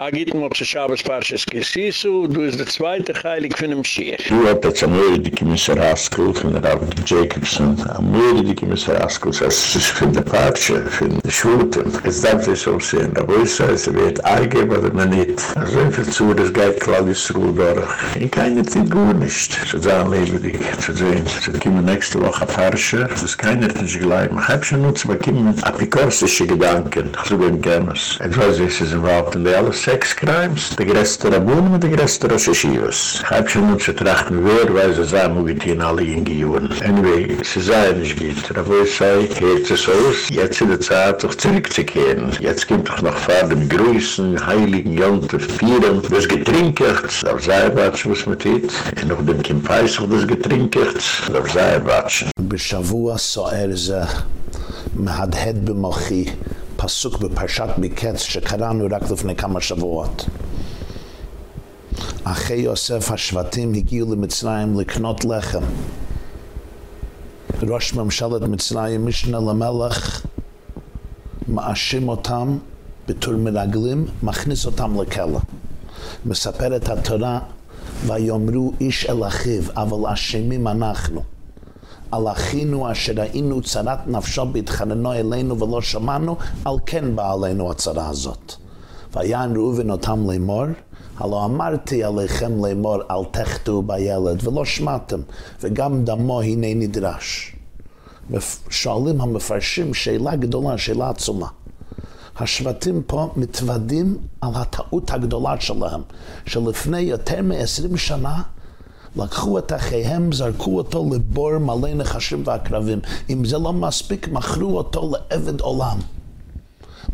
agit mo tsu shabes parshes kesisu du is de zweite heilig fun dem shier du hat dat zamoy de kimisar haskul fun der jacobson. A moy de kimisar haskul as sis fun de parshe fun de shulten es dat is so sein da sa es vet arge aber de manit so zu des geld klaudis ru dor in keine tin gut nicht. So da lebe dik so zayn so kim next woche parshe es keine tin gleich. Mach hab schon nutz mit kim apikorsische gedanken so ben gemas et was is is involved in the other sex crimes, de gräste Rabunen und de gräste Rosheshivas. Ich hab schon uns vertrachten, wer weiß, dass er muss ich ihnen alle in die Anyway, sie ist ein, ich gehe nicht, aber ich sei, ich es aus, jetzt in der Zeit doch zurückzukehren. Jetzt kommt doch noch vor dem größten Heiligen, Jont und Vieren, das getrinkert, auf Seibatsch muss man tät, und noch dem Kimpeis auch das getrinkert, auf Seibatsch. Bishavua so erze, mehadhet bimachi, פסוק בפרשת מקץ שקראנו רק לפני כמה שבועות. אחי יוסף השבטים הגיעו למצרים לקנות לחם. ראש ממשלת מצרים משנה למלך מאשים אותם בתור מרגלים, מכניס אותם לכלא. מספרת התורה ויאמרו איש אל אחיו אבל אשמים אנחנו. על אחינו אשר ראינו צרת נפשו בהתחננו אלינו ולא שמענו, על כן באה עלינו הצרה הזאת. ויען ראובן אותם לאמור, הלא אמרתי עליכם לאמור אל תחטאו בילד ולא שמעתם, וגם דמו הנה נדרש. שואלים המפרשים שאלה גדולה, שאלה עצומה. השבטים פה מתוודים על הטעות הגדולה שלהם, שלפני יותר מ-20 שנה לקחו את אחיהם, זרקו אותו לבור מלא נחשים ועקרבים. אם זה לא מספיק, מכרו אותו לעבד עולם.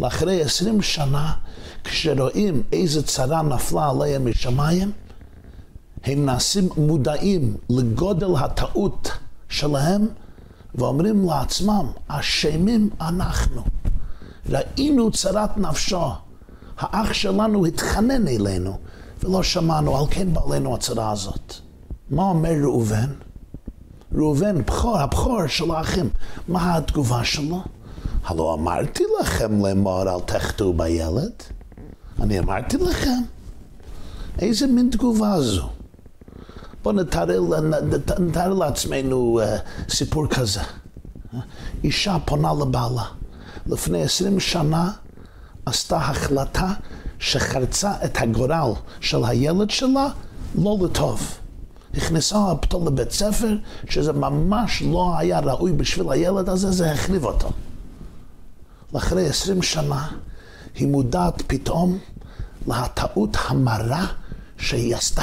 לאחרי עשרים שנה, כשרואים איזה צרה נפלה עליהם משמיים, הם נעשים מודעים לגודל הטעות שלהם, ואומרים לעצמם, אשמים אנחנו. ראינו צרת נפשו. האח שלנו התחנן אלינו, ולא שמענו, על כן בא עלינו הצרה הזאת. מה אומר ראובן? ראובן, בכור, הבכור של האחים, מה התגובה שלו? הלא אמרתי לכם לאמור אל תחטאו בילד? אני אמרתי לכם. איזה מין תגובה זו? בואו נתאר, נתאר לעצמנו uh, סיפור כזה. אישה פונה לבעלה. לפני עשרים שנה עשתה החלטה שחרצה את הגורל של הילד שלה לא לטוב. נכנסה אותו לבית ספר, שזה ממש לא היה ראוי בשביל הילד הזה, זה החריב אותו. לאחרי עשרים שנה, היא מודעת פתאום להטעות המרה שהיא עשתה.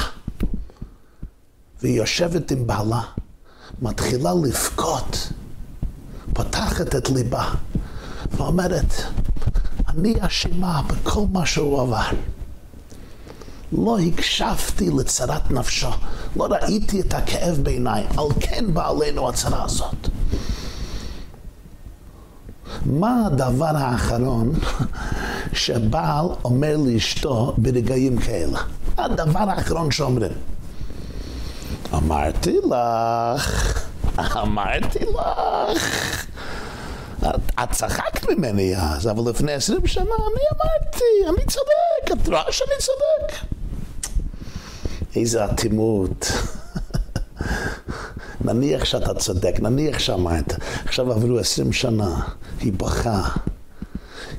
והיא יושבת עם בעלה, מתחילה לבכות, פותחת את ליבה, ואומרת, אני אשמה בכל מה שהוא עבר. לא הקשבתי לצרת נפשו, לא ראיתי את הכאב בעיניי, על כן בא עלינו הצרה הזאת. מה הדבר האחרון שבעל אומר לאשתו ברגעים כאלה? הדבר האחרון שאומרים. אמרתי לך, אמרתי לך. את, צחקת ממני אז, אבל לפני עשרים שנה אני אמרתי, אני צודק, את רואה שאני צודק. איזה אטימות. נניח שאתה צודק, נניח שאמרת, עכשיו עברו עשרים שנה, היא בוכה,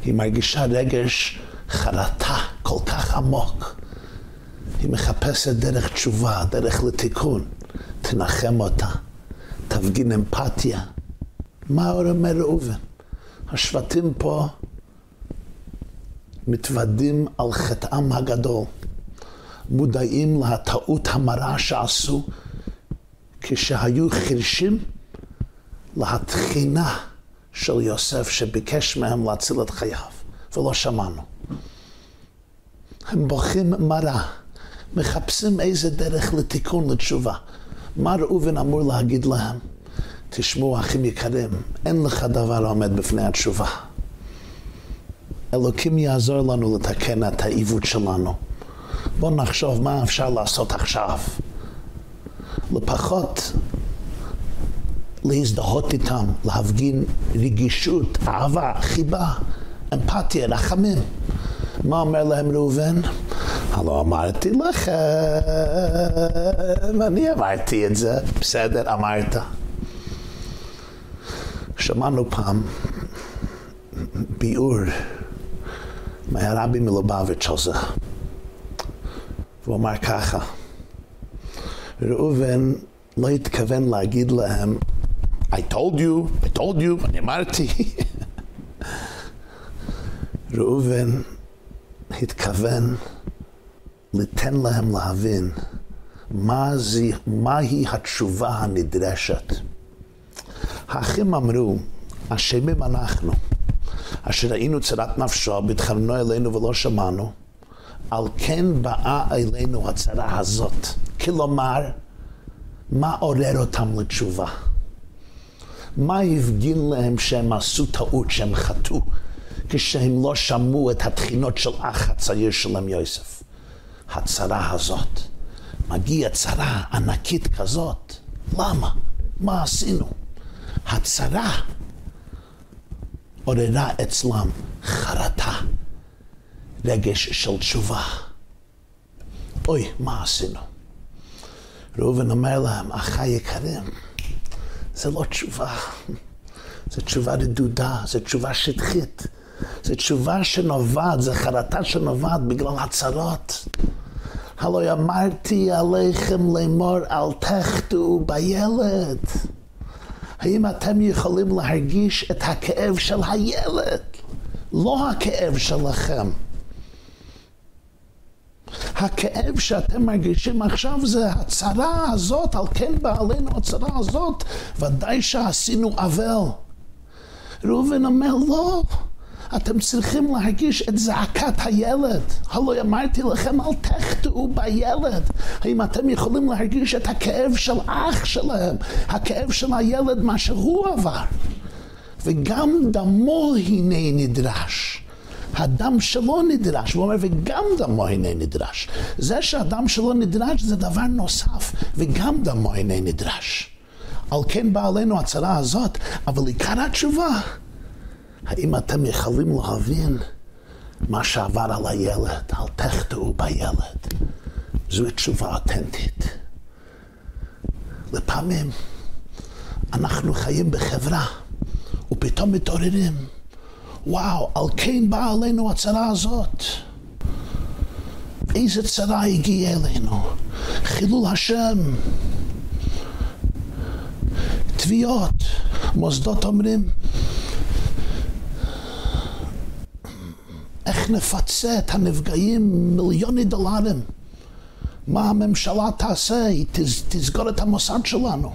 היא מרגישה רגש חרטה כל כך עמוק. היא מחפשת דרך תשובה, דרך לתיקון. תנחם אותה, תפגין אמפתיה. מה אומר ראובן? השבטים פה מתוודים על חטאם הגדול. מודעים לטעות המרה שעשו כשהיו חירשים להתחינה של יוסף שביקש מהם להציל את חייו, ולא שמענו. הם בוכים מרה, מחפשים איזה דרך לתיקון, לתשובה. מה ראובן אמור להגיד להם? תשמעו, אחים יקרים, אין לך דבר העומד בפני התשובה. אלוקים יעזור לנו לתקן את העיוות שלנו. בואו נחשוב מה אפשר לעשות עכשיו. לפחות להזדהות איתם, להפגין רגישות, אהבה, חיבה, אמפתיה, רחמים. מה אומר להם ראובן? הלא אמרתי לכם, אני אמרתי את זה, בסדר, אמרת. שמענו פעם ביאור מהרבי מלובביץ' על זה. והוא אמר ככה, ראובן לא התכוון להגיד להם, I told you, I told you, אני אמרתי. ראובן התכוון ליתן להם להבין מה זה, מהי התשובה הנדרשת. האחים אמרו, אשמים אנחנו, אשר ראינו צרת נפשו, בתחרנו אלינו ולא שמענו, על כן באה אלינו הצרה הזאת. כלומר, מה עורר אותם לתשובה? מה הפגין להם שהם עשו טעות, שהם חטאו, כשהם לא שמעו את התחינות של אח הצעיר שלהם יוסף? הצרה הזאת. מגיעה צרה ענקית כזאת. למה? מה עשינו? הצרה עוררה אצלם חרטה, רגש של תשובה. אוי, מה עשינו? ראובן אומר להם, אחי יקרים, זה לא תשובה, זה תשובה רדודה, זה תשובה שטחית, זה תשובה שנובעת, זה חרטה שנובעת בגלל הצרות. הלא אמרתי עליכם לאמור, אל תחטאו בילד. האם אתם יכולים להרגיש את הכאב של הילד, לא הכאב שלכם? הכאב שאתם מרגישים עכשיו זה הצרה הזאת, על כן בא עלינו הצרה הזאת, ודאי שעשינו עוול. ראובן אומר, לא, אתם צריכים להרגיש את זעקת הילד. הלא אמרתי לכם, אל תחטאו בילד. האם אתם יכולים להרגיש את הכאב של אח שלהם, הכאב של הילד, מה שהוא עבר? וגם דמו הנה נדרש. הדם שלו נדרש, הוא אומר, וגם דמו הנה נדרש. זה שהדם שלו נדרש זה דבר נוסף, וגם דמו הנה נדרש. על כן באה עלינו הצרה הזאת, אבל עיקר התשובה האם אתם יכולים להבין מה שעבר על הילד? אל תחטאו בילד. זו תשובה אותנטית. לפעמים אנחנו חיים בחברה ופתאום מתעוררים. וואו, על כן באה עלינו הצרה הזאת. איזה צרה הגיעה אלינו? חילול השם. תביעות. מוסדות אומרים, איך נפצה את הנפגעים מיליוני דולרים? מה הממשלה תעשה? היא תסגור את המוסד שלנו.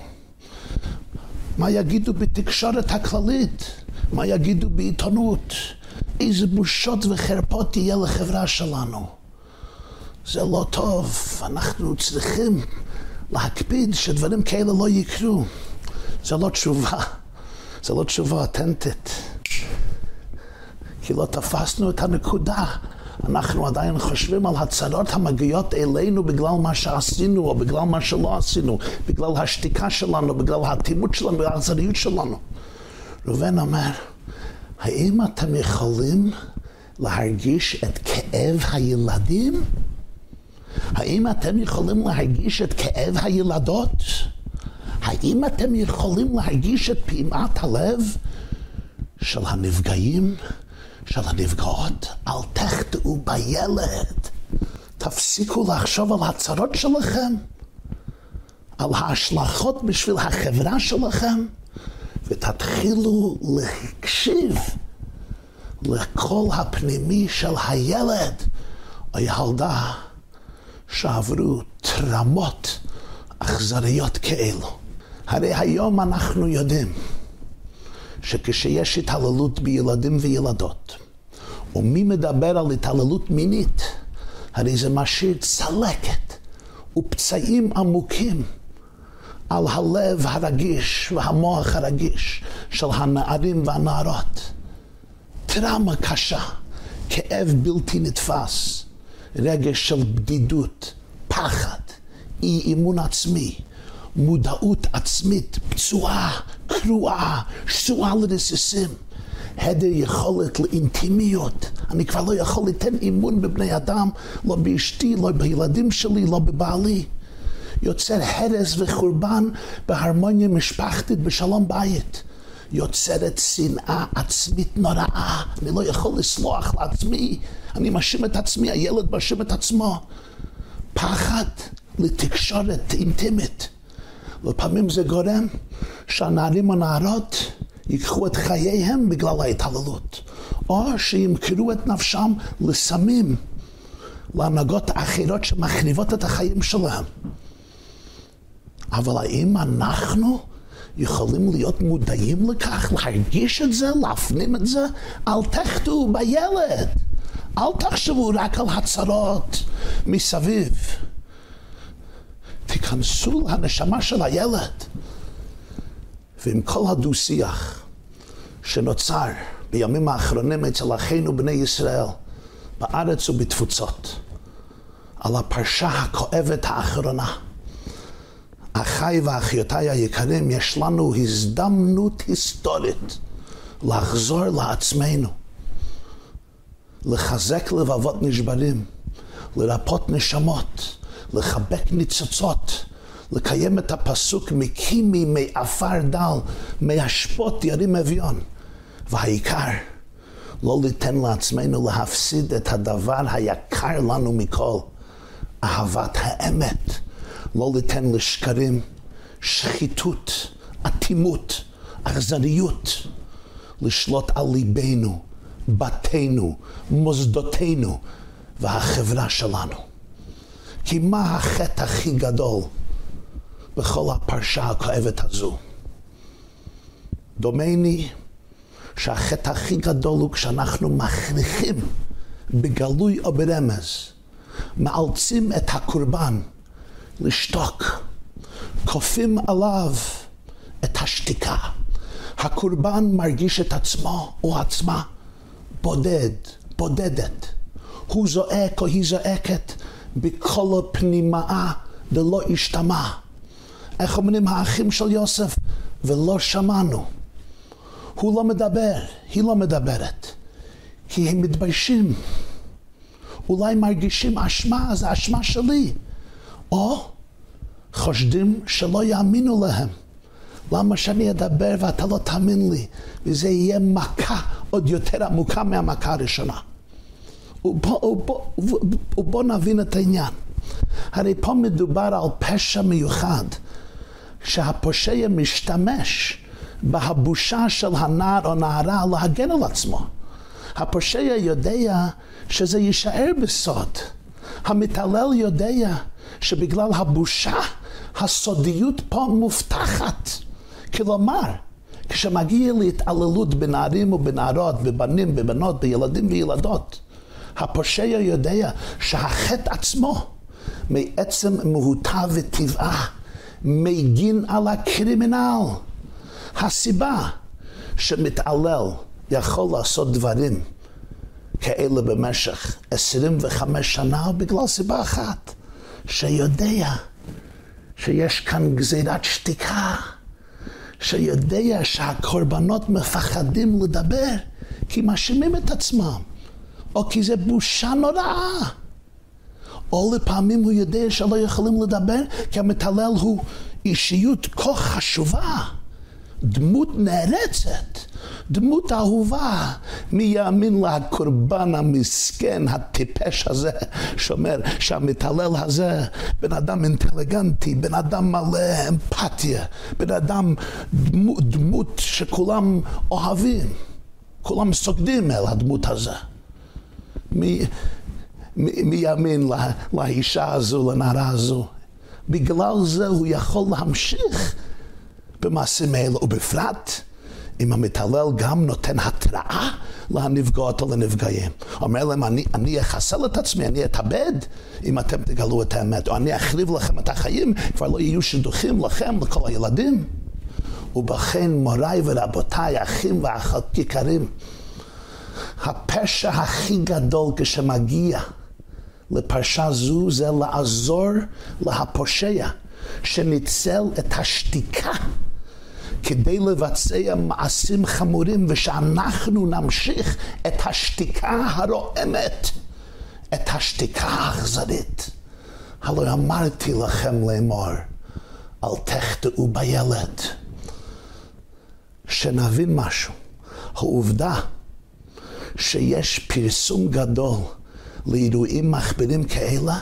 מה יגידו בתקשורת הכללית? מה יגידו בעיתונות? איזה בושות וחרפות תהיה לחברה שלנו. זה לא טוב, אנחנו צריכים להקפיד שדברים כאלה לא יקרו. זה לא תשובה, זה לא תשובה אותנטית. כי לא תפסנו את הנקודה. אנחנו עדיין חושבים על הצרות המגיעות אלינו בגלל מה שעשינו או בגלל מה שלא עשינו, בגלל השתיקה שלנו, בגלל האטימות שלנו, בגלל האכזריות שלנו. ראובן אומר, האם אתם יכולים להרגיש את כאב הילדים? האם אתם יכולים להרגיש את כאב הילדות? האם אתם יכולים להרגיש את פעימת הלב של הנפגעים? של הנפגעות, אל תחטאו בילד. תפסיקו לחשוב על הצרות שלכם, על ההשלכות בשביל החברה שלכם, ותתחילו להקשיב לקול הפנימי של הילד. או ילדה שעברו טרמות אכזריות כאלו. הרי היום אנחנו יודעים שכשיש התעללות בילדים וילדות, ומי מדבר על התעללות מינית, הרי זה משאיר צלקת ופצעים עמוקים על הלב הרגיש והמוח הרגיש של הנערים והנערות. טראומה קשה, כאב בלתי נתפס, רגש של בדידות, פחד, אי אימון עצמי, מודעות עצמית פצועה, קרועה, שסועה לרסיסים, היעדר יכולת לאינטימיות, אני כבר לא יכול ליתן אימון בבני אדם, לא באשתי, לא בילדים שלי, לא בבעלי. יוצר הרס וחורבן בהרמוניה משפחתית בשלום בית. יוצרת שנאה עצמית נוראה. אני לא יכול לסלוח לעצמי, אני מאשים את עצמי, הילד מאשים את עצמו. פחד לתקשורת אינטימית. לפעמים זה גורם שהנערים הנערות ייקחו את חייהם בגלל ההתעללות, או שימכרו את נפשם לסמים, להנהגות אחרות שמחריבות את החיים שלהם. אבל האם אנחנו יכולים להיות מודעים לכך, להרגיש את זה, להפנים את זה? אל תחטאו בילד. אל תחשבו רק על הצרות מסביב. תיכנסו לנשמה של הילד. ועם כל הדו-שיח שנוצר בימים האחרונים אצל אחינו בני ישראל, בארץ ובתפוצות, על הפרשה הכואבת האחרונה. אחיי ואחיותיי היקרים, יש לנו הזדמנות היסטורית לחזור לעצמנו, לחזק לבבות נשברים, לרפות נשמות, לחבק ניצוצות, לקיים את הפסוק מקימי מעפר דל, מהשפוט ירים אביון. והעיקר, לא ליתן לעצמנו להפסיד את הדבר היקר לנו מכל, אהבת האמת. לא ליתן לשקרים, שחיתות, אטימות, אכזריות, לשלוט על ליבנו, בתינו, מוסדותינו והחברה שלנו. כי מה החטא הכי גדול בכל הפרשה הכואבת הזו? דומני שהחטא הכי גדול הוא כשאנחנו מכריחים בגלוי או ברמז, מאלצים את הקורבן לשתוק, כופים עליו את השתיקה. הקורבן מרגיש את עצמו או עצמה בודד, בודדת. הוא זועק או היא זועקת בקול פנימאה ולא השתמע. איך אומרים האחים של יוסף? ולא שמענו. הוא לא מדבר, היא לא מדברת, כי הם מתביישים. אולי מרגישים אשמה, זה אשמה שלי. או חושדים שלא יאמינו להם. למה שאני אדבר ואתה לא תאמין לי? וזה יהיה מכה עוד יותר עמוקה מהמכה הראשונה. ובוא, ובוא, ובוא נבין את העניין. הרי פה מדובר על פשע מיוחד, שהפושע משתמש בהבושה של הנער או נערה להגן על עצמו. הפושע יודע שזה יישאר בסוד. המתעלל יודע שבגלל הבושה, הסודיות פה מובטחת. כלומר, כשמגיע להתעללות בנערים ובנערות, בבנים, בבנות, בילדים וילדות, הפושע יודע שהחטא עצמו, מעצם מהותה וטבעה, מגין על הקרימינל. הסיבה שמתעלל יכול לעשות דברים כאלה במשך 25 שנה בגלל סיבה אחת. שיודע שיש כאן גזירת שתיקה, שיודע שהקורבנות מפחדים לדבר כי מאשימים את עצמם, או כי זה בושה נוראה. או לפעמים הוא יודע שלא יכולים לדבר כי המתעלל הוא אישיות כה חשובה, דמות נערצת, דמות אהובה, מי יאמין לקורבן המסכן, הטיפש הזה, שאומר שהמתעלל הזה, בן אדם אינטליגנטי, בן אדם מלא אמפתיה, בן אדם דמות, דמות שכולם אוהבים, כולם סוגדים אל הדמות הזה. מי, מי, מי יאמין לה, לאישה הזו, לנערה הזו? בגלל זה הוא יכול להמשיך במעשים האלה, ובפרט אם המתעלל גם נותן התראה לנפגעות או לנפגעים. אומר להם, אני, אני אחסל את עצמי, אני אתאבד אם אתם תגלו את האמת, או אני אחריב לכם את החיים, כבר לא יהיו שידוכים לכם, לכל הילדים. ובכן, מוריי ורבותיי, אחים ואחות יקרים, הפשע הכי גדול כשמגיע לפרשה זו זה לעזור להפושע שניצל את השתיקה כדי לבצע מעשים חמורים ושאנחנו נמשיך את השתיקה הרועמת, את השתיקה האכזרית. הלא אמרתי לכם לאמור, אל תחטאו בילד. שנבין משהו, העובדה שיש פרסום גדול לאירועים מחבירים כאלה,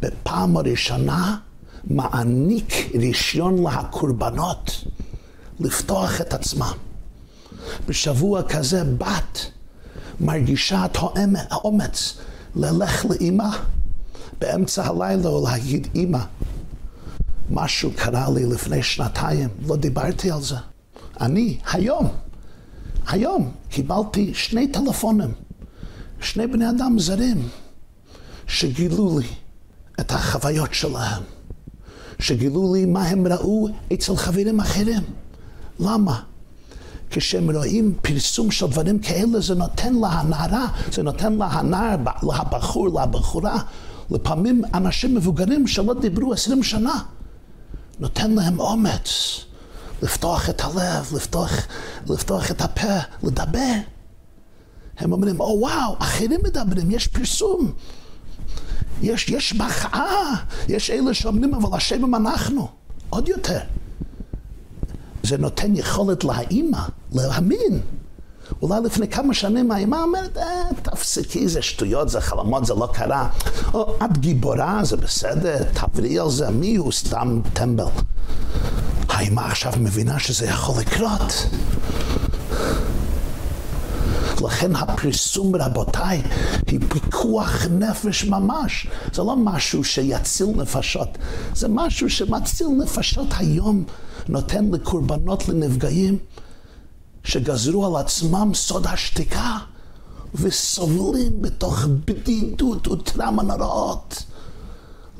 בפעם הראשונה מעניק רישיון לקורבנות לפתוח את עצמם. בשבוע כזה בת מרגישה את האומץ ללך לאימא באמצע הלילה ולהגיד, אימא, משהו קרה לי לפני שנתיים, לא דיברתי על זה. אני, היום, היום קיבלתי שני טלפונים, שני בני אדם זרים, שגילו לי את החוויות שלהם, שגילו לי מה הם ראו אצל חברים אחרים. למה? כשהם רואים פרסום של דברים כאלה, זה נותן להנערה, זה נותן להנער, לבחור, לבחורה, לפעמים אנשים מבוגרים שלא דיברו עשרים שנה, נותן להם אומץ לפתוח את הלב, לפתוח, לפתוח את הפה, לדבר. הם אומרים, או וואו, אחרים מדברים, יש פרסום. יש, יש מחאה, יש אלה שאומרים, אבל השם אנחנו. עוד יותר. זה נותן יכולת לאימא להאמין. אולי לפני כמה שנים האימא אומרת, אה, תפסיקי, זה שטויות, זה חלומות, זה לא קרה. או, את גיבורה, זה בסדר, תעברי על זה, מי הוא סתם טמבל? האימא עכשיו מבינה שזה יכול לקרות. לכן הפרסום, רבותיי, היא פיקוח נפש ממש. זה לא משהו שיציל נפשות, זה משהו שמציל נפשות היום, נותן לקורבנות לנפגעים שגזרו על עצמם סוד השתיקה וסובלים בתוך בדידות וטראומה נוראות.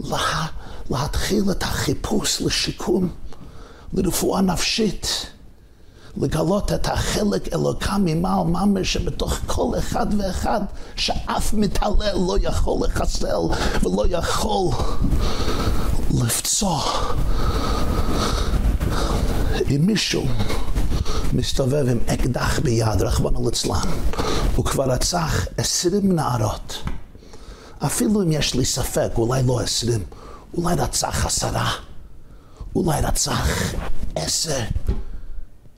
לה, להתחיל את החיפוש לשיקום, לרפואה נפשית. לגלות את החלק אלוקה ממעל ממש שבתוך כל אחד ואחד שאף מתעלל לא יכול לחסל ולא יכול לפצוע. אם מישהו מסתובב עם אקדח ביד, רחמנא ליצלן, הוא כבר רצח עשרים נערות. אפילו אם יש לי ספק, אולי לא עשרים, אולי רצח עשרה, אולי רצח עשר.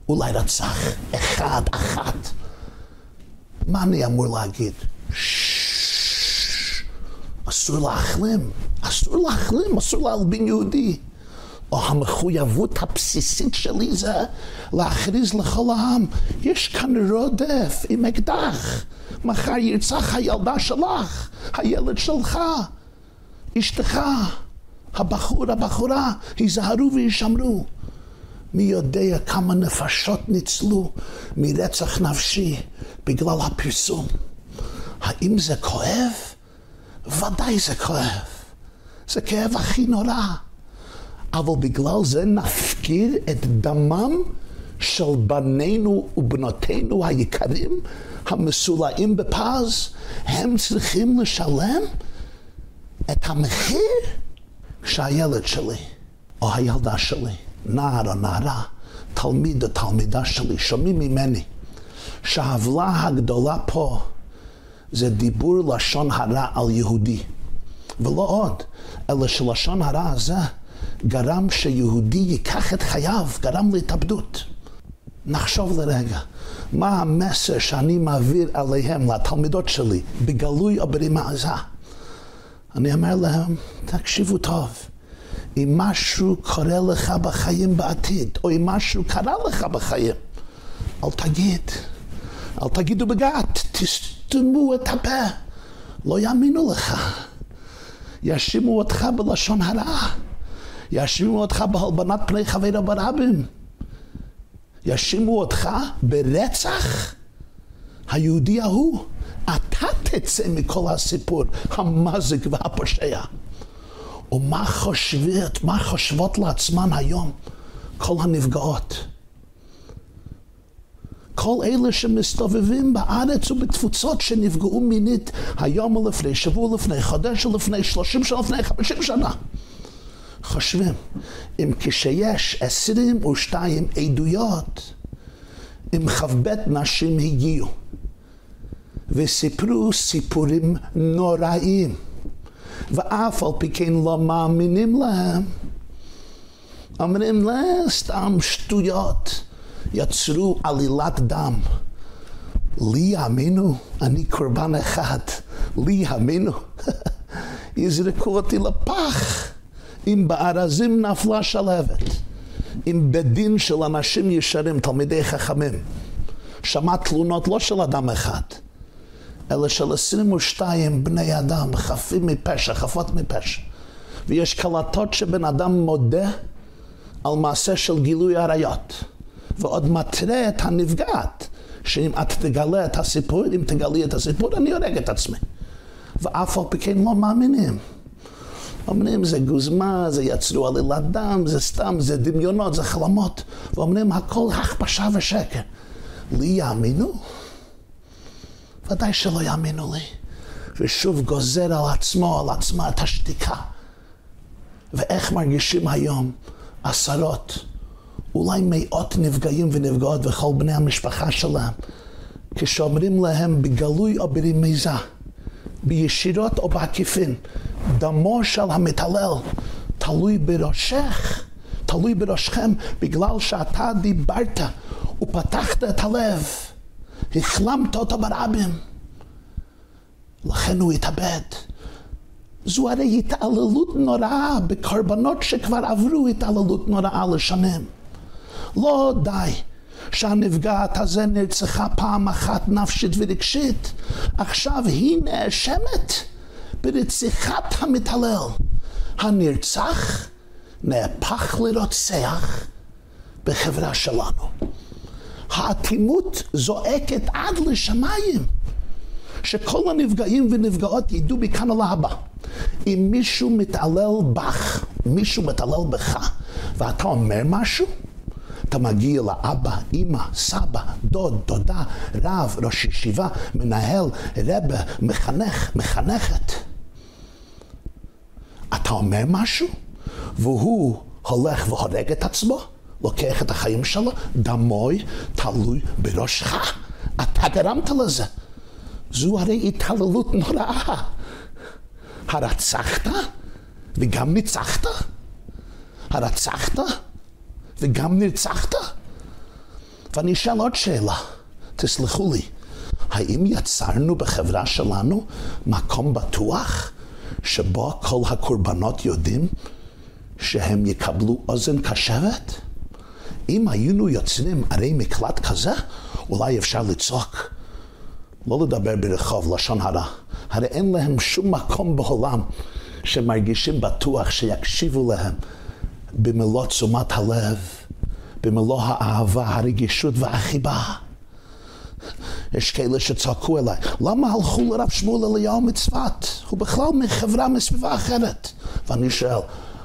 אולי רצח אחד, אחת. מה אני אמור להגיד? אסור להחלים, אסור להחלים, אסור להלבין יהודי. או המחויבות הבסיסית שלי זה להכריז לכל העם, יש כאן רודף עם אקדח, מחר ירצח הילדה שלך, הילד שלך, אשתך, הבחור, הבחורה, היזהרו וישמרו. מי יודע כמה נפשות ניצלו מרצח נפשי בגלל הפרסום. האם זה כואב? ודאי זה כואב. זה כאב הכי נורא. אבל בגלל זה נפקיר את דמם של בנינו ובנותינו היקרים, המסולאים בפז, הם צריכים לשלם את המחיר שהילד שלי או הילדה שלי נער או נערה, תלמיד או תלמידה שלי, שומעים ממני שהעוולה הגדולה פה זה דיבור לשון הרע על יהודי. ולא עוד, אלא שלשון הרע הזה גרם שיהודי ייקח את חייו, גרם להתאבדות. נחשוב לרגע, מה המסר שאני מעביר עליהם, לתלמידות שלי, בגלוי או ברימה עזה? אני אומר להם, תקשיבו טוב, אם משהו קורה לך בחיים בעתיד, או אם משהו קרה לך בחיים, אל תגיד, אל תגידו בגת, תסתמו את הפה, לא יאמינו לך, יאשימו אותך בלשון הרע, יאשימו אותך בהלבנת פני חברה ברבים, יאשימו אותך ברצח היהודי ההוא. אתה תצא מכל הסיפור המזיק והפושע. ומה חושבת, מה חושבות לעצמן היום כל הנפגעות? כל אלה שמסתובבים בארץ ובתפוצות שנפגעו מינית היום ולפני, שבוע לפני, חודש ולפני, שלושים שנה לפני, חמישים שנה. חושבים, אם כשיש עשרים ושתיים עדויות, אם כ"ב נשים הגיעו וסיפרו סיפורים נוראים, ואף על פי כן לא מאמינים להם, אומרים לה סתם שטויות, יצרו עלילת דם. לי יאמינו, אני קורבן אחד, לי יאמינו. יזרקו אותי לפח. אם בארזים נפלה שלהבת, אם בדין של אנשים ישרים, תלמידי חכמים, שמע תלונות לא של אדם אחד, אלא של 22 בני אדם חפים מפשע, חפות מפשע. ויש קלטות שבן אדם מודה על מעשה של גילוי עריות, ועוד מתרה את הנפגעת, שאם את תגלה את הסיפור, אם תגלי את הסיפור, אני הורג את עצמי. ואף על פי כן לא מאמינים. אומרים זה גוזמה, זה יצרו עלילת דם, זה סתם, זה דמיונות, זה חלומות. ואומרים הכל הכפשה ושקר. לי יאמינו? ודאי שלא יאמינו לי. ושוב גוזר על עצמו, על עצמה את השתיקה. ואיך מרגישים היום עשרות, אולי מאות נפגעים ונפגעות וכל בני המשפחה שלהם, כשאומרים להם בגלוי או ברמיזה, בישירות או בעקיפין, דמו של המתעלל תלוי בראשך, תלוי בראשכם, בגלל שאתה דיברת ופתחת את הלב, החלמת אותו ברבים, לכן הוא התאבד. זו הרי התעללות נוראה בקורבנות שכבר עברו התעללות נוראה לשנים. לא די שהנפגעת הזה נרצחה פעם אחת נפשית ורגשית, עכשיו היא נאשמת ברציחת המתעלל. הנרצח נהפך לרוצח בחברה שלנו. האטימות זועקת עד לשמיים. שכל הנפגעים ונפגעות ידעו מכאן להבא. אם מישהו מתעלל בך, מישהו מתעלל בך, ואתה אומר משהו, אתה מגיע לאבא, אימא, סבא, דוד, דודה, רב, ראש ישיבה, מנהל, רבה, מחנך, מחנכת. אתה אומר משהו, והוא הולך והורג את עצמו, לוקח את החיים שלו, דמוי תלוי בראשך. אתה גרמת לזה. זו הרי התעללות נוראה. הרצחת וגם ניצחת? הרצחת וגם נרצחת? ואני אשאל עוד שאלה, תסלחו לי, האם יצרנו בחברה שלנו מקום בטוח שבו כל הקורבנות יודעים שהם יקבלו אוזן קשבת? אם היינו יוצרים ערי מקלט כזה, אולי אפשר לצעוק. לא לדבר ברחוב, לשון הרע. הרי אין להם שום מקום בעולם שמרגישים בטוח שיקשיבו להם במלוא תשומת הלב, במלוא האהבה, הרגישות והחיבה. יש כאלה שצעקו אליי, למה הלכו לרב שמואל אליהו מצפת? הוא בכלל מחברה מסביבה אחרת. ואני שואל,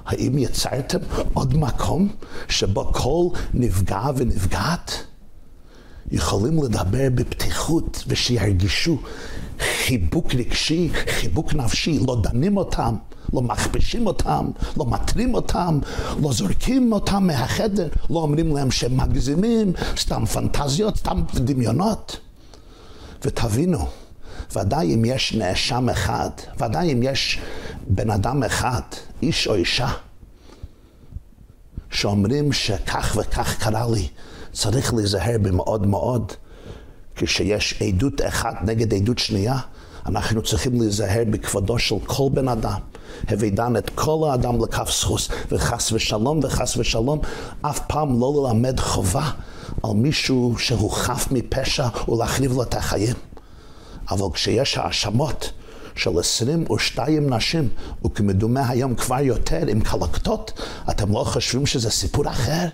האם יצרתם עוד מקום שבו כל נפגע ונפגעת יכולים לדבר בפתיחות ושירגישו חיבוק רגשי, חיבוק נפשי, לא דנים אותם, לא מכפישים אותם, לא מטרים אותם, לא זורקים אותם מהחדר, לא אומרים להם שהם מגזימים, סתם פנטזיות, סתם דמיונות. ותבינו, ודאי אם יש נאשם אחד, ודאי אם יש בן אדם אחד, איש או אישה, שאומרים שכך וכך קרה לי, צריך להיזהר במאוד מאוד. כשיש עדות אחת נגד עדות שנייה, אנחנו צריכים להיזהר בכבודו של כל בן אדם. הווי דן את כל האדם לכף סחוס, וחס ושלום וחס ושלום, אף פעם לא ללמד חובה על מישהו שהוא חף מפשע ולהחריב לו את החיים. אבל כשיש האשמות של 22 נשים, וכמדומה היום כבר יותר עם קלקטות, אתם לא חושבים שזה סיפור אחר?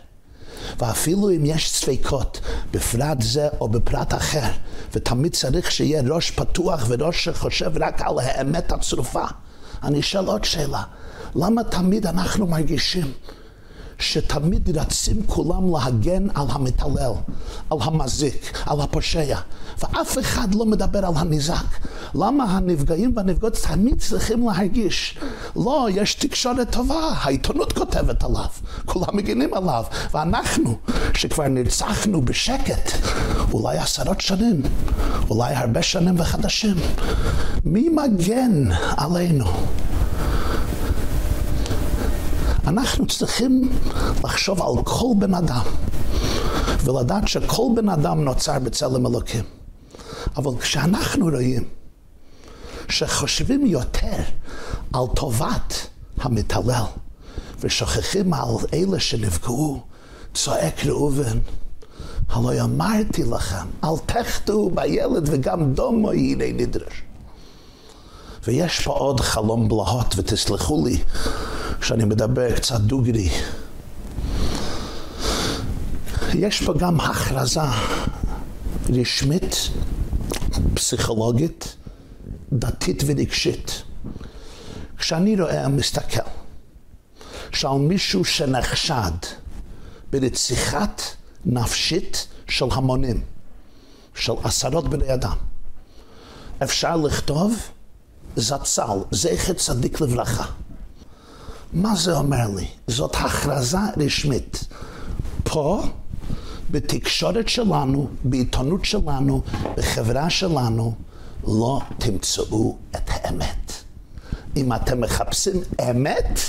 ואפילו אם יש ספקות בפרט זה או בפרט אחר, ותמיד צריך שיהיה ראש פתוח וראש שחושב רק על האמת הצרופה. אני אשאל עוד שאלה, למה תמיד אנחנו מרגישים שתמיד רצים כולם להגן על המתעלל, על המזיק, על הפושע, ואף אחד לא מדבר על הנזק. למה הנפגעים והנפגעות תמיד צריכים להרגיש? לא, יש תקשורת טובה, העיתונות כותבת עליו, כולם מגינים עליו, ואנחנו, שכבר נרצחנו בשקט, אולי עשרות שנים, אולי הרבה שנים וחדשים, מי מגן עלינו? אנחנו צריכים לחשוב על כל בן אדם ולדעת שכל בן אדם נוצר בצלם אלוקים. אבל כשאנחנו רואים שחושבים יותר על טובת המתעלל ושוכחים על אלה שנפגעו, צועק ראובן, הלא אמרתי לכם, אל תחטאו בילד וגם דומו הנה נדרש. ויש פה עוד חלום בלהות, ותסלחו לי שאני מדבר קצת דוגרי. יש פה גם הכרזה רשמית, פסיכולוגית, דתית ורגשית. כשאני רואה, מסתכל, שעל מישהו שנחשד ברציחת נפשית של המונים, של עשרות בני אדם, אפשר לכתוב זצ"ל, זכר צדיק לברכה. מה זה אומר לי? זאת הכרזה רשמית. פה, בתקשורת שלנו, בעיתונות שלנו, בחברה שלנו, לא תמצאו את האמת. אם אתם מחפשים אמת,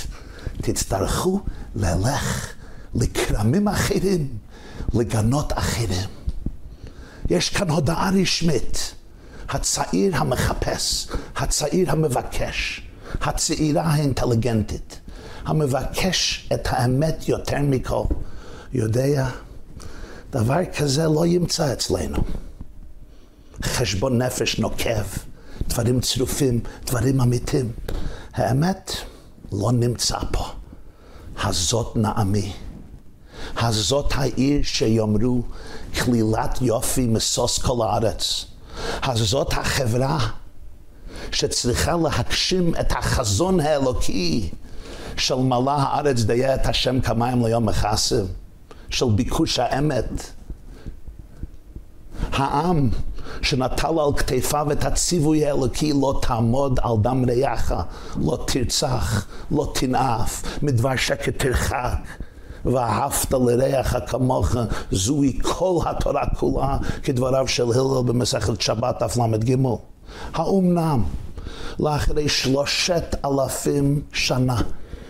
תצטרכו ללך לכרמים אחרים, לגנות אחרים. יש כאן הודעה רשמית. הצעיר המחפש, הצעיר המבקש, הצעירה האינטליגנטית, המבקש את האמת יותר מכל, יודע, דבר כזה לא ימצא אצלנו. חשבון נפש נוקב, דברים צרופים, דברים אמיתים. האמת לא נמצא פה. הזאת נעמי. הזאת העיר שיאמרו כלילת יופי משוש כל הארץ. הזאת החברה שצריכה להגשים את החזון האלוקי של מלא הארץ דיה את השם כמים ליום מכסם, של ביקוש האמת. העם שנטל על כתפיו את הציווי האלוקי לא תעמוד על דם רעך, לא תרצח, לא תנאף, מדבר שקט תרחק. ואהבת לרעך כמוך, זוהי כל התורה כולה, כדבריו של הלל במסכת שבת דף ל"ג. האומנם, לאחרי שלושת אלפים שנה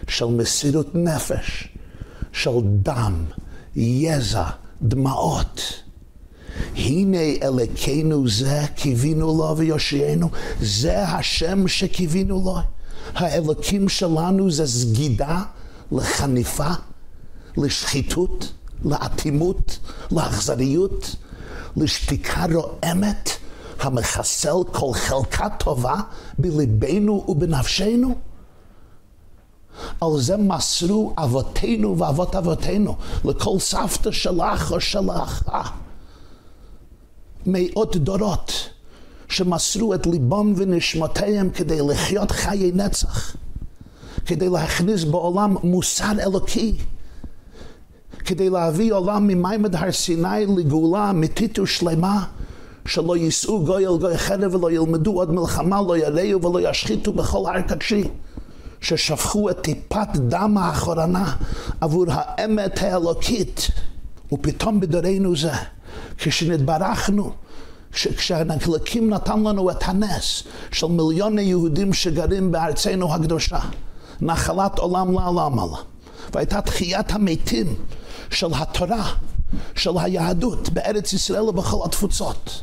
של מסירות נפש, של דם, יזע, דמעות, הנה אלוקינו זה קיווינו לו ויושיינו, זה השם שקיווינו לו. האלוקים שלנו זה סגידה לחניפה, לשחיתות, לאטימות, לאכזריות, לשתיקה רועמת המחסל כל חלקה טובה בליבנו ובנפשנו? על זה מסרו אבותינו ואבות אבותינו לכל סבתא שלך או שלך. מאות דורות שמסרו את ליבם ונשמותיהם כדי לחיות חיי נצח, כדי להכניס בעולם מוסר אלוקי. כדי להביא עולם ממימד הר סיני לגאולה אמיתית ושלמה, שלא יישאו גוי אל גוי חרב ולא ילמדו עוד מלחמה, לא יראו ולא ישחיתו בכל הר קדשי, ששפכו את טיפת דם האחרונה עבור האמת האלוקית. ופתאום בדורנו זה, כשנתברכנו, כשהנקלקים נתן לנו את הנס של מיליוני יהודים שגרים בארצנו הקדושה, נחלת עולם לעולם עלה. והייתה תחיית המתים של התורה, של היהדות בארץ ישראל ובכל התפוצות.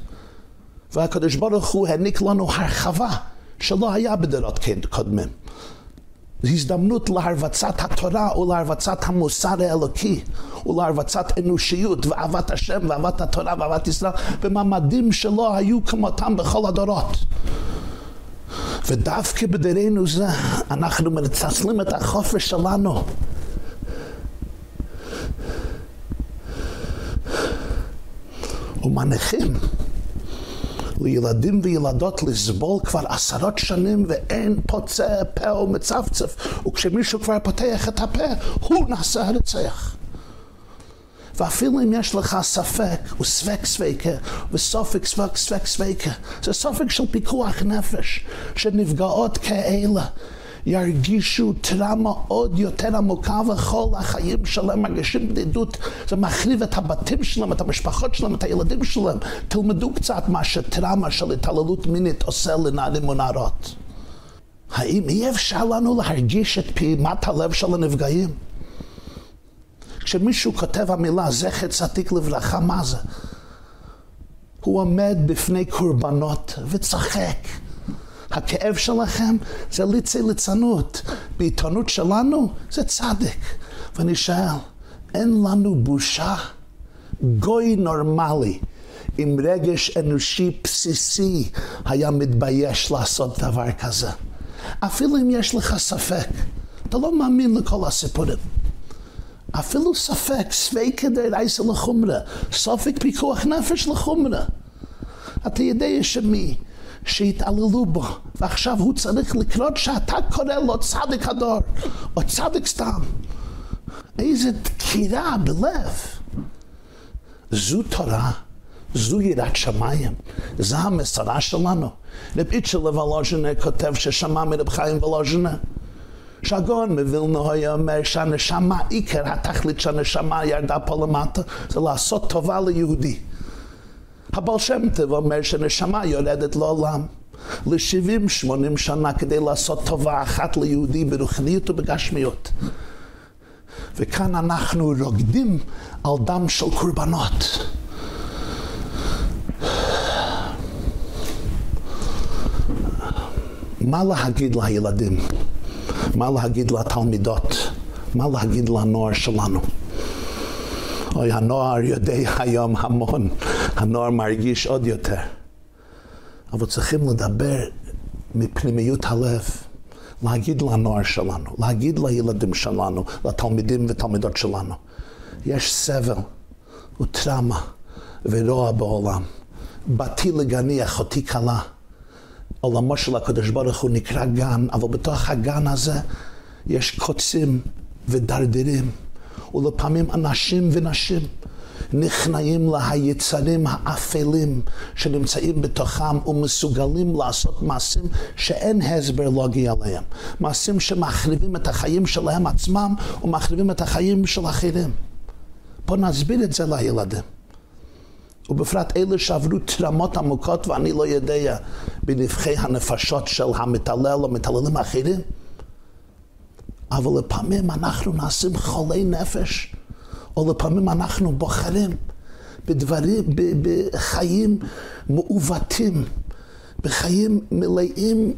והקדוש ברוך הוא העניק לנו הרחבה שלא היה בדורות קודמים. הזדמנות להרבצת התורה ולהרבצת המוסר האלוקי ולהרבצת אנושיות ואהבת השם ואהבת התורה ואהבת ישראל במעמדים שלא היו כמותם בכל הדורות. ודווקא בדרנו זה אנחנו מנצלים את החופש שלנו ומניחים לילדים וילדות לסבול כבר עשרות שנים ואין פוצע פה או מצפצף וכשמישהו כבר פותח את הפה הוא נעשה הרצח ואפילו אם יש לך ספק וספק ספקה וסופק ספק ספק ספקה זה סופק של פיקוח נפש שנפגעות כאלה ירגישו טראומה עוד יותר עמוקה וכל החיים שלהם מרגישים בדידות זה מחריב את הבתים שלהם, את המשפחות שלהם, את הילדים שלהם תלמדו קצת מה שטראומה של התעללות מינית עושה לנערים ונערות האם אי אפשר לנו להרגיש את פעימת הלב של הנפגעים? כשמישהו כותב המילה זכר צדיק לברכה, מה זה? הוא עומד בפני קורבנות וצוחק. הכאב שלכם זה ליצי ליצנות. בעיתונות שלנו זה צדיק. ואני שואל, אין לנו בושה? גוי נורמלי עם רגש אנושי בסיסי היה מתבייש לעשות דבר כזה. אפילו אם יש לך ספק, אתה לא מאמין לכל הסיפורים. אפילו ספק, ספקה דרייסה לחומרה, ספק פיקוח נפש לחומרה. אתה יודע שמי שהתעללו בו, ועכשיו הוא צריך לקרות שאתה קורא לו צדיק הדור, או צדיק סתם. איזה דקירה בלב. זו תורה, זו יראת שמיים, זו המסרה שלנו. רב איצ'ל ולוז'נה כותב ששמע מרב חיים ולוז'נה. שהגאון מווילנה היה אומר שהנשמה, עיקר התכלית שהנשמה ירדה פה למטה, זה לעשות טובה ליהודי. הבעל שם טוב אומר שנשמה יורדת לעולם ל-70-80 שנה כדי לעשות טובה אחת ליהודי ברוחניות ובגשמיות. וכאן אנחנו רוקדים על דם של קורבנות. מה להגיד לילדים? מה להגיד לתלמידות? מה להגיד לנוער שלנו? אוי, הנוער יודע היום המון, הנוער מרגיש עוד יותר. אבל צריכים לדבר מפנימיות הלב, להגיד לנוער שלנו, להגיד לילדים שלנו, לתלמידים ותלמידות שלנו. יש סבל וטראומה ורוע בעולם. באתי לגני אחותי כלה. עולמו של הקדוש ברוך הוא נקרא גן, אבל בתוך הגן הזה יש קוצים ודרדרים. ולפעמים אנשים ונשים נכנעים ליצרים האפלים שנמצאים בתוכם ומסוגלים לעשות מעשים שאין הסבר לוגי עליהם. מעשים שמחריבים את החיים שלהם עצמם ומחריבים את החיים של אחרים. בוא נסביר את זה לילדים. ובפרט אלה שעברו טרמות עמוקות ואני לא יודע בנבחי הנפשות של המתעלל או מתעללים אחרים. אבל לפעמים אנחנו נעשים חולי נפש, או לפעמים אנחנו בוחרים בדברים, בחיים מעוותים, בחיים מלאים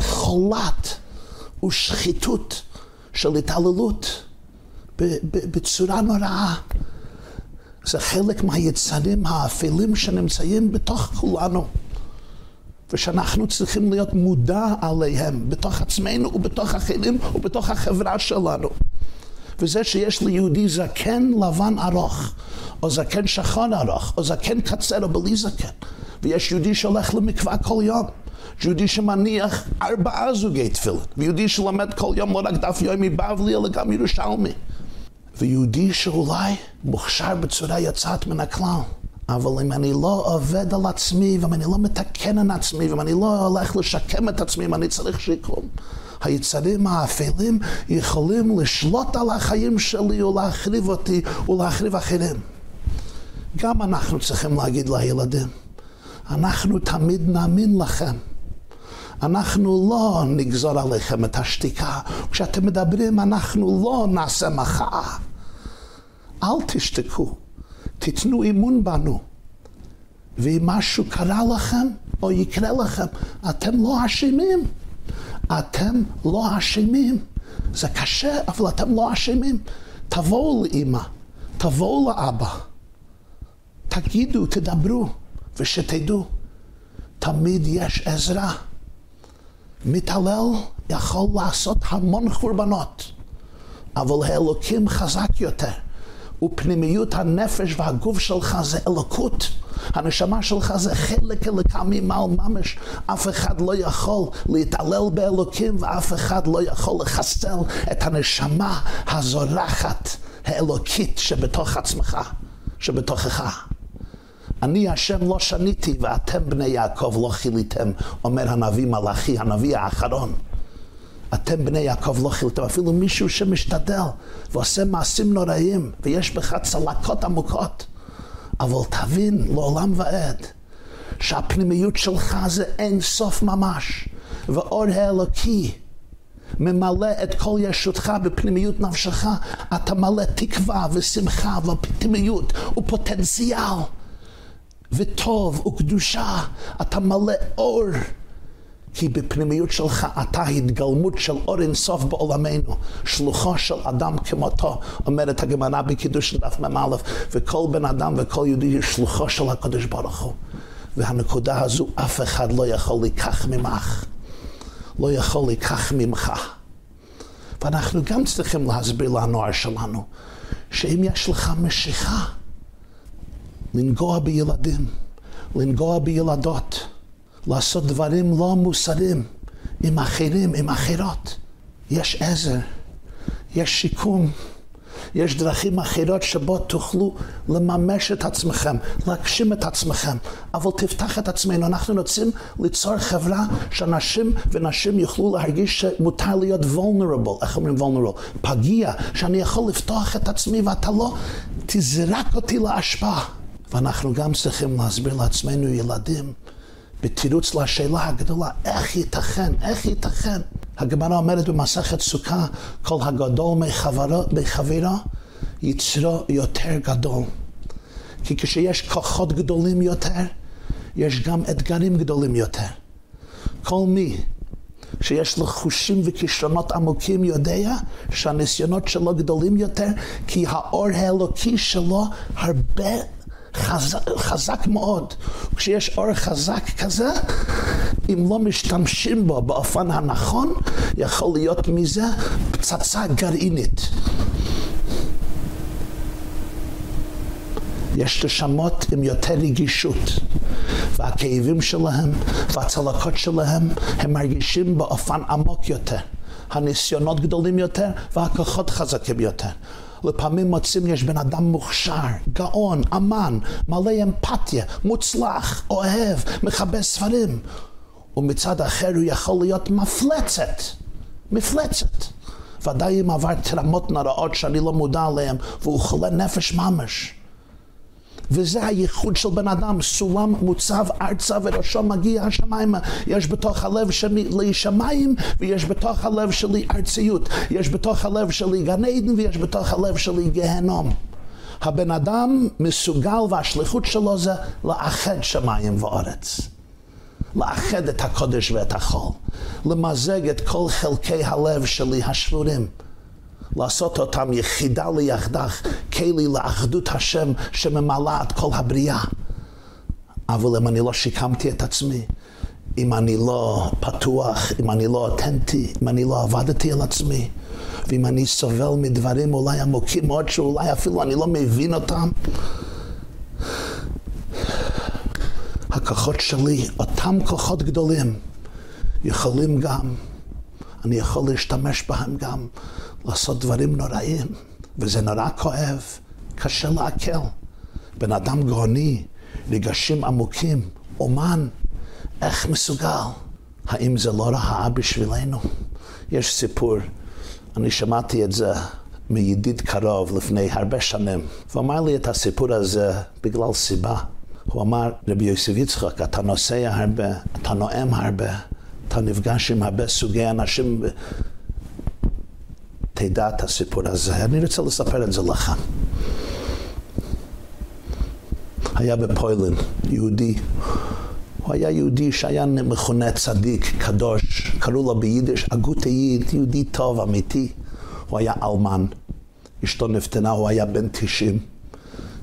חולת ושחיתות של התעללות בצורה נוראה. זה חלק מהיצרים האפלים שנמצאים בתוך כולנו. ושאנחנו צריכים להיות מודע עליהם בתוך עצמנו ובתוך אחרים ובתוך החברה שלנו. וזה שיש ליהודי זקן לבן ארוך, או זקן שחון ארוך, או זקן קצר או בלי זקן, ויש יהודי שהולך למקווה כל יום. יהודי שמניח ארבעה זוגי תפילין, ויהודי שלומד כל יום לא רק דף יומי בבלי, אלא גם ירושלמי. ויהודי שאולי מוכשר בצורה יוצאת מן הכלל. אבל אם אני לא עובד על עצמי, ואם אני לא מתקן על עצמי, ואם אני לא הולך לשקם את עצמי, אם אני צריך שיקום, היצרים האפלים יכולים לשלוט על החיים שלי ולהחריב אותי ולהחריב אחרים. גם אנחנו צריכים להגיד לילדים, אנחנו תמיד נאמין לכם. אנחנו לא נגזור עליכם את השתיקה. כשאתם מדברים, אנחנו לא נעשה מחאה. אל תשתקו. תיתנו אמון בנו. ואם משהו קרה לכם או יקרה לכם, אתם לא אשמים. אתם לא אשמים. זה קשה, אבל אתם לא אשמים. תבואו לאמא, תבואו לאבא, תגידו, תדברו, ושתדעו, תמיד יש עזרה. מתעלל יכול לעשות המון קורבנות, אבל האלוקים חזק יותר. ופנימיות הנפש והגוף שלך זה אלוקות. הנשמה שלך זה חלק אלוקמי מעל ממש. אף אחד לא יכול להתעלל באלוקים ואף אחד לא יכול לחסל את הנשמה הזורחת האלוקית שבתוך עצמך, שבתוכך. אני השם לא שניתי ואתם בני יעקב לא חיליתם, אומר הנביא מלאכי, הנביא האחרון. אתם בני יעקב לא חילתם, אפילו מישהו שמשתדל ועושה מעשים נוראים ויש בך צלקות עמוקות. אבל תבין לעולם ועד שהפנימיות שלך זה אין סוף ממש, ואור האלוקי ממלא את כל ישותך בפנימיות נפשך, אתה מלא תקווה ושמחה ופנימיות ופוטנציאל וטוב וקדושה, אתה מלא אור. כי בפנימיות שלך אתה התגלמות של אור אינסוף בעולמנו, שלוחו של אדם כמותו, אומרת הגמרא בקידוש דף מ"א, וכל בן אדם וכל יהודי הוא שלוחו של הקדוש ברוך הוא. והנקודה הזו אף אחד לא יכול לקח ממך, לא יכול לקח ממך. ואנחנו גם צריכים להסביר לנוער שלנו, שאם יש לך משיכה לנגוע בילדים, לנגוע בילדות, לעשות דברים לא מוסריים עם אחרים, עם אחרות. יש עזר, יש שיקום, יש דרכים אחרות שבו תוכלו לממש את עצמכם, להגשים את עצמכם, אבל תפתח את עצמנו. אנחנו רוצים ליצור חברה שאנשים ונשים יוכלו להרגיש שמותר להיות vulnerable, איך אומרים vulnerable? פגיע, שאני יכול לפתוח את עצמי ואתה לא תזרק אותי להשפעה. ואנחנו גם צריכים להסביר לעצמנו, ילדים, בתירוץ לשאלה הגדולה, איך ייתכן, איך ייתכן? הגמרא אומרת במסכת סוכה, כל הגדול מחברו, מחברו, יצרו יותר גדול. כי כשיש כוחות גדולים יותר, יש גם אתגרים גדולים יותר. כל מי שיש לו חושים וכישרונות עמוקים יודע שהניסיונות שלו גדולים יותר, כי האור האלוקי שלו הרבה חזק, חזק מאוד. כשיש אור חזק כזה, אם לא משתמשים בו באופן הנכון, יכול להיות מזה פצצה גרעינית. יש נשמות עם יותר רגישות והכאבים שלהם והצלקות שלהם הם מרגישים באופן עמוק יותר הניסיונות גדולים יותר והכוחות חזקים יותר לפעמים מוצאים יש בן אדם מוכשר, גאון, אמן, מלא אמפתיה, מוצלח, אוהב, מכבה ספרים. ומצד אחר הוא יכול להיות מפלצת, מפלצת. ודאי אם עבר תרמות נוראות שאני לא מודע עליהן, והוא חולה נפש ממש. וזה הייחוד של בן אדם, סולם מוצב ארצה וראשו מגיע השמיימה. יש בתוך הלב שלי שמיים ויש בתוך הלב שלי ארציות. יש בתוך הלב שלי גן עדן ויש בתוך הלב שלי גהנום. הבן אדם מסוגל והשליחות שלו זה לאחד שמיים וארץ. לאחד את הקודש ואת החול. למזג את כל חלקי הלב שלי השבורים. לעשות אותם יחידה ליחדך, כלי לאחדות השם שממלא את כל הבריאה. אבל אם אני לא שיקמתי את עצמי, אם אני לא פתוח, אם אני לא אותנטי, אם אני לא עבדתי על עצמי, ואם אני סובל מדברים אולי עמוקים מאוד, שאולי אפילו אני לא מבין אותם, הכוחות שלי, אותם כוחות גדולים, יכולים גם, אני יכול להשתמש בהם גם לעשות דברים נוראים, וזה נורא כואב, קשה לעכל. בן אדם גאוני, רגשים עמוקים, אומן, איך מסוגל? האם זה לא רעה בשבילנו? יש סיפור, אני שמעתי את זה מידיד קרוב לפני הרבה שנים, והוא אמר לי את הסיפור הזה בגלל סיבה. הוא אמר, רבי יוסף יצחק, אתה נוסע הרבה, אתה נואם הרבה, אתה נפגש עם הרבה סוגי אנשים תדע את הסיפור הזה. אני רוצה לספר את זה לך. היה בפוילן, יהודי. הוא היה יהודי שהיה מכונה צדיק, קדוש, קראו לו ביידיש אגותאיד, יהודי טוב, אמיתי. הוא היה אלמן, אשתו נפטנה, הוא היה בן 90.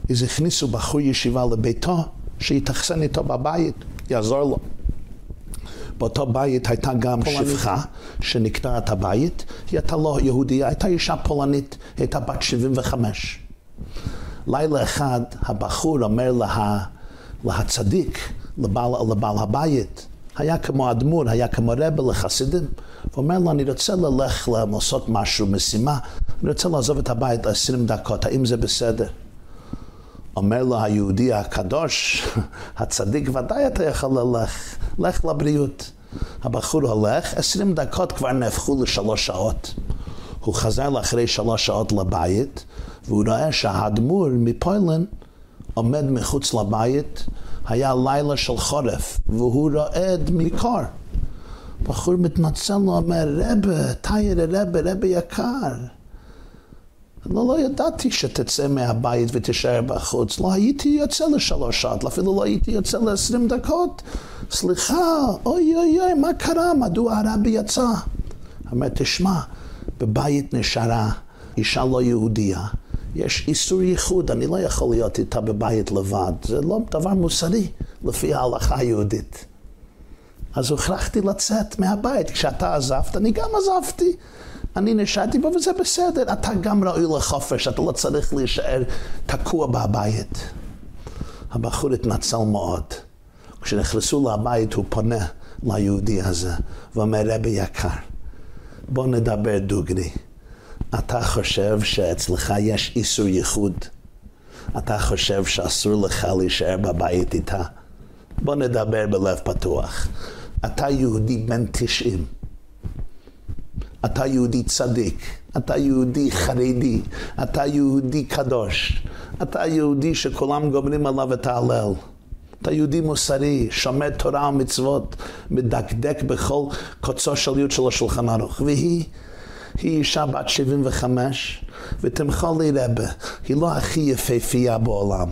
אז הכניסו בחור ישיבה לביתו, שיתאכסן איתו בבית, יעזור לו. באותו בית הייתה גם פולנית. שפחה שנקטה את הבית, היא הייתה לא יהודייה, הייתה אישה פולנית, היא הייתה בת 75. לילה אחד הבחור אומר לה, להצדיק, לבעל, לבעל הבית, היה כמו אדמו"ר, היה כמו רבה לחסידים, ואומר לו, אני רוצה ללך לעשות משהו, משימה, אני רוצה לעזוב את הבית עשרים דקות, האם זה בסדר? אומר לו היהודי הקדוש, הצדיק, ודאי אתה יכול ללך, לך לבריאות. הבחור הולך, עשרים דקות כבר נהפכו לשלוש שעות. הוא חזר לאחרי שלוש שעות לבית, והוא רואה שהאדמו"ר מפוילן עומד מחוץ לבית, היה לילה של חורף, והוא רועד מקור. בחור מתנצל, הוא אומר, רבה, תאיר רבה, רבה יקר. לא, לא ידעתי שתצא מהבית ותישאר בחוץ. לא הייתי יוצא לשלוש שעות, אפילו לא הייתי יוצא לעשרים דקות. סליחה, אוי אוי אוי, מה קרה? מדוע הרבי יצא? אומר, תשמע, בבית נשארה אישה לא יהודייה. יש איסור ייחוד, אני לא יכול להיות איתה בבית לבד. זה לא דבר מוסרי לפי ההלכה היהודית. אז הוכרחתי לצאת מהבית. כשאתה עזבת, אני גם עזבתי. אני נשארתי בו וזה בסדר. אתה גם ראוי לחופש, אתה לא צריך להישאר תקוע בבית. הבחור התנצל מאוד. כשנכנסו לבית הוא פונה ליהודי הזה ואומר, רבי יקר, בוא נדבר דוגרי. אתה חושב שאצלך יש איסור ייחוד? אתה חושב שאסור לך להישאר בבית איתה? בוא נדבר בלב פתוח. אתה יהודי בן תשעים. אתה יהודי צדיק, אתה יהודי חרדי, אתה יהודי קדוש, אתה יהודי שכולם גומרים עליו את ההלל. אתה יהודי מוסרי, שומר תורה ומצוות, מדקדק בכל קוצו של יוד של השולחן ערוך. והיא, היא אישה בת 75, ותמכה לי רבה, היא לא הכי יפהפייה בעולם.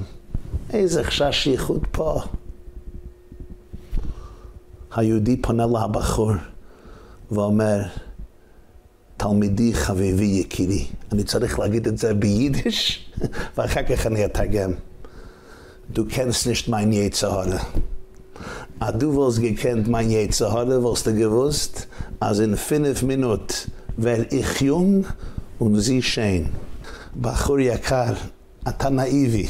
איזה חשש ייחוד פה. היהודי פונה לבחור ואומר, תלמידי חביבי יקירי. אני צריך להגיד את זה ביידיש, ואחר כך אני kennst nicht mein Jezahara. A du wirst gekannt mein Jezahara, wirst du gewusst, als in fünf Minuten wär ich jung und sie schön. בחור יקר, אתה נאיבי,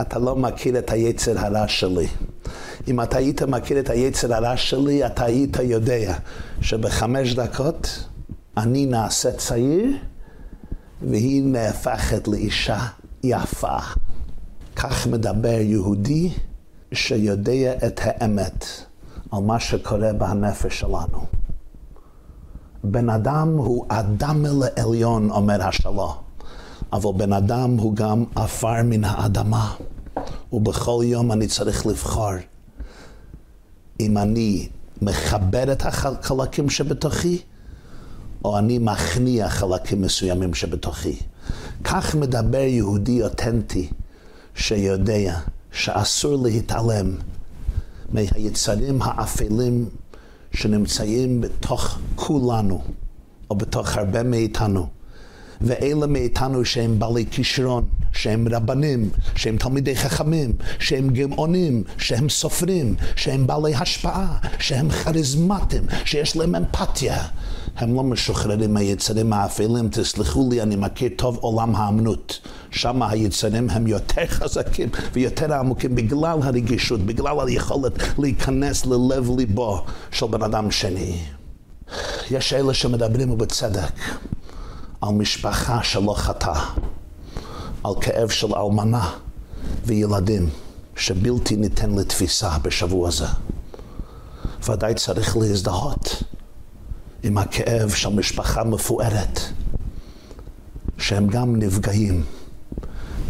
אתה לא מכיר את היצר הרע שלי. אם אתה היית מכיר את היצר הרע שלי, אתה היית יודע שבחמש דקות אני נעשה צעיר, והיא נהפכת לאישה יפה. כך מדבר יהודי שיודע את האמת על מה שקורה בנפש שלנו. בן אדם הוא אדם לעליון, אומר השלום, אבל בן אדם הוא גם עפר מן האדמה, ובכל יום אני צריך לבחור אם אני מחבר את החלקים שבתוכי, או אני מכניע חלקים מסוימים שבתוכי. כך מדבר יהודי אותנטי שיודע שאסור להתעלם מהיצרים האפלים שנמצאים בתוך כולנו, או בתוך הרבה מאיתנו. ואלה מאיתנו שהם בעלי כישרון, שהם רבנים, שהם תלמידי חכמים, שהם גאונים, שהם סופרים, שהם בעלי השפעה, שהם כריזמטיים, שיש להם אמפתיה. הם לא משוחררים מהיצרים האפלים, תסלחו לי, אני מכיר טוב עולם האמנות. שם היצרים הם יותר חזקים ויותר עמוקים בגלל הרגישות, בגלל היכולת להיכנס ללב ליבו של בן אדם שני. יש אלה שמדברים ובצדק על משפחה שלא חטאה, על כאב של אלמנה וילדים שבלתי ניתן לתפיסה בשבוע הזה. ודאי צריך להזדהות עם הכאב של משפחה מפוארת, שהם גם נפגעים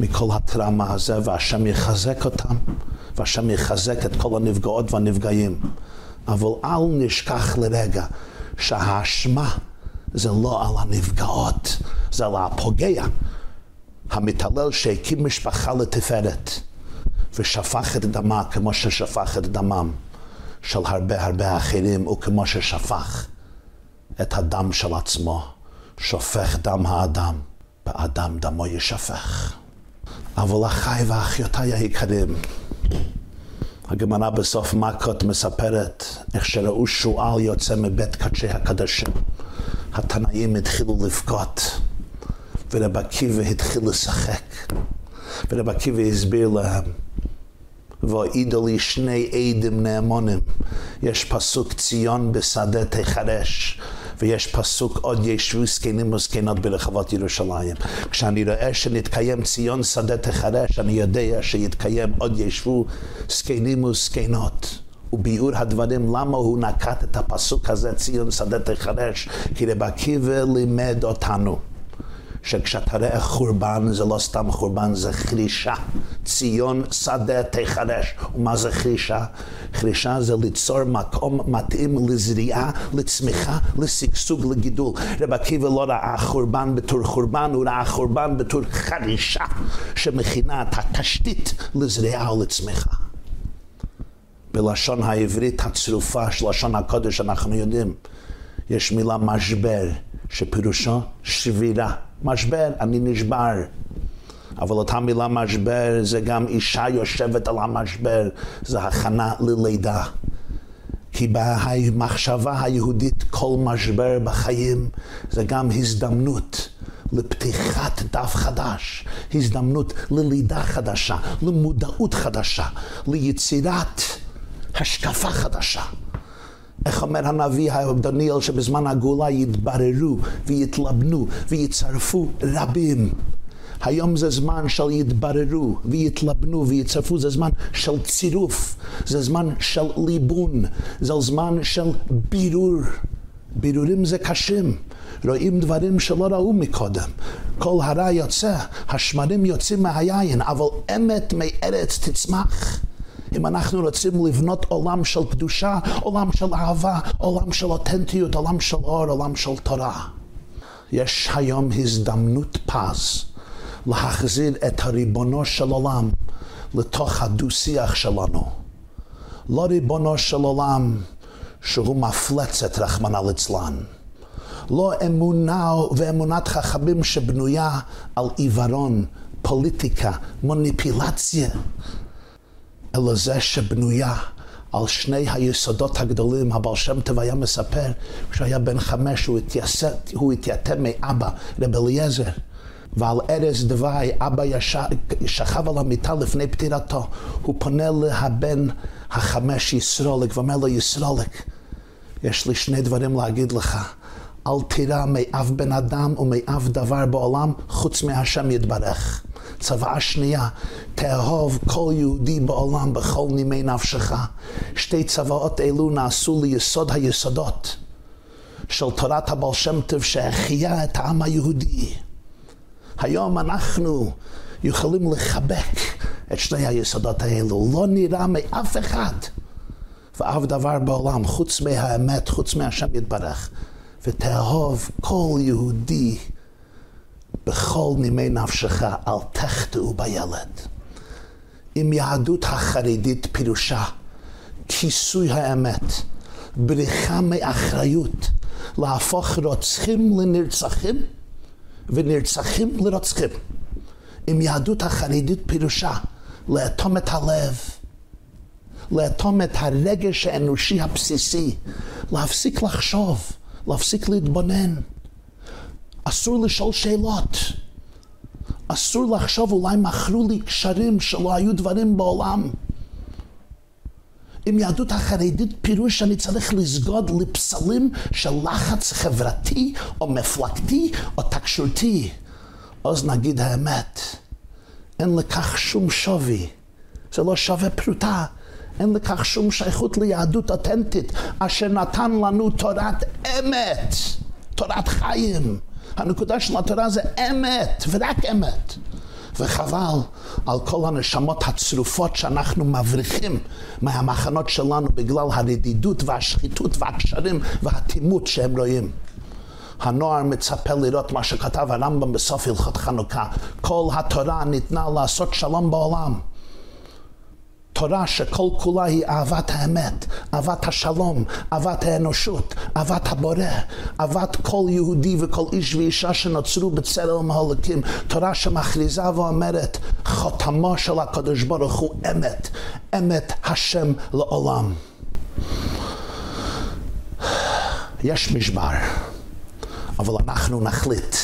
מכל הטראומה הזה, והשם יחזק אותם, והשם יחזק את כל הנפגעות והנפגעים. אבל אל נשכח לרגע שהאשמה זה לא על הנפגעות, זה על הפוגע, המתעלל שהקים משפחה לתפארת, ושפך את דמה כמו ששפך את דמם של הרבה הרבה אחרים, וכמו ששפך את הדם של עצמו, שופך דם האדם, באדם דמו ישפך. אבל אחיי ואחיותיי היקרים, הגמרא בסוף מכות מספרת איך שראו שועל יוצא מבית קדשי הקדשים. התנאים התחילו לבכות. ורב עקיבא התחיל לשחק. ורב עקיבא הסביר להם, והעידו לי שני עדים נאמונים. יש פסוק ציון בשדה תחרש, ויש פסוק עוד ישבו זקנים וזקנות ברחבות ירושלים. כשאני רואה שנתקיים ציון שדה תחרש, אני יודע שיתקיים עוד ישבו זקנים וזקנות. וביאור הדברים למה הוא נקט את הפסוק הזה ציון שדה תחרש כי רב עקיבא לימד אותנו שכשאתה רואה חורבן זה לא סתם חורבן זה חרישה ציון שדה תחרש ומה זה חרישה? חרישה זה ליצור מקום מתאים לזריעה, לצמיחה, לשגשוג, לגידול רב עקיבא לא ראה חורבן בתור חורבן הוא ראה חורבן בתור חרישה שמכינה את התשתית לזריעה ולצמיחה בלשון העברית הצרופה של לשון הקודש אנחנו יודעים, יש מילה משבר, שפירושו שבירה. משבר, אני נשבר. אבל אותה מילה משבר זה גם אישה יושבת על המשבר, זה הכנה ללידה. כי במחשבה היהודית כל משבר בחיים זה גם הזדמנות לפתיחת דף חדש, הזדמנות ללידה חדשה, למודעות חדשה, ליצירת השקפה חדשה. איך אומר הנביא דניאל שבזמן הגאולה יתבררו ויתלבנו ויצרפו רבים. היום זה זמן של יתבררו ויתלבנו ויצרפו, זה זמן של צירוף, זה זמן של ליבון, זה זמן של בירור. בירורים זה קשים, רואים דברים שלא ראו מקודם. כל הרע יוצא, השמרים יוצאים מהיין, אבל אמת מארץ תצמח. אם אנחנו רוצים לבנות עולם של קדושה, עולם של אהבה, עולם של אותנטיות, עולם של אור, עולם של תורה. יש היום הזדמנות פז להחזיר את הריבונו של עולם לתוך הדו-שיח שלנו. לא ריבונו של עולם שהוא מפלצת, רחמנא ליצלן. לא אמונה ואמונת חכמים שבנויה על עיוורון, פוליטיקה, מוניפילציה. אלא זה שבנויה על שני היסודות הגדולים, הבעל שם טוב היה מספר, כשהיה בן חמש הוא, התייסת, הוא התייתם מאבא, רב אליעזר, ועל ארז דווי, אבא ישב, שכב על המיטה לפני פטירתו, הוא פונה לבן החמש ישרולק, ואומר לו ישרולק, יש לי שני דברים להגיד לך, אל תירא מאף בן אדם ומאף דבר בעולם חוץ מהשם יתברך. צוואה שנייה, תאהוב כל יהודי בעולם בכל נימי נפשך. שתי צוואות אלו נעשו ליסוד היסודות של תורת הבעל שם טוב שהחייה את העם היהודי. היום אנחנו יכולים לחבק את שני היסודות האלו. לא נראה מאף אחד ואף דבר בעולם חוץ מהאמת, חוץ מהשם יתברך. ותאהוב כל יהודי בכל נימי נפשך, אל תחטאו בילד. עם יהדות החרדית פירושה כיסוי האמת, בריחה מאחריות, להפוך רוצחים לנרצחים ונרצחים לרוצחים. עם יהדות החרדית פירושה לאטום את הלב, לאטום את הרגש האנושי הבסיסי, להפסיק לחשוב, להפסיק להתבונן. אסור לשאול שאלות. אסור לחשוב אולי מכרו לי קשרים שלא היו דברים בעולם. עם יהדות החרדית פירוש שאני צריך לסגוד לפסלים של לחץ חברתי או מפלגתי או תקשורתי. אז נגיד האמת, אין לכך שום שווי, זה לא שווה פרוטה, אין לכך שום שייכות ליהדות אותנטית אשר נתן לנו תורת אמת, תורת חיים. הנקודה של התורה זה אמת, ורק אמת. וחבל על כל הנשמות הצרופות שאנחנו מבריחים מהמחנות שלנו בגלל הרדידות והשחיתות והקשרים והאטימות שהם רואים. הנוער מצפה לראות מה שכתב הרמב"ם בסוף הלכות חנוכה. כל התורה ניתנה לעשות שלום בעולם. תורה שכל כולה היא אהבת האמת, אהבת השלום, אהבת האנושות, אהבת הבורא, אהבת כל יהודי וכל איש ואישה שנוצרו בצלם ההולקים, תורה שמכריזה ואומרת חותמו של הקדוש ברוך הוא אמת, אמת השם לעולם. יש משבר, אבל אנחנו נחליט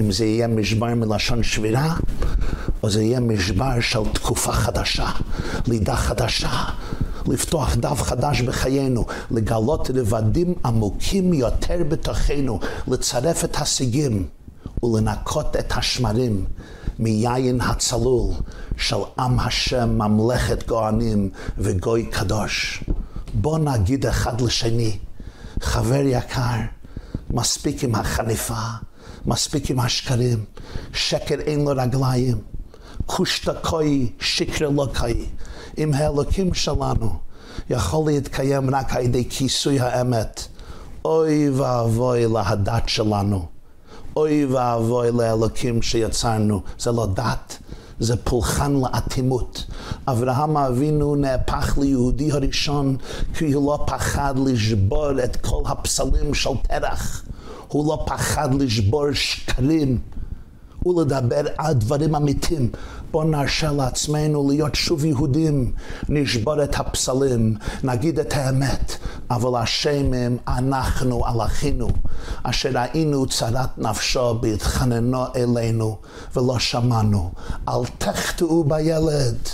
אם זה יהיה משבר מלשון שבירה, או זה יהיה משבר של תקופה חדשה, לידה חדשה, לפתוח דף חדש בחיינו, לגלות רבדים עמוקים יותר בתוכנו, לצרף את השיגים ולנקות את השמרים מיין הצלול של עם השם ממלכת גאונים וגוי קדוש. בוא נגיד אחד לשני, חבר יקר, מספיק עם החניפה, מספיק עם השקרים, שקר אין לו רגליים, קושטה קוי, שקר לא קוי. עם האלוקים שלנו יכול להתקיים רק על ידי כיסוי האמת. אוי ואבוי להדת שלנו. אוי ואבוי לאלוקים שיצרנו. זה לא דת, זה פולחן לאטימות. אברהם אבינו נהפך ליהודי הראשון כי הוא לא פחד לשבור את כל הפסלים של פרח. הוא לא פחד לשבור שקרים ולדבר על דברים אמיתים. בוא נרשה לעצמנו להיות שוב יהודים, נשבור את הפסלים, נגיד את האמת, אבל אשמים אנחנו על אחינו, אשר ראינו צרת נפשו בהתחננו אלינו ולא שמענו. אל תחטאו בילד,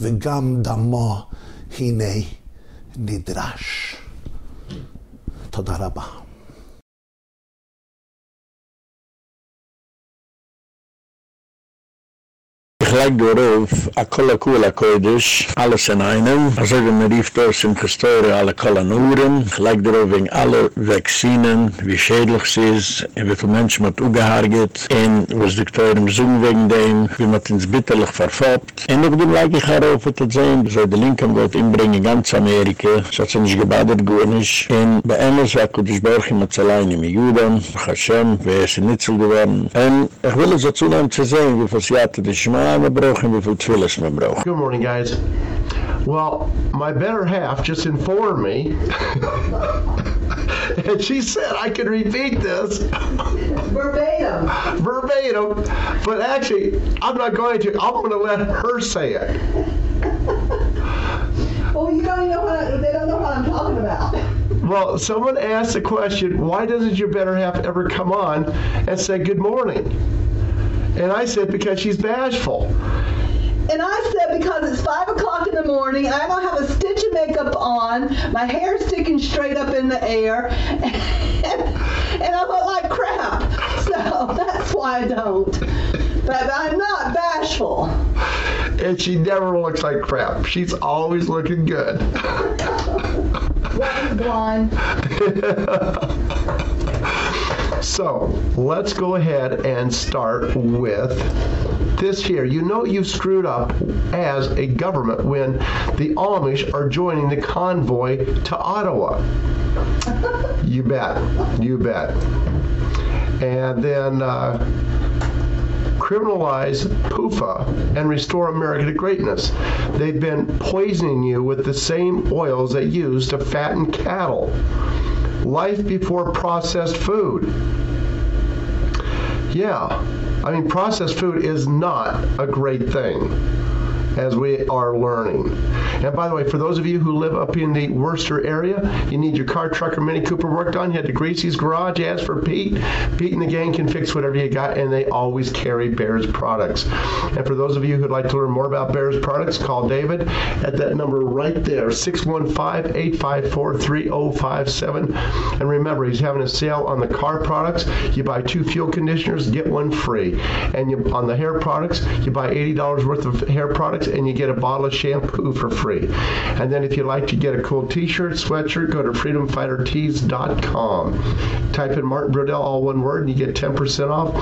וגם דמו הנה נדרש. תודה רבה. Gleich darauf, a kola kula koidisch, alles in einem, also wenn man rief das in Kastore, alle kola nuren, gleich darauf wegen alle Vaccinen, wie schädlich sie ist, und wie viele Menschen man ugehargert, und was die teuren Zoom wegen dem, wie man ins bitterlich verfoppt. Und noch dem leik ich darauf, zu sehen, so die Linken wird inbringen, ganz Amerika, hat sie nicht gebadet, gut nicht, und bei Emels war Kudisch Borch im Azalein im Juden, Hashem, wer ist in Nitzel geworden, und ich will es dazu nehmen zu sehen, wie viel sie hatte, die Schmai, me brochen, wie viel Twilis me brochen. Good morning, guys. Well, my better half just informed me, and she said I could repeat this Verbatim. verbatim, but actually, I'm not going to. I'm going to let her say it. Well, you don't know what I, they don't know what I'm talking about. Well, someone asked the question, why doesn't your better half ever come on and say good morning? And I said, because she's bashful. And I said because it's five o'clock in the morning, I don't have a stitch of makeup on, my hair's sticking straight up in the air, and, and I look like crap. So that's why I don't. But I'm not bashful. And she never looks like crap. She's always looking good. Blonde. So let's go ahead and start with this here. You know you screwed up as a government when the Amish are joining the convoy to Ottawa. You bet. You bet. And then uh, criminalize PUFA and restore America to greatness. They've been poisoning you with the same oils they use to fatten cattle. Life before processed food. Yeah, I mean, processed food is not a great thing as we are learning. And by the way, for those of you who live up in the Worcester area, you need your car, truck, or Mini Cooper work done, head to Gracie's Garage, ask for Pete. Pete and the gang can fix whatever you got, and they always carry Bears products. And for those of you who'd like to learn more about Bears products, call David at that number right there, 615-854-3057. And remember, he's having a sale on the car products. You buy two fuel conditioners, get one free. And you, on the hair products, you buy $80 worth of hair products, and you get a bottle of shampoo for free. And then if you'd like to get a cool t-shirt, sweatshirt, go to freedomfightertees.com. Type in Martin Brodell, all one word, and you get 10% off.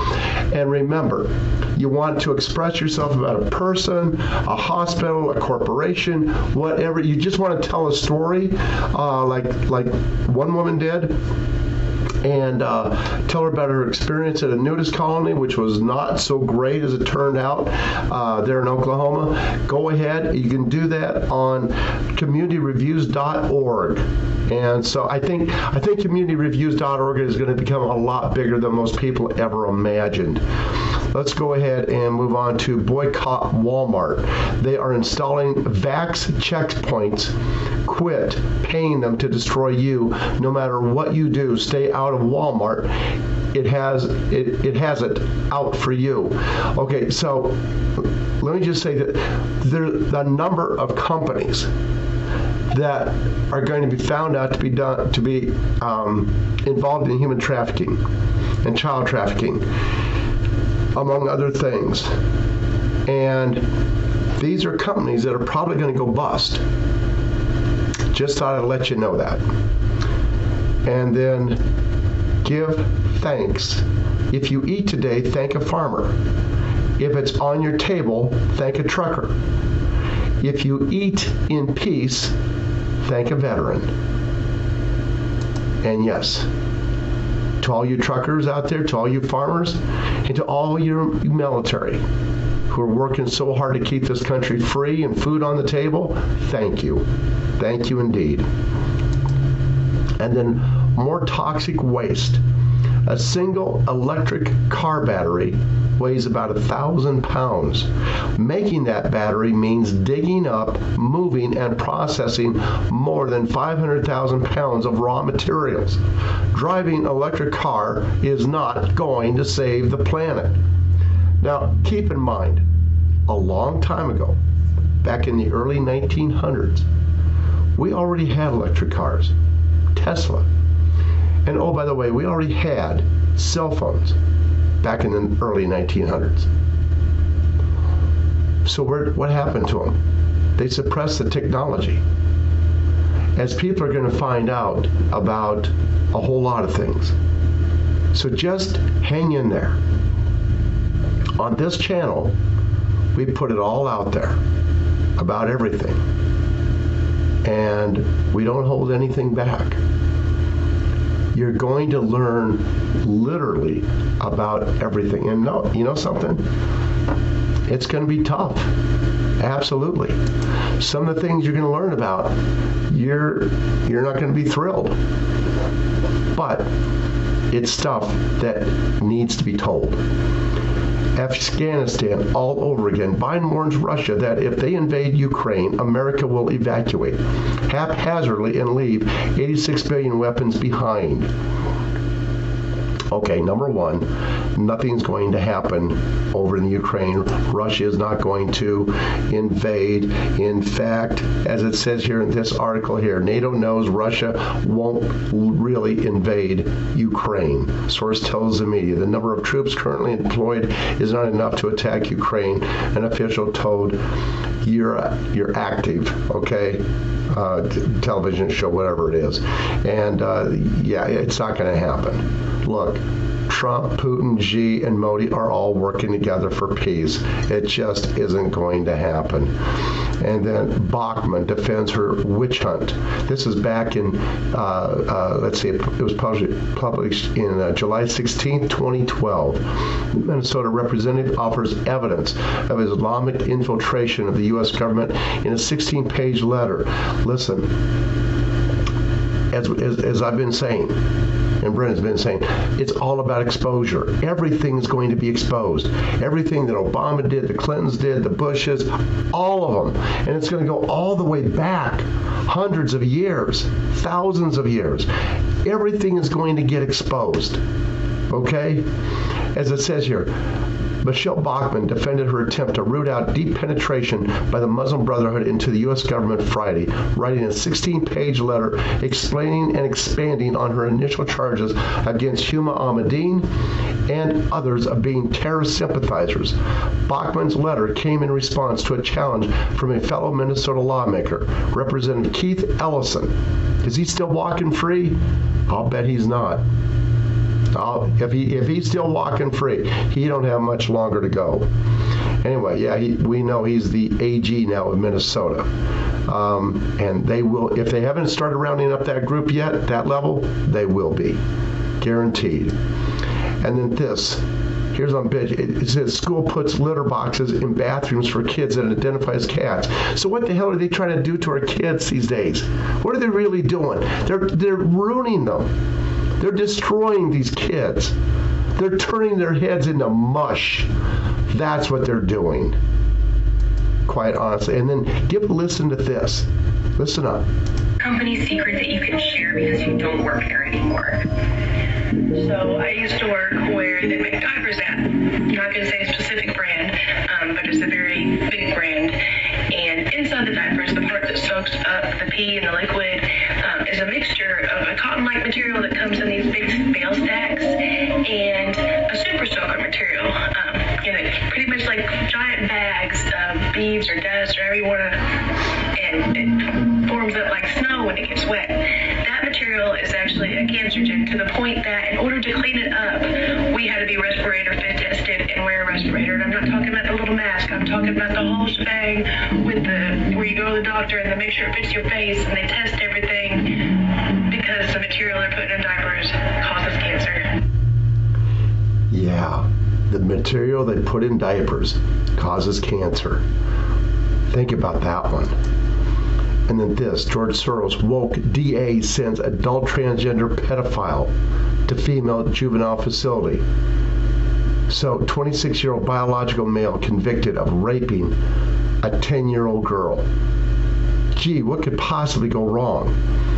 And remember, you want to express yourself about a person, a hospital, a corporation, whatever. You just want to tell a story uh, like, like one woman did and uh, tell her about her experience at a nudist colony, which was not so great as it turned out uh, there in Oklahoma. Go ahead. You can do that on communityreviews.org. And so I think I think communityreviews.org is going to become a lot bigger than most people ever imagined. Let's go ahead and move on to boycott Walmart. They are installing vax checkpoints. Quit paying them to destroy you. No matter what you do, stay out of Walmart it has it, it has it out for you. Okay, so let me just say that there the number of companies that are going to be found out to be done to be um, involved in human trafficking and child trafficking among other things. And these are companies that are probably going to go bust. Just thought I'd let you know that. And then give thanks. If you eat today thank a farmer. If it's on your table thank a trucker. If you eat in peace thank a veteran. And yes, to all you truckers out there, to all you farmers, and to all your military who are working so hard to keep this country free and food on the table, thank you. Thank you indeed. And then more toxic waste. A single electric car battery weighs about a thousand pounds. Making that battery means digging up, moving, and processing more than 500,000 pounds of raw materials. Driving an electric car is not going to save the planet. Now, keep in mind, a long time ago, back in the early 1900s, we already had electric cars. Tesla. And oh, by the way, we already had cell phones back in the early 1900s. So what happened to them? They suppressed the technology. As people are going to find out about a whole lot of things. So just hang in there. On this channel, we put it all out there about everything. And we don't hold anything back you're going to learn literally about everything. And no, you know something? It's going to be tough. Absolutely. Some of the things you're going to learn about, you're you're not going to be thrilled. But it's stuff that needs to be told. Afghanistan all over again. Biden warns Russia that if they invade Ukraine, America will evacuate haphazardly and leave 86 billion weapons behind. Okay, number one, nothing's going to happen over in the Ukraine. Russia is not going to invade. In fact, as it says here in this article here, NATO knows Russia won't really invade Ukraine. Source tells the media the number of troops currently employed is not enough to attack Ukraine. An official told you're you're active, okay? Uh, television show, whatever it is. And uh, yeah, it's not going to happen look, Trump, Putin, Xi, and Modi are all working together for peace. It just isn't going to happen. And then Bachmann defends her witch hunt. This is back in, uh, uh, let's see, it was published in uh, July 16, 2012. Minnesota representative offers evidence of Islamic infiltration of the U.S. government in a 16-page letter. Listen, as, as, as I've been saying, and Brendan's been saying, it's all about exposure. Everything is going to be exposed. Everything that Obama did, the Clintons did, the Bushes, all of them. And it's going to go all the way back hundreds of years, thousands of years. Everything is going to get exposed. Okay? As it says here, Michelle Bachmann defended her attempt to root out deep penetration by the Muslim Brotherhood into the U.S. government Friday, writing a 16-page letter explaining and expanding on her initial charges against Huma Abedin and others of being terrorist sympathizers. Bachmann's letter came in response to a challenge from a fellow Minnesota lawmaker, Representative Keith Ellison. Is he still walking free? I'll bet he's not. If he if he's still walking free, he don't have much longer to go. Anyway, yeah, he, we know he's the AG now of Minnesota. Um, and they will if they haven't started rounding up that group yet, that level, they will be. Guaranteed. And then this Here's on bitch. It says school puts litter boxes in bathrooms for kids that identify as cats. So what the hell are they trying to do to our kids these days? What are they really doing? They're they're ruining them. They're destroying these kids. They're turning their heads into mush. That's what they're doing. Quite honestly. And then give a listen to this. Listen up. Company secret that you can share because you don't work there anymore. So I used to work where they make diapers at. I'm not going to say a specific brand, um, but it's a very big brand. And inside the diapers, the part that soaks up the pee and the liquid um, is a mixture a cotton-like material that comes in these big bale stacks and a super soaker material. Um, and pretty much like giant bags of beads or dust or whatever you want to, and it forms up like snow when it gets wet. That material is actually a cancerogen to the point that in order to clean it up, we had to be respirator fit tested and wear a respirator. And I'm not talking about the little mask. I'm talking about the whole shebang with the where you go to the doctor and they make sure it fits your face and they test everything material they're putting in diapers causes cancer. Yeah, the material they put in diapers causes cancer. Think about that one. And then this George Soros, woke DA sends adult transgender pedophile to female juvenile facility. So, 26 year old biological male convicted of raping a 10 year old girl. Gee, what could possibly go wrong?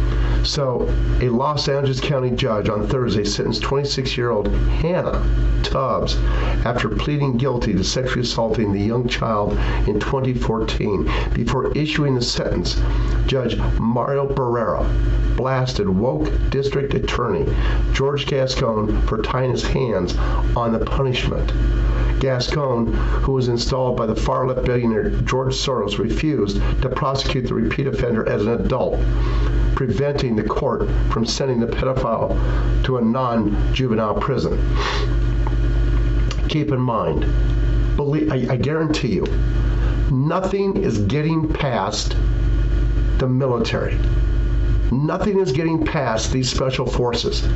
So, a Los Angeles County judge on Thursday sentenced 26 year old Hannah Tubbs after pleading guilty to sexually assaulting the young child in 2014. Before issuing the sentence, Judge Mario Barrera blasted woke district attorney George Gascon for tying his hands on the punishment. Gascon, who was installed by the far left billionaire George Soros, refused to prosecute the repeat offender as an adult preventing the court from sending the pedophile to a non-juvenile prison. Keep in mind, believe, I, I guarantee you, nothing is getting past the military. Nothing is getting past these special forces.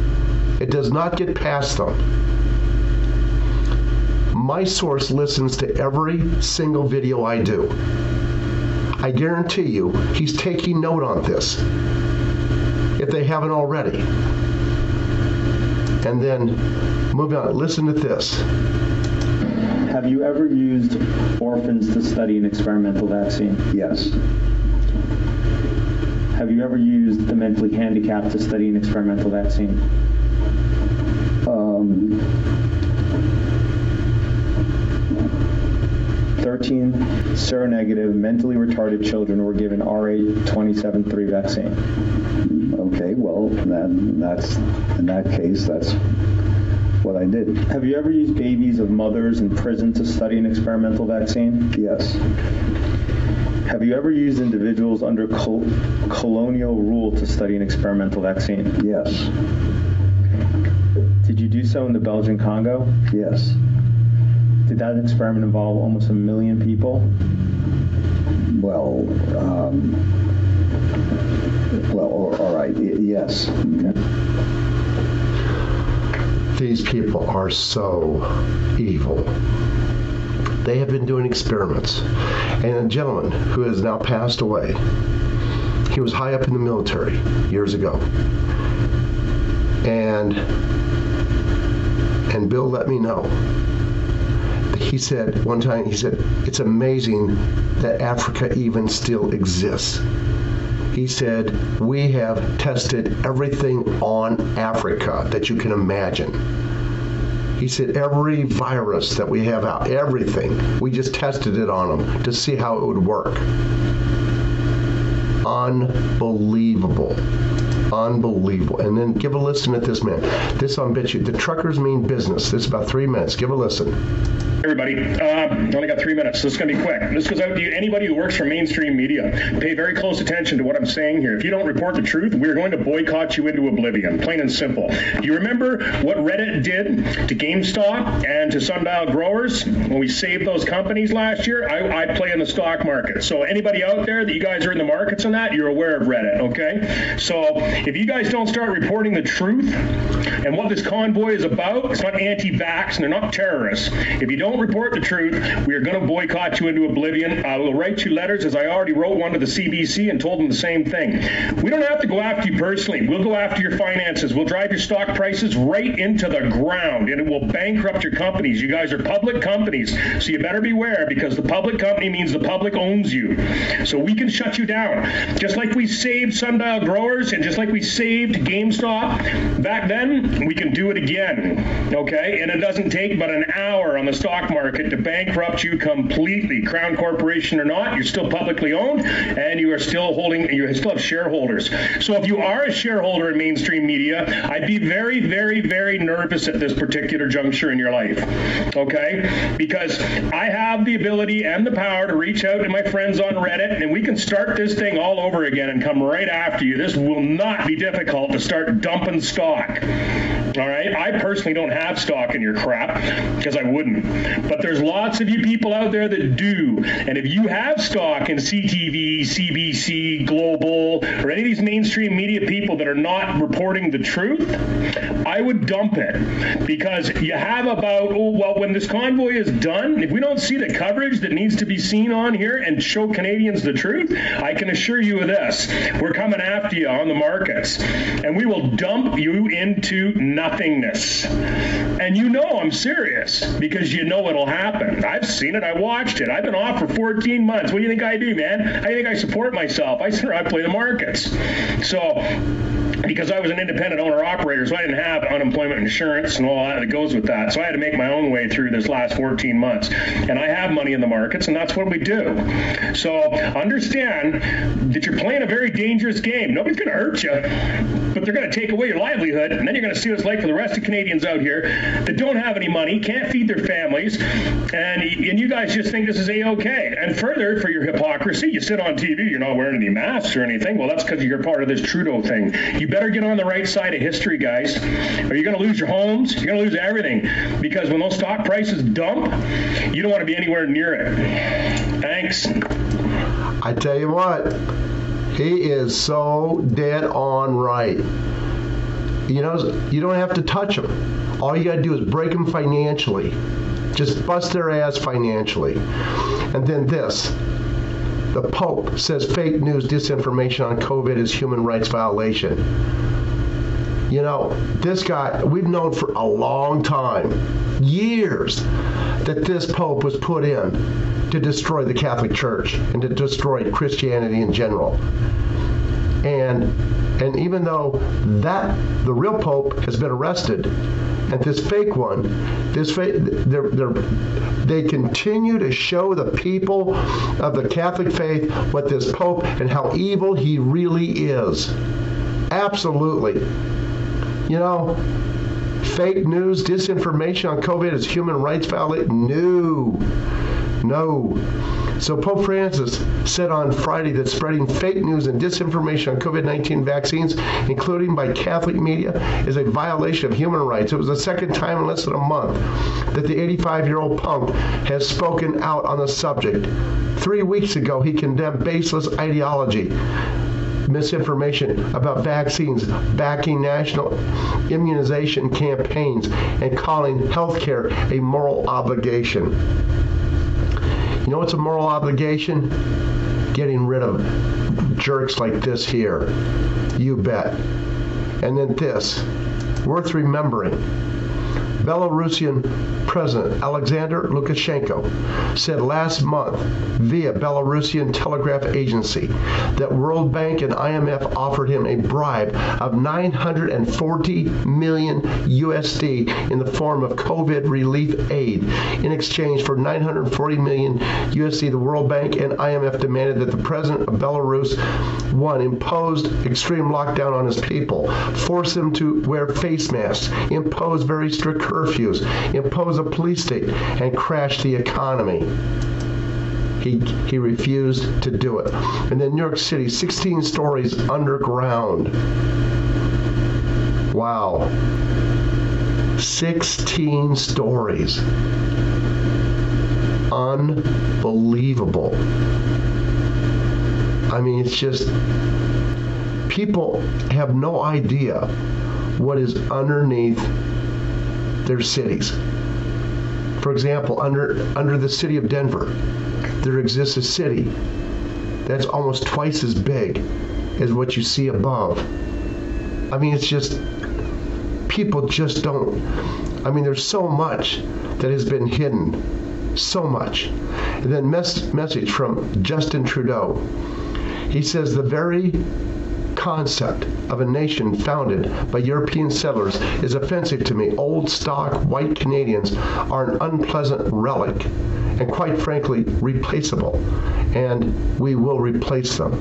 It does not get past them. My source listens to every single video I do. I guarantee you, he's taking note on this if they haven't already. And then moving on, listen to this. Have you ever used orphans to study an experimental vaccine? Yes. Have you ever used the mentally handicapped to study an experimental vaccine? Um, 13 seronegative mentally retarded children were given RH273 vaccine. okay, well, that, that's in that case, that's what I did. Have you ever used babies of mothers in prison to study an experimental vaccine? Yes. Have you ever used individuals under col colonial rule to study an experimental vaccine? Yes. Did you do so in the Belgian Congo? Yes. Did that experiment involve almost a million people? Well, um, well, all all right, y- yes. These people are so evil. They have been doing experiments. And a gentleman who has now passed away, he was high up in the military years ago. And and Bill let me know. He said one time he said it's amazing that Africa even still exists. He said, We have tested everything on Africa that you can imagine. He said, Every virus that we have out, everything, we just tested it on them to see how it would work. Unbelievable. Unbelievable. And then give a listen at this man. This on bet you. The truckers mean business. This is about three minutes. Give a listen. Everybody, uh, only got three minutes. This is going to be quick. This goes out to you, anybody who works for mainstream media. Pay very close attention to what I'm saying here. If you don't report the truth, we're going to boycott you into oblivion, plain and simple. Do you remember what Reddit did to GameStop and to Sundial Growers when we saved those companies last year? I, I play in the stock market. So anybody out there that you guys are in the markets on that, you're aware of Reddit, okay? So if you guys don't start reporting the truth and what this convoy is about, it's not anti-vax and they're not terrorists. If you don't report the truth, we are going to boycott you into oblivion. I will write you letters, as I already wrote one to the CBC and told them the same thing. We don't have to go after you personally. We'll go after your finances. We'll drive your stock prices right into the ground, and it will bankrupt your companies. You guys are public companies, so you better beware because the public company means the public owns you. So we can shut you down. Just like we saved Sundial Growers and just like like we saved GameStop back then, we can do it again. Okay? And it doesn't take but an hour on the stock market to bankrupt you completely. Crown Corporation or not, you're still publicly owned and you are still holding you still have shareholders. So if you are a shareholder in mainstream media, I'd be very very very nervous at this particular juncture in your life. Okay? Because I have the ability and the power to reach out to my friends on Reddit and we can start this thing all over again and come right after you. This will not be difficult to start dumping stock. All right? I personally don't have stock in your crap because I wouldn't. But there's lots of you people out there that do. And if you have stock in CTV, CBC, Global, or any of these mainstream media people that are not reporting the truth, I would dump it because you have about oh well when this convoy is done, if we don't see the coverage that needs to be seen on here and show Canadians the truth, I can assure you of this. We're coming after you on the and we will dump you into nothingness. And you know I'm serious because you know it'll happen. I've seen it. I watched it. I've been off for 14 months. What do you think I do, man? You think I support myself? I sit I play the markets. So because I was an independent owner operator, so I didn't have unemployment insurance and all that that goes with that. So I had to make my own way through this last 14 months. And I have money in the markets, and that's what we do. So understand that you're playing a very dangerous game. Nobody's going to hurt you, but they're going to take away your livelihood, and then you're going to see what it's like for the rest of Canadians out here that don't have any money, can't feed their families, and, and you guys just think this is A-OK. And further, for your hypocrisy, you sit on TV, you're not wearing any masks or anything. Well, that's because you're part of this Trudeau thing. You better get on the right side of history, guys, or you're going to lose your homes. You're going to lose everything because when those stock prices dump, you don't want to be anywhere near it. Thanks. I tell you what, he is so dead on right. You know, you don't have to touch them. All you got to do is break them financially. Just bust their ass financially. And then this. The Pope says fake news, disinformation on COVID is human rights violation. You know, this guy, we've known for a long time, years, that this Pope was put in to destroy the Catholic Church and to destroy Christianity in general. And and even though that the real pope has been arrested and this fake one this fake they're, they're, they continue to show the people of the Catholic faith what this pope and how evil he really is absolutely you know fake news disinformation on covid is human rights violation no no so Pope Francis said on Friday that spreading fake news and disinformation on COVID-19 vaccines, including by Catholic media, is a violation of human rights. It was the second time in less than a month that the 85-year-old punk has spoken out on the subject. 3 weeks ago, he condemned baseless ideology misinformation about vaccines, backing national immunization campaigns, and calling healthcare a moral obligation. You know what's a moral obligation? Getting rid of jerks like this here. You bet. And then this, worth remembering. Belarusian President Alexander Lukashenko said last month via Belarusian telegraph agency that World Bank and IMF offered him a bribe of 940 million USD in the form of COVID relief aid. In exchange for 940 million USD, the World Bank and IMF demanded that the president of Belarus one imposed extreme lockdown on his people, force them to wear face masks, impose very strict curfews, impose a police state and crash the economy. He he refused to do it. And then New York City 16 stories underground. Wow. 16 stories. Unbelievable. I mean, it's just people have no idea what is underneath their cities. For example, under under the city of Denver, there exists a city that's almost twice as big as what you see above. I mean, it's just people just don't I mean, there's so much that has been hidden. So much. And then mes message from Justin Trudeau. He says the very concept of a nation founded by European settlers is offensive to me. Old stock white Canadians are an unpleasant relic and quite frankly replaceable and we will replace them.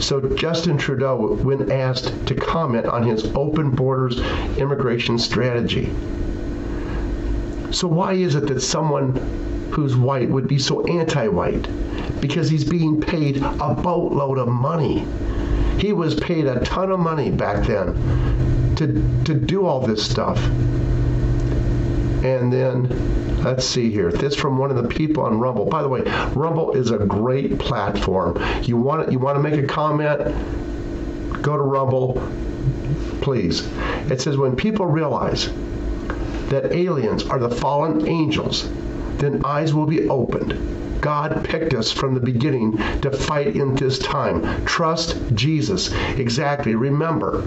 So Justin Trudeau when asked to comment on his open borders immigration strategy. So why is it that someone who's white would be so anti-white? Because he's being paid a boatload of money. He was paid a ton of money back then to to do all this stuff. And then let's see here. This from one of the people on Rumble. By the way, Rumble is a great platform. You want you want to make a comment? Go to Rumble, please. It says when people realize that aliens are the fallen angels, then eyes will be opened. God picked us from the beginning to fight in this time. Trust Jesus. Exactly. Remember,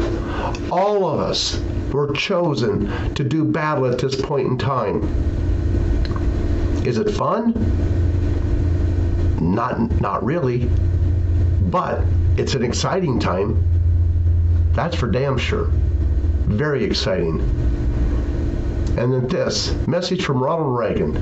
all of us were chosen to do battle at this point in time. Is it fun? Not not really. But it's an exciting time. That's for damn sure. Very exciting. And then this message from Ronald Reagan.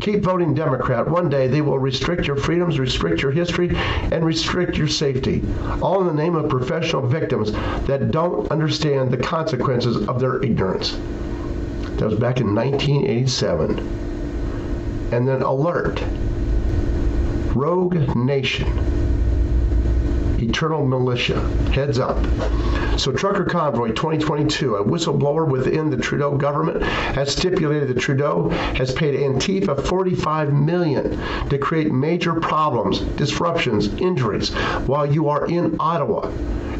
Keep voting Democrat. One day they will restrict your freedoms, restrict your history, and restrict your safety. All in the name of professional victims that don't understand the consequences of their ignorance. That was back in 1987. And then alert. Rogue Nation Eternal Militia. Heads up. So Trucker Convoy 2022, a whistleblower within the Trudeau government has stipulated that Trudeau has paid Antifa 45 million to create major problems, disruptions, injuries while you are in Ottawa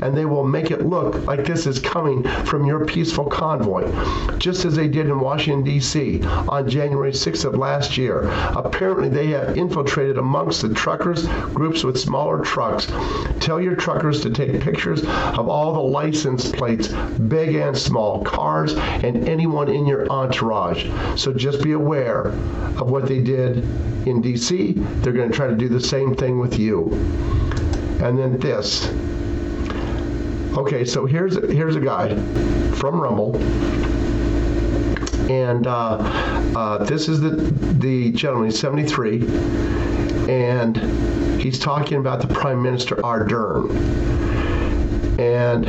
and they will make it look like this is coming from your peaceful convoy just as they did in Washington DC on January 6th of last year apparently they have infiltrated amongst the truckers groups with smaller trucks tell your truckers to take pictures of all the license plates big and small cars and anyone in your entourage. So just be aware of what they did in DC they're going to try to do the same thing with you. And then this. Okay, so here's here's a guy from Rumble. And uh, uh, this is the the gentleman, he's 73 and he's talking about the Prime Minister Ardern. And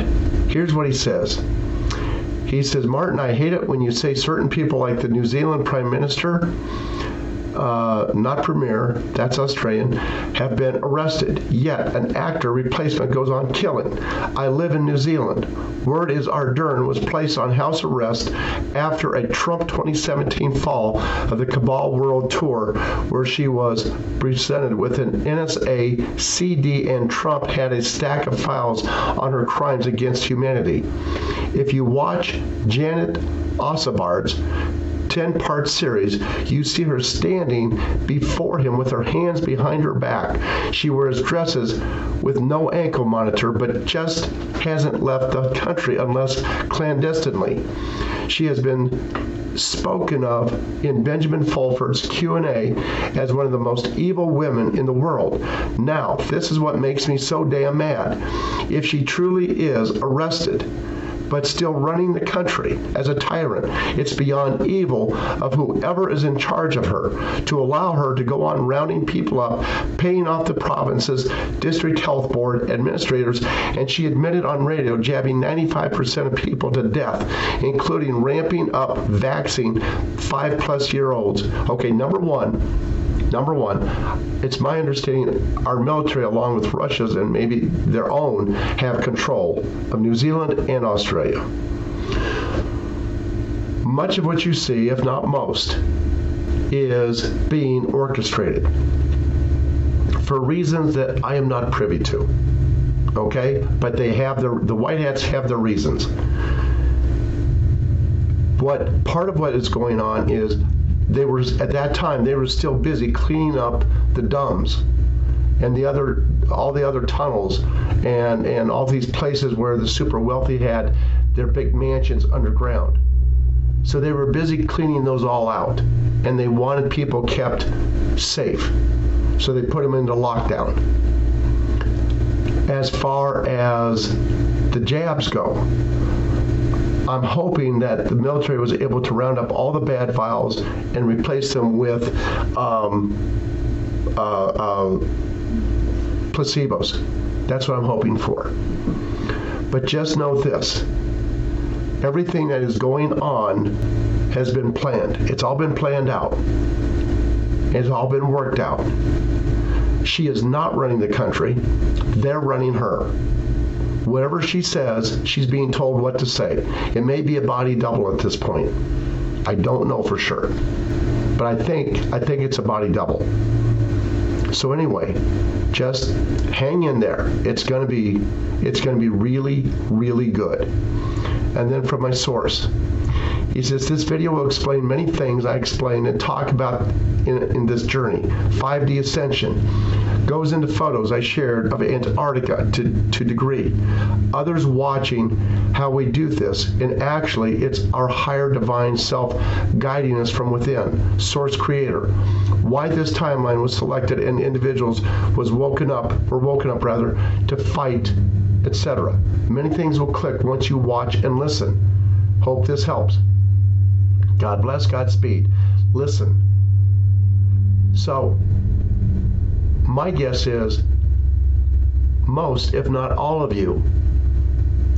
here's what he says. He says, "Martin, I hate it when you say certain people like the New Zealand Prime Minister uh, not Premier, that's Australian, have been arrested. Yet an actor replacement goes on killing. I live in New Zealand. Word is Ardern was placed on house arrest after a Trump 2017 fall of the Cabal World Tour where she was presented with an NSA CD and Trump had a stack of files on her crimes against humanity. If you watch Janet Ossebaard's 10-part series, you see her standing before him with her hands behind her back. She wears dresses with no ankle monitor but just hasn't left the country unless clandestinely. She has been spoken of in Benjamin Fulford's Q&A as one of the most evil women in the world. Now, this is what makes me so damn mad. If she truly is arrested, but still running the country as a tyrant. It's beyond evil of whoever is in charge of her to allow her to go on rounding people up, paying off the province's district health board administrators, and she admitted on radio jabbing 95% of people to death, including ramping up vaccine 5 plus year olds. Okay, number 1, Number one, it's my understanding our military along with Russia's and maybe their own have control of New Zealand and Australia. Much of what you see, if not most, is being orchestrated for reasons that I am not privy to. Okay? But they have the the white hats have their reasons. What part of what is going on is they were at that time they were still busy cleaning up the dumbs and the other all the other tunnels and and all these places where the super wealthy had their big mansions underground so they were busy cleaning those all out and they wanted people kept safe so they put them into lockdown as far as the jabs go. I'm hoping that the military was able to round up all the bad files and replace them with um, uh, uh, placebos. That's what I'm hoping for. But just know this. Everything that is going on has been planned. It's all been planned out. It's all been worked out. She is not running the country. They're running her. Whatever she says, she's being told what to say. It may be a body double at this point. I don't know for sure. But I think I think it's a body double. So anyway, just hang in there. It's going to be it's going to be really really good. And then from my source, he says this video will explain many things I explain and talk about in, in this journey. 5D ascension goes into photos I shared of Antarctica to, to degree. Others watching how we do this, and actually it's our higher divine self guiding us from within, source creator. Why this timeline was selected and individuals was woken up, or woken up rather, to fight, etc. Many things will click once you watch and listen. Hope this helps. God bless, Godspeed. Listen. So, my guess is most, if not all of you,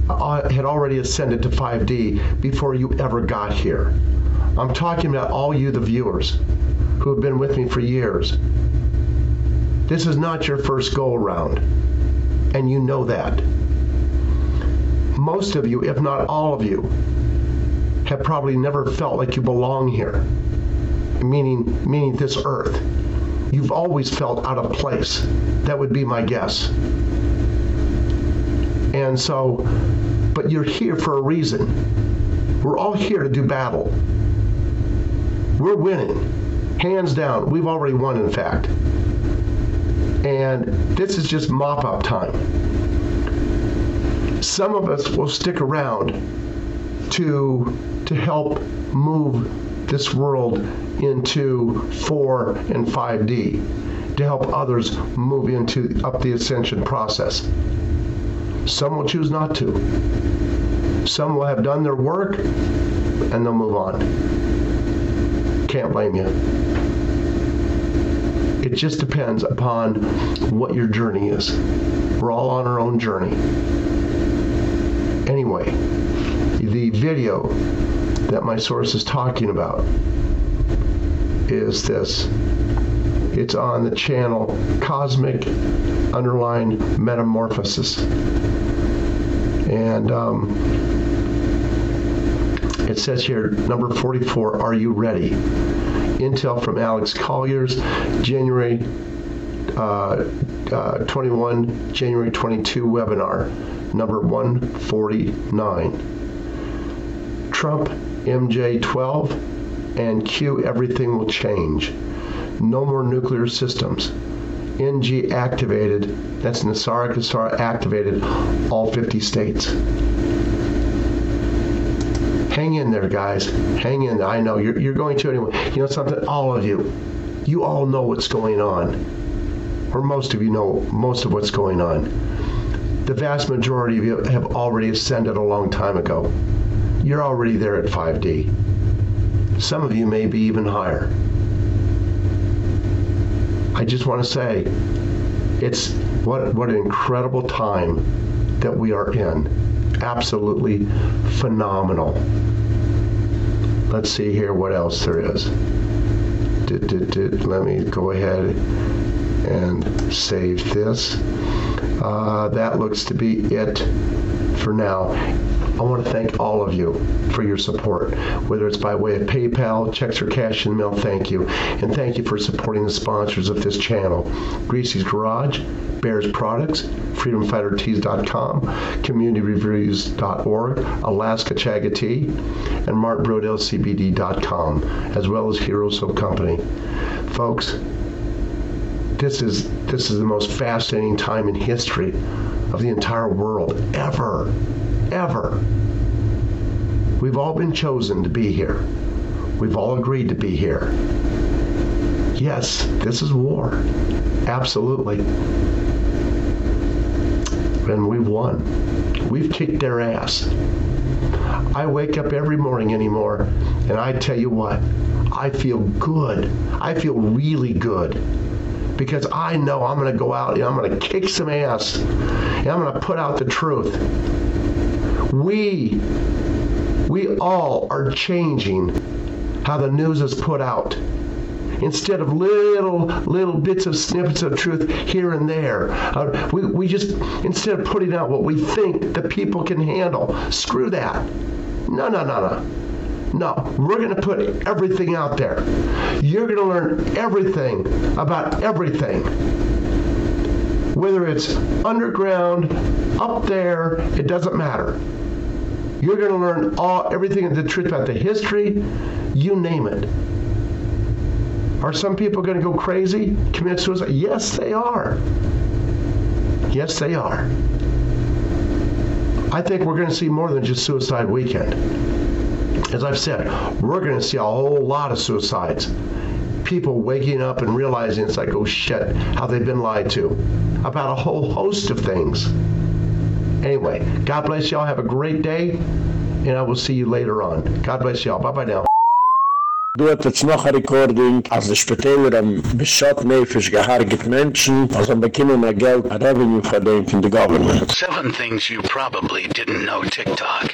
uh, had already ascended to 5D before you ever got here. I'm talking about all you, the viewers, who have been with me for years. This is not your first go around, and you know that. Most of you, if not all of you, have probably never felt like you belong here. Meaning meaning this earth. You've always felt out of place. That would be my guess. And so but you're here for a reason. We're all here to do battle. We're winning. Hands down. We've already won in fact. And this is just mop up time. Some of us will stick around to to help move this world into 4 and 5D to help others move into up the ascension process. Some will choose not to. Some will have done their work and they'll move on. Can't blame you. It just depends upon what your journey is. We're all on our own journey. Anyway, the video that my source is talking about is this. It's on the channel Cosmic Underline Metamorphosis. And um, it says here, number 44, Are You Ready? Intel from Alex Collier's January uh, uh, 21, January 22 webinar, number 149. Trump MJ12 and Q everything will change. No more nuclear systems. NG activated. That's NESARA GESARA activated all 50 states. Hang in there guys. Hang in. there. I know you're you're going to anyway. You know something all of you. You all know what's going on. Or most of you know most of what's going on. The vast majority of you have already ascended a long time ago you're already there at 5D. Some of you may be even higher. I just want to say it's what what an incredible time that we are in. Absolutely phenomenal. Let's see here what else there is. Did, did, did, let me go ahead and save this. Uh, that looks to be it for now. I want to thank all of you for your support, whether it's by way of PayPal, checks or cash in mail, thank you. And thank you for supporting the sponsors of this channel. Greasy's Garage, Bears Products, freedomfightertees.com, communityreviews.org, Alaska Chaga and markbrodellcbd.com, as well as Heroes Soap Company. Folks, this is this is the most fascinating time in history of the entire world ever ever. We've all been chosen to be here. We've all agreed to be here. Yes, this is war. Absolutely. and we've won. We've kicked their ass. I wake up every morning anymore and I tell you what, I feel good. I feel really good because I know I'm going to go out and I'm going to kick some ass and I'm going to put out the truth. We we all are changing how the news is put out instead of little little bits of snippets of truth here and there. Uh, we, we just, instead of putting out what we think the people can handle, screw that. No, no, no, no. No, we're going to put everything out there. You're going to learn everything about everything. Whether it's underground, up there, it doesn't matter. You're going to learn all everything the truth about the history, you name it. Are some people going to go crazy, commit suicide? Yes, they are. Yes, they are. I think we're going to see more than just suicide weekend. As I've said, we're going to see a whole lot of suicides. People waking up and realizing it's like, oh shit, how they've been lied to about a whole host of things. Anyway, God bless y'all. Have a great day, and I will see you later on. God bless y'all. Bye-bye now. Du hat jetzt noch ein Recording, als die Spitäler am Beschott Nefisch gehargit Menschen, als am bekommen mehr Geld, a Revenue verdient in the government. Seven things you probably didn't know TikTok.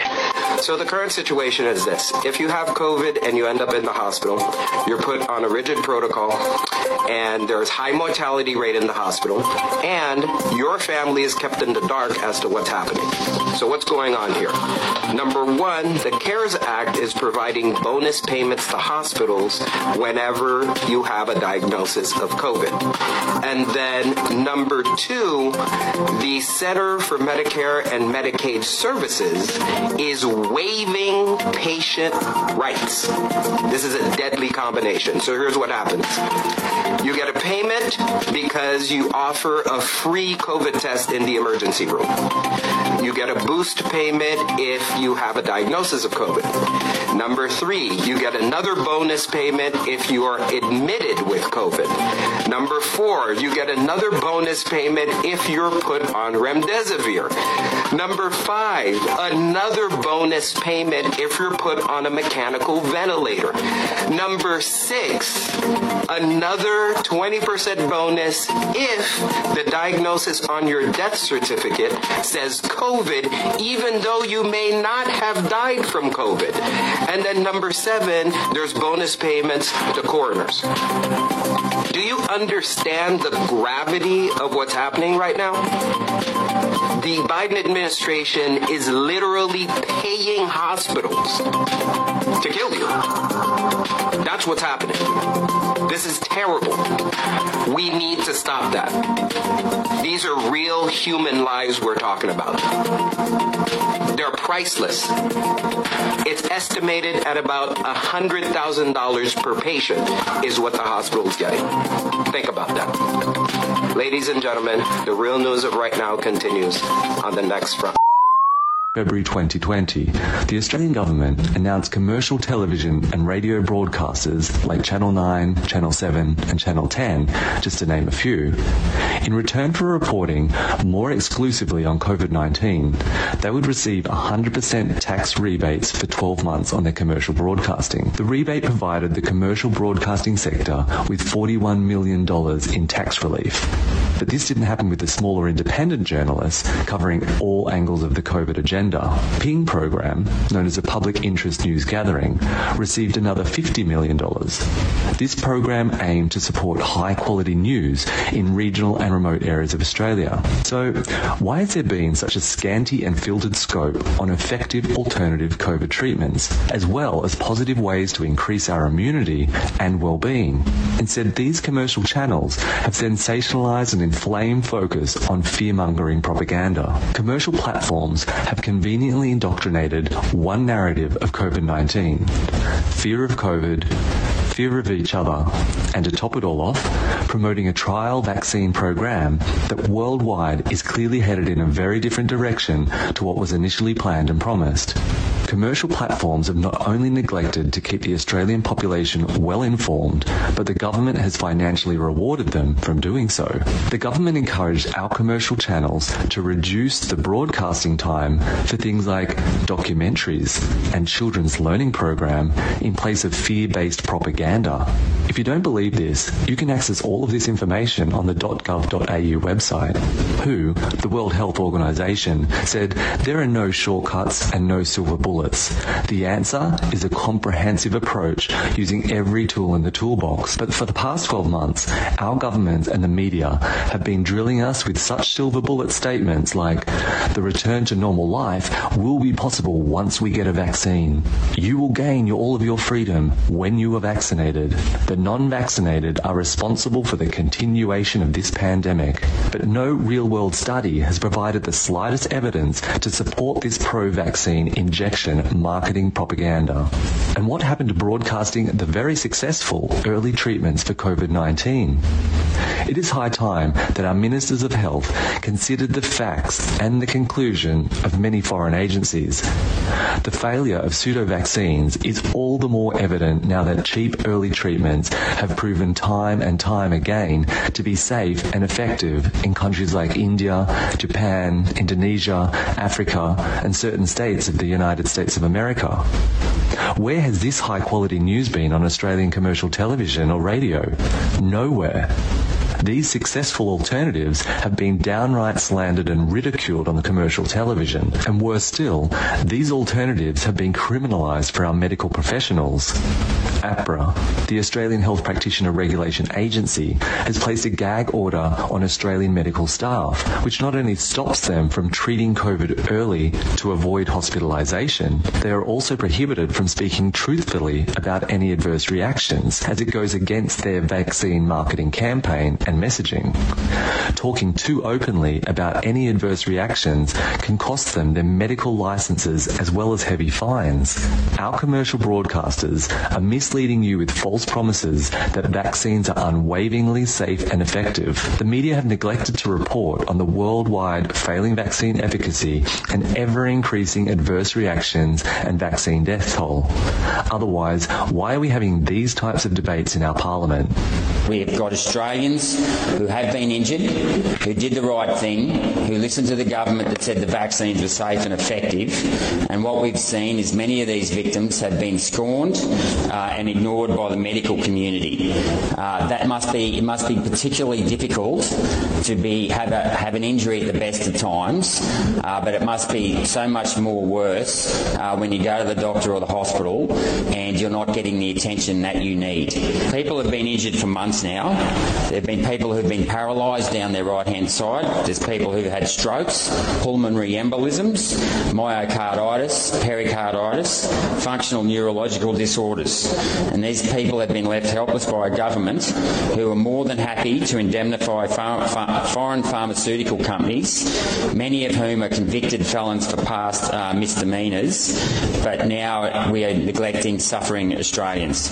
So the current situation is this. If you have COVID and you end up in the hospital, you're put on a rigid protocol and there's high mortality rate in the hospital and your family is kept in the dark as to what's happening. So what's going on here? Number 1, the CARES Act is providing bonus payments to hospitals whenever you have a diagnosis of COVID. And then number 2, the Center for Medicare and Medicaid Services is waiving patient rights. This is a deadly combination. So here's what happens. You get a payment because you offer a free COVID test in the emergency room. You get a boost payment if you have a diagnosis of COVID. Number 3, you get another bonus payment if you are admitted with COVID. Number 4, you get another bonus payment if you're put on remdesivir. Number 5, another bonus payment if you're put on a mechanical ventilator. Number 6, another 20% bonus if the diagnosis on your death certificate says COVID even though you may not have died from COVID. And then number 7, there's bonus payments to coroners. Do you understand the gravity of what's happening right now? The Biden administration is literally paying hospitals to kill you. That's what's happening. This is terrible. We need to stop that. These are real human lives we're talking about. They're priceless. It's estimated at about $100,000 per patient is what the hospital is getting. Think about that. Ladies and gentlemen, the real news of right now continues on the next front. February 2020, the Australian government announced commercial television and radio broadcasters like Channel 9, Channel 7 and Channel 10, just to name a few, in return for reporting more exclusively on COVID-19, they would receive 100% tax rebates for 12 months on their commercial broadcasting. The rebate provided the commercial broadcasting sector with $41 million in tax relief. But this didn't happen with the smaller independent journalists covering all angles of the COVID agenda agenda. Ping program, known as a public interest news gathering, received another $50 million. This program aimed to support high quality news in regional and remote areas of Australia. So, why has there been such a scanty and filtered scope on effective alternative COVID treatments as well as positive ways to increase our immunity and well-being? Instead, these commercial channels have sensationalized and inflamed focus on fear-mongering propaganda. Commercial platforms have conveniently indoctrinated one narrative of COVID-19. Fear of COVID, fear of each other, and to top it all off, promoting a trial vaccine program that worldwide is clearly headed in a very different direction to what was initially planned and promised. Commercial platforms have not only neglected to keep the Australian population well informed, but the government has financially rewarded them from doing so. The government encouraged our commercial channels to reduce the broadcasting time for things like documentaries and children's learning program in place of fear-based propaganda. If you don't believe this, you can access all of this information on the .gov.au website. WHO, the World Health Organization, said there are no shortcuts and no silver bullets. The answer is a comprehensive approach using every tool in the toolbox. But for the past 12 months, our government and the media have been drilling us with such silver bullet statements like the return to normal life will be possible once we get a vaccine. You will gain all of your freedom when you are vaccinated. The non-vaccinated are responsible for the continuation of this pandemic, but no real-world study has provided the slightest evidence to support this pro-vaccine injection marketing propaganda. And what happened to broadcasting the very successful early treatments for COVID-19? It is high time that our ministers of health considered the facts and the conclusion of many foreign agencies. The failure of pseudo vaccines is all the more evident now that cheap early treatments have proven time and time again to be safe and effective in countries like India, Japan, Indonesia, Africa, and certain states of the United States of America. Where has this high quality news been on Australian commercial television or radio? Nowhere. These successful alternatives have been downright slandered and ridiculed on the commercial television. And worse still, these alternatives have been criminalized for our medical professionals. AHPRA, the Australian Health Practitioner Regulation Agency, has placed a gag order on Australian medical staff, which not only stops them from treating COVID early to avoid hospitalization, they are also prohibited from speaking truthfully about any adverse reactions as it goes against their vaccine marketing campaign and messaging. Talking too openly about any adverse reactions can cost them their medical licenses as well as heavy fines. Our commercial broadcasters are misleading you with false promises that vaccines are unwaveringly safe and effective. The media have neglected to report on the worldwide failing vaccine efficacy and ever increasing adverse reactions and vaccine death toll. Otherwise, why are we having these types of debates in our parliament? We have got Australians who have been injured, who did the right thing, who listened to the government that said the vaccines were safe and effective. And what we've seen is many of these victims have been scorned uh, and ignored by the medical community. Uh, that must be it must be particularly difficult to be have a have an injury at the best of times, uh, but it must be so much more worse uh, when you go to the doctor or the hospital and you're not getting the attention that you need. People have been injured for months now. There've been people who've been paralyzed down their right-hand side. There's people who've had strokes, pulmonary embolisms, myocarditis, pericarditis, functional neurological disorders. And these people have been left helpless by a government who are more than happy to indemnify foreign pharmaceutical companies, many of whom are convicted felons for past uh, misdemeanors, but now we are neglecting suffering Australians.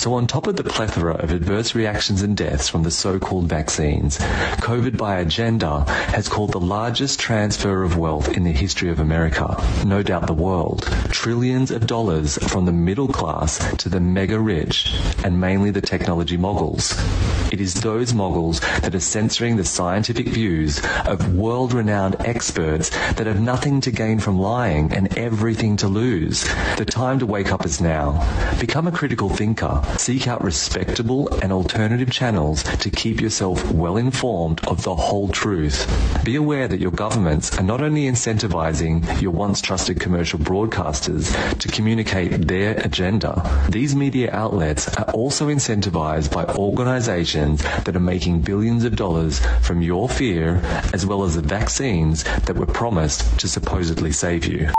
So on top of the plethora of adverse reactions and deaths from the so-called vaccines, COVID by agenda has called the largest transfer of wealth in the history of America, no doubt the world. Trillions of dollars from the middle class to the mega rich and mainly the technology moguls. It is those moguls that are censoring the scientific views of world-renowned experts that have nothing to gain from lying and everything to lose. The time to wake up is now. Become a critical thinker. Seek out respectable and alternative channels to keep yourself well informed of the whole truth. Be aware that your governments are not only incentivizing your once trusted commercial broadcasters to communicate their agenda, these media outlets are also incentivized by organizations that are making billions of dollars from your fear as well as the vaccines that were promised to supposedly save you.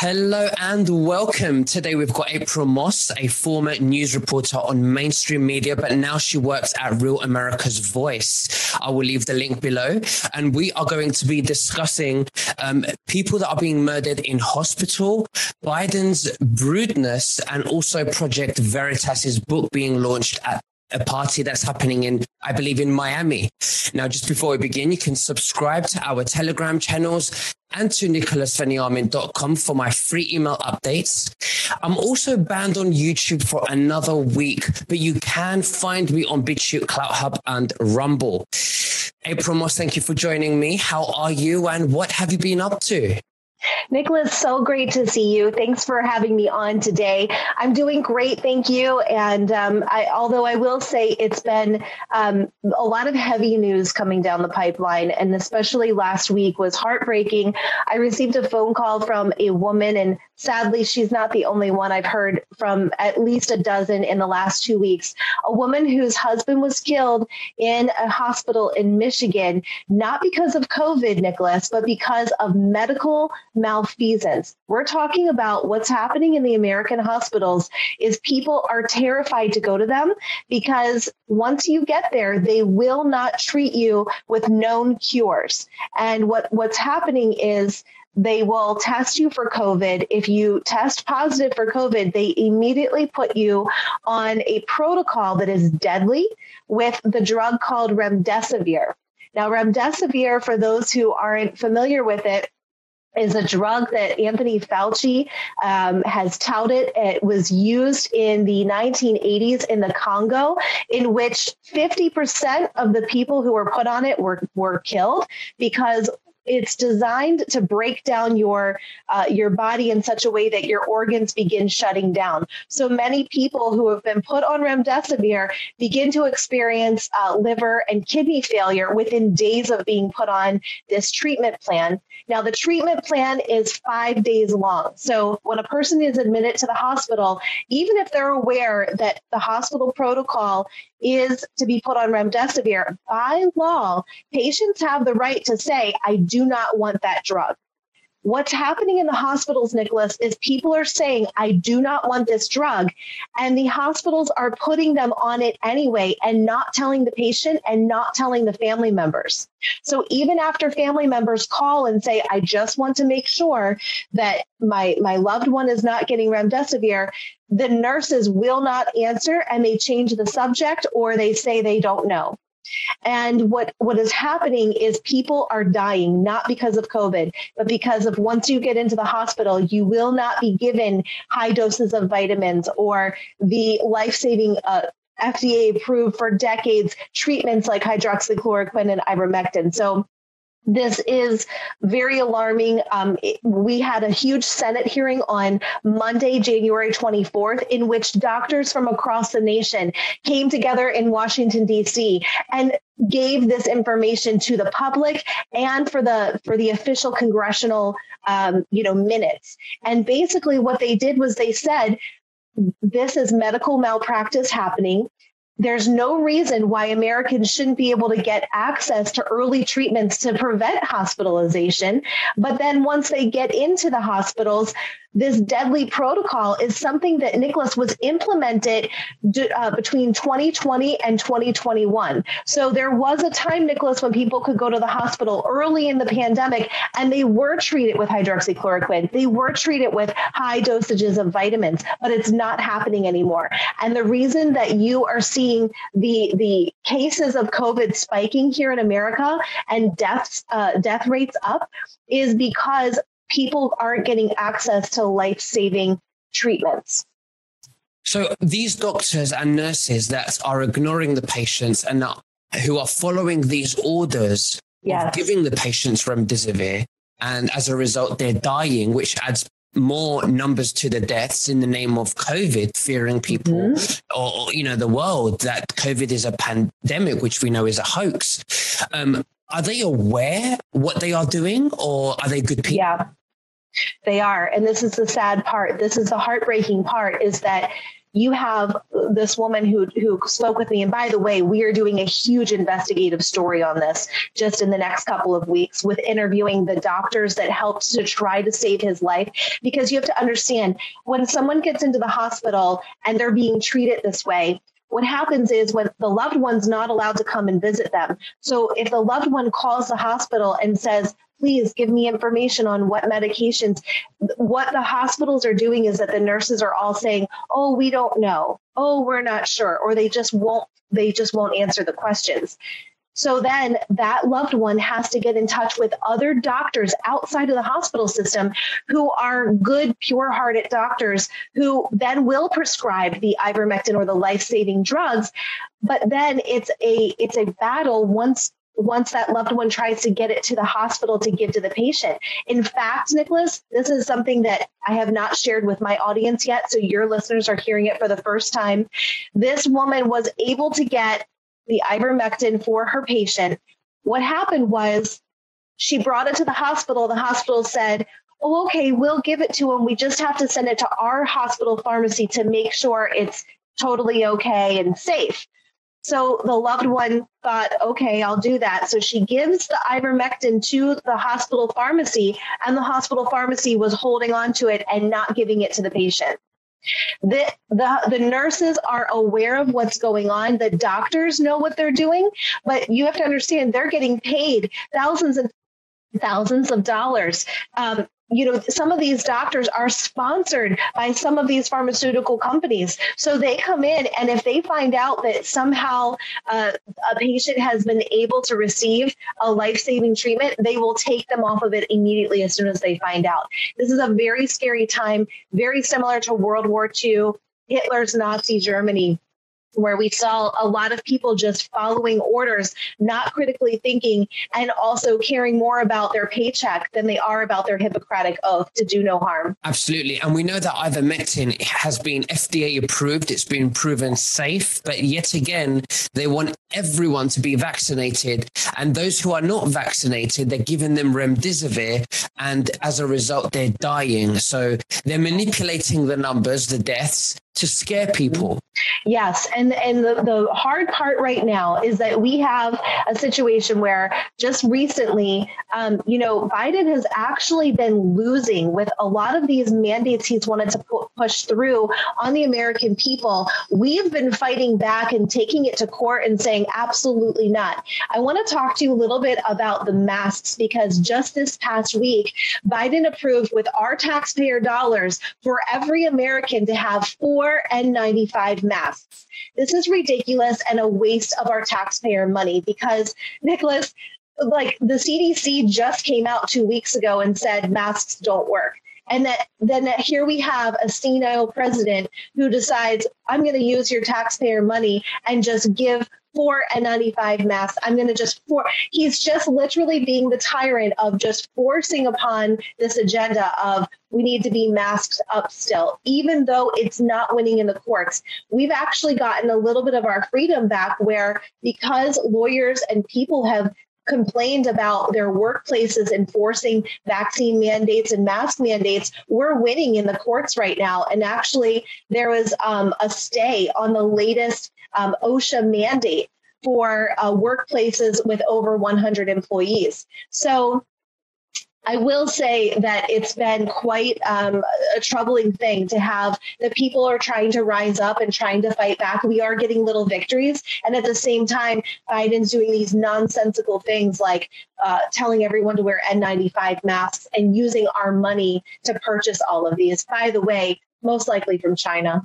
Hello and welcome. Today we've got April Moss, a former news reporter on mainstream media, but now she works at Real America's Voice. I will leave the link below. And we are going to be discussing um, people that are being murdered in hospital, Biden's brudeness, and also Project Veritas's book being launched at a party that's happening in, I believe, in Miami. Now, just before we begin, you can subscribe to our Telegram channels and to nicholasveniamin.com for my free email updates. I'm also banned on YouTube for another week, but you can find me on BitChute, CloutHub, and Rumble. April Moss, thank you for joining me. How are you and what have you been up to? Nicholas, so great to see you. Thanks for having me on today. I'm doing great, thank you. And um, I, although I will say it's been um, a lot of heavy news coming down the pipeline, and especially last week was heartbreaking. I received a phone call from a woman, and sadly, she's not the only one. I've heard from at least a dozen in the last two weeks. A woman whose husband was killed in a hospital in Michigan, not because of COVID, Nicholas, but because of medical malfeasance. We're talking about what's happening in the American hospitals is people are terrified to go to them because once you get there, they will not treat you with known cures. And what what's happening is they will test you for COVID. If you test positive for COVID, they immediately put you on a protocol that is deadly with the drug called remdesivir. Now, remdesivir, for those who aren't familiar with it, is a drug that Anthony Fauci um, has touted. It was used in the 1980s in the Congo, in which 50% of the people who were put on it were, were killed because it's designed to break down your uh, your body in such a way that your organs begin shutting down. So many people who have been put on remdesivir begin to experience uh, liver and kidney failure within days of being put on this treatment plan. Now, the treatment plan is five days long. So when a person is admitted to the hospital, even if they're aware that the hospital protocol is to be put on remdesivir. By law, patients have the right to say, I do not want that drug. What's happening in the hospitals, Nicholas, is people are saying, I do not want this drug. And the hospitals are putting them on it anyway and not telling the patient and not telling the family members. So even after family members call and say, I just want to make sure that my, my loved one is not getting remdesivir, the nurses will not answer and they change the subject or they say they don't know. And what what is happening is people are dying not because of COVID, but because of once you get into the hospital, you will not be given high doses of vitamins or the life-saving uh, FDA approved for decades treatments like hydroxychloroquine and ivermectin. So this is very alarming. Um, it, we had a huge Senate hearing on Monday, January 24th, in which doctors from across the nation came together in Washington, D.C. and gave this information to the public and for the for the official congressional um, you know minutes. And basically, what they did was they said this is medical malpractice happening there's no reason why Americans shouldn't be able to get access to early treatments to prevent hospitalization. But then once they get into the hospitals, this deadly protocol is something that Nicholas was implemented uh, between 2020 and 2021. So there was a time, Nicholas, when people could go to the hospital early in the pandemic and they were treated with hydroxychloroquine. They were treated with high dosages of vitamins, but it's not happening anymore. And the reason that you are seeing the the cases of COVID spiking here in America and deaths uh, death rates up is because people aren't getting access to life-saving treatments. So these doctors and nurses that are ignoring the patients and who are following these orders yes. of giving the patients remdesivir and as a result they're dying which adds more numbers to the deaths in the name of covid fearing people mm-hmm. or, or, you know the world that covid is a pandemic which we know is a hoax um, are they aware what they are doing or are they good people yeah they are. And this is the sad part. This is the heartbreaking part is that you have this woman who who spoke with me and by the way we are doing a huge investigative story on this just in the next couple of weeks with interviewing the doctors that helped to try to save his life because you have to understand when someone gets into the hospital and they're being treated this way what happens is when the loved one's not allowed to come and visit them. So if the loved one calls the hospital and says, please give me information on what medications what the hospitals are doing is that the nurses are all saying oh we don't know oh we're not sure or they just won't they just won't answer the questions so then that loved one has to get in touch with other doctors outside of the hospital system who are good, pure-hearted doctors who then will prescribe the ivermectin or the life-saving drugs. But then it's a it's a battle once once that loved one tries to get it to the hospital to give to the patient. In fact, Nicholas, this is something that I have not shared with my audience yet, so your listeners are hearing it for the first time. This woman was able to get the ivermectin for her patient. What happened was she brought it to the hospital. The hospital said, Oh, okay, we'll give it to him. We just have to send it to our hospital pharmacy to make sure it's totally okay and safe. So the loved one thought, okay, I'll do that. So she gives the ivermectin to the hospital pharmacy, and the hospital pharmacy was holding on to it and not giving it to the patient. The, the the nurses are aware of what's going on. The doctors know what they're doing, but you have to understand they're getting paid thousands and thousands of dollars. Um, you know some of these doctors are sponsored by some of these pharmaceutical companies. So they come in and if they find out that somehow uh, a patient has been able to receive a life-saving treatment they will take them off of it immediately as soon as they find out. This is a very scary time very similar to world war ii hitler's nazi germany where we saw a lot of people just following orders, not critically thinking, and also caring more about their paycheck than they are about their Hippocratic oath to do no harm. Absolutely. And we know that ivermectin has been FDA approved, it's been proven safe, but yet again, they want everyone to be vaccinated. And those who are not vaccinated, they're giving them remdesivir, and as a result, they're dying. So they're manipulating the numbers, the deaths, to scare people. Yes, and and the, the hard part right now is that we have a situation where just recently, um, you know, Biden has actually been losing with a lot of these mandates he's wanted to pu- push through on the American people. We've been fighting back and taking it to court and saying absolutely not. I want to talk to you a little bit about the masks because just this past week, Biden approved with our taxpayer dollars for every American to have four N95 masks. This is ridiculous and a waste of our taxpayer money because, Nicholas, like the CDC just came out two weeks ago and said masks don't work. And that then here we have a senile president who decides, I'm going to use your taxpayer money and just give four N95 masks. I'm going to just for he's just literally being the tyrant of just forcing upon this agenda of we need to be masked up still, even though it's not winning in the courts. We've actually gotten a little bit of our freedom back where because lawyers and people have complained about their workplaces enforcing vaccine mandates and mask mandates, we're winning in the courts right now. And actually, there was um, a stay on the latest um, OSHA mandate for uh, workplaces with over 100 employees. So I will say that it's been quite um, a troubling thing to have the people are trying to rise up and trying to fight back. We are getting little victories. And at the same time, Biden's doing these nonsensical things like uh, telling everyone to wear N95 masks and using our money to purchase all of these. By the way, most likely from China.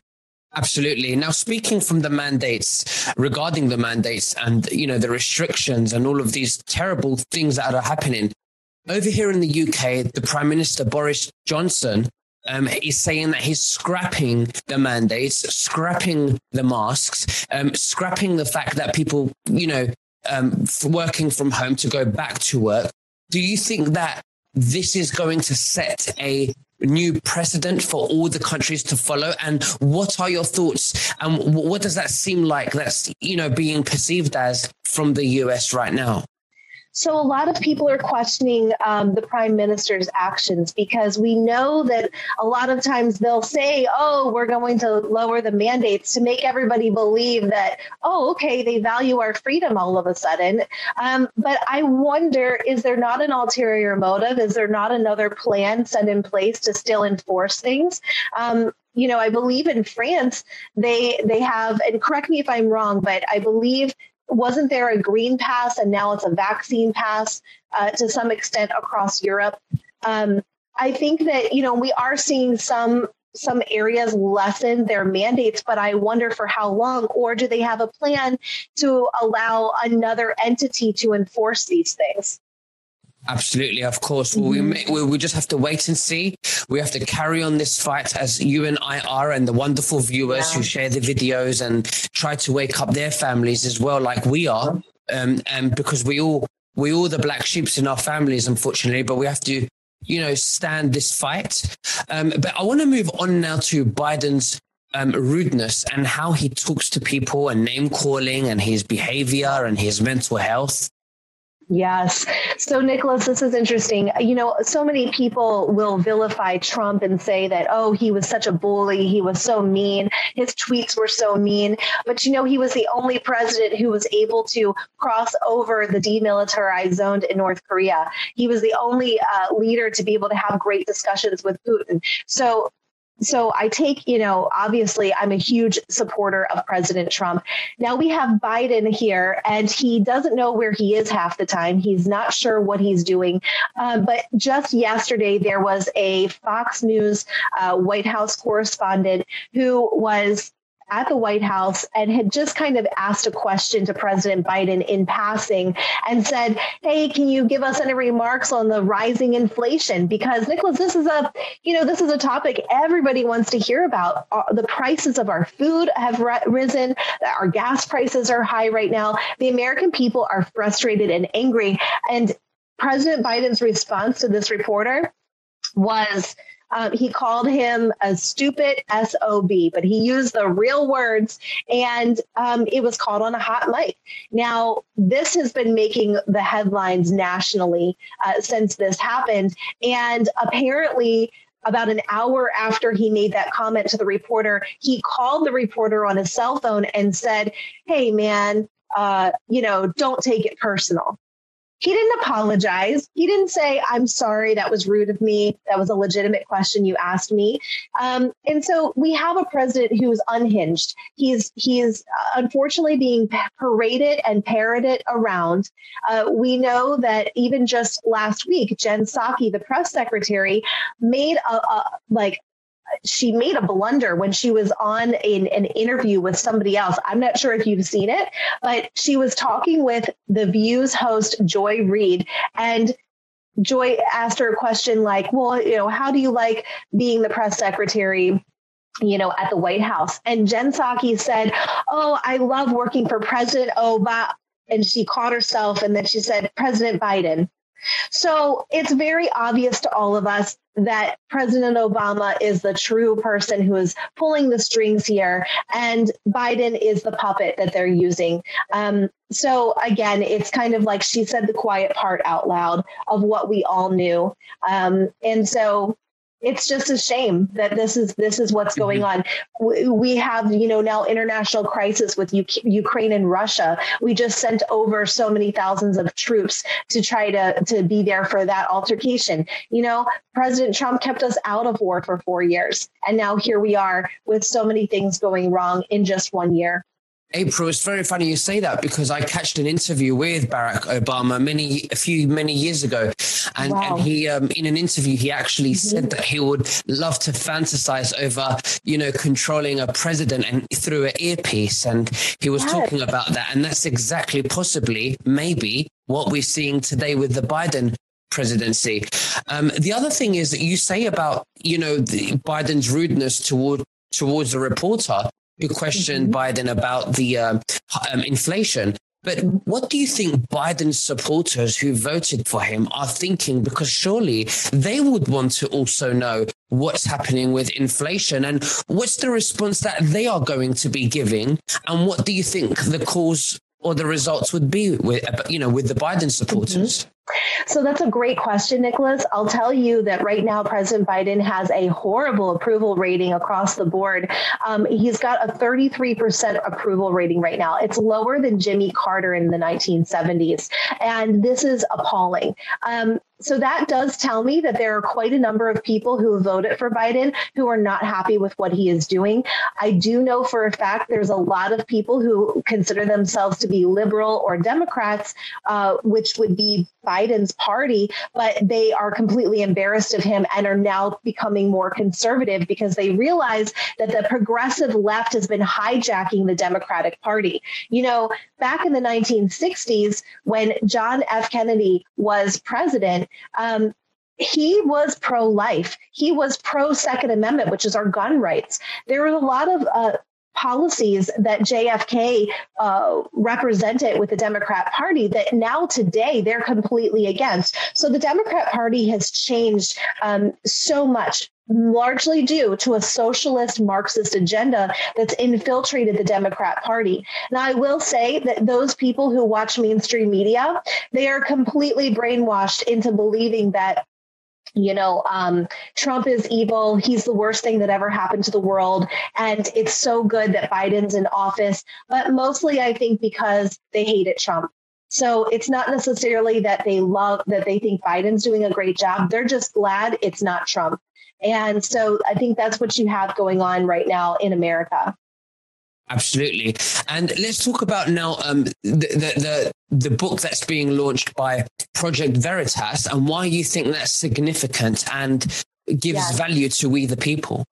Absolutely. Now, speaking from the mandates, regarding the mandates and you know the restrictions and all of these terrible things that are happening, over here in the UK, the Prime Minister Boris Johnson um, is saying that he's scrapping the mandates, scrapping the masks, um, scrapping the fact that people, you know, um, working from home to go back to work. Do you think that this is going to set a new precedent for all the countries to follow? And what are your thoughts? And what does that seem like that's you know being perceived as from the US right now so a lot of people are questioning um, the prime minister's actions because we know that a lot of times they'll say, "Oh, we're going to lower the mandates to make everybody believe that, oh, okay, they value our freedom all of a sudden." Um, but I wonder, is there not an ulterior motive? Is there not another plan set in place to still enforce things? Um, you know, I believe in France, they they have, and correct me if I'm wrong, but I believe wasn't there a green pass and now it's a vaccine pass uh, to some extent across Europe. Um, I think that you know we are seeing some some areas lessen their mandates, but I wonder for how long, or do they have a plan to allow another entity to enforce these things? Absolutely, of course. Well, mm-hmm. we, we just have to wait and see. We have to carry on this fight as you and I are, and the wonderful viewers yeah. who share the videos and try to wake up their families as well, like we are. Um, and because we all we all the black sheeps in our families, unfortunately, but we have to, you know, stand this fight. Um, but I want to move on now to Biden's um, rudeness and how he talks to people and name calling and his behavior and his mental health. Yes. So, Nicholas, this is interesting. You know, so many people will vilify Trump and say that, oh, he was such a bully. He was so mean. His tweets were so mean. But, you know, he was the only president who was able to cross over the demilitarized zone in North Korea. He was the only uh, leader to be able to have great discussions with Putin. So, so I take, you know, obviously I'm a huge supporter of President Trump. Now we have Biden here and he doesn't know where he is half the time. He's not sure what he's doing. Um, but just yesterday, there was a Fox News uh, White House correspondent who was at the White House and had just kind of asked a question to President Biden in passing and said, "Hey, can you give us any remarks on the rising inflation?" Because Nicholas, this is a, you know, this is a topic everybody wants to hear about. Uh, the prices of our food have risen, our gas prices are high right now. The American people are frustrated and angry, and President Biden's response to this reporter was um, he called him a stupid SOB, but he used the real words and um, it was called on a hot mic. Now, this has been making the headlines nationally uh, since this happened. And apparently, about an hour after he made that comment to the reporter, he called the reporter on his cell phone and said, Hey, man, uh, you know, don't take it personal. He didn't apologize. He didn't say, I'm sorry, that was rude of me. That was a legitimate question you asked me. Um, and so we have a president who is unhinged. He's, he's unfortunately being paraded and parroted around. Uh, we know that even just last week, Jen Psaki, the press secretary, made a, a like she made a blunder when she was on an, an interview with somebody else. I'm not sure if you've seen it, but she was talking with the Views host Joy Reid and Joy asked her a question like, well, you know, how do you like being the press secretary? you know, at the White House. And Jen Psaki said, Oh, I love working for President Obama. And she caught herself and then she said, President Biden. So it's very obvious to all of us that President Obama is the true person who is pulling the strings here, and Biden is the puppet that they're using. Um, so again, it's kind of like she said the quiet part out loud of what we all knew. Um, and so it's just a shame that this is this is what's going mm-hmm. on. We have you know now international crisis with U- Ukraine and Russia. We just sent over so many thousands of troops to try to to be there for that altercation. You know, President Trump kept us out of war for 4 years and now here we are with so many things going wrong in just 1 year. April, it's very funny you say that because I catched an interview with Barack Obama many a few many years ago, and, wow. and he um, in an interview he actually mm-hmm. said that he would love to fantasize over you know controlling a president and through an earpiece, and he was yes. talking about that, and that's exactly possibly maybe what we're seeing today with the Biden presidency. Um, the other thing is that you say about you know Biden's rudeness toward towards the reporter you questioned mm-hmm. Biden about the um, um, inflation. But what do you think Biden's supporters who voted for him are thinking? Because surely they would want to also know what's happening with inflation and what's the response that they are going to be giving. And what do you think the cause or the results would be with, you know, with the Biden supporters? Mm-hmm. So that's a great question, Nicholas. I'll tell you that right now President Biden has a horrible approval rating across the board. Um, he's got a 33% approval rating right now. It's lower than Jimmy Carter in the 1970s. And this is appalling. Um, so that does tell me that there are quite a number of people who voted for Biden who are not happy with what he is doing. I do know for a fact there's a lot of people who consider themselves to be liberal or Democrats, uh, which would be Biden's party, but they are completely embarrassed of him and are now becoming more conservative because they realize that the progressive left has been hijacking the Democratic Party. You know, back in the 1960s, when John F. Kennedy was president, um, he was pro life. He was pro Second Amendment, which is our gun rights. There was a lot of uh, policies that JFK uh, represented with the Democrat Party that now today they're completely against. So the Democrat Party has changed um, so much largely due to a socialist Marxist agenda that's infiltrated the Democrat Party. Now, I will say that those people who watch mainstream media, they are completely brainwashed into believing that you know, um, Trump is evil. He's the worst thing that ever happened to the world. And it's so good that Biden's in office. But mostly, I think, because they hated Trump. So it's not necessarily that they love that they think Biden's doing a great job. They're just glad it's not Trump. And so I think that's what you have going on right now in America. Absolutely. And let's talk about now um, the, the, the, the book that's being launched by Project Veritas and why you think that's significant and gives yes. value to we the people.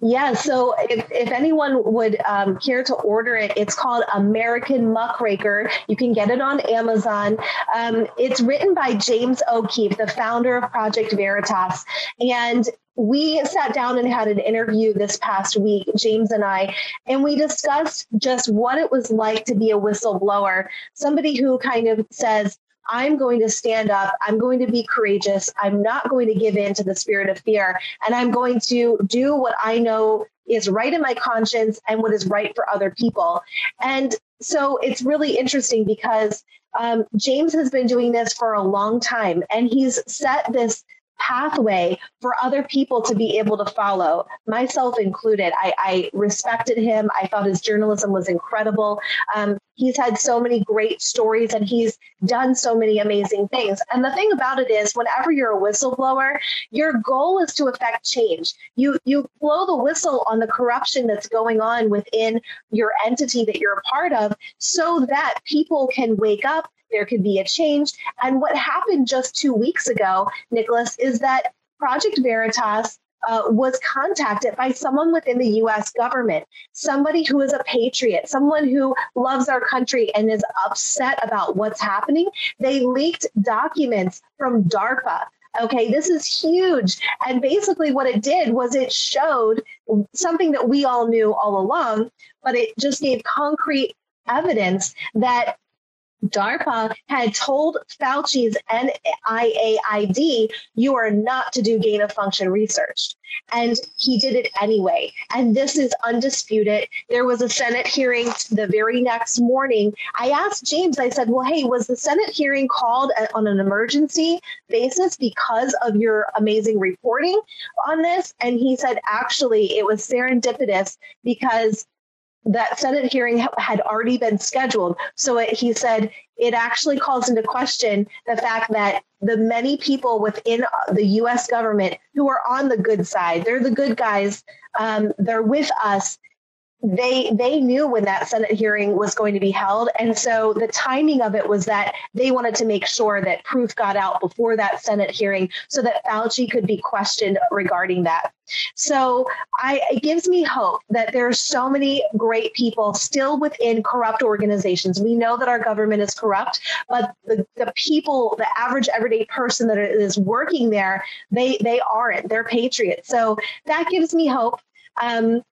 Yeah, so if, if anyone would um, care to order it, it's called American Muckraker. You can get it on Amazon. Um, it's written by James O'Keefe, the founder of Project Veritas. And we sat down and had an interview this past week, James and I, and we discussed just what it was like to be a whistleblower, somebody who kind of says, I'm going to stand up. I'm going to be courageous. I'm not going to give in to the spirit of fear. And I'm going to do what I know is right in my conscience and what is right for other people. And so it's really interesting because um, James has been doing this for a long time and he's set this pathway for other people to be able to follow, myself included. I, I respected him. I thought his journalism was incredible. Um, he's had so many great stories and he's done so many amazing things. And the thing about it is, whenever you're a whistleblower, your goal is to affect change. You you blow the whistle on the corruption that's going on within your entity that you're a part of, so that people can wake up there could be a change. And what happened just two weeks ago, Nicholas, is that Project Veritas uh, was contacted by someone within the US government, somebody who is a patriot, someone who loves our country and is upset about what's happening. They leaked documents from DARPA. Okay, this is huge. And basically, what it did was it showed something that we all knew all along, but it just gave concrete evidence that DARPA had told Fauci's NIAID, you are not to do gain of function research. And he did it anyway. And this is undisputed. There was a Senate hearing the very next morning. I asked James, I said, well, hey, was the Senate hearing called on an emergency basis because of your amazing reporting on this? And he said, actually, it was serendipitous because that Senate hearing had already been scheduled. So it, he said it actually calls into question the fact that the many people within the US government who are on the good side, they're the good guys, um, they're with us, they they knew when that Senate hearing was going to be held, and so the timing of it was that they wanted to make sure that proof got out before that Senate hearing, so that Fauci could be questioned regarding that. So I, it gives me hope that there are so many great people still within corrupt organizations. We know that our government is corrupt, but the, the people, the average everyday person that is working there, they they aren't. They're patriots. So that gives me hope. Um,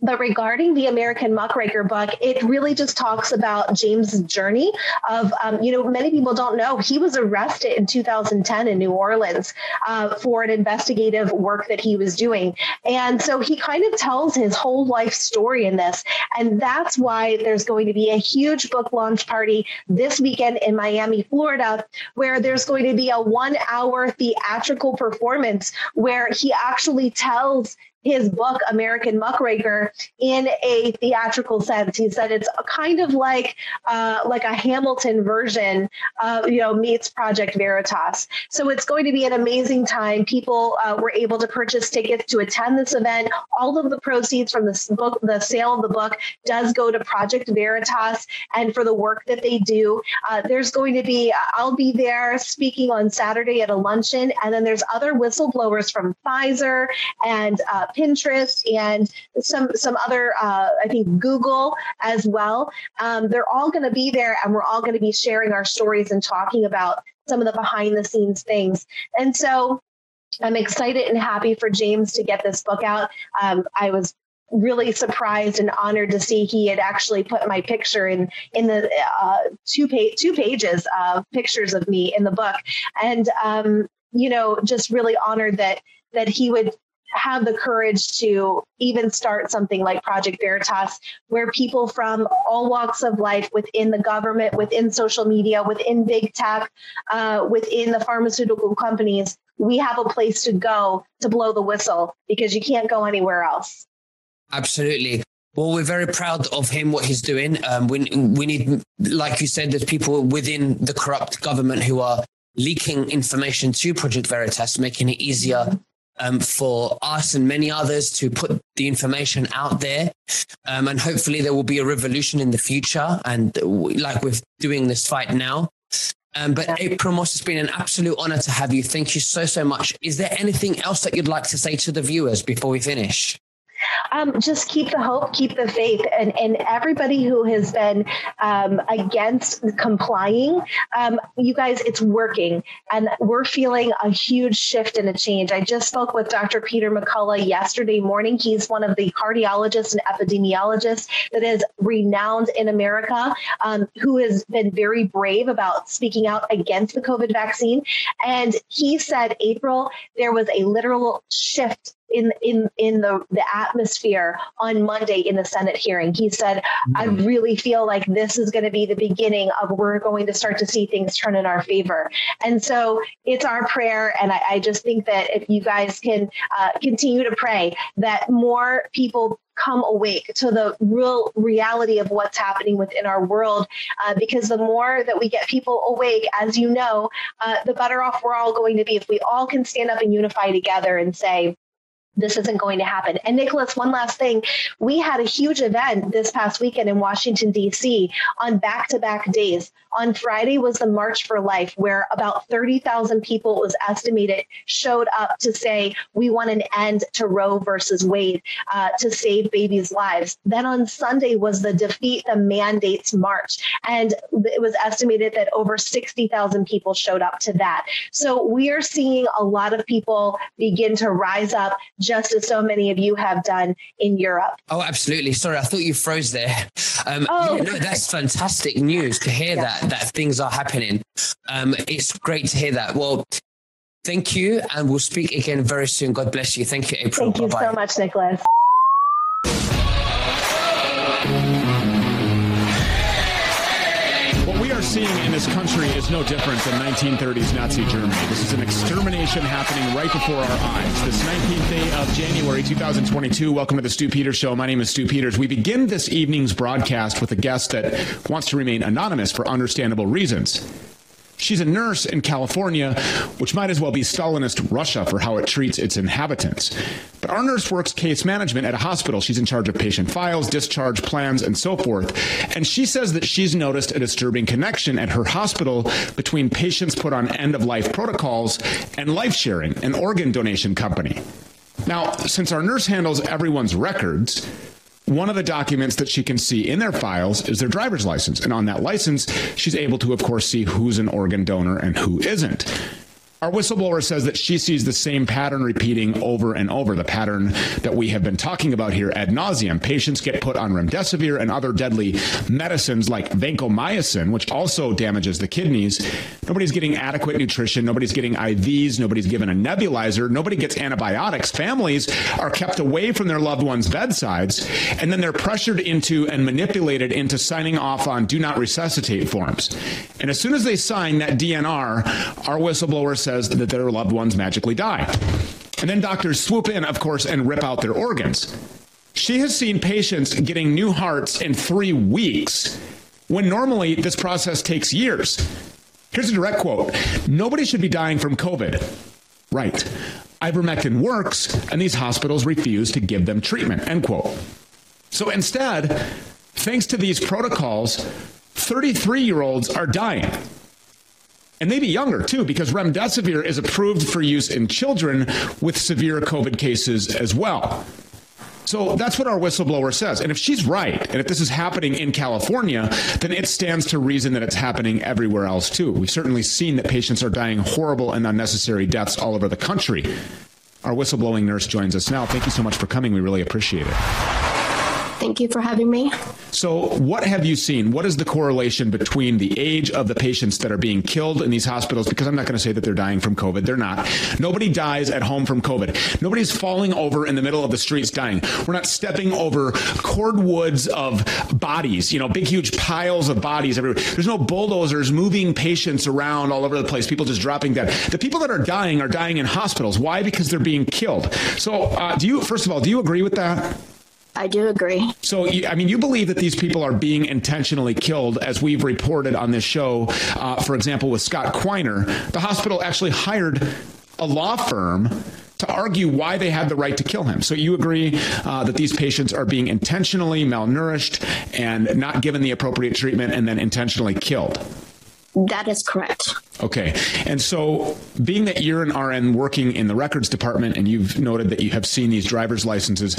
but regarding the American Muckraker book, it really just talks about James' journey of, um, you know, many people don't know he was arrested in 2010 in New Orleans uh, for an investigative work that he was doing. And so he kind of tells his whole life story in this. And that's why there's going to be a huge book launch party this weekend in Miami, Florida, where there's going to be a one hour theatrical performance where he actually tells his book American Muckraker in a theatrical sense. He said it's kind of like uh, like a Hamilton version, you know, meets Project Veritas. So it's going to be an amazing time. People uh, were able to purchase tickets to attend this event. All of the proceeds from this book, the sale of the book, does go to Project Veritas and for the work that they do. Uh, there's going to be I'll be there speaking on Saturday at a luncheon, and then there's other whistleblowers from Pfizer and uh, Pinterest and some some other uh, I think Google as well. Um, they're all going to be there, and we're all going to be sharing our stories and talking about some of the behind the scenes things. And so I'm excited and happy for James to get this book out. Um, I was really surprised and honored to see he had actually put my picture in in the uh, two page two pages of pictures of me in the book and um, you know just really honored that that he would have the courage to even start something like Project Veritas, where people from all walks of life within the government, within social media, within big tech, uh, within the pharmaceutical companies, we have a place to go to blow the whistle because you can't go anywhere else. Absolutely. Well, we're very proud of him, what he's doing. Um, we, we need, like you said, there's people within the corrupt government who are leaking information to Project Veritas, making it easier um, for us and many others to put the information out there. Um, and hopefully there will be a revolution in the future. And like we're doing this fight now. Um, but April Moss, it's been an absolute honor to have you. Thank you so, so much. Is there anything else that you'd like to say to the viewers before we finish? Um, just keep the hope, keep the faith, and and everybody who has been um, against complying, um, you guys, it's working, and we're feeling a huge shift and a change. I just spoke with Dr. Peter McCullough yesterday morning. He's one of the cardiologists and epidemiologists that is renowned in America, um, who has been very brave about speaking out against the COVID vaccine, and he said, April, there was a literal shift in in in the the atmosphere on Monday in the Senate hearing. He said, mm-hmm. "I really feel like this is going to be the beginning of we're going to start to see things turn in our favor." And so it's our prayer, and I, I just think that if you guys can uh, continue to pray that more people come awake to the real reality of what's happening within our world. Uh, because the more that we get people awake, as you know, uh, the better off we're all going to be if we all can stand up and unify together and say, this isn't going to happen. And Nicholas, one last thing. We had a huge event this past weekend in Washington, D.C. on back to back days. On Friday was the March for Life, where about 30,000 people, was estimated, showed up to say, we want an end to Roe versus Wade uh, to save babies' lives. Then on Sunday was the Defeat the Mandates March. And it was estimated that over 60,000 people showed up to that. So we are seeing a lot of people begin to rise up just as so many of you have done in Europe. Oh, absolutely. Sorry, I thought you froze there. Um, oh, no, that's fantastic news to hear yeah. that that things are happening. Um, it's great to hear that. Well, thank you, and we'll speak again very soon. God bless you. Thank you, April. Thank you Bye-bye. so much, Nicholas. Seeing in this country is no different than 1930s Nazi Germany. This is an extermination happening right before our eyes. This 19th day of January 2022. Welcome to the Stu Peters Show. My name is Stu Peters. We begin this evening's broadcast with a guest that wants to remain anonymous for understandable reasons. She's a nurse in California, which might as well be Stalinist Russia for how it treats its inhabitants. But our nurse works case management at a hospital. She's in charge of patient files, discharge plans, and so forth. And she says that she's noticed a disturbing connection at her hospital between patients put on end-of-life protocols and Life Sharing, an organ donation company. Now, since our nurse handles everyone's records, one of the documents that she can see in their files is their driver's license. And on that license she's able to of course see who's an organ donor and who isn't Our whistleblower says that she sees the same pattern repeating over and over, the pattern that we have been talking about here ad nauseum. Patients get put on remdesivir and other deadly medicines like vancomycin, which also damages the kidneys. Nobody's getting adequate nutrition, nobody's getting IVs, nobody's given a nebulizer, nobody gets antibiotics. Families are kept away from their loved ones' bedsides, and then they're pressured into and manipulated into signing off on do not resuscitate forms. And as soon as they sign that DNR, our whistleblower says that their loved ones magically die. And then doctors swoop in, of course, and rip out their organs. She has seen patients getting new hearts in 3 weeks when normally this process takes years. Here's a direct quote. Nobody should be dying from COVID. Right. Ivermectin works and these hospitals refuse to give them treatment. End quote. So instead, thanks to these protocols, 33-year-olds are dying. And maybe younger too because remdesivir is approved for use in children with severe COVID cases as well. So that's what our whistleblower says. And if she's right, and if this is happening in California, then it stands to reason that it's happening everywhere else too. We've certainly seen that patients are dying horrible and unnecessary deaths all over the country. Our whistleblowing nurse joins us now. Thank you so much for coming. We really appreciate it. Thank you for having me. So, what have you seen? What is the correlation between the age of the patients that are being killed in these hospitals because I'm not going to say that they're dying from COVID. They're not. Nobody dies at home from COVID. Nobody's falling over in the middle of the streets dying. We're not stepping over cordwoods of bodies, you know, big huge piles of bodies everywhere. There's no bulldozers moving patients around all over the place. People just dropping dead. The people that are dying are dying in hospitals. Why? Because they're being killed. So, uh, do you first of all, do you agree with that? I do agree. So I mean you believe that these people are being intentionally killed as we've reported on this show uh, for example with Scott Quiner the hospital actually hired a law firm to argue why they had the right to kill him. So you agree uh, that these patients are being intentionally malnourished and not given the appropriate treatment and then intentionally killed. That is correct. Okay. And so being that you're an RN working in the records department and you've noted that you have seen these driver's licenses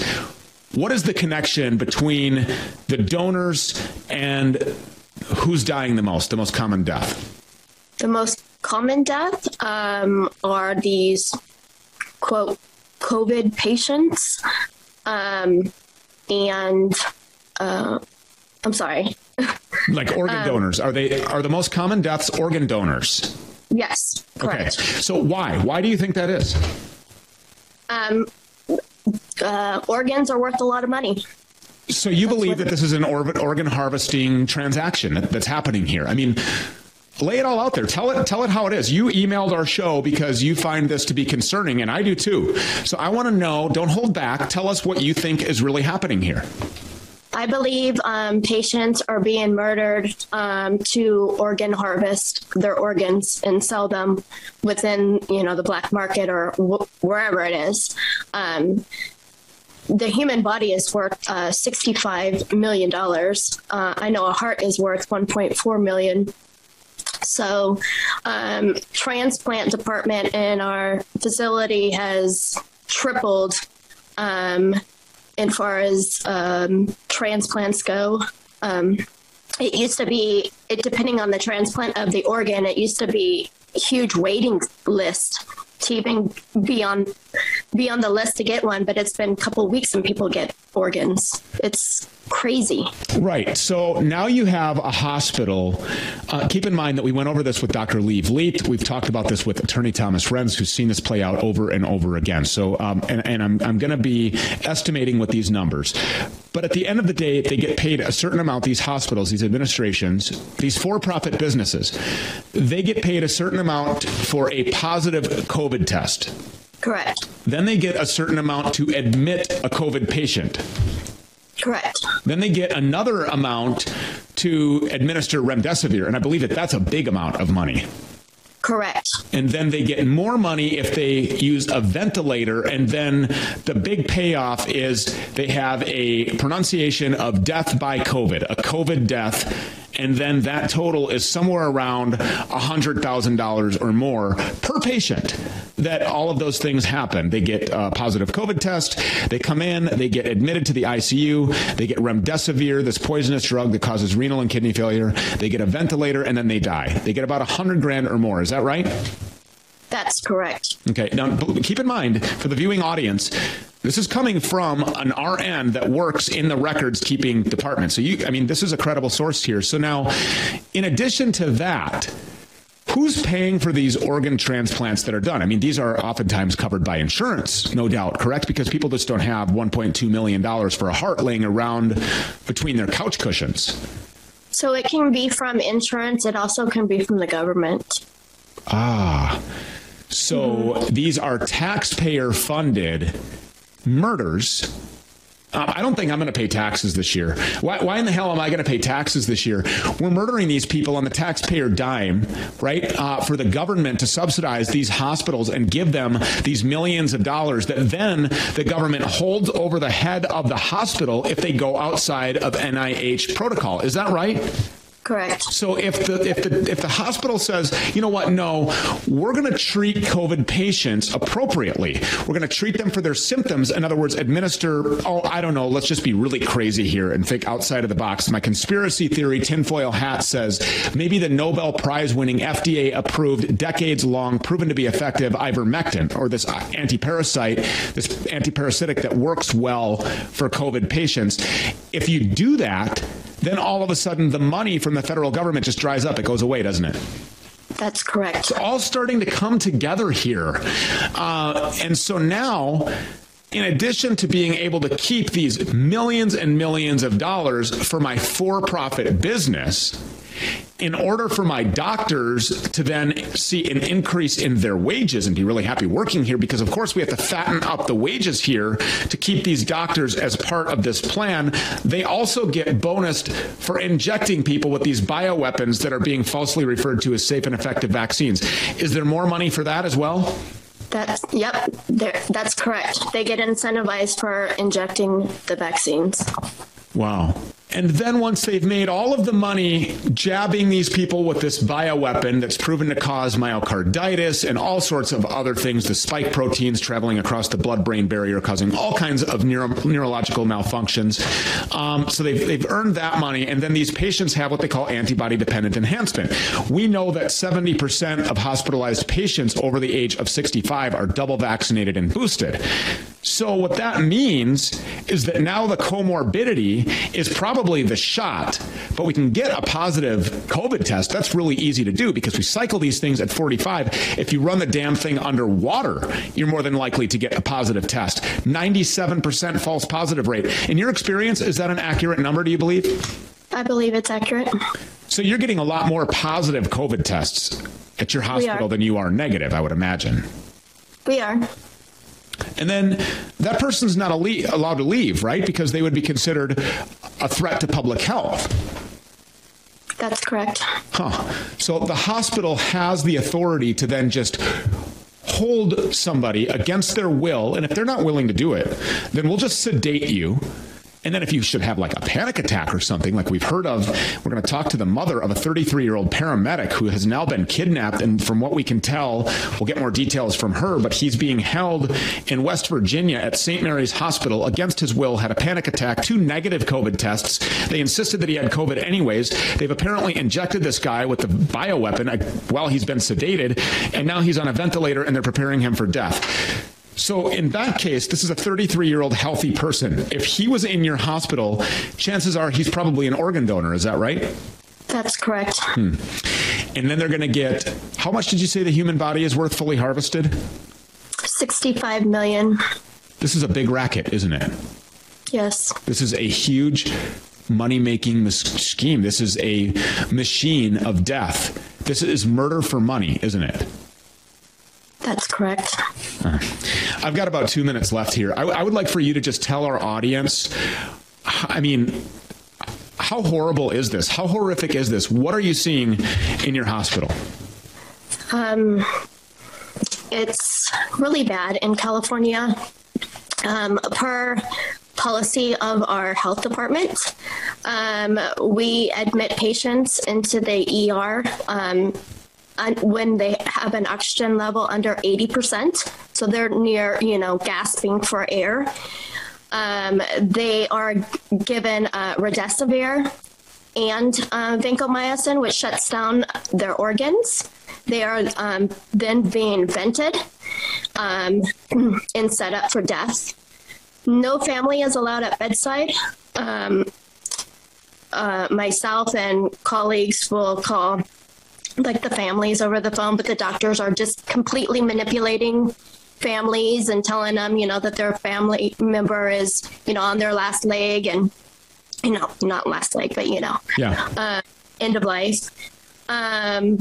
what is the connection between the donors and who's dying the most, the most common death? The most common death um, are these quote COVID patients um, and uh, I'm sorry. like organ um, donors. Are they are the most common deaths organ donors? Yes, correct. Okay. So why? Why do you think that is? Um uh, organs are worth a lot of money. So you that's believe that this is an organ harvesting transaction that's happening here. I mean, lay it all out there. Tell it tell it how it is. You emailed our show because you find this to be concerning and I do too. So I want to know, don't hold back. Tell us what you think is really happening here. I believe um, patients are being murdered um, to organ harvest their organs and sell them within, you know, the black market or wherever it is. Um, the human body is worth uh, 65 million dollars. Uh, I know a heart is worth 1.4 million. So, um, transplant department in our facility has tripled um, as far as um, transplants go. Um, it used to be it depending on the transplant of the organ it used to be huge waiting list to even be on be on the list to get one but it's been a couple weeks and people get organs it's crazy. Right. So now you have a hospital. Uh, keep in mind that we went over this with Dr. Lee Vliet. We've talked about this with attorney Thomas Renz who's seen this play out over and over again. So um, and and I'm I'm going to be estimating with these numbers. But at the end of the day, they get paid a certain amount these hospitals, these administrations, these for-profit businesses. They get paid a certain amount for a positive COVID test. Correct. Then they get a certain amount to admit a COVID patient. Correct. Then they get another amount to administer remdesivir and I believe that that's a big amount of money. Correct. And then they get more money if they use a ventilator and then the big payoff is they have a pronunciation of death by COVID, a COVID death and then that total is somewhere around $100,000 or more per patient that all of those things happen. They get a positive COVID test, they come in, they get admitted to the ICU, they get remdesivir, this poisonous drug that causes renal and kidney failure, they get a ventilator and then they die. They get about 100 grand or more. Is that right? That's correct. Okay. Now keep in mind for the viewing audience, this is coming from an RN that works in the records keeping department. So you I mean this is a credible source here. So now in addition to that, Who's paying for these organ transplants that are done? I mean, these are oftentimes covered by insurance, no doubt, correct? Because people just don't have 1.2 million dollars for a heart laying around between their couch cushions. So it can be from insurance, it also can be from the government. Ah. So mm -hmm. these are taxpayer funded murders um, I don't think I'm going to pay taxes this year. Why, why in the hell am I going to pay taxes this year? We're murdering these people on the taxpayer dime, right? Uh, for the government to subsidize these hospitals and give them these millions of dollars that then the government holds over the head of the hospital if they go outside of NIH protocol. Is that right? Correct. So if the if the if the hospital says, "You know what? No, we're going to treat COVID patients appropriately. We're going to treat them for their symptoms. In other words, administer oh, I don't know, let's just be really crazy here and think outside of the box. My conspiracy theory tinfoil hat says maybe the Nobel Prize winning FDA approved decades long proven to be effective ivermectin or this antiparasite, this antiparasitic that works well for COVID patients. If you do that, then all of a sudden the money from the federal government just dries up. It goes away, doesn't it? That's correct. It's all starting to come together here. Uh, and so now in addition to being able to keep these millions and millions of dollars for my for-profit business in order for my doctors to then see an increase in their wages and be really happy working here because of course we have to fatten up the wages here to keep these doctors as part of this plan they also get bonused for injecting people with these bioweapons that are being falsely referred to as safe and effective vaccines is there more money for that as well that's yep, that's correct. They get incentivized for injecting the vaccines. Wow. And then once they've made all of the money jabbing these people with this bioweapon that's proven to cause myocarditis and all sorts of other things, the spike proteins traveling across the blood-brain barrier causing all kinds of neuro neurological malfunctions. Um, so they've, they've earned that money and then these patients have what they call antibody-dependent enhancement. We know that 70% of hospitalized patients over the age of 65 are double vaccinated and boosted. So what that means is that now the comorbidity is probably the shot, but we can get a positive COVID test. That's really easy to do because we cycle these things at 45. If you run the damn thing underwater, you're more than likely to get a positive test. 97% false positive rate. In your experience, is that an accurate number do you believe? I believe it's accurate. So you're getting a lot more positive COVID tests at your hospital than you are negative, I would imagine. We are. And then that person's not allowed to leave, right? Because they would be considered a threat to public health. That's correct. Huh. So the hospital has the authority to then just hold somebody against their will and if they're not willing to do it, then we'll just sedate you and then if you should have like a panic attack or something like we've heard of, we're going to talk to the mother of a 33-year-old paramedic who has now been kidnapped and from what we can tell, we'll get more details from her, but he's being held in West Virginia at St. Mary's Hospital against his will, had a panic attack, two negative COVID tests. They insisted that he had COVID anyways. They've apparently injected this guy with the bioweapon uh, while he's been sedated and now he's on a ventilator and they're preparing him for death. So in that case, this is a 33-year-old healthy person. If he was in your hospital, chances are he's probably an organ donor, is that right? That's correct. Hmm. And then they're going to get how much did you say the human body is worth fully harvested? 65 million. This is a big racket, isn't it? Yes. This is a huge money-making scheme. This is a machine of death. This is murder for money, isn't it? That's correct. I've got about 2 minutes left here. I, I would like for you to just tell our audience I mean how horrible is this? How horrific is this? What are you seeing in your hospital? Um it's really bad in California. Um, per policy of our health department. Um, we admit patients into the ER um, when they have an oxygen level under 80%, so they're near, you know, gasping for air. Um, they are given uh, remdesivir and uh, vancomycin which shuts down their organs. they are um, then being vented um, and set up for death. No family is allowed at bedside. Um, uh, myself and colleagues will call like the families over the phone, but the doctors are just completely manipulating families and telling them, you know, that their family member is, you know, on their last leg and you know, not last leg, but you know. Yeah. Uh, end of life. Um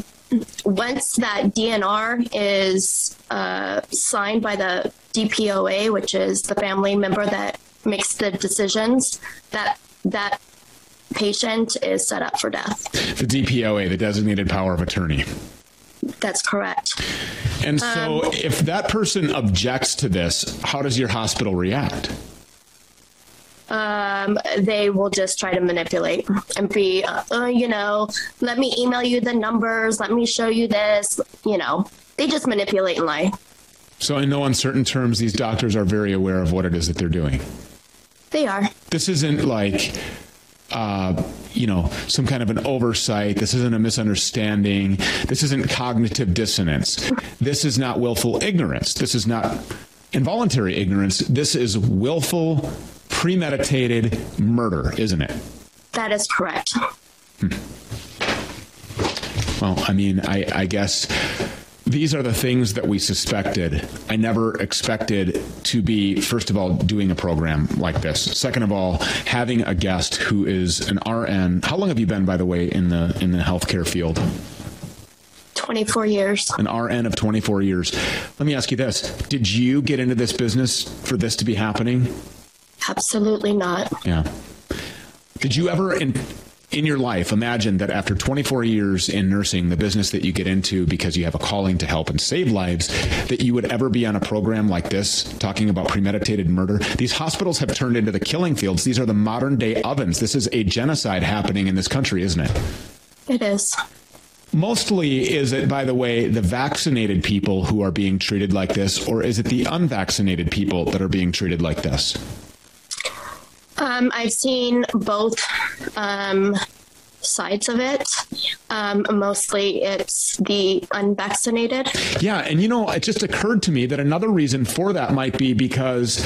once that DNR is uh, signed by the DPOA, which is the family member that makes the decisions, that that patient is set up for death. The DPOA, the designated power of attorney. That's correct. And so Um, if that person objects to this, how does your hospital react? um they will just try to manipulate and be uh, uh, you know let me email you the numbers let me show you this you know they just manipulate and lie So in no uncertain terms these doctors are very aware of what it is that they're doing. they are This isn't like uh you know some kind of an oversight. This isn't a misunderstanding. This isn't cognitive dissonance. This is not willful ignorance. This is not involuntary ignorance. This is willful premeditated murder isn't it? That is correct. Well, I mean, I I guess these are the things that we suspected. I never expected to be first of all doing a program like this. Second of all, having a guest who is an RN. How long have you been by the way in the in the healthcare field? 24 years An RN of 24 years. Let me ask you this. Did you get into this business for this to be happening? absolutely not Yeah. Did you ever in in your life imagine that after 24 years in nursing, the business that you get into because you have a calling to help and save lives, that you would ever be on a program like this talking about premeditated murder? These hospitals have turned into the killing fields. These are the modern day ovens. This is a genocide happening in this country, isn't it? it is Mostly is it by the way the vaccinated people who are being treated like this or is it the unvaccinated people that are being treated like this? Um, I've seen both um, sides of it. Um, mostly it's the unvaccinated. Yeah, and you know, it just occurred to me that another reason for that might be because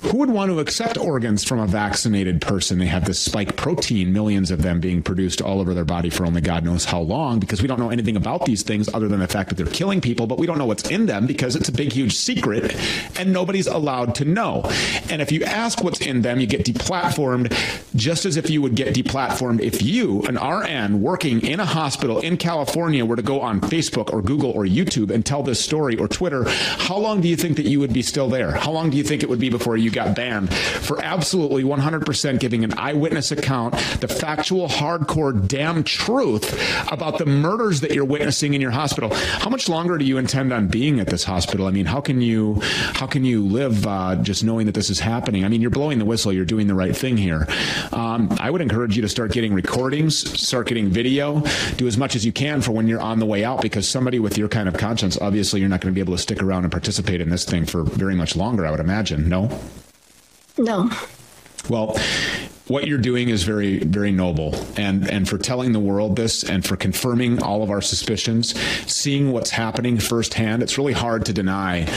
who would want to accept organs from a vaccinated person? They have this spike protein, millions of them being produced all over their body for only God knows how long because we don't know anything about these things other than the fact that they're killing people, but we don't know what's in them because it's a big huge secret and nobody's allowed to know. And if you ask what's in them, you get deplatformed just as if you would get deplatformed if you, an RN working in a hospital in California were to go on Facebook or Google or YouTube and tell this story or Twitter, how long do you think that you would be still there? How long do you think it would be before you got banned for absolutely 100% giving an eyewitness account, the factual hardcore damn truth about the murders that you're witnessing in your hospital? How much longer do you intend on being at this hospital? I mean, how can you how can you live uh, just knowing that this is happening? I mean, you're blowing the whistle, you're doing the right thing here. Um, I would encourage you to start getting recordings, start getting video, do as much as you can for when you're on the way out because somebody with your kind of conscience, obviously you're not going to be able to stick around and participate in this thing for very much longer, I would imagine. No? No. Well, what you're doing is very very noble. And and for telling the world this and for confirming all of our suspicions seeing what's happening firsthand it's really hard to deny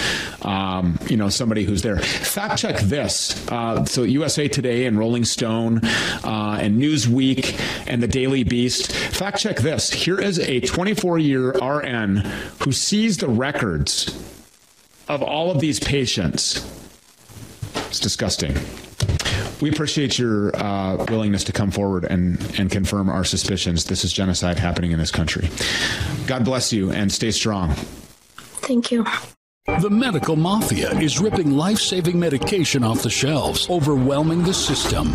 um, you know somebody who's there. Fact check this. Uh, so USA Today and Rolling Stone uh, and Newsweek and the Daily Beast. Fact check this. Here is a 24 year RN who sees the records of all of these patients it's disgusting. We appreciate your uh, willingness to come forward and and confirm our suspicions. This is genocide happening in this country. God bless you and stay strong. Thank you. The medical mafia is ripping life-saving medication off the shelves, overwhelming the system.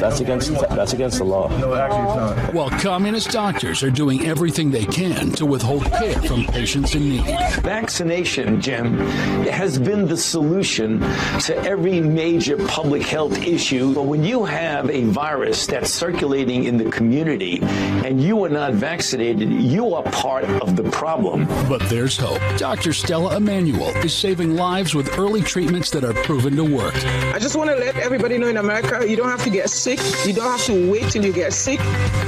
that's against that's against the law. No, actually it's not. While communist doctors are doing everything they can to withhold care from patients in need. Vaccination, Jim, has been the solution to every major public health issue. But when you have a virus that's circulating in the community and you are not vaccinated, you are part of the problem. But there's hope. Show. Dr. Stella Immanuel is saving lives with early treatments that are proven to work. I just want to let everybody know in America, you don't have to get sick. You don't have to wait till you get sick.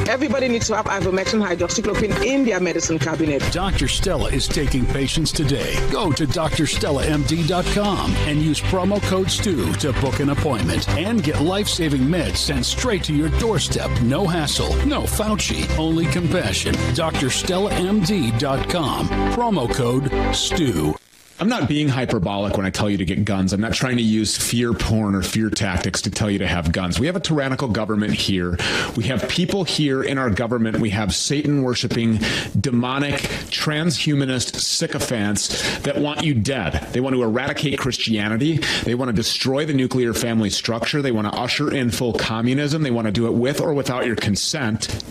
Everybody needs to have ivermectin hydroxychloroquine in their medicine cabinet. Dr. Stella is taking patients today. Go to drstellamd.com and use promo code STU to book an appointment and get life-saving meds sent straight to your doorstep. No hassle, no Fauci, only compassion. drstellamd.com. Promo code STU. I'm not being hyperbolic when I tell you to get guns. I'm not trying to use fear porn or fear tactics to tell you to have guns. We have a tyrannical government here. We have people here in our government. We have Satan worshiping, demonic, transhumanist sycophants that want you dead. They want to eradicate Christianity. They want to destroy the nuclear family structure. They want to usher in full communism. They want to do it with or without your consent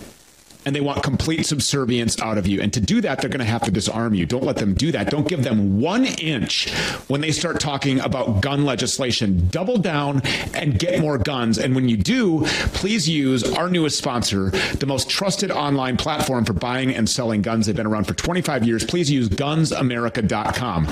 and they want complete subservience out of you. And to do that, they're going to have to disarm you. Don't let them do that. Don't give them 1 inch when they start talking about gun legislation. Double down and get more guns. And when you do, please use our newest sponsor, the most trusted online platform for buying and selling guns. They've been around for 25 years. Please use gunsamerica.com.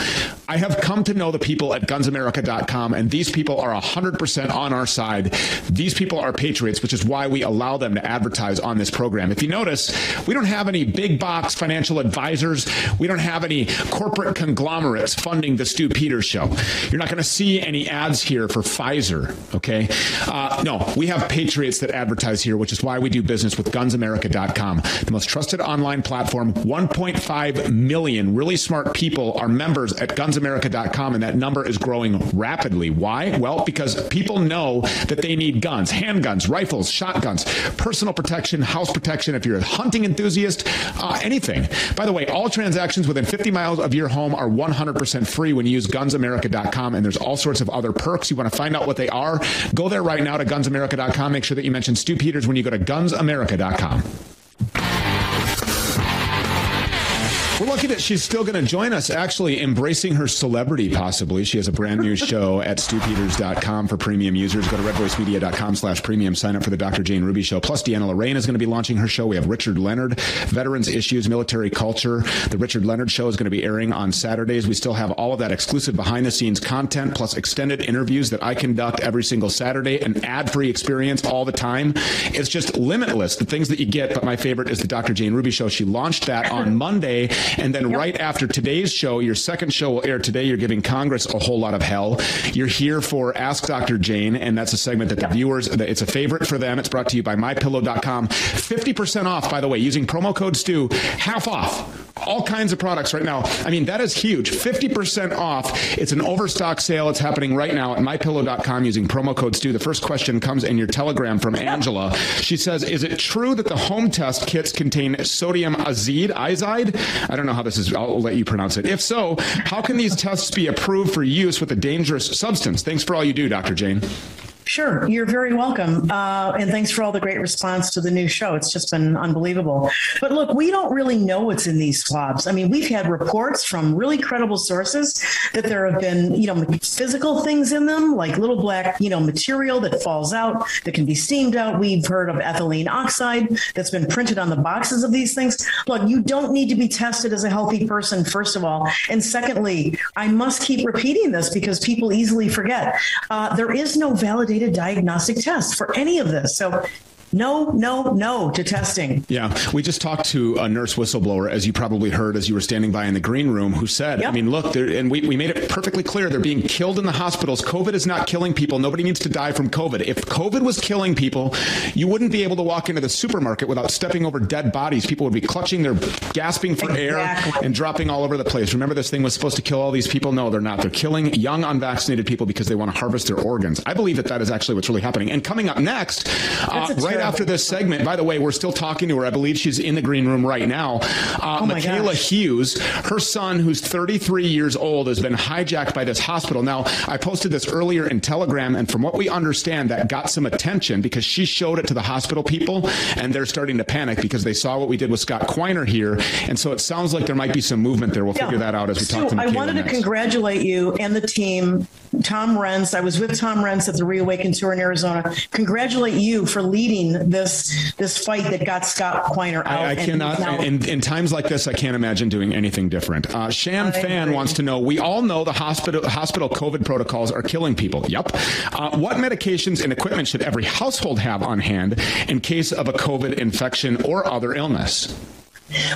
I have come to know the people at gunsamerica.com and these people are 100% on our side. These people are patriots, which is why we allow them to advertise on this program. If you know notice, we don't have any big box financial advisors. We don't have any corporate conglomerates funding the Stu Peters show. You're not going to see any ads here for Pfizer, okay? Uh, no, we have patriots that advertise here, which is why we do business with gunsamerica.com, the most trusted online platform. 1.5 million really smart people are members at gunsamerica.com and that number is growing rapidly. Why? Well, because people know that they need guns, handguns, rifles, shotguns, personal protection, house protection if you're you're a hunting enthusiast, uh, anything. By the way, all transactions within 50 miles of your home are 100% free when you use gunsamerica.com and there's all sorts of other perks. You want to find out what they are? Go there right now to gunsamerica.com. Make sure that you mention Stu Peters when you go to gunsamerica.com. Lucky that she's still going to join us actually embracing her celebrity possibly. She has a brand new show at stupeters.com for premium users. Go to redvoicemedia.com/premium sign up for the Dr. Jane Ruby show. Plus Deanna Lorraine is going to be launching her show. We have Richard Leonard, veterans issues, military culture. The Richard Leonard show is going to be airing on Saturdays. We still have all of that exclusive behind the scenes content plus extended interviews that I conduct every single Saturday, an ad-free experience all the time. It's just limitless the things that you get, but my favorite is the Dr. Jane Ruby show. She launched that on Monday and then yep. right after today's show, your second show will air today. You're giving Congress a whole lot of hell. You're here for Ask Dr. Jane, and that's a segment that the viewers, it's a favorite for them. It's brought to you by mypillow.com. 50% off, by the way, using promo code STU, half off all kinds of products right now. I mean, that is huge. 50% off. It's an overstock sale. It's happening right now at mypillow.com using promo code STU. The first question comes in your telegram from Angela. She says, "Is it true that the home test kits contain sodium azide, azide? I don't know how this is. I'll let you pronounce it. If so, how can these tests be approved for use with a dangerous substance? Thanks for all you do, Dr. Jane." Sure, you're very welcome. Uh, and thanks for all the great response to the new show. It's just been unbelievable. But look, we don't really know what's in these swabs. I mean, we've had reports from really credible sources that there have been, you know, physical things in them, like little black, you know, material that falls out that can be steamed out. We've heard of ethylene oxide that's been printed on the boxes of these things. Look, you don't need to be tested as a healthy person first of all. And secondly, I must keep repeating this because people easily forget. Uh, there is no validated diagnostic test for any of this. So no, no, no to testing. Yeah, we just talked to a nurse whistleblower as you probably heard as you were standing by in the green room who said, yep. I mean, look, and we we made it perfectly clear they're being killed in the hospitals. COVID is not killing people. Nobody needs to die from COVID. If COVID was killing people, you wouldn't be able to walk into the supermarket without stepping over dead bodies. People would be clutching their gasping for exactly. air and dropping all over the place. Remember this thing was supposed to kill all these people? No, they're not. They're killing young unvaccinated people because they want to harvest their organs. I believe that that is actually what's really happening. And coming up next, uh, right after this segment by the way, we're still talking to her. I believe she's in the green room right now. Uh, oh Michaela gosh. Hughes, her son who's 33 years old has been hijacked by this hospital. Now, I posted this earlier in Telegram and from what we understand that got some attention because she showed it to the hospital people and they're starting to panic because they saw what we did with Scott Quiner here and so it sounds like there might be some movement there. We'll yeah. figure that out as we so talk to Michaela I wanted next. to congratulate you and the team Tom Renz. I was with Tom Renz at the Reawaken tour in Arizona. Congratulate you for leading this this fight that got Scott Quiner out. I, I cannot in, in times like this I can't imagine doing anything different. Uh, Sham I Fan agree. wants to know we all know the hospital hospital COVID protocols are killing people. Yep. Uh, what medications and equipment should every household have on hand in case of a COVID infection or other illness?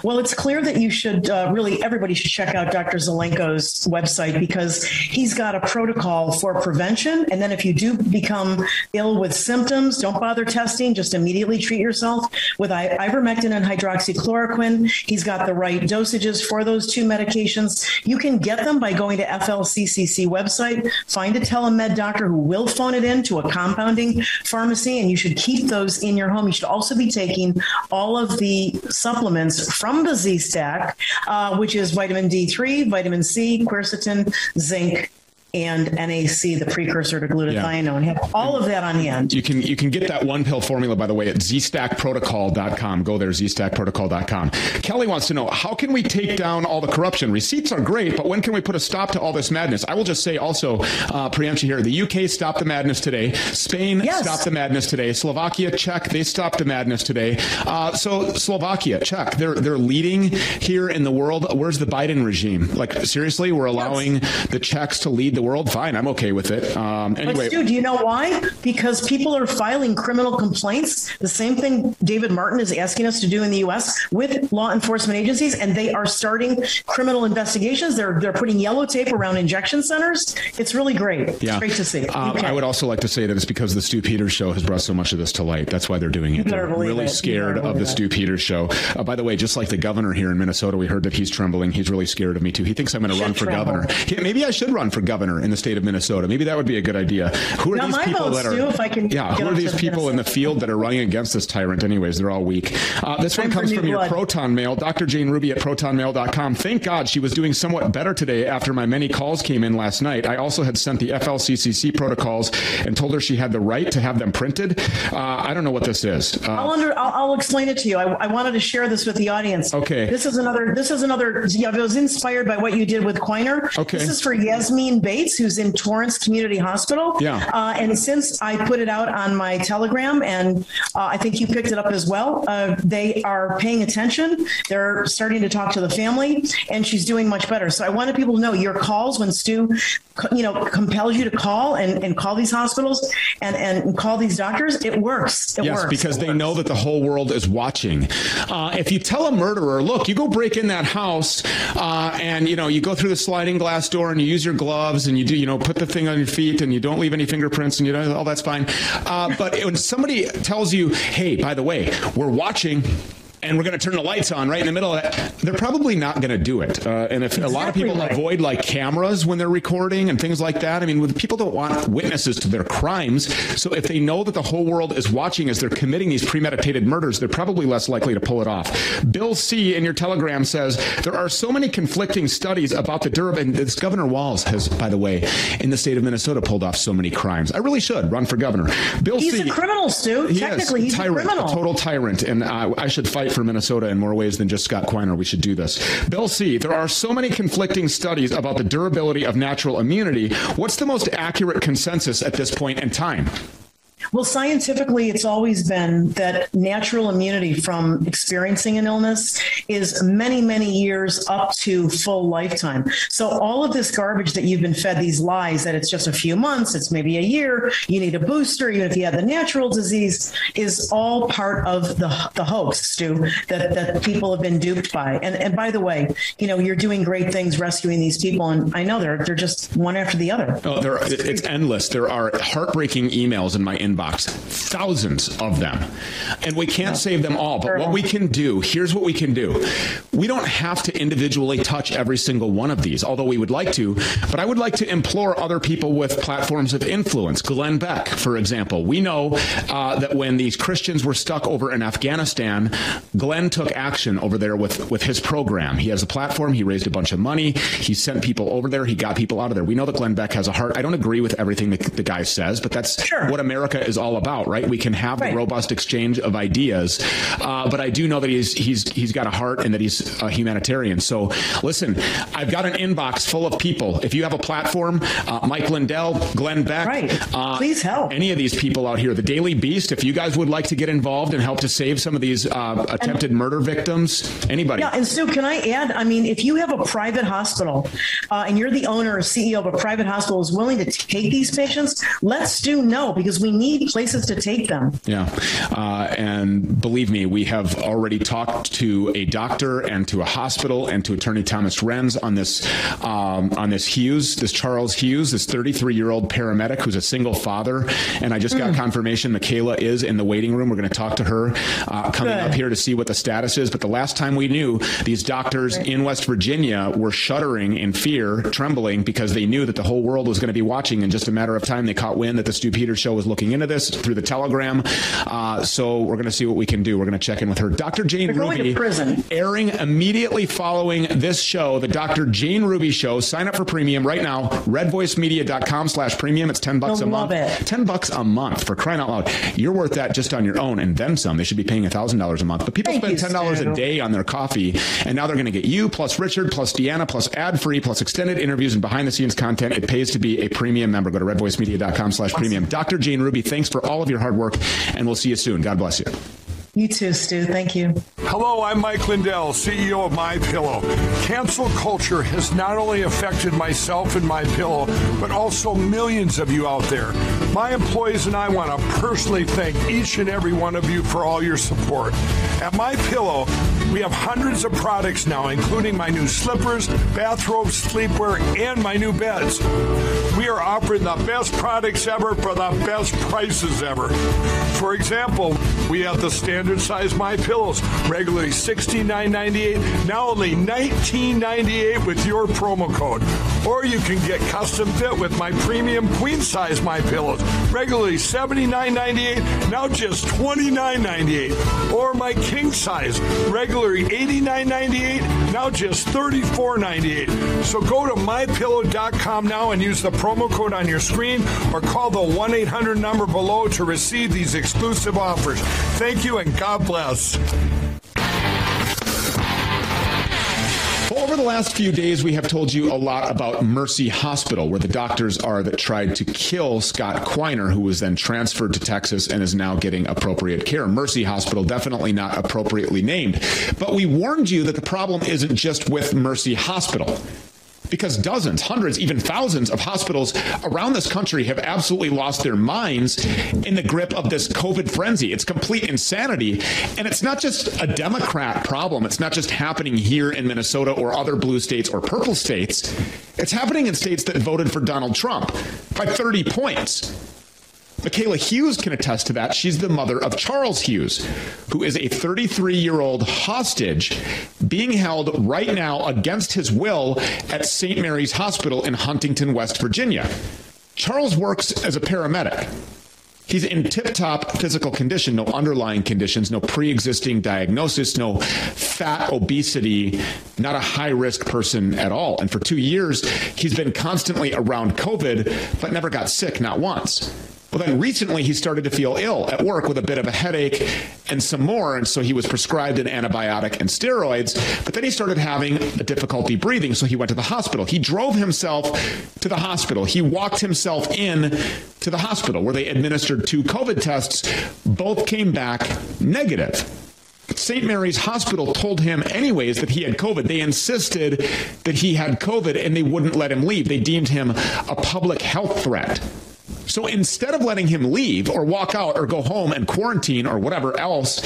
Well, it's clear that you should uh, really everybody should check out Dr. Zelenko's website because he's got a protocol for prevention and then if you do become ill with symptoms, don't bother testing, just immediately treat yourself with ivermectin and hydroxychloroquine. He's got the right dosages for those two medications. You can get them by going to FLCCC website, find a telemed doctor who will phone it in to a compounding pharmacy and you should keep those in your home. You should also be taking all of the supplements from the Z Stack, uh, which is vitamin D3, vitamin C, quercetin, zinc, and NAC, the precursor to glutathione. Have all of that on hand. You can you can get that one pill formula by the way at zstackprotocol.com. Go there zstackprotocol.com. Kelly wants to know how can we take down all the corruption? Receipts are great, but when can we put a stop to all this madness? I will just say also uh preemption here. The UK stopped the madness today. Spain stopped the madness today. Slovakia, Czech, they stopped the madness today. Uh so Slovakia, Czech, they're they're leading here in the world. Where's the Biden regime? Like seriously, we're allowing the Czechs to lead the world? Fine, I'm okay with it. Um anyway, But Stu, do you know why? Because people are filing criminal complaints, the same thing David Martin is asking us to do in the US with law enforcement agencies and they are starting criminal investigations. They're they're putting yellow tape around injection centers. It's really great. It's Yeah. great to see. Um, Okay. I would also like to say that it's because the Stu Peters show has brought so much of this to light. That's why they're doing it. They're really it. Scared of the Stu Peters show. Uh, by the way, just like the governor here in Minnesota, we heard that he's trembling. He's really scared of me too. He thinks I'm going to run for tremble. governor. Maybe I should run for governor in the state of Minnesota. Maybe that would be a good idea. Who are Now, these people that are if I can Yeah, who are these people in the field that are running against this tyrant anyways? They're all weak. Uh, this one comes from your blood. Proton Mail, Dr. Jane Ruby at protonmail.com. Thank God she was doing somewhat better today after my many calls came in last night. I also had sent the FLCCC protocols and told her she had the right to have them printed. Uh, I don't know what this is. Uh, I'll under I'll, I'll explain it to you. I, I wanted to share this with the audience. Okay. This is another this is another yeah, I was inspired by what you did with Quiner. Okay. This is for Yasmin Bates who's in Torrance Community Hospital. Yeah. Uh, and since I put it out on my Telegram and uh, I think you picked it up as well, uh, they are paying attention. They're starting to talk to the family and she's doing much better. So I wanted people to know your calls when Stu you know compels you to call and and call these hospitals and and call these doctors, it works. It yes, works. because they know that the whole world is watching. Uh, if you tell a murderer, look, you go break in that house, uh, and you know you go through the sliding glass door, and you use your gloves, and you do, you know, put the thing on your feet, and you don't leave any fingerprints, and you know, all that's fine. Uh, but when somebody tells you, hey, by the way, we're watching. And we're going to turn the lights on right in the middle of that. They're probably not going to do it. Uh, and if a lot of people right. avoid like cameras when they're recording and things like that, I mean, people don't want witnesses to their crimes. So if they know that the whole world is watching as they're committing these premeditated murders, they're probably less likely to pull it off. Bill C in your telegram says there are so many conflicting studies about the. And this Governor Walz has, by the way, in the state of Minnesota, pulled off so many crimes. I really should run for governor. Bill C. He's C. a criminal, Stu. Technically, is he's tyrant, a criminal. total tyrant, and I should fight for Minnesota in more ways than just Scott Quiner. We should do this. Bill C. There are so many conflicting studies about the durability of natural immunity. What's the most accurate consensus at this point in time? Well, scientifically, it's always been that natural immunity from experiencing an illness is many, many years up to full lifetime. So all of this garbage that you've been fed, these lies that it's just a few months, it's maybe a year, you need a booster, even if you have the natural disease, is all part of the the hoax, Stu, that that people have been duped by. And and by the way, you know, you're doing great things rescuing these people, and I know they're they're just one after the other. Oh, there it's endless. There are heartbreaking emails in my inbox, thousands of them. And we can't save them all, but what we can do, here's what we can do. We don't have to individually touch every single one of these, although we would like to, but I would like to implore other people with platforms of influence. Glenn Beck, for example. We know uh, that when these Christians were stuck over in Afghanistan, Glenn took action over there with with his program. He has a platform, he raised a bunch of money, he sent people over there, he got people out of there. We know that Glenn Beck has a heart. I don't agree with everything that the guy says, but that's what America is all about, right? We can have Right. the robust exchange of ideas. Uh, but I do know that he's he's he's got a heart and that he's a humanitarian. So listen, I've got an inbox full of people. If you have a platform, uh, Mike Lindell, Glenn Beck, uh, please help. Any of these people out here, the Daily Beast, if you guys would like to get involved and help to save some of these uh, attempted murder victims, anybody. Yeah, and Sue, can I add? I mean, if you have a private hospital uh, and you're the owner or CEO of a private hospital is willing to take these patients, let Stu know because we need places to take them. Yeah. Uh, and believe me, we have already talked to a doctor and to a hospital and to attorney Thomas Renz on this um, on this Hughes, this Charles Hughes, this 33-year-old paramedic who's a single father and I just got confirmation Michaela is in the waiting room. We're going to talk to her uh, coming Good. up here to see what the status is, but the last time we knew, these doctors in West Virginia were shuddering in fear, trembling because they knew that the whole world was going to be watching in just a matter of time. They caught wind that the Stu Peters show was looking into this through the telegram. Uh, so we're going to see what we can do. We're going to check in with her. Dr. Jane They're Ruby prison. airing immediately following this show, the Dr. Jane Ruby show. Sign up for premium right now. redvoicemedia.com slash premium. It's 10 bucks I a month. it. 10 bucks a month for crying out loud. You're worth that just on your own and then some. They should be paying $1,000 a month. But people Thank spend you, $10 Stu. a day on their coffee and now they're going to get you plus Richard plus Deanna plus ad-free plus extended interviews and behind the scenes content. It pays to be a premium member. Go to redvoicemedia.com slash premium. Dr. Jane Ruby, thanks for all of your hard work and we'll see you soon. God bless you. You too, Stu. Thank you. Hello, I'm Mike Lindell, CEO of My Pillow. Cancel culture has not only affected myself and My Pillow, but also millions of you out there. My employees and I want to personally thank each and every one of you for all your support. At My Pillow, we have hundreds of products now, including my new slippers, bathrobes, sleepwear, and my new beds. We are offering the best products ever for the best prices ever. For example, we have the standard size My Pillows, regularly $69.98, now only $19.98 with your promo code. Or you can get custom fit with my premium queen size My Pillows, regularly $79.98, now just $29.98. Or my king size, regularly $89.98, now just $34.98. So go to mypillow.com now and use the promo code on your screen or call the 1-800 number below to receive these exclusive offers. Thank you and God bless. Over the last few days, we have told you a lot about Mercy Hospital, where the doctors are that tried to kill Scott Quiner, who was then transferred to Texas and is now getting appropriate care. Mercy Hospital, definitely not appropriately named. But we warned you that the problem isn't just with Mercy Hospital. Because dozens, hundreds, even thousands of hospitals around this country have absolutely lost their minds in the grip of this COVID frenzy. It's complete insanity. And it's not just a Democrat problem. It's not just happening here in Minnesota or other blue states or purple states. It's happening in states that voted for Donald Trump by 30 points. Michaela Hughes can attest to that. She's the mother of Charles Hughes, who is a 33-year-old hostage being held right now against his will at St. Mary's Hospital in Huntington, West Virginia. Charles works as a paramedic. He's in tip-top physical condition, no underlying conditions, no pre-existing diagnosis, no fat obesity, not a high-risk person at all. And for 2 years, he's been constantly around COVID but never got sick not once. Well, then recently he started to feel ill at work with a bit of a headache and some more, and so he was prescribed an antibiotic and steroids, but then he started having a difficulty breathing, so he went to the hospital. He drove himself to the hospital. He walked himself in to the hospital where they administered two COVID tests. Both came back negative. St. Mary's Hospital told him anyways that he had COVID. They insisted that he had COVID and they wouldn't let him leave. They deemed him a public health threat. So instead of letting him leave or walk out or go home and quarantine or whatever else,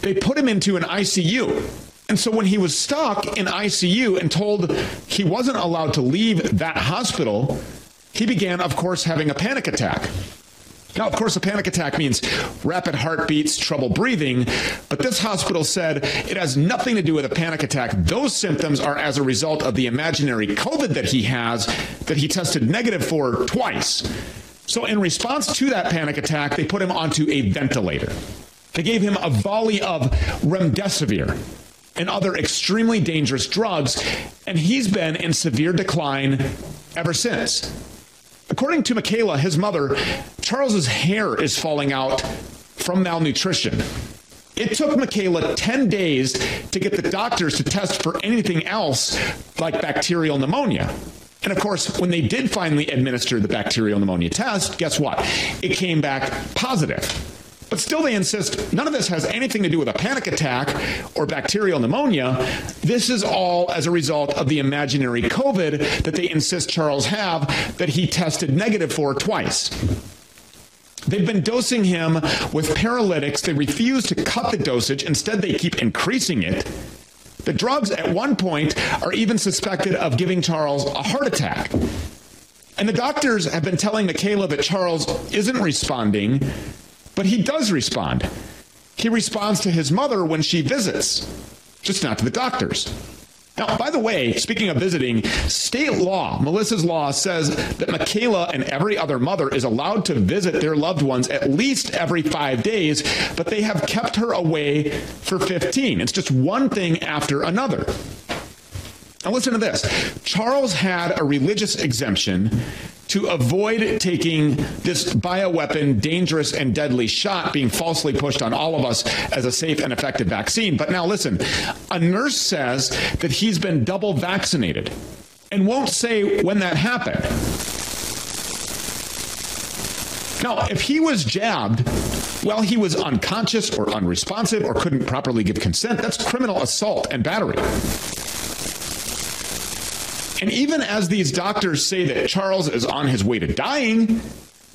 they put him into an ICU. And so when he was stuck in ICU and told he wasn't allowed to leave that hospital, he began of course having a panic attack. Now, of course, a panic attack means rapid heartbeats, trouble breathing, but this hospital said it has nothing to do with a panic attack. Those symptoms are as a result of the imaginary COVID that he has that he tested negative for twice. So in response to that panic attack, they put him onto a ventilator. They gave him a volley of remdesivir and other extremely dangerous drugs, and he's been in severe decline ever since. According to Michaela, his mother, Charles's hair is falling out from malnutrition. It took Michaela 10 days to get the doctors to test for anything else like bacterial pneumonia. And of course, when they did finally administer the bacterial pneumonia test, guess what? It came back positive. But still they insist none of this has anything to do with a panic attack or bacterial pneumonia. This is all as a result of the imaginary COVID that they insist Charles have that he tested negative for twice. They've been dosing him with paralytics. They refuse to cut the dosage. Instead, they keep increasing it. The drugs at one point are even suspected of giving Charles a heart attack. And the doctors have been telling Michaela that Charles isn't responding, but he does respond. He responds to his mother when she visits, just not to the doctors. Now, by the way, speaking of visiting, state law, Melissa's law says that Michaela and every other mother is allowed to visit their loved ones at least every 5 days, but they have kept her away for 15. It's just one thing after another. Now listen to this. Charles had a religious exemption to avoid taking this bioweapon dangerous and deadly shot being falsely pushed on all of us as a safe and effective vaccine. But now listen, a nurse says that he's been double vaccinated and won't say when that happened. Now, if he was jabbed well, he was unconscious or unresponsive or couldn't properly give consent, that's criminal assault and battery. And even as these doctors say that Charles is on his way to dying,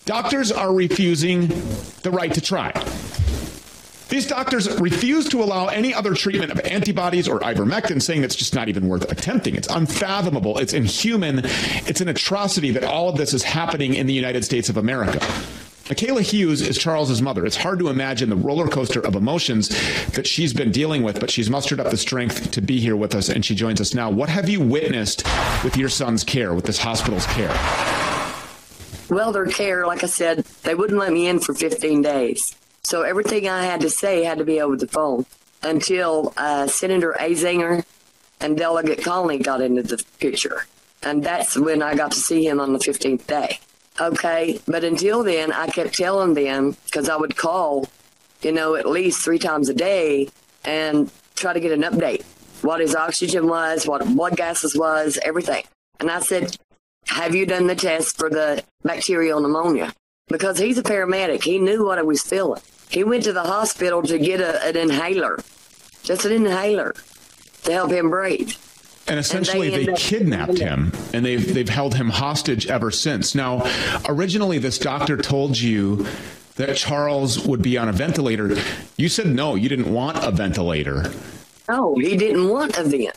doctors are refusing the right to try. These doctors refuse to allow any other treatment of antibodies or ivermectin saying it's just not even worth attempting. It's unfathomable, it's inhuman, it's an atrocity that all of this is happening in the United States of America. Michaela Hughes is Charles's mother. It's hard to imagine the roller coaster of emotions that she's been dealing with, but she's mustered up the strength to be here with us and she joins us now. What have you witnessed with your son's care, with this hospital's care? Well, their care, like I said, they wouldn't let me in for 15 days. So everything I had to say had to be over the phone until uh, Senator Azinger and Delegate Conley got into the picture. And that's when I got to see him on the 15th day. Okay, but until then I kept telling them cuz I would call, you know, at least 3 times a day and try to get an update. What his oxygen was, what blood gases was, everything. And I said, "Have you done the test for the bacterial pneumonia?" Because he's a paramedic. He knew what I was feeling. He went to the hospital to get a, an inhaler. Just an inhaler to help him breathe. And essentially And they they, kidnapped him and they've they've held him hostage ever since. Now, originally this doctor told you that Charles would be on a ventilator. You said no, you didn't want a ventilator. No, he didn't want a vent.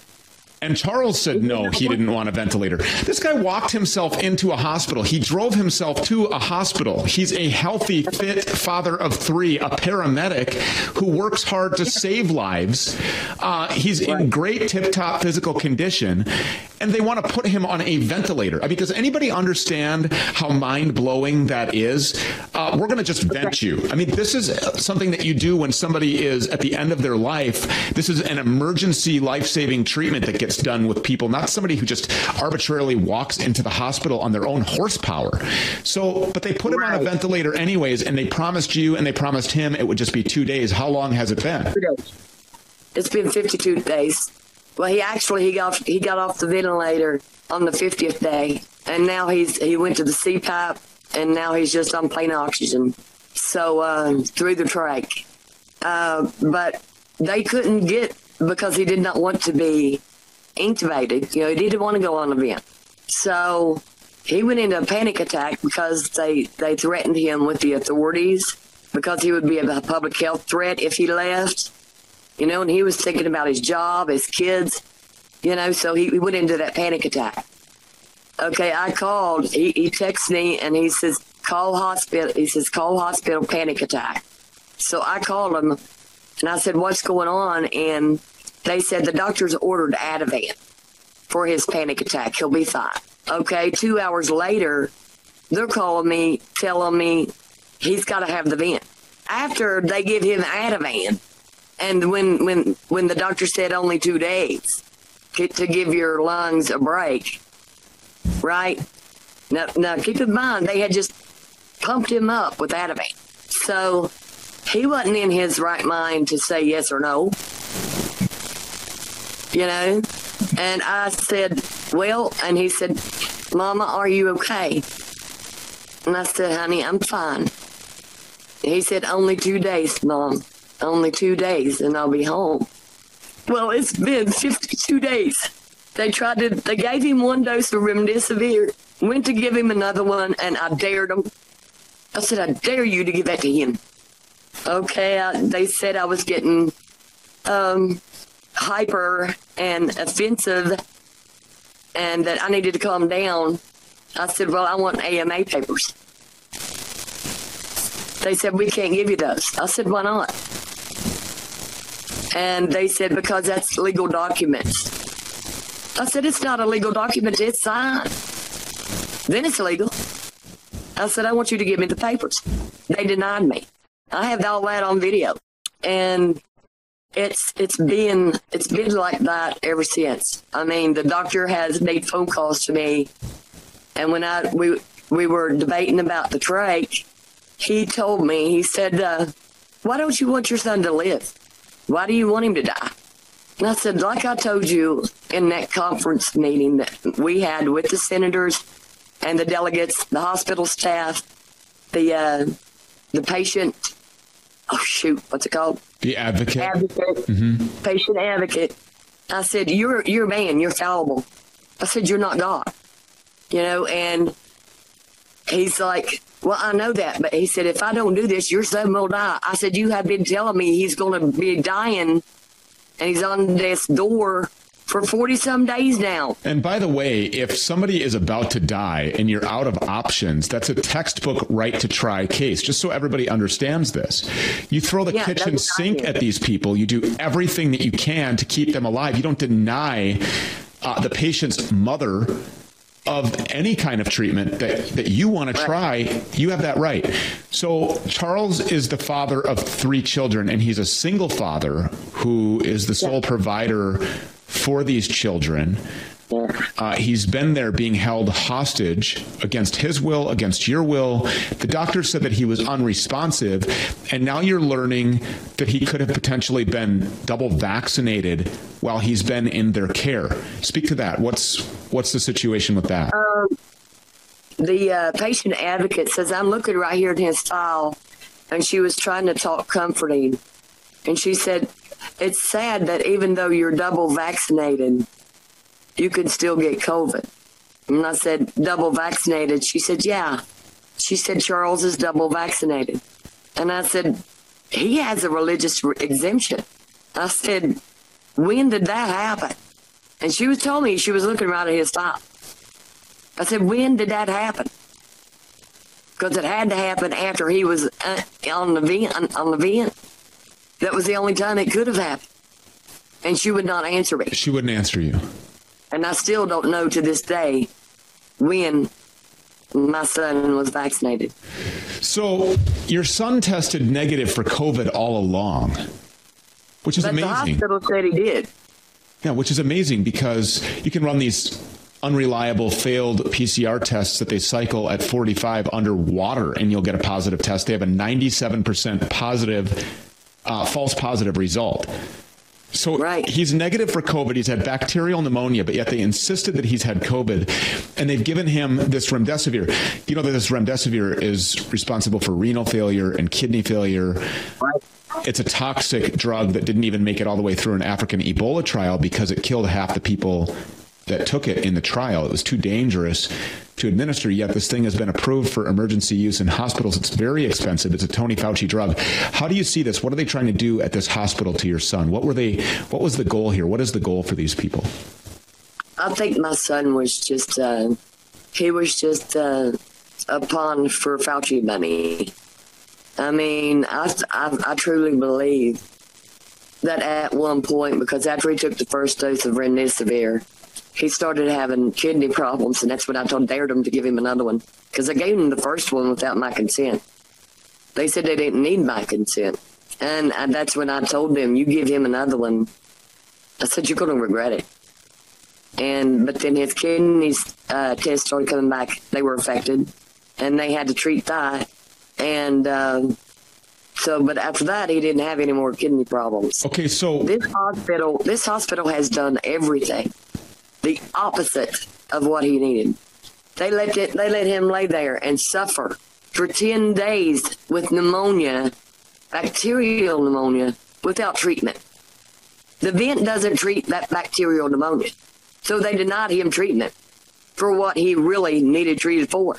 And Charles said no, he didn't want a ventilator. This guy walked himself into a hospital. He drove himself to a hospital. He's a healthy, fit father of 3, a paramedic who works hard to save lives. Uh, he's in great tip-top physical condition and they want to put him on a ventilator. I mean, does anybody understand how mind-blowing that is? Uh, we're going to just vent you. I mean, this is something that you do when somebody is at the end of their life. This is an emergency life-saving treatment that gets done with people, not somebody who just arbitrarily walks into the hospital on their own horsepower. So, but they put him on a ventilator anyways and they promised you and they promised him it would just be 2 days. How long has it been? It's been 52 days. Well, he actually he got he got off the ventilator on the 50th day and now he's he went to the CPAP and now he's just on plain oxygen. So uh, through the trach. Uh, but they couldn't get because he did not want to be intubated. You know, he didn't want to go on a vent. So he went into a panic attack because they they threatened him with the authorities because he would be a public health threat if he left. You know, and he was thinking about his job, his kids, you know, so he, he went into that panic attack. Okay, I called. He he texted me and he says call hospital. He says call hospital panic attack. So I called him and I said what's going on and they said the doctors ordered Ativan for his panic attack. He'll be fine. Okay, 2 hours later they're calling me telling me he's got to have the vent. After they give him Ativan and when when when the doctor said only 2 days to, give your lungs a break right? Now, now keep in mind, they had just pumped him up with Ativan. So he wasn't in his right mind to say yes or no. You know? And I said, well, and he said, Mama, are you okay? And I said, honey, I'm fine. He said, only two days, Mom. Only two days, and I'll be home. Well, it's been 52 days. They tried to, they gave him one dose of remdesivir, went to give him another one, and I dared him. I said, I dare you to give that to him. Okay, I, they said I was getting um, hyper and offensive and that I needed to calm down. I said, well, I want AMA papers. They said, we can't give you those. I said, why not? And they said, because that's legal documents. I said, it's not a legal document. It's signed. Then it's legal. I said, I want you to give me the papers. They denied me. I have all that on video. And it's it's been it's been like that ever since. I mean, the doctor has made phone calls to me and when I we we were debating about the trach, he told me, he said, uh, "Why don't you want your son to live? Why do you want him to die?" And I said, "Like I told you in that conference meeting that we had with the senators and the delegates, the hospital staff, the uh, the patient oh shoot, what's it called? The advocate. Advocate. Mhm. Patient advocate. I said, "You're you're a man. You're fallible." I said, "You're not God." You know, and he's like, "Well, I know that, but he said if I don't do this, your son will die." I said, "You have been telling me he's going to be dying, and he's on death's door for forty some days now." And by the way, if somebody is about to die and you're out of options, that's a textbook right to try case. Just so everybody understands this. You throw the Yeah, kitchen that's what I sink at these people, you do everything that you can to keep them alive. You don't deny uh, the patient's mother of any kind of treatment that that you want to try, you have that right. So Charles is the father of 3 children and he's a single father who is the sole provider for these children. Uh, he's been there being held hostage against his will, against your will. The doctor said that he was unresponsive, and now you're learning that he could have potentially been double vaccinated while he's been in their care. Speak to that. What's what's the situation with that? Um, the uh, patient advocate says, I'm looking right here in his file, and she was trying to talk comforting. And she said, It's sad that even though you're double vaccinated, you can still get COVID. And I said, Double vaccinated? She said, Yeah. She said, Charles is double vaccinated. And I said, He has a religious re- exemption. I said, When did that happen? And she was telling me she was looking right at his file. I said, when did that happen? Because it had to happen after he was uh, on the vent. On the vent. That was the only time it could have happened. And she would not answer me. She wouldn't answer you. And I still don't know to this day when my son was vaccinated. So, your son tested negative for COVID all along, which is but the hospital said he did. Yeah, which is amazing because you can run these unreliable failed PCR tests that they cycle at 45 underwater and you'll get a positive test. They have a 97% positive uh, false positive result. So right. he's negative for COVID. He's had bacterial pneumonia, but yet they insisted that he's had COVID and they've given him this remdesivir. You know that this remdesivir is responsible for renal failure and kidney failure. It's a toxic drug that didn't even make it all the way through an African Ebola trial because it killed half the people that took it in the trial. It was too dangerous to administer, yet this thing has been approved for emergency use in hospitals. It's very expensive. It's a Tony Fauci drug. How do you see this? What are they trying to do at this hospital to your son? What were they what was the goal here? What is the goal for these people? I think my son was just uh he was just uh a pawn for Fauci money. I mean, I I, I truly believe that at one point because after he took the first dose of remdesivir, he started having kidney problems and that's when I told dared him to give him another one cuz I gave him the first one without my consent. They said they didn't need my consent. And, and that's when I told them, you give him another one. I said, you're going to regret it and but then his kidneys uh, test started coming back. They were affected, and they had to treat that. And um, so, but after that, he didn't have any more kidney problems. Okay, so this hospital, this hospital has done everything the opposite of what he needed. They let it, they let him lay there and suffer for 10 days with pneumonia, bacterial pneumonia without treatment. The vent doesn't treat that bacterial pneumonia. So they denied him treatment for what he really needed treated for.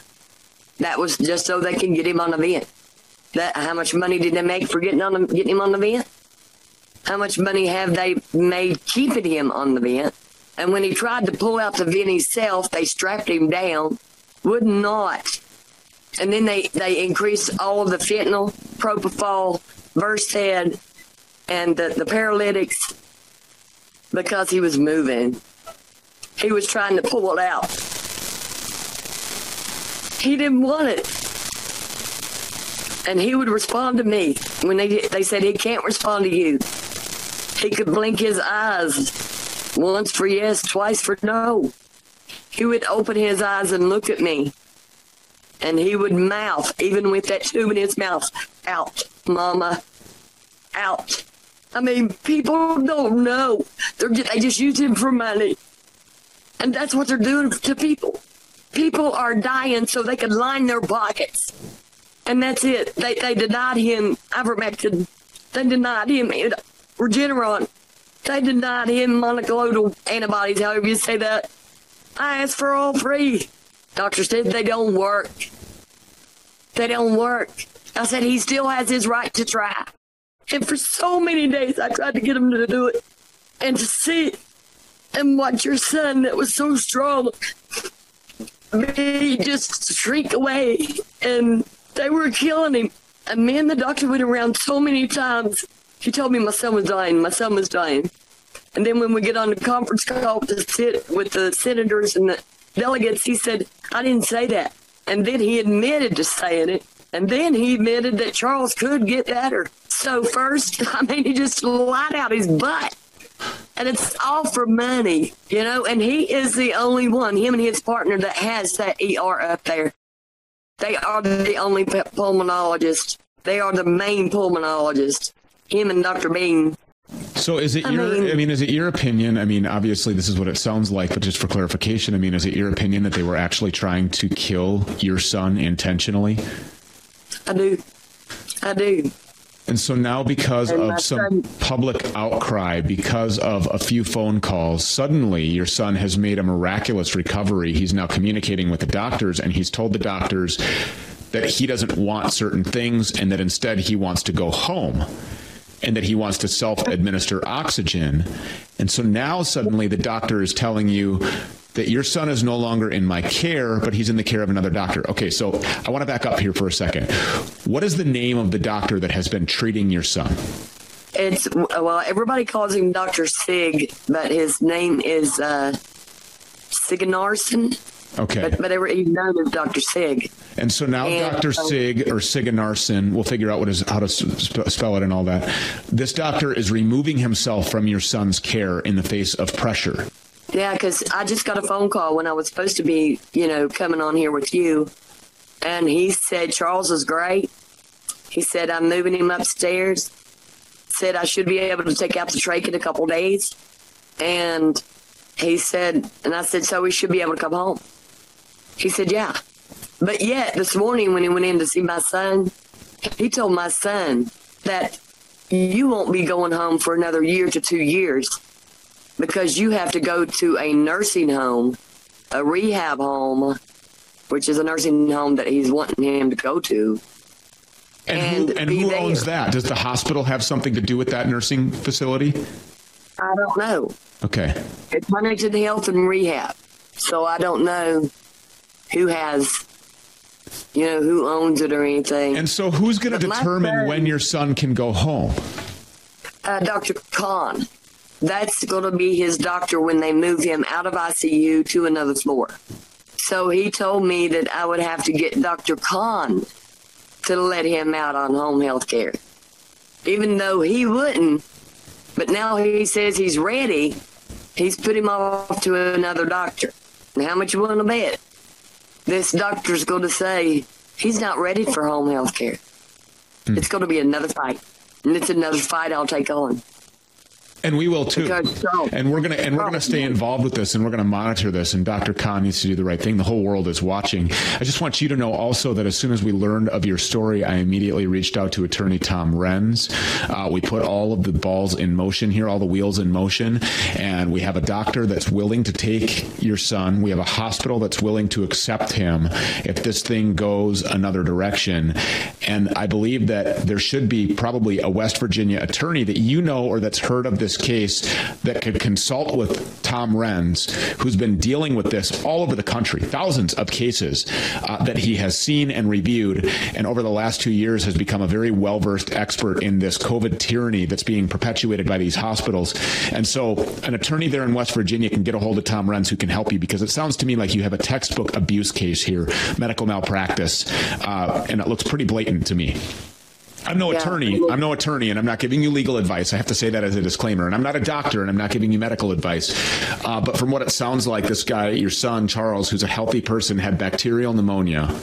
That was just so they can get him on the vent. That how much money did they make for getting on the, getting him on the vent? How much money have they made keeping him on the vent? And when he tried to pull out the vent himself, they strapped him down, would not. And then they, they increased all the fentanyl, propofol, Versed, and the, the paralytics because he was moving. He was trying to pull it out. He didn't want it. And he would respond to me when they they said he can't respond to you. He could blink his eyes once for yes, twice for no. He would open his eyes and look at me. And he would mouth, even with that tube in his mouth, out, mama, out. I mean, people don't know. They're they just use him for money. And that's what they're doing to people. People are dying so they can line their pockets. And that's it. They they denied him ivermectin. They denied him Regeneron. They denied him monoclonal antibodies, however you say that. I asked for all three. Doctor said they don't work. They don't work. I said he still has his right to try. And for so many days I tried to get him to do it and to see and watch your son that was so strong me just shrink away and they were killing him. And me and the doctor went around so many times. He told me my son was dying. My son was dying. And then when we get on the conference call to sit with the senators and the delegates, he said, I didn't say that. And then he admitted to saying it. And then he admitted that Charles could get better. So first, I mean, he just lied out his butt. And it's all for money, you know, and he is the only one, him and his partner, that has that ER up there. They are the only pulmonologist. They are the main pulmonologist. Him and Dr. Bean. So is it I your mean, I mean is it your opinion? I mean obviously this is what it sounds like but just for clarification I mean is it your opinion that they were actually trying to kill your son intentionally? I do. I do. And so now because and of some son, public outcry, because of a few phone calls, suddenly your son has made a miraculous recovery. He's now communicating with the doctors and he's told the doctors that he doesn't want certain things and that instead he wants to go home and that he wants to self-administer oxygen. And so now suddenly the doctor is telling you that your son is no longer in my care, but he's in the care of another doctor. Okay, so I want to back up here for a second. What is the name of the doctor that has been treating your son? It's well, everybody calls him Dr. Sig, but his name is uh Signarson. Okay. But, but every, he's known as Dr. Sig. And so now and, Dr. Um, Sig or Signarson, we'll figure out what is how to spell it and all that. This doctor is removing himself from your son's care in the face of pressure. Yeah, cuz I just got a phone call when I was supposed to be, you know, coming on here with you. And he said Charles is great. He said I'm moving him upstairs. Said I should be able to take out the trach in a couple days. And he said and I said so we should be able to come home. He said, "Yeah." But yet this morning when he went in to see my son, he told my son that you won't be going home for another year to 2 years because you have to go to a nursing home, a rehab home, which is a nursing home that he's wanting him to go to. And, and who, and who owns that? Does the hospital have something to do with that nursing facility? I don't know. Okay. It's Huntington Health and Rehab. So I don't know who has you know who owns it or anything. And so who's going to determine son, when your son can go home? Uh, Dr. Khan. That's going to be his doctor when they move him out of ICU to another floor. So he told me that I would have to get Dr. Khan to let him out on home health care. Even though he wouldn't, but now he says he's ready He's put him off to another doctor. And how much you want to bet? This doctor's going to say he's not ready for home health care. Hmm. It's going to be another fight. And it's another fight I'll take on. And we will too. So- And we're gonna and we're gonna stay involved with this, and we're gonna monitor this. And Dr. Khan needs to do the right thing. The whole world is watching. I just want you to know also that as soon as we learned of your story, I immediately reached out to Attorney Tom Renz. Uh, we put all of the balls in motion here, all the wheels in motion, and we have a doctor that's willing to take your son. We have a hospital that's willing to accept him if this thing goes another direction. And I believe that there should be probably a West Virginia attorney that you know or that's heard of this case that could consult with Tom Renz, who's been dealing with this all over the country, thousands of cases uh, that he has seen and reviewed, and over the last two years has become a very well versed expert in this COVID tyranny that's being perpetuated by these hospitals. And so, an attorney there in West Virginia can get a hold of Tom Renz who can help you because it sounds to me like you have a textbook abuse case here, medical malpractice, uh, and it looks pretty blatant to me. I'm no Yeah. attorney. I'm no attorney and I'm not giving you legal advice. I have to say that as a disclaimer. And I'm not a doctor and I'm not giving you medical advice. Uh, but from what it sounds like this guy, your son Charles, who's a healthy person had bacterial pneumonia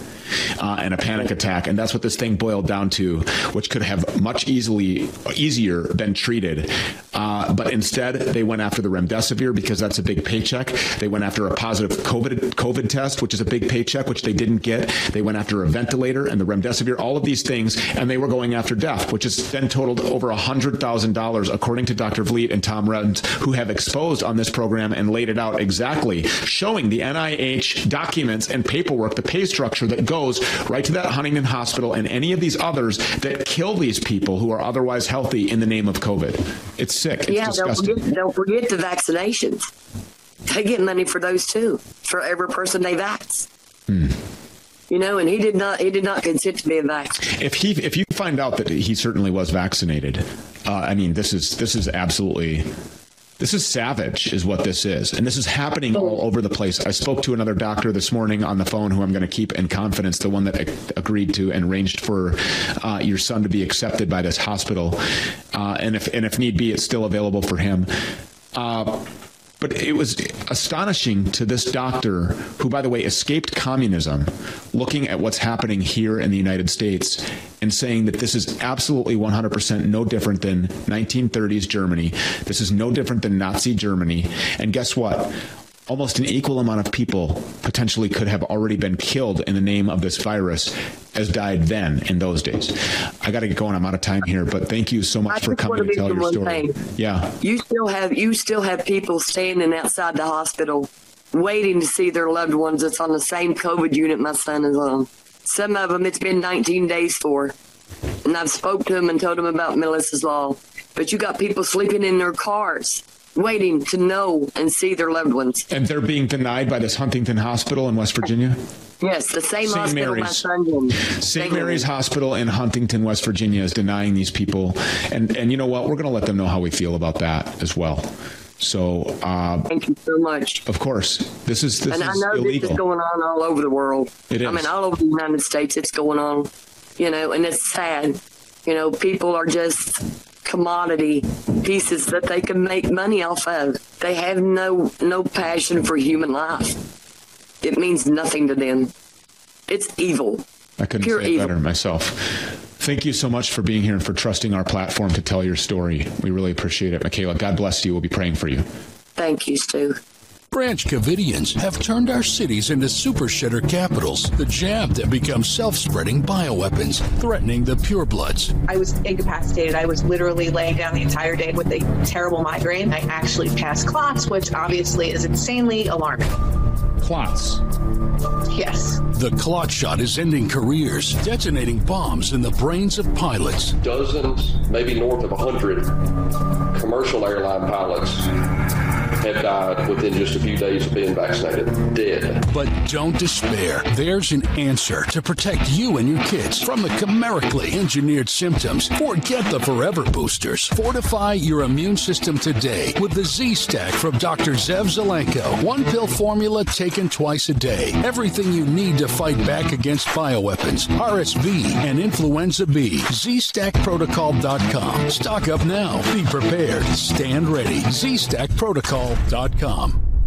uh, and a panic attack and that's what this thing boiled down to, which could have much easily easier been treated. Uh, but instead they went after the remdesivir because that's a big paycheck. They went after a positive COVID COVID test, which is a big paycheck which they didn't get. They went after a ventilator and the remdesivir, all of these things and they were going after death, which is then totaled over $100,000 according to Dr. Vliet and Tom Renz who have exposed on this program and laid it out exactly showing the NIH documents and paperwork the pay structure that goes right to that Huntington Hospital and any of these others that kill these people who are otherwise healthy in the name of COVID. It's sick. It's yeah, don't disgusting. forget, don't forget the vaccinations. They get money for those too, for every person they vax. Hmm. You know, and he did not he did not consent to being vaccinated. If he if you find out that he certainly was vaccinated uh, i mean this is this is absolutely this is savage is what this is. And this is happening all over the place. I spoke to another doctor this morning on the phone who i'm going to keep in confidence the one that agreed to and arranged for uh, your son to be accepted by this hospital. Uh, and if and if need be it's still available for him. Uh, but it was astonishing to this doctor who by the way escaped communism looking at what's happening here in the United States and saying that this is absolutely 100% no different than 1930s Germany. This is no different than Nazi Germany. And guess what almost an equal amount of people potentially could have already been killed in the name of this virus as died then in those days. I got to get going. I'm out of time here, but thank you so I much for coming to to tell your story. thing. Yeah. You still have you still have people standing outside the hospital waiting to see their loved ones that's on the same COVID unit my son is on. Some of them it's been 19 days for. And I've spoke to them and told them about Melissa's law. But you got people sleeping in their cars waiting to know and see their loved ones. And they're being denied by this Huntington Hospital in West Virginia? Yes, the same St. hospital my Mary's. St. Mary's Hospital in Huntington, West Virginia is denying these people. And and you know what? We're going to let them know how we feel about that as well. So, uh, Thank you so much. of course, this is this and I know illegal. this is going on all over the world. It I mean, all over the United States, it's going on. You know, and it's sad. You know, people are just commodity pieces that they can make money off of. They have no no passion for human life. It means nothing to them. It's evil. I couldn't pure say it evil. better myself. Thank you so much for being here and for trusting our platform to tell your story. We really appreciate it, Michaela. God bless you. We'll be praying for you. Thank you, Stu. Branch Covidians have turned our cities into super shitter capitals. The jab that becomes self-spreading bioweapons, threatening the purebloods. I was incapacitated. I was literally laying down the entire day with a terrible migraine. I actually passed clots, which obviously is insanely alarming. Clots. Yes. The clot shot is ending careers, detonating bombs in the brains of pilots. dozens, maybe north of 100 commercial airline pilots have died within just a few days of being vaccinated. Dead. But don't despair. There's an answer to protect you and your kids from the chimerically engineered symptoms. Forget the forever boosters. Fortify your immune system today with the Z Stack from Dr. Zev Zelenko. One pill formula taken twice a day. Everything you need to fight back against bioweapons, RSV, and influenza B. ZStackProtocol.com. Stock up now. Be prepared. Stand ready. ZStackProtocol.com.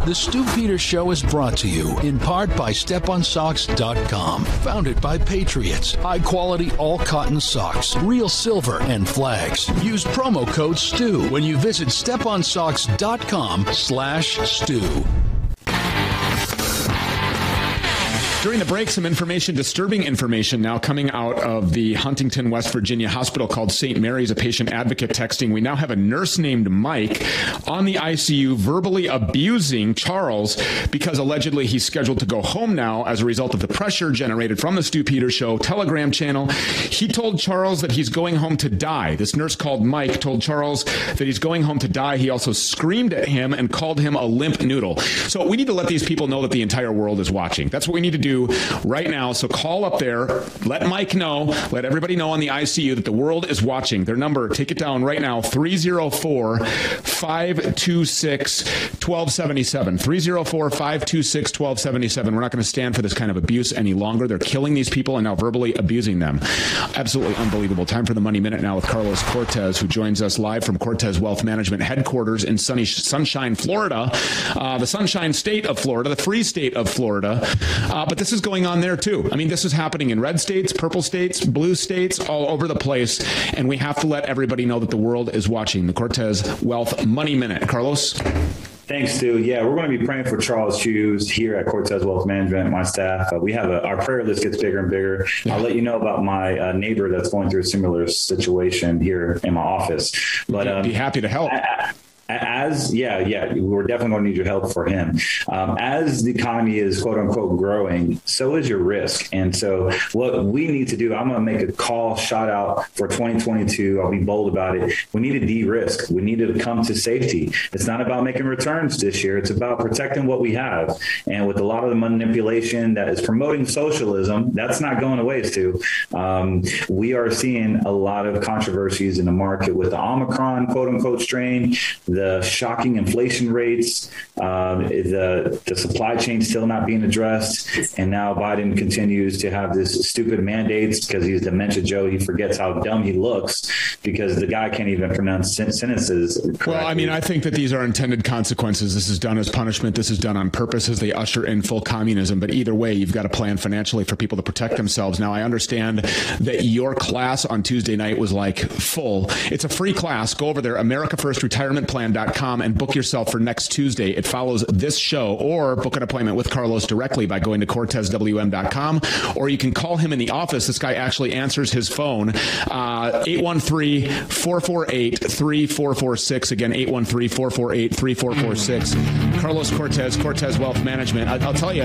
The Stu Peters Show is brought to you in part by StepanSocks.com. Founded by Patriots. High quality all cotton socks. Real silver and flags. Use promo code STU when you visit StepanSocks.com slash Stu. During the break, some information, disturbing information now coming out of the Huntington, West Virginia hospital called St. Mary's, a patient advocate texting. We now have a nurse named Mike on the ICU verbally abusing Charles because allegedly he's scheduled to go home now as a result of the pressure generated from the Stu Peter show Telegram channel. He told Charles that he's going home to die. This nurse called Mike told Charles that he's going home to die. He also screamed at him and called him a limp noodle. So we need to let these people know that the entire world is watching. That's what we need to do right now. So call up there, let Mike know, let everybody know on the ICU that the world is watching. Their number, take it down right now, 304 526 1277. 304 526 1277. We're not going to stand for this kind of abuse any longer. They're killing these people and now verbally abusing them. Absolutely unbelievable. Time for the Money Minute now with Carlos Cortez, who joins us live from Cortez Wealth Management headquarters in sunny Sunshine, Florida, uh, the Sunshine State of Florida, the free state of Florida. Uh, but this is going on there too. I mean, this is happening in red states, purple states, blue states, all over the place, and we have to let everybody know that the world is watching. The Cortez Wealth Money Minute. Carlos Thanks, Stu. Yeah, we're going to be praying for Charles Hughes here at Cortez Wealth Management, my staff. Uh, we have a, our prayer list gets bigger and bigger. I'll let you know about my uh, neighbor that's going through a similar situation here in my office. But um, be happy to help. I, as yeah yeah we're definitely going to need your help for him. Um, as the economy is quote unquote growing so is your risk. And so what we need to do i'm going to make a call shout out for 2022 i'll be bold about it. We need to de-risk. We need to come to safety. It's not about making returns this year. It's about protecting what we have. And with a lot of the manipulation that is promoting socialism that's not going away Stu um, we are seeing a lot of controversies in the market with the omicron quote unquote strain the shocking inflation rates, um, the the supply chain still not being addressed, and now Biden continues to have this stupid mandates because he's dementia Joe. He forgets how dumb he looks because the guy can't even pronounce sentences. Correctly. Well, I mean, I think that these are intended consequences. This is done as punishment. This is done on purpose as they usher in full communism. But either way, you've got to plan financially for people to protect themselves. Now, I understand that your class on Tuesday night was like full. It's a free class. Go over there, America First Retirement Plan com and book yourself for next Tuesday. It follows this show or book an appointment with Carlos directly by going to cortezwm.com or you can call him in the office. This guy actually answers his phone. Uh 813-448-3446 again 813-448-3446. Carlos Cortez, Cortez Wealth Management. I, I'll tell you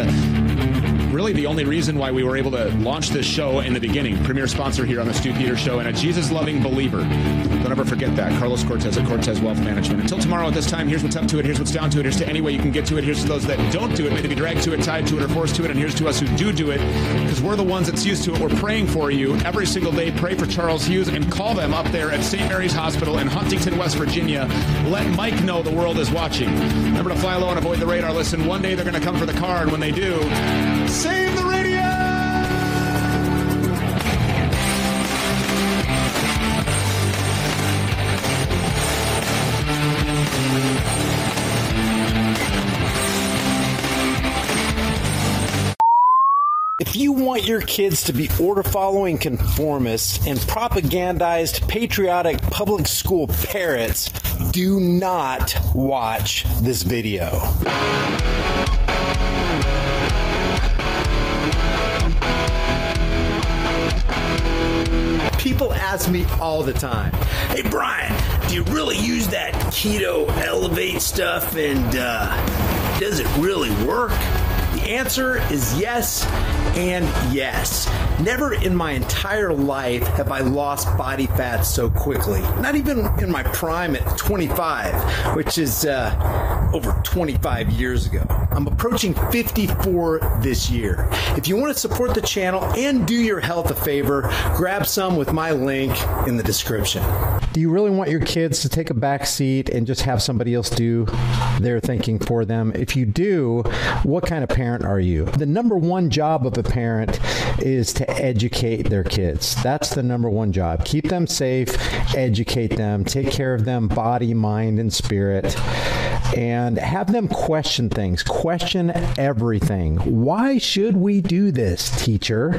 really the only reason why we were able to launch this show in the beginning. Premier sponsor here on the Stu Peters show and a Jesus loving believer. Don't ever forget that. Carlos Cortez at Cortez Wealth Management. Until tomorrow at this time, here's what's up to it, here's what's down to it, here's to any way you can get to it, here's to those that don't do it, may they be dragged to it, tied to it, or forced to it, and here's to us who do do it, because we're the ones that's used to it. We're praying for you every single day. Pray for Charles Hughes and call them up there at St. Mary's Hospital in Huntington, West Virginia. Let Mike know the world is watching. Remember to fly low and avoid the radar. Listen, one day they're going to come for the car, and when they do, save the radio! If you want your kids to be order following conformists and propagandized patriotic public school parrots, do not watch this video. People ask me all the time, "Hey Brian, do you really use that keto elevate stuff and uh, does it really work?" The answer is yes and yes. Never in my entire life have I lost body fat so quickly. Not even in my prime at 25, which is uh, over 25 years ago. I'm approaching 54 this year. If you want to support the channel and do your health a favor, grab some with my link in the description. Do you really want your kids to take a back seat and just have somebody else do their thinking for them? If you do, what kind of parent are you? The number one job of a parent is to educate their kids. That's the number one job. Keep them safe, educate them, take care of them body, mind and spirit. And have them question things, question everything. Why should we do this, teacher?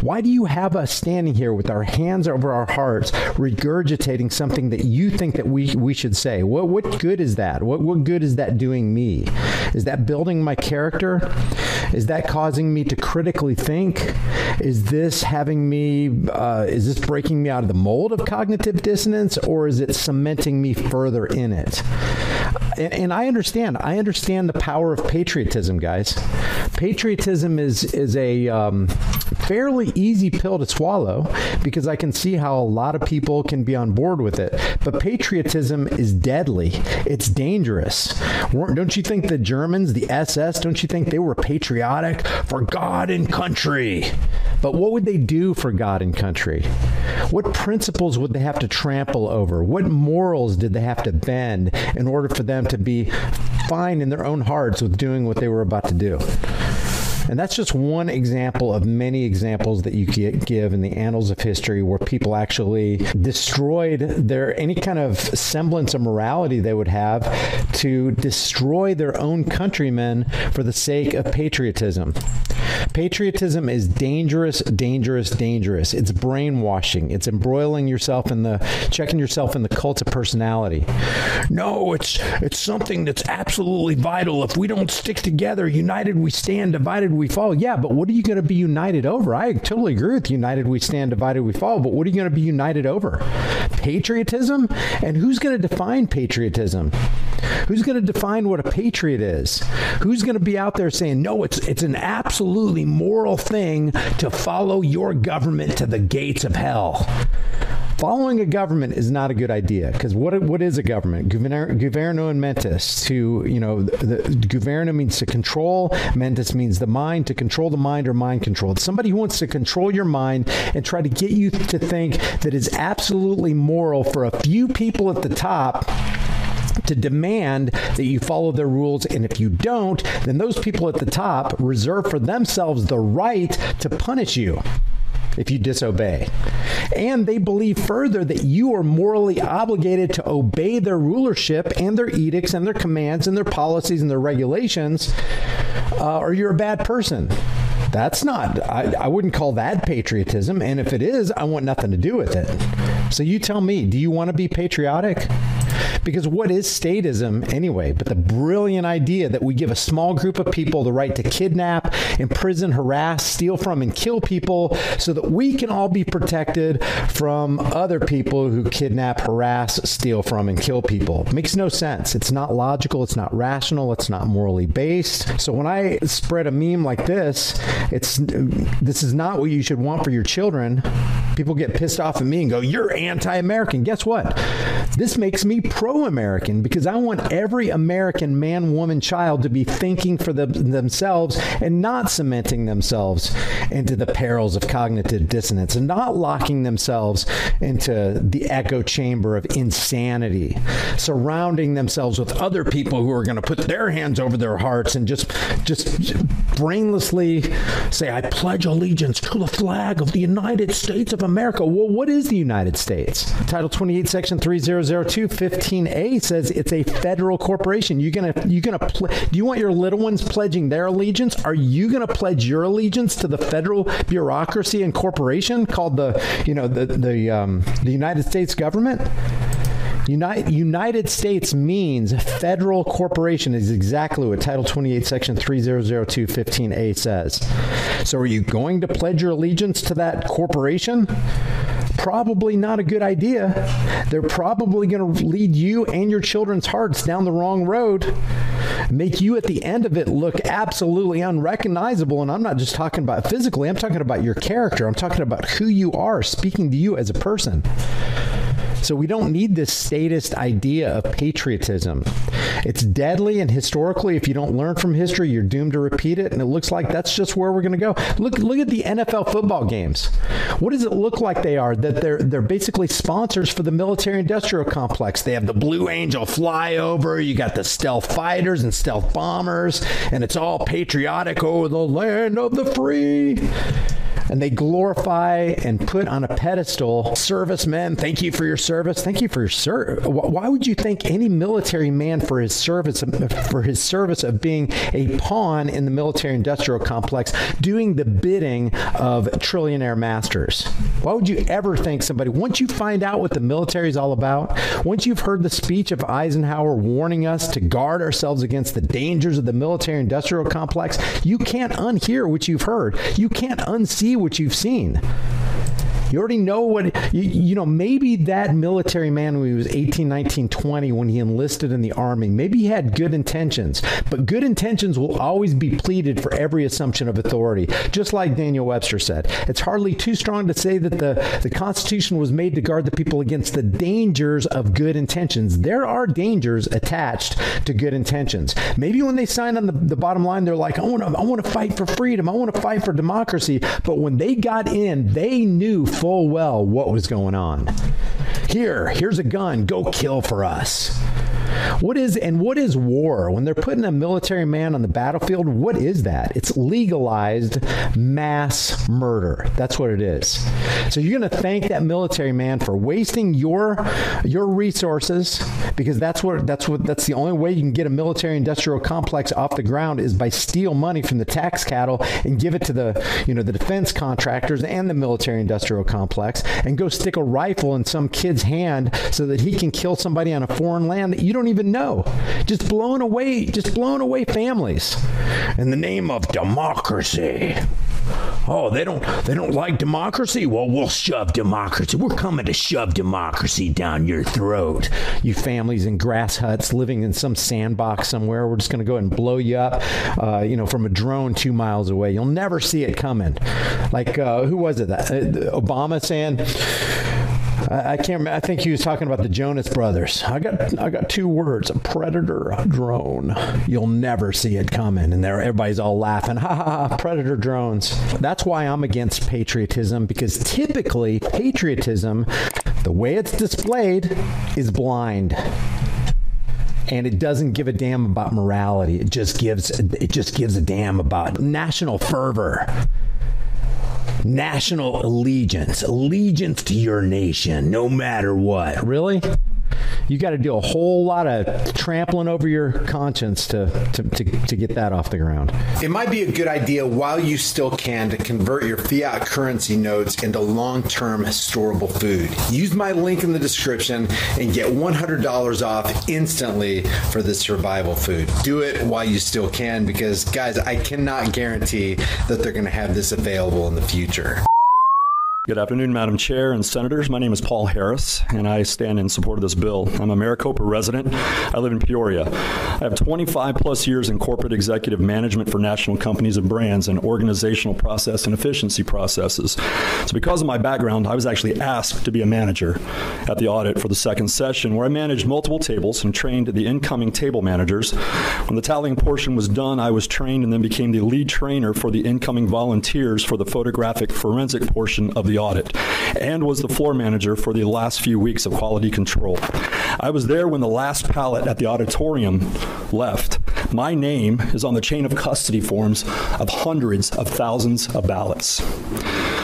Why do you have us standing here with our hands over our hearts regurgitating something that you think that we we should say? What what good is that? What what good is that doing me? Is that building my character? Is that causing me to critically think? Is this having me uh, is this breaking me out of the mold of cognitive dissonance or is it cementing me further in it? And, and I understand. I understand the power of patriotism, guys. Patriotism is is a um, fairly easy pill to swallow because I can see how a lot of people can be on board with it. But patriotism is deadly. It's dangerous. Don't you think the Germans, the SS, don't you think they were patriotic for God and country? But what would they do for God and country? What principles would they have to trample over? What morals did they have to bend in order for them to be fine in their own hearts with doing what they were about to do? And that's just one example of many examples that you give in the annals of history where people actually destroyed their any kind of semblance of morality they would have to destroy their own countrymen for the sake of patriotism. Patriotism is dangerous, dangerous, dangerous. It's brainwashing. It's embroiling yourself in the checking yourself in the cult of personality. No, it's it's something that's absolutely vital. If we don't stick together, united we stand, divided we fall. Yeah, but what are you going to be united over? I totally agree with united we stand, divided we fall, but what are you going to be united over? Patriotism? And who's going to define patriotism? Who's going to define what a patriot is? Who's going to be out there saying, "No, it's it's an absolutely moral thing to follow your government to the gates of hell." Following a government is not a good idea because what what is a government? Governo and mentis to you know the, the means to control mentis means the mind to control the mind or mind control. It's somebody who wants to control your mind and try to get you to think that it's absolutely moral for a few people at the top to demand that you follow their rules. And if you don't then those people at the top reserve for themselves the right to punish you if you disobey. And they believe further that you are morally obligated to obey their rulership and their edicts and their commands and their policies and their regulations uh, or you're a bad person. That's not I I wouldn't call that patriotism and if it is I want nothing to do with it. So you tell me, do you want to be patriotic? Because what is statism anyway but the brilliant idea that we give a small group of people the right to kidnap, imprison, harass, steal from and kill people so that we can all be protected from other people who kidnap, harass, steal from and kill people. It makes no sense. It's not logical, it's not rational, it's not morally based. So when I spread a meme like this, it's this is not what you should want for your children. People get pissed off at me and go, "You're anti-American." Guess what? This makes me pro-American because I want every American man, woman, child to be thinking for themselves and not cementing themselves into the perils of cognitive dissonance and not locking themselves into the echo chamber of insanity, surrounding themselves with other people who are going to put their hands over their hearts and just just brainlessly say I pledge allegiance to the flag of the United States of America. Well, what is the United States? Title 28 section 3002 15A says it's a federal corporation. You going to you going to do you want your little ones pledging their allegiance? Are you going to pledge your allegiance to the federal bureaucracy and corporation called the, you know, the the um the United States government? United United States means federal corporation is exactly what Title 28 section 3002 15A says. So are you going to pledge your allegiance to that corporation? Probably not a good idea. They're probably going to lead you and your children's hearts down the wrong road. Make you at the end of it look absolutely unrecognizable and I'm not just talking about physically, I'm talking about your character. I'm talking about who you are speaking to you as a person. So we don't need this statist idea of patriotism. It's deadly and historically if you don't learn from history, you're doomed to repeat it and it looks like that's just where we're going to go. Look look at the NFL football games. What does it look like they are that they're they're basically sponsors for the military industrial complex. They have the Blue Angel flyover, you got the stealth fighters and stealth bombers and it's all patriotic oh the land of the free and they glorify and put on a pedestal servicemen thank you for your service. Thank you for your service why would you thank any military man for his service um, for his service of being a pawn in the military industrial complex doing the bidding of trillionaire masters? Why would you ever thank somebody? Once you find out what the military is all about once you've heard the speech of Eisenhower warning us to guard ourselves against the dangers of the military industrial complex you can't unhear what you've heard. You can't unsee what you've seen you already know what you, you, know maybe that military man when he was 18, 19, 20 when he enlisted in the army, maybe he had good intentions, but good intentions will always be pleaded for every assumption of authority. Just like Daniel Webster said, it's hardly too strong to say that the the constitution was made to guard the people against the dangers of good intentions. There are dangers attached to good intentions. Maybe when they sign on the, the bottom line they're like, I want to I want to fight for freedom. I want to fight for democracy, but when they got in, they knew full well what was going on. Here, here's a gun, go kill for us. What is and what is war? When they're putting a military man on the battlefield, what is that? It's legalized mass murder. That's what it is. So you're going to thank that military man for wasting your your resources because that's what that's what that's the only way you can get a military industrial complex off the ground is by steal money from the tax cattle and give it to the, you know, the defense contractors and the military industrial complex and go stick a rifle in some kid's hand so that he can kill somebody on a foreign land that you don't even know. Just blowing away just blowing away families in the name of democracy. Oh, they don't they don't like democracy. Well, we'll shove democracy. We're coming to shove democracy down your throat. You families in grass huts living in some sandbox somewhere. We're just going to go and blow you up uh, you know from a drone 2 miles away. You'll never see it coming. Like uh, who was it? That, uh, Obama saying I, I can't. I think he was talking about the Jonas brothers. I got I got two words, a predator, drone. You'll never see it coming and there everybody's all laughing. Ha ha, ha predator drones. That's why I'm against patriotism because typically patriotism the way it's displayed is blind and it doesn't give a damn about morality it just gives it just gives a damn about national fervor national allegiance, allegiance to your nation no matter what. Really? You got to do a whole lot of trampling over your conscience to, to to to get that off the ground. It might be a good idea while you still can to convert your fiat currency notes into long-term storable food. Use my link in the description and get $100 off instantly for this survival food. Do it while you still can because guys, I cannot guarantee that they're going to have this available in the future. Good afternoon, Madam Chair and Senators. My name is Paul Harris, and I stand in support of this bill. I'm a Maricopa resident. I live in Peoria. I have 25 plus years in corporate executive management for national companies and brands and organizational process and efficiency processes. So because of my background, I was actually asked to be a manager at the audit for the second session where I managed multiple tables and trained the incoming table managers. When the tallying portion was done, I was trained and then became the lead trainer for the incoming volunteers for the photographic forensic portion of the audit and was the floor manager for the last few weeks of quality control. I was there when the last pallet at the auditorium left. My name is on the chain of custody forms of hundreds of thousands of ballots.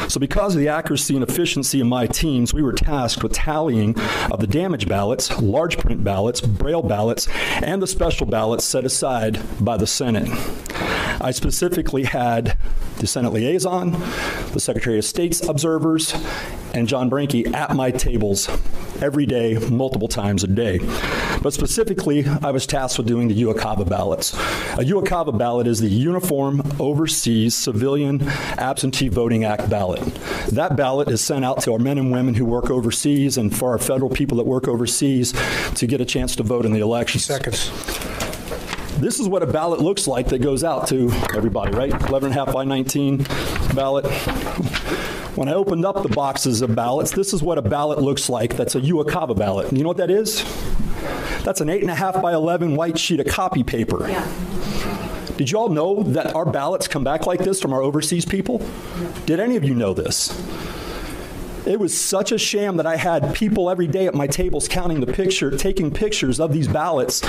So because of the accuracy and efficiency of my teams, we were tasked with tallying of the damage ballots, large print ballots, braille ballots, and the special ballots set aside by the Senate. I specifically had the Senate liaison, the Secretary of State's observers, and John Brinke at my tables every day, multiple times a day. But specifically, I was tasked with doing the UOCAVA ballots. A UOCAVA ballot is the Uniform Overseas Civilian Absentee Voting Act ballot. That ballot is sent out to our men and women who work overseas and for our federal people that work overseas to get a chance to vote in the election. Seconds. This is what a ballot looks like that goes out to everybody, right? 11 and a half by 19 ballot. When I opened up the boxes of ballots, this is what a ballot looks like. That's a UOCAVA ballot. You know what that is? That's an 8.5 by 11 white sheet of copy paper. Yeah. Did you all know that our ballots come back like this from our overseas people? Did any of you know this? It was such a sham that I had people every day at my tables counting the picture, taking pictures of these ballots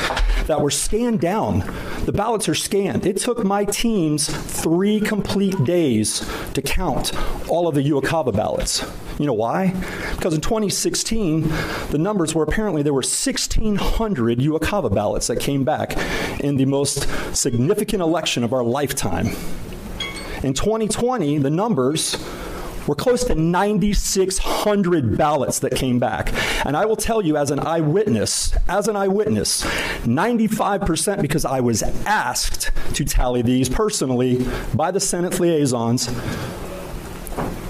that were scanned down. The ballots are scanned. It took my teams 3 complete days to count all of the UOCAVA ballots. You know why? Because in 2016, the numbers were apparently there were 1600 UOCAVA ballots that came back in the most significant election of our lifetime. In 2020, the numbers were close to 9600 ballots that came back. And I will tell you as an eyewitness, as an eyewitness, 95% because I was asked to tally these personally by the Senate liaisons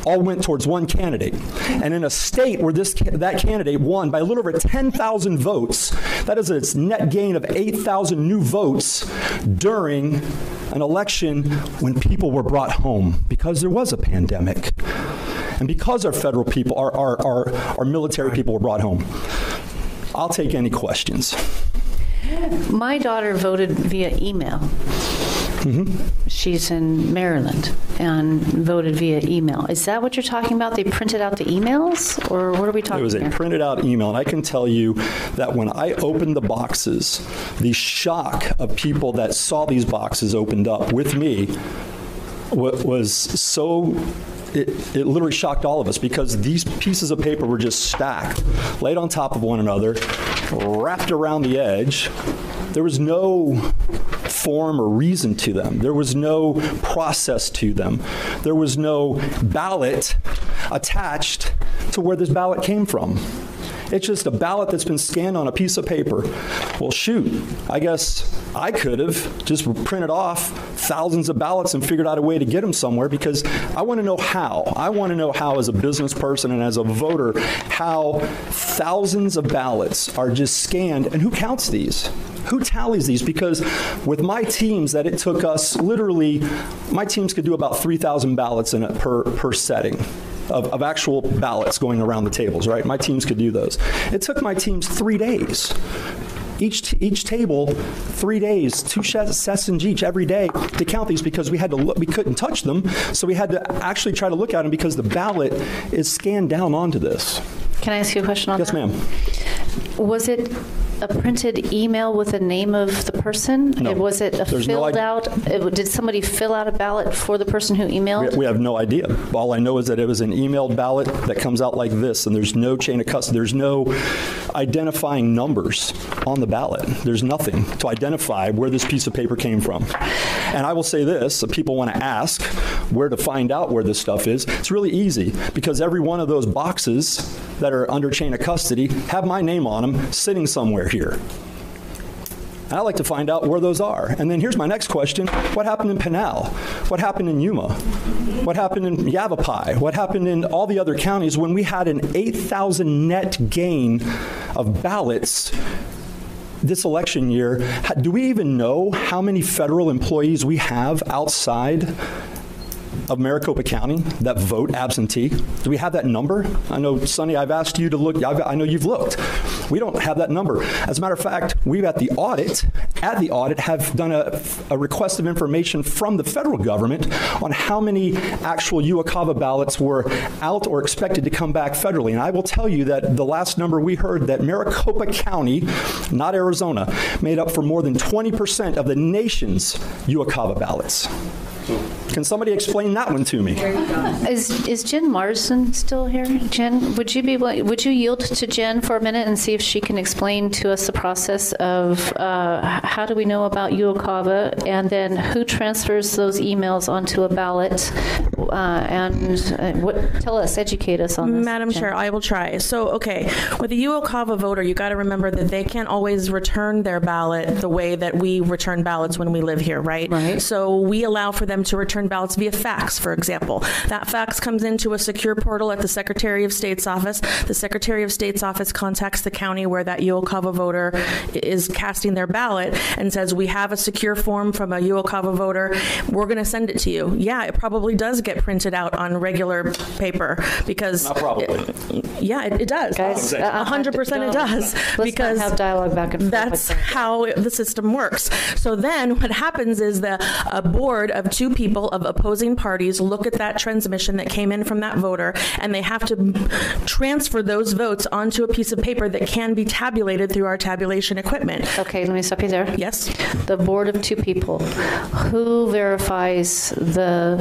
all went towards one candidate. And in a state where this that candidate won by a little over 10,000 votes, that is a net gain of 8,000 new votes during an election when people were brought home because there was a pandemic. And because our federal people our our our, our military people were brought home. I'll take any questions. My daughter voted via email. Mm-hmm. She's in Maryland and voted via email. Is that what you're talking about? They printed out the emails or what are we talking It was a printed out email and I can tell you that when I opened the boxes, the shock of people that saw these boxes opened up with me wa- was so it, it literally shocked all of us because these pieces of paper were just stacked, laid on top of one another, wrapped around the edge. There was no form or reason to them. There was no process to them. There was no ballot attached to where this ballot came from. It's just a ballot that's been scanned on a piece of paper. Well, shoot. I guess I could have just printed off thousands of ballots and figured out a way to get them somewhere because I want to know how. I want to know how as a business person and as a voter how thousands of ballots are just scanned and who counts these? Who tallies these because with my teams that it took us literally my teams could do about 3000 ballots in a per per setting of, of actual ballots going around the tables, right? My teams could do those. It took my teams 3 days. Each each table 3 days, two sessions each every day to count these because we had to look, we couldn't touch them, so we had to actually try to look at them because the ballot is scanned down onto this. Can I ask you a question on Yes, ma'am. Was it a printed email with the name of the person? No. Was it a There's filled id- out it- did somebody fill out a ballot for the person who emailed? We, we have no idea. All I know is that it was an emailed ballot that comes out like this and there's no chain of custody. There's no identifying numbers on the ballot. There's nothing to identify where this piece of paper came from. And I will say this, if people want to ask where to find out where this stuff is, it's really easy because every one of those boxes that are under chain of custody have my name on them sitting somewhere here. I'd like to find out where those are. And then here's my next question. What happened in Pinal? What happened in Yuma? What happened in Yavapai? What happened in all the other counties when we had an 8,000 net gain of ballots this election year? Do we even know how many federal employees we have outside of Maricopa County that vote absentee? Do we have that number? I know Sonny I've asked you to look I've, I know you've looked. We don't have that number. As a matter of fact, we've at the audit at the audit have done a, a request of information from the federal government on how many actual UOCAVA ballots were out or expected to come back federally. And I will tell you that the last number we heard that Maricopa County, not Arizona, made up for more than 20% of the nation's UOCAVA ballots. Can somebody explain that one to me? Is is Jen Marsden still here? Jen, would you be would you yield to Jen for a minute and see if she can explain to us the process of uh, how do we know about UOCAVA and then who transfers those emails onto a ballot uh, and uh, what tell us educate us on this. Madam Jen. Chair, I will try. So, okay, with a UOCAVA voter, you got to remember that they can't always return their ballot the way that we return ballots when we live here, right? Right. So, we allow for them to return ballots via fax, for example. That fax comes into a secure portal at the Secretary of State's office. The Secretary of State's office contacts the county where that UOCAVA voter is casting their ballot and says, "We have a secure form from a UOCAVA voter. We're going to send it to you." Yeah, it probably does get printed out on regular paper because Not probably. yeah, it, it does. Guys, uh, hundred percent it does. let's not because have dialogue back and forth That's how it- the system works. So then what happens is the a board of two two people of opposing parties look at that transmission that came in from that voter and they have to transfer those votes onto a piece of paper that can be tabulated through our tabulation equipment. Okay, let me stop you there. Yes. The board of two people. Who verifies the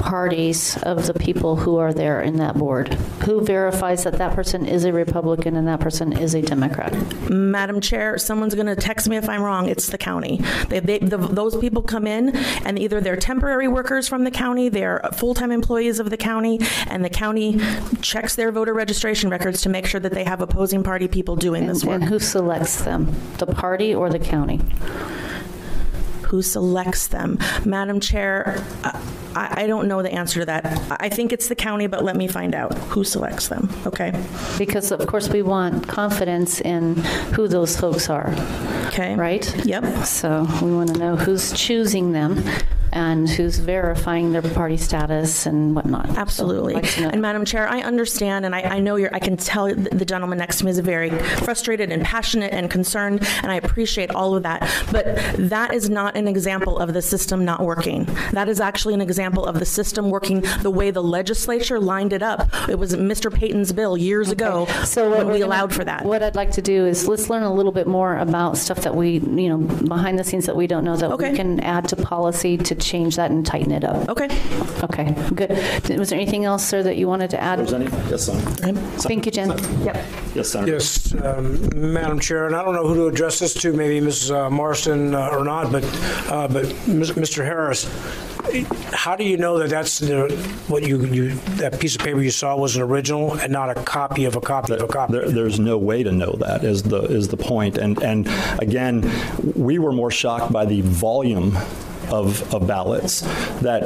parties of the people who are there in that board? Who verifies that that person is a Republican and that person is a Democrat? Madam Chair, someone's going to text me if I'm wrong. It's the county. They, they the, those people come in and either they're temporary workers from the county, they're full-time employees of the county, and the county checks their voter registration records to make sure that they have opposing party people doing and, this work. And who selects them? The party or the county? Who selects them. Madam Chair, I, I don't know the answer to that. I think it's the county, but let me find out who selects them, okay? Because of course we want confidence in who those folks are. Okay. Right? Yep. So we want to know who's choosing them and who's verifying their party status and whatnot. Absolutely. So and Madam Chair, I understand and I, I know you're I can tell the gentleman next to me is very frustrated and passionate and concerned and I appreciate all of that. But that is not an example of the system not working. That is actually an example of the system working the way the legislature lined it up. It was Mr. Payton's bill years Okay. ago so when we gonna- allowed for that. What I'd like to do is let's learn a little bit more about stuff that we, you know, behind the scenes that we don't know that we can add to policy to change that and tighten it up. Okay. Okay. Good. Was there anything else sir that you wanted to add? Yes, Senator. Thank you, Jen. Yep. Yes, Senator. Yes, um, Madam Chair, and I don't know who to address this to, maybe Mrs. uh, Marston uh, or not, but uh, but Mr. Harris, how do you know that that's the what you you that piece of paper you saw was an original and not a copy of a copy of a copy? There, there's no way to know that is the is the point. And and again, we were more shocked by the volume of, of ballots that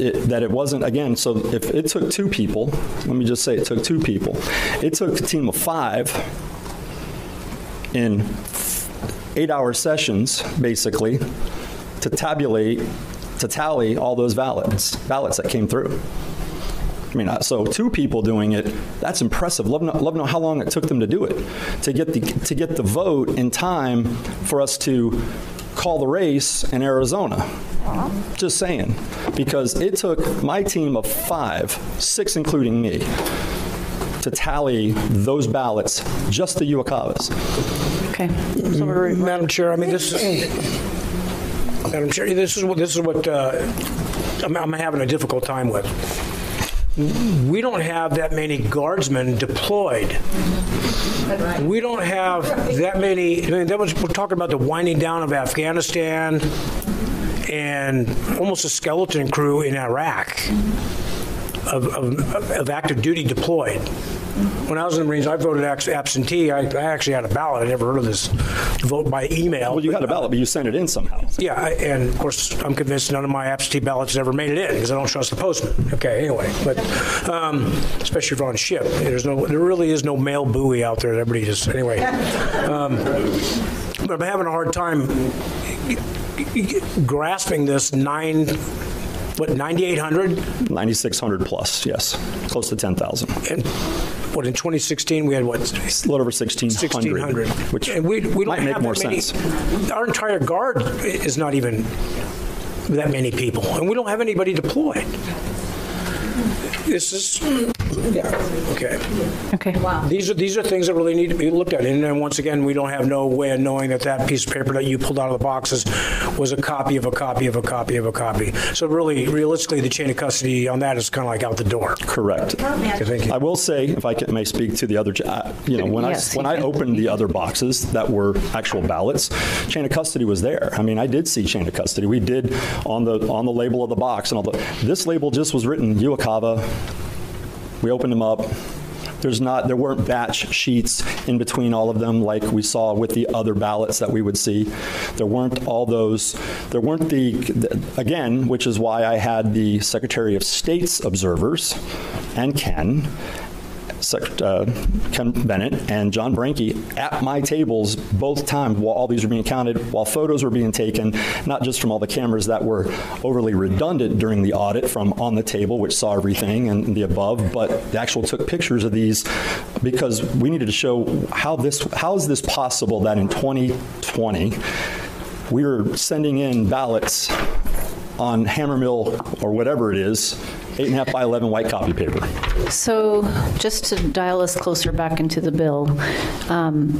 it, that it wasn't again so if it took two people let me just say it took two people it took a team of 5 in 8 hour sessions basically to tabulate to tally all those ballots ballots that came through I mean, uh, so two people doing it, that's impressive. Love to, love know how long it took them to do it. To get the to get the vote in time for us to call the race in Arizona. Just saying. Because it took my team of 5, 6 including me, to tally those ballots just the UOCAVAs. Okay. Madam Chair, I mean this is Madam Chair, this is what this is what uh, I'm, I'm having a difficult time with. We don't have that many guardsmen deployed. We don't have that many. I mean, that was we're talking about the winding down of Afghanistan and almost a skeleton crew in Iraq of, of, of active duty deployed. When I was in the Marines, I voted absentee. I, I actually had a ballot. I never heard of this vote by email. Well, you had a ballot, but you sent it in somehow. Yeah, I, and of course, I'm convinced none of my absentee ballots ever made it in because I don't trust the postman. Okay, anyway, but um, especially if you're on a ship, there's no, there really is no mail buoy out there. that Everybody just anyway. Um, but I'm having a hard time grasping this nine, what 9,800, 9600 plus, yes. Close to 10,000. and what in 2016 we had what A little over 1600, 1600 which and we, we don't might make more sense. our entire guard is not even that many people and we don't have anybody deployed this is yeah okay okay wow these are these are things that really need to be looked at and then once again we don't have no way of knowing that that piece of paper that you pulled out of the boxes was a copy of a copy of a copy of a copy so really realistically the chain of custody on that is kind of like out the door Correct. okay, thank you I will say, if I can, may speak to the other, uh, you know, when Yes, I when I opened the other boxes that were actual ballots, chain of custody was there. I mean, I did see chain of custody. We did on the on the label of the box and all the. This label just was written UOCAVA. We opened them up. There's not there weren't batch sheets in between all of them like we saw with the other ballots that we would see. There weren't all those there weren't the, the again, which is why I had the Secretary of State's observers and Ken Sec- uh, Ken Bennett and John Branke at my tables both times while all these were being counted, while photos were being taken, not just from all the cameras that were overly redundant during the audit from on the table, which saw everything and the above, but the actual took pictures of these because we needed to show how this how is this possible that in 2020 we were sending in ballots on Hammermill or whatever it is, 8.5 by 11 white copy paper. So just to dial us closer back into the bill, um,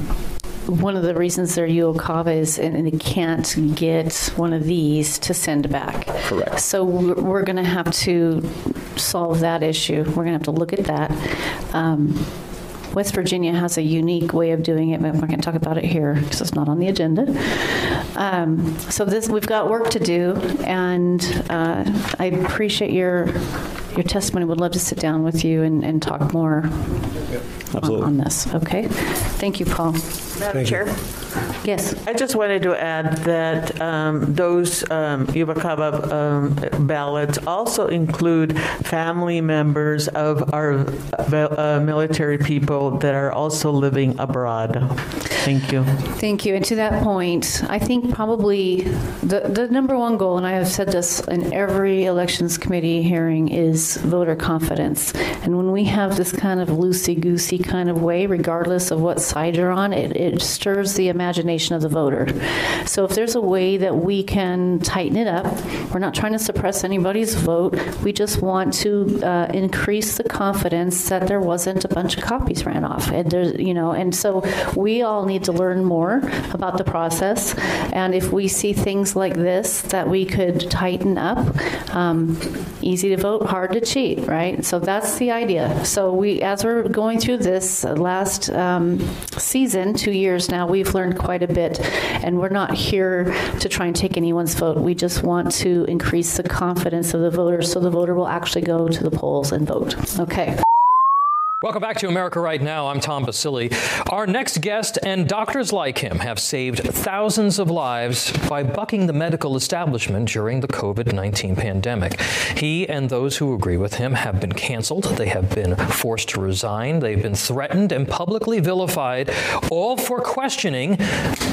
one of the reasons they're UOCAVA is and they can't get one of these to send back. Correct. So we're going to have to solve that issue. We're going to have to look at that. Um, West Virginia has a unique way of doing it, but we're going to talk about it here because it's not on the agenda. Um, so this we've got work to do, and uh, I appreciate your your testimony. Would love to sit down with you and, and talk more Absolutely. On, on this. Okay. Thank you, Paul. Madam Chair? Yes. I just wanted to add that um, those um, UOCAVA um, ballots also include family members of our uh, military people that are also living abroad. Thank you. Thank you. And to that point, I think probably the the number one goal and I have said this in every elections committee hearing is voter confidence. And when we have this kind of loosey-goosey kind of way regardless of what side you're on, it it stirs the imagination of the voter. So if there's a way that we can tighten it up, we're not trying to suppress anybody's vote. We just want to uh, increase the confidence that there wasn't a bunch of copies ran off. And there's, you know, and so we all need to learn more about the process. And if we see things like this that we could tighten up, um, easy to vote, hard to cheat, right? So that's the idea. So we, as we're going through this last um, season, two years now, we've learned quite a bit and we're not here to try and take anyone's vote. We just want to increase the confidence of the voter so the voter will actually go to the polls and vote. Okay. Welcome back to America Right Now. I'm Tom Basile. Our next guest and doctors like him have saved thousands of lives by bucking the medical establishment during the COVID-19 pandemic. He and those who agree with him have been canceled, they have been forced to resign, they've been threatened and publicly vilified all for questioning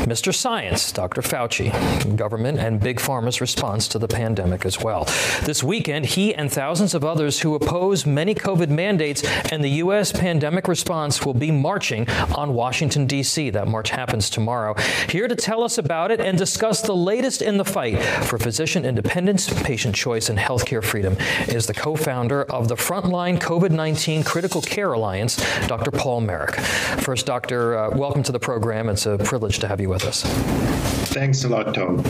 Mr. Science, Dr. Fauci, government and big pharma's response to the pandemic as well. This weekend, he and thousands of others who oppose many COVID mandates and the US U.S. pandemic response will be marching on Washington, D.C. That march happens tomorrow. Here to tell us about it and discuss the latest in the fight for physician independence, patient choice, and healthcare freedom is the co-founder of the Frontline COVID-19 Critical Care Alliance, Dr. Paul Marik. First, Doctor, uh, welcome to the program. It's a privilege to have you with us. Thanks a lot, Tom.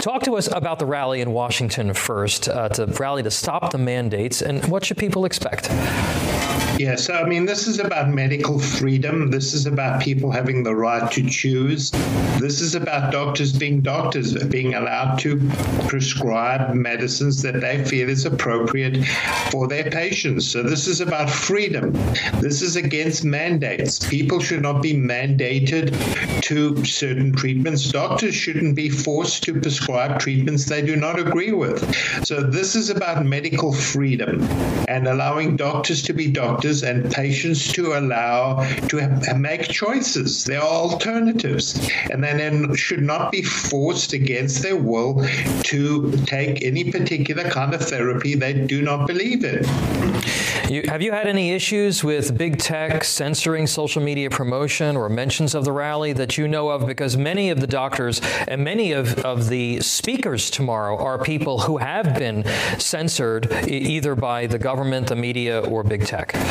Talk to us about the rally in Washington first, uh, to rally to stop the mandates, and what should people expect? Yeah, so I mean, this is about medical freedom. This is about people having the right to choose. This is about doctors being doctors, being allowed to prescribe medicines that they feel is appropriate for their patients. So this is about freedom. This is against mandates. People should not be mandated to certain treatments. Doctors shouldn't be forced to prescribe treatments they do not agree with. So this is about medical freedom and allowing doctors to be doctors and patients to allow to make choices. There are alternatives and then, then should not be forced against their will to take any particular kind of therapy they do not believe in. You, have you had any issues with big tech censoring social media promotion or mentions of the rally that you know of because many of the doctors and many of of the speakers tomorrow are people who have been censored either by the government, the media or big tech?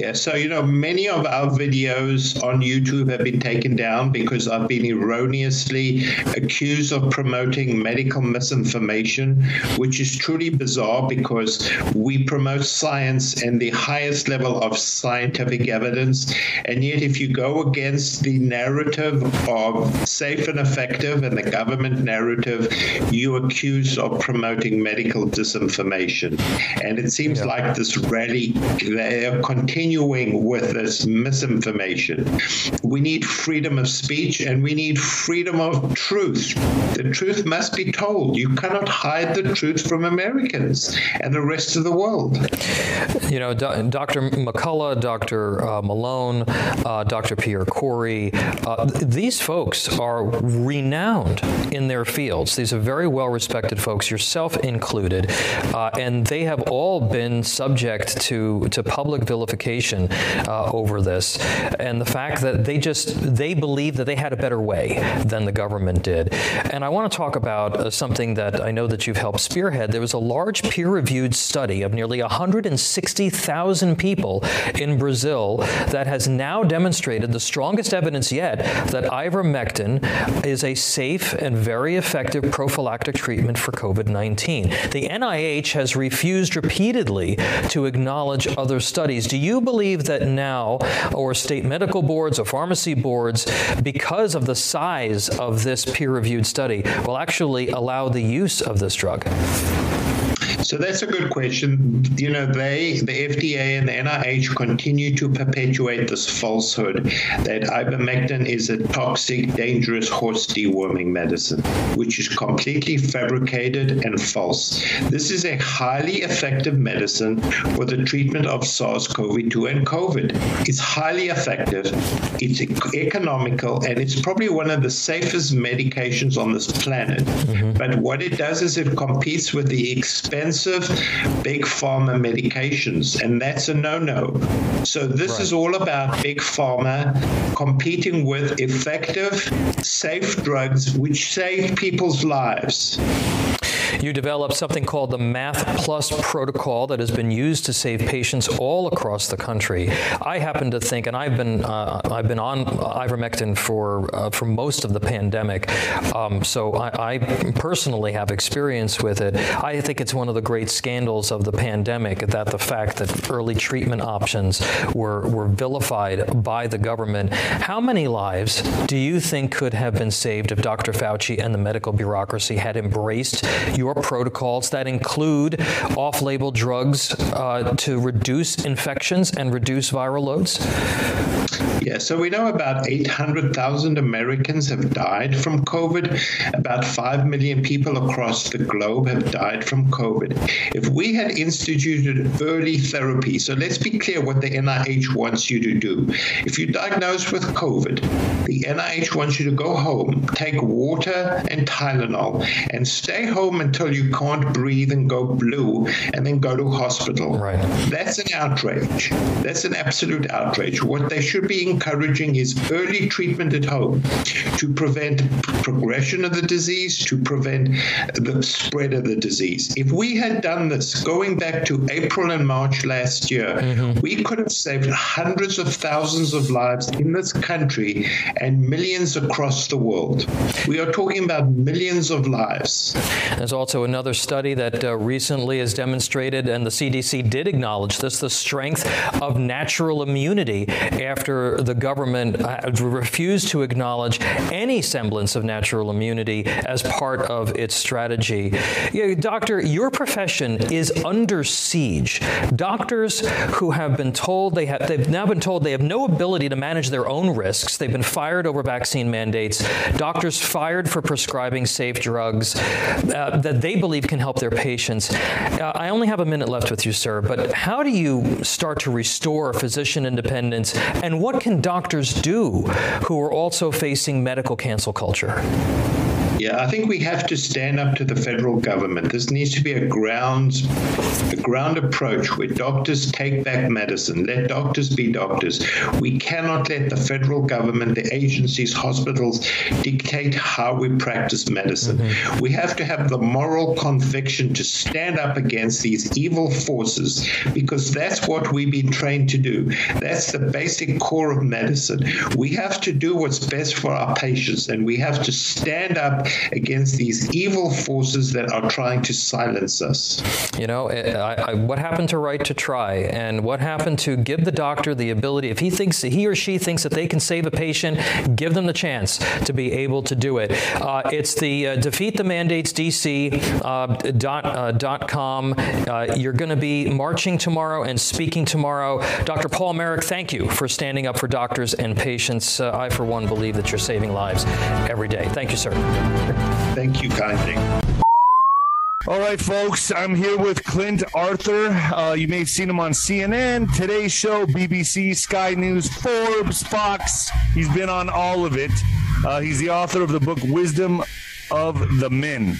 Yeah, so you know, many of our videos on YouTube have been taken down because I've been erroneously accused of promoting medical misinformation, which is truly bizarre because we promote science and the highest level of scientific evidence, and yet if you go against the narrative of safe and effective and the government narrative, you're accused of promoting medical disinformation. And it seems yeah. like this rally they are continuing continuing with this misinformation. We need freedom of speech and we need freedom of truth. The truth must be told. You cannot hide the truth from Americans and the rest of the world. You know, Dr. McCullough, Dr. Uh, Malone, uh, Dr. Pierre Kory, uh, these folks are renowned in their fields. These are very well respected folks, yourself included, uh, and they have all been subject to to public vilification uh, over this and the fact that they just they believe that they had a better way than the government did. And I want to talk about uh, something that I know that you've helped spearhead. There was a large peer-reviewed study of nearly 160,000 people in Brazil that has now demonstrated the strongest evidence yet that ivermectin is a safe and very effective prophylactic treatment for COVID-19. The NIH has refused repeatedly to acknowledge other studies. Do you believe that now or state medical boards or pharmacy boards because of the size of this peer-reviewed study will actually allow the use of this drug? So that's a good question. You know, they, the FDA and the NIH continue to perpetuate this falsehood that ivermectin is a toxic, dangerous horse deworming medicine, which is completely fabricated and false. This is a highly effective medicine for the treatment of SARS-CoV-2 and COVID. It's highly effective, it's economical, and it's probably one of the safest medications on this planet. Mm -hmm. But what it does is it competes with the expensive expensive big pharma medications and that's a no-no. So this right. is all about big pharma competing with effective safe drugs which save people's lives. You developed something called the Math Plus protocol that has been used to save patients all across the country. I happen to think and I've been uh, I've been on ivermectin for uh, for most of the pandemic. Um, so I, I personally have experience with it. I think it's one of the great scandals of the pandemic that the fact that early treatment options were were vilified by the government. How many lives do you think could have been saved if Dr. Fauci and the medical bureaucracy had embraced your protocols that include off-label drugs uh, to reduce infections and reduce viral loads? Yeah, so we know about 800,000 Americans have died from COVID. About 5 million people across the globe have died from COVID. If we had instituted early therapy, so let's be clear what the NIH wants you to do. If you're diagnosed with COVID, the NIH wants you to go home, take water and Tylenol and stay home until you can't breathe and go blue and then go to hospital. Right. That's an outrage. That's an absolute outrage. What they should be encouraging his early treatment at home to prevent progression of the disease, to prevent the spread of the disease. If we had done this going back to April and March last year, mm -hmm. we could have saved hundreds of thousands of lives in this country and millions across the world. We are talking about millions of lives. There's also another study that uh, recently has demonstrated and the CDC did acknowledge this the strength of natural immunity after the government uh, refused to acknowledge any semblance of natural immunity as part of its strategy. Yeah, doctor, your profession is under siege. Doctors who have been told they have they've now been told they have no ability to manage their own risks. They've been fired over vaccine mandates. Doctors fired for prescribing safe drugs uh, that they believe can help their patients. Uh, I only have a minute left with you, sir, but how do you start to restore physician independence and what can doctors do who are also facing medical cancel culture? Yeah, I think we have to stand up to the federal government. This needs to be a ground a ground approach where doctors take back medicine. Let doctors be doctors. We cannot let the federal government, the agencies, hospitals dictate how we practice medicine. Mm -hmm. We have to have the moral conviction to stand up against these evil forces because that's what we've been trained to do. That's the basic core of medicine. We have to do what's best for our patients and we have to stand up against these evil forces that are trying to silence us. You know, I, I, what happened to right to try and what happened to give the doctor the ability if he thinks he or she thinks that they can save a patient, give them the chance to be able to do it. Uh, it's the uh, defeat the mandates DC uh, dot, uh, dot com. Uh, you're going to be marching tomorrow and speaking tomorrow. Dr. Paul Marik, thank you for standing up for doctors and patients. Uh, I for one believe that you're saving lives every day. Thank you, sir. Thank you, kindly. All right, folks, I'm here with Clint Arthur. Uh, you may have seen him on CNN, Today's Show, BBC, Sky News, Forbes, Fox. He's been on all of it. Uh, he's the author of the book Wisdom of the Men.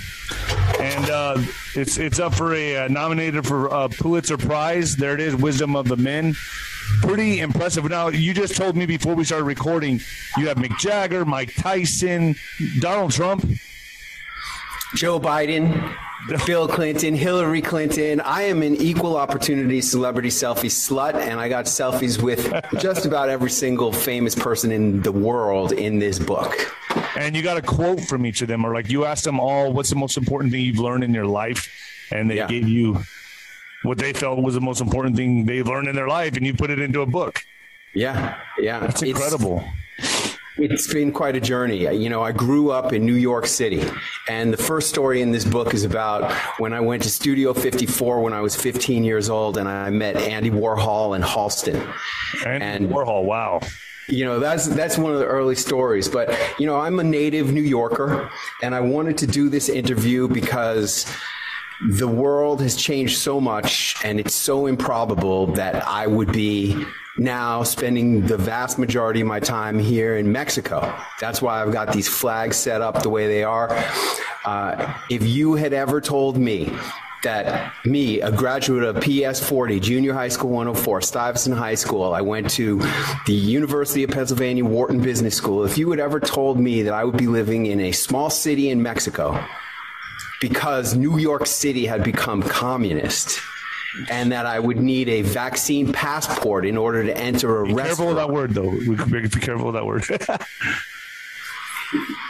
And uh, it's it's up for a uh, nominated for a Pulitzer Prize. There it is, Wisdom of the Men. Pretty impressive. Now, you just told me before we started recording, you have Mick Jagger, Mike Tyson, Donald Trump, Joe Biden, Bill Clinton, Hillary Clinton. I am an equal opportunity celebrity selfie slut, and I got selfies with just about every single famous person in the world in this book. and you got a quote from each of them, or like you asked them all, what's the most important thing you've learned in your life? And they gave you what they felt was the most important thing they learned in their life, and you put it into a book. Yeah, yeah. That's It's- incredible. It's been quite a journey. You know, I grew up in New York City, and the first story in this book is about when I went to Studio 54 when I was 15 years old, and I met Andy Warhol in Halston. Andy Warhol, wow. You know, that's that's one of the early stories, but you know, I'm a native New Yorker, and I wanted to do this interview because the world has changed so much and it's so improbable that I would be now spending the vast majority of my time here in Mexico. That's why I've got these flags set up the way they are. Uh, if you had ever told me that me, a graduate of PS40, Junior High School 104, Stuyvesant High School, I went to the University of Pennsylvania Wharton Business School. If you had ever told me that I would be living in a small city in Mexico because New York City had become communist and that I would need a vaccine passport in order to enter a Be restaurant. careful with that word, though. We Be careful with that word.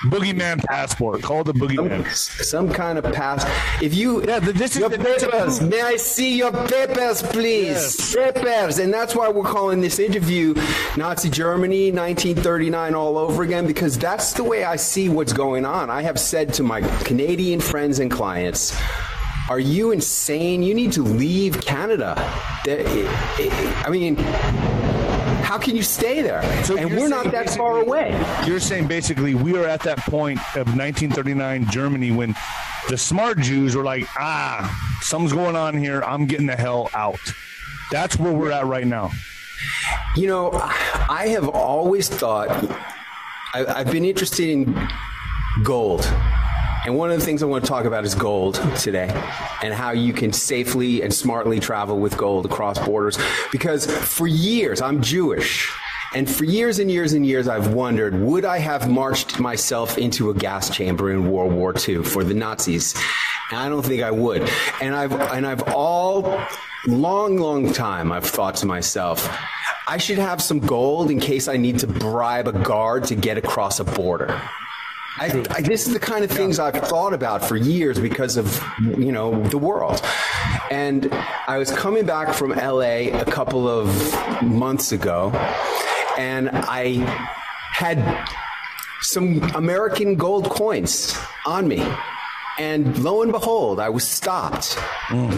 boogeyman passport. Call it the boogeyman. Some, kind of pass. If you yeah, this is your the- papers. May I see your papers, please? Papers, and that's why we're calling this interview "Nazi Germany 1939" all over again because that's the way I see what's going on. I have said to my Canadian friends and clients. Are you insane? You need to leave Canada. I mean, how can you stay there? and we're not that far away. You're saying basically we are at that point of 1939 Germany when the smart Jews were like, ah, something's going on here. I'm getting the hell out. That's where we're at right now. You know, I have always thought I, I've been interested in gold. And one of the things I want to talk about is gold today and how you can safely and smartly travel with gold across borders. Because for years, I'm Jewish. And for years and years and years, I've wondered would I have marched myself into a gas chamber in World War II for the Nazis? And I don't think I would. And I've, and I've all, long, long time, I've thought to myself, I should have some gold in case I need to bribe a guard to get across a border. I, I, this is the kind of things I've thought about for years because of you know the world. And I was coming back from LA a couple of months ago and I had some American gold coins on me. And lo and behold, I was stopped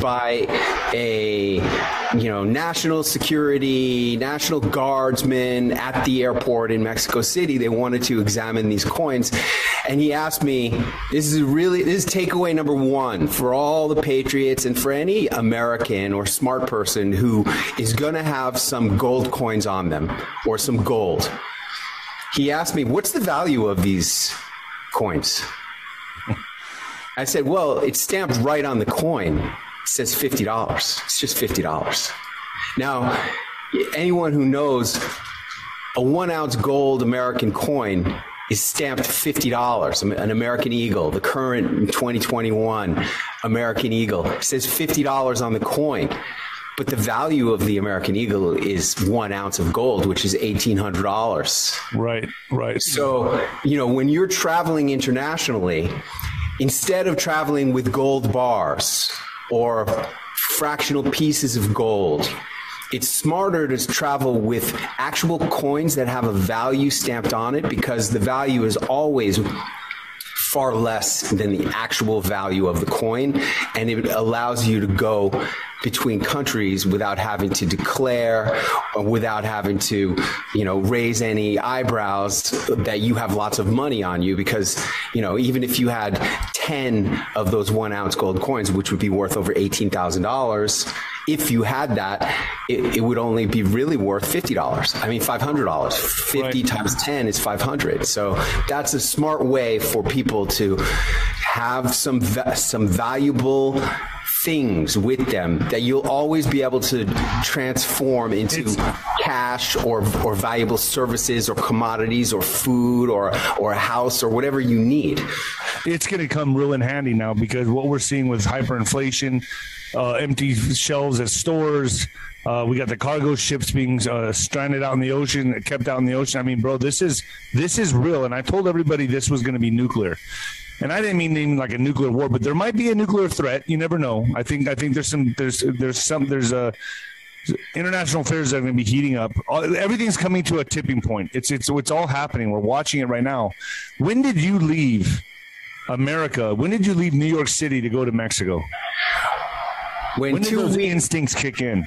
by a you know national security, national guardsman at the airport in Mexico City. They wanted to examine these coins, and he asked me, "This is really this is takeaway number one for all the patriots and for any American or smart person who is going to have some gold coins on them or some gold." He asked me, "What's the value of these coins?" I said, "Well, it's stamped right on the coin. It says $50. It's just $50." Now, anyone who knows a 1 ounce gold American coin is stamped $50. An American Eagle, the current 2021 American Eagle says $50 on the coin. But the value of the American Eagle is 1 ounce of gold, which is $1800. Right, right. So, you know, when you're traveling internationally, instead of traveling with gold bars or fractional pieces of gold, it's smarter to travel with actual coins that have a value stamped on it because the value is always far less than the actual value of the coin and it allows you to go between countries without having to declare or without having to you know raise any eyebrows that you have lots of money on you because you know even if you had 10 of those 1 ounce gold coins which would be worth over $18,000 if you had that it, it would only be really worth $50 i mean $500 50 times 10 is 500 so that's a smart way for people to have some some valuable things with them that you'll always be able to transform into cash or or valuable services or commodities or food or or a house or whatever you need. It's going to come real in handy now because what we're seeing with hyperinflation, uh, empty shelves at stores, uh, we got the cargo ships being uh, stranded out in the ocean, kept out in the ocean. I mean, bro, this is this is real. And I told everybody this was going to be nuclear. And I didn't mean even like a nuclear war, but there might be a nuclear threat. You never know. I think I think there's some there's there's some there's a international affairs that are going to be heating up. Uh, everything's coming to a tipping point. It's it's it's all happening. We're watching it right now. When did you leave America? When did you leave New York City to go to Mexico? When, did two those weeks- instincts kick in?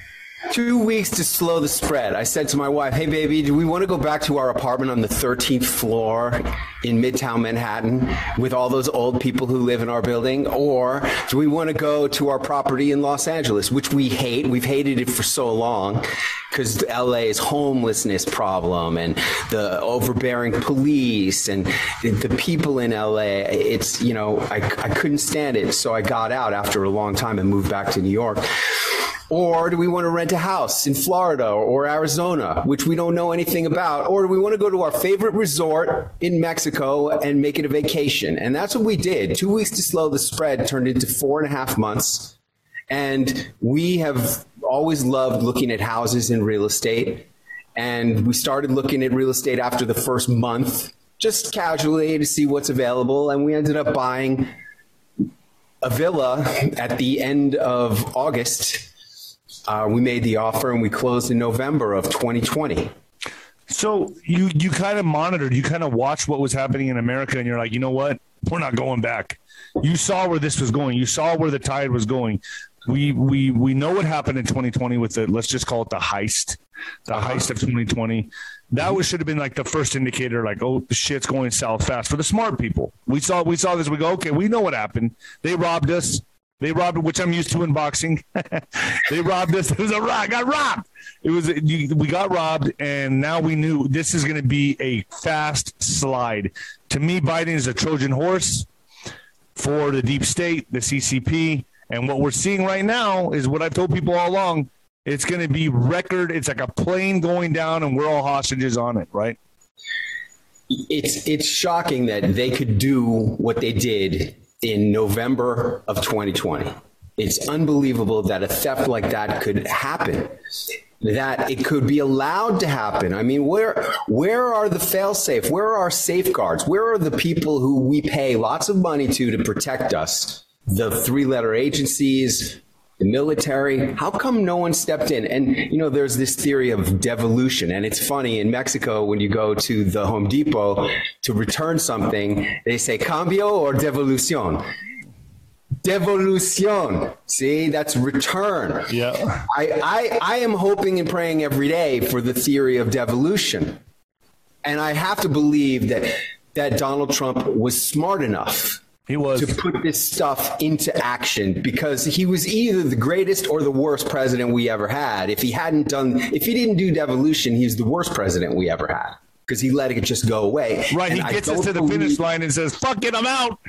Two weeks to slow the spread. I said to my wife, "Hey, baby, do we want to go back to our apartment on the 13th floor in Midtown Manhattan with all those old people who live in our building, or do we want to go to our property in Los Angeles, which we hate? We've hated it for so long." Because LA's homelessness problem and the overbearing police and the people in LA, it's, you know, I, I couldn't stand it. So I got out after a long time and moved back to New York. Or do we want to rent a house in Florida or Arizona, which we don't know anything about? Or do we want to go to our favorite resort in Mexico and make it a vacation? And that's what we did. Two weeks to slow the spread turned into four and a half months. And we have always loved looking at houses and real estate. And we started looking at real estate after the first month, just casually to see what's available. And we ended up buying a villa at the end of August. Uh, we made the offer and we closed in November of 2020. So you you kind of monitored, you kind of watched what was happening in America and you're like, "You know what? We're not going back." You saw where this was going. You saw where the tide was going. We we we know what happened in 2020 with the let's just call it the heist. The heist of 2020. That was should have been like the first indicator like, "Oh, the shit's going south fast." For the smart people. We saw we saw this we go, "Okay, we know what happened. They robbed us. They robbed, which I'm used to in boxing. they robbed us. It was a rob. Got robbed. It was you, we got robbed, and now we knew this is going to be a fast slide. To me, Biden is a Trojan horse for the deep state, the CCP, and what we're seeing right now is what I've told people all along. It's going to be record. It's like a plane going down, and we're all hostages on it, right? It's it's shocking that they could do what they did in November of 2020. It's unbelievable that a theft like that could happen. That it could be allowed to happen. I mean, where where are the fail-safe? Where are our safeguards? Where are the people who we pay lots of money to to protect us? The three-letter agencies, the military how come no one stepped in? And you know there's this theory of devolution and it's funny in Mexico when you go to the Home Depot to return something they say cambio or devolución devolución see that's return. Yeah. I I I am hoping and praying every day for the theory of devolution. And I have to believe that that Donald Trump was smart enough he was to put this stuff into action because he was either the greatest or the worst president we ever had. If he hadn't done if he didn't do devolution, he's the worst president we ever had because he let it just go away. Right, And he gets us to the believe- finish line and says, "Fuck it, I'm out."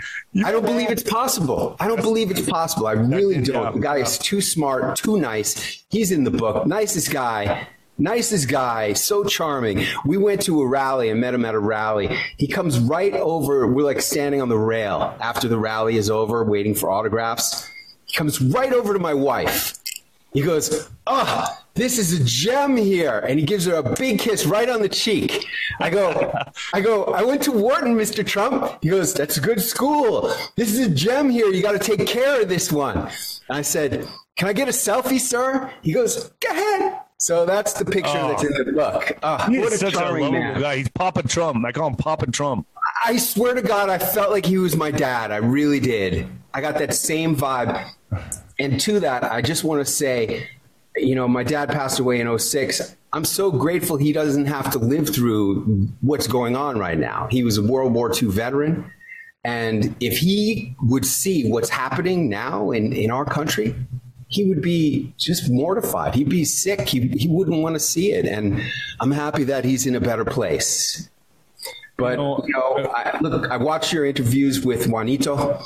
I don't believe it's possible. I don't believe it's possible. I really don't. The guy is too smart, too nice. He's in the book. Nicest guy. Nicest guy, so charming. We went to a rally and met him at a rally. He comes right over, we're like standing on the rail after the rally is over, waiting for autographs. He comes right over to my wife. He goes, "Oh, this is a gem here." And he gives her a big kiss right on the cheek. I go, I go, "I went to Wharton, Mr. Trump." He goes, "That's a good school. This is a gem here. You got to take care of this one." I said, "Can I get a selfie, sir?" He goes, "Go ahead." So that's the picture Oh. that's in the book. He's what a charming man. guy. He's Papa Trump. I call him Papa Trump. I swear to God, I felt like he was my dad. I really did. I got that same vibe. And to that, I just want to say, you know, my dad passed away in 06. I'm so grateful he doesn't have to live through what's going on right now. He was a World War II veteran. And if he would see what's happening now in, in our country, he would be just mortified. He'd be sick. He, he wouldn't want to see it. And I'm happy that he's in a better place. But you know, I, look, I watched your interviews with Juanito,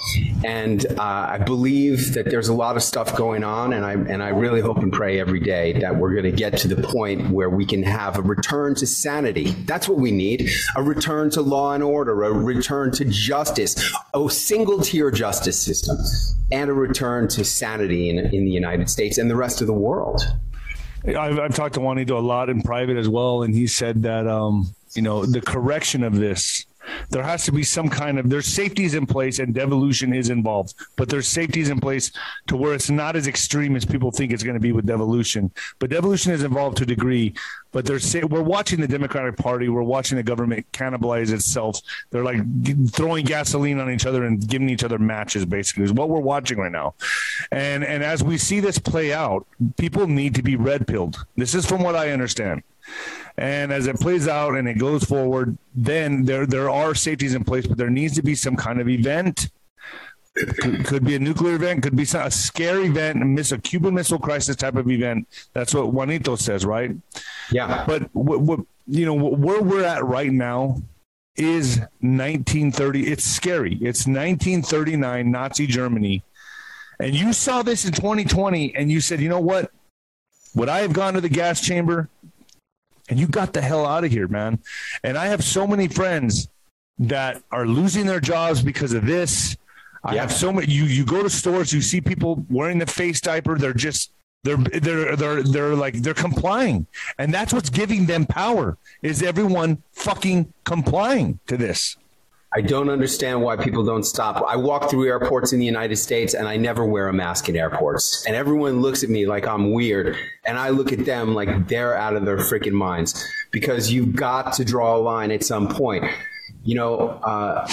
and uh, I believe that there's a lot of stuff going on, and I and I really hope and pray every day that we're going to get to the point where we can have a return to sanity. That's what we need: a return to law and order, a return to justice, a single-tier justice system, and a return to sanity in in the United States and the rest of the world. I've, I've talked to Juanito a lot in private as well, and he said that um, you know the correction of this there has to be some kind of there's safeties in place and devolution is involved but there's safeties in place to where it's not as extreme as people think it's going to be with devolution. But devolution is involved to a degree but there's we're watching the democratic party we're watching the government cannibalize itself. They're like throwing gasoline on each other and giving each other matches basically is what we're watching right now. And and as we see this play out people need to be red pilled this is from what i understand. And as it plays out and it goes forward, then there there are safeties in place, but there needs to be some kind of event. Could, could be a nuclear event, could be a scary event, miss a Cuban Missile Crisis type of event. That's what Juanito says, right? Yeah. But what, what you know where we're at right now is 1930. It's scary. It's 1939 Nazi Germany. And you saw this in 2020 and you said, "You know what? Would I have gone to the gas chamber? and you got the hell out of here, man. And I have so many friends that are losing their jobs because of this. I have so many you you go to stores, you see people wearing the face diaper, they're just they're they're they're they're like they're complying. And that's what's giving them power is everyone fucking complying to this. I don't understand why people don't stop. I walk through airports in the United States and I never wear a mask in airports. And everyone looks at me like I'm weird and I look at them like they're out of their freaking minds because you've got to draw a line at some point. You know, uh,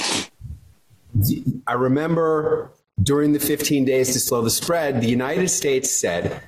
I remember during the 15 days to slow the spread, the United States said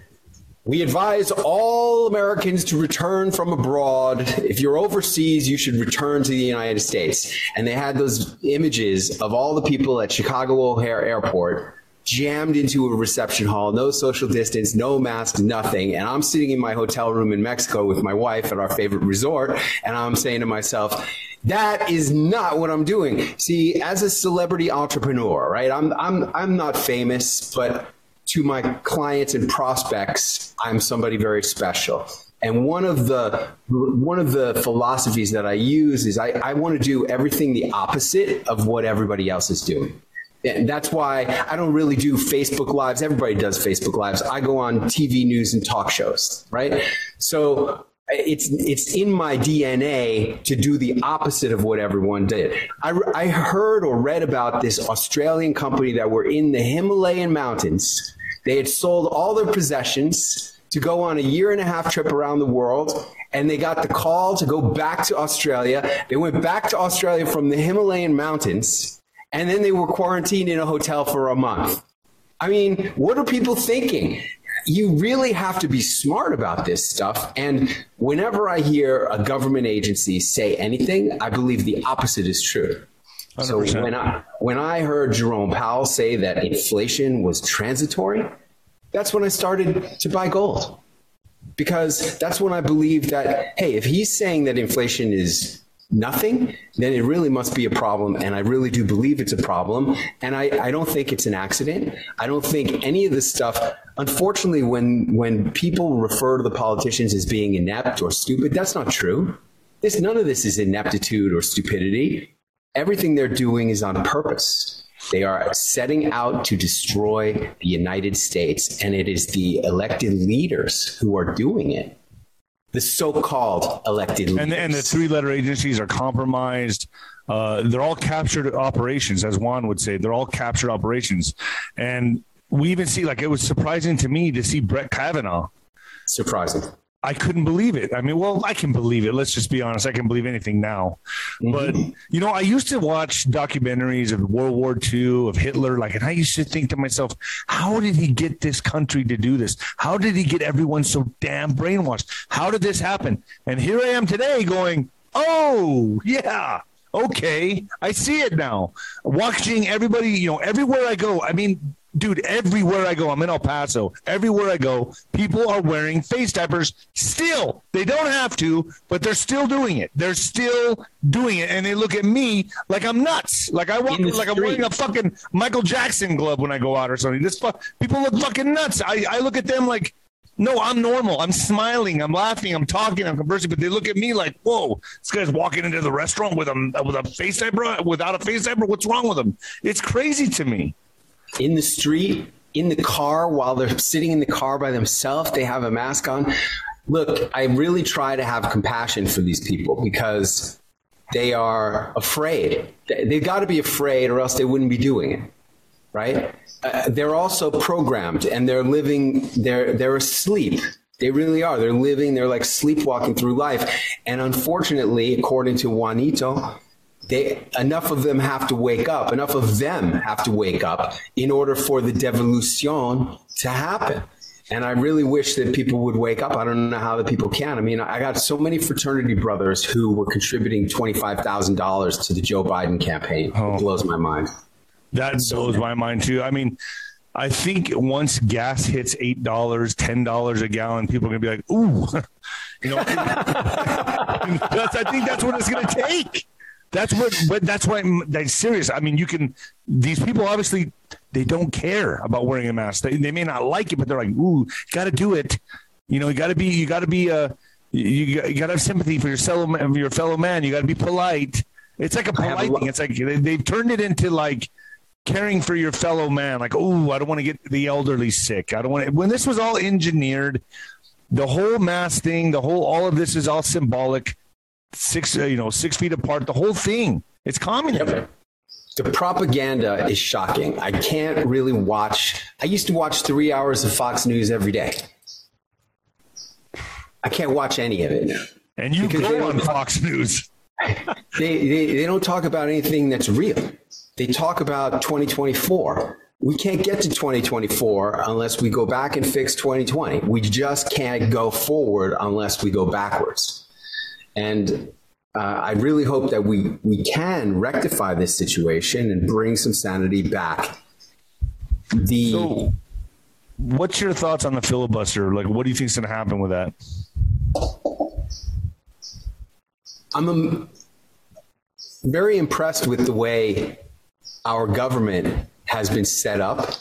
we advise all Americans to return from abroad. If you're overseas, you should return to the United States. And they had those images of all the people at Chicago O'Hare Airport jammed into a reception hall, no social distance, no mask, nothing. And I'm sitting in my hotel room in Mexico with my wife at our favorite resort, and I'm saying to myself, that is not what I'm doing. See, as a celebrity entrepreneur, right? I'm I'm I'm not famous, but to my clients and prospects, I'm somebody very special. And one of the one of the philosophies that I use is I I want to do everything the opposite of what everybody else is doing. And that's why I don't really do Facebook lives. Everybody does Facebook lives. I go on TV news and talk shows, right? So it's it's in my DNA to do the opposite of what everyone did. I, I heard or read about this Australian company that were in the Himalayan mountains they had sold all their possessions to go on a year and a half trip around the world and they got the call to go back to Australia. They went back to Australia from the Himalayan mountains and then they were quarantined in a hotel for a month. I mean, what are people thinking? You really have to be smart about this stuff and whenever I hear a government agency say anything, I believe the opposite is true. 100%. So when I when I heard Jerome Powell say that inflation was transitory, that's when I started to buy gold. Because that's when I believed that hey, if he's saying that inflation is nothing, then it really must be a problem and I really do believe it's a problem and I I don't think it's an accident. I don't think any of this stuff unfortunately when when people refer to the politicians as being inept or stupid, that's not true. This none of this is ineptitude or stupidity everything they're doing is on purpose. They are setting out to destroy the United States and it is the elected leaders who are doing it. The so-called elected and, and the three-letter agencies are compromised. Uh, they're all captured operations as Juan would say. They're all captured operations. And we even see like it was surprising to me to see Brett Kavanaugh surprising I couldn't believe it. I mean, well, I can believe it. Let's just be honest. I can believe anything now. Mm-hmm. But you know, I used to watch documentaries of World War II, of Hitler, like and I used to think to myself, how did he get this country to do this? How did he get everyone so damn brainwashed? How did this happen? And here I am today going, "Oh, yeah. Okay, I see it now. Watching everybody, you know, everywhere I go. I mean, dude, everywhere I go, I'm in El Paso. Everywhere I go, people are wearing face diapers still. They don't have to, but they're still doing it. They're still doing it and they look at me like I'm nuts. Like I walk like I'm wearing a fucking Michael Jackson glove when I go out or something. This fu- people look fucking nuts. I I look at them like no, I'm normal. I'm smiling. I'm laughing. I'm talking. I'm conversing. But they look at me like, "Whoa, this guy's walking into the restaurant with a with a face diaper, without a face diaper. What's wrong with him?" It's crazy to me in the street, in the car while they're sitting in the car by themselves, they have a mask on. Look, I really try to have compassion for these people because they are afraid. They've got to be afraid or else they wouldn't be doing it. Right? Uh, they're also programmed and they're living they're they're asleep. They really are. They're living, they're like sleepwalking through life. And unfortunately, according to Juanito, they enough of them have to wake up enough of them have to wake up in order for the devolution to happen and I really wish that people would wake up. I don't know how the people can. I mean, I got so many fraternity brothers who were contributing $25,000 to the Joe Biden campaign. Oh, it blows my mind. That blows my mind too. I mean, I think once gas hits $8, $10 a gallon, people are going to be like, "Ooh." you know, that's I think that's what it's going to take. That's what but that's why that's serious. I mean, you can these people obviously they don't care about wearing a mask. They they may not like it, but they're like, "Ooh, got to do it." You know, you got to be you got to be uh you, you got to have sympathy for your fellow your fellow man. You got to be polite. It's like a polite thing. It's like they, they've turned it into like caring for your fellow man. Like, "Oh, I don't want to get the elderly sick. I don't want to." When this was all engineered, the whole mask thing, the whole all of this is all symbolic six uh, you know 6 feet apart the whole thing. It's communism. Yep. the propaganda is shocking. I can't really watch i used to watch 3 hours of fox news every day. I can't watch any of it. And you go on fox news. They, they they don't talk about anything that's real. They talk about 2024 we can't get to 2024 unless we go back and fix 2020 we just can't go forward unless we go backwards and uh, I really hope that we we can rectify this situation and bring some sanity back. The so, what's your thoughts on the filibuster? Like, what do you think is going to happen with that? I'm um, very impressed with the way our government has been set up.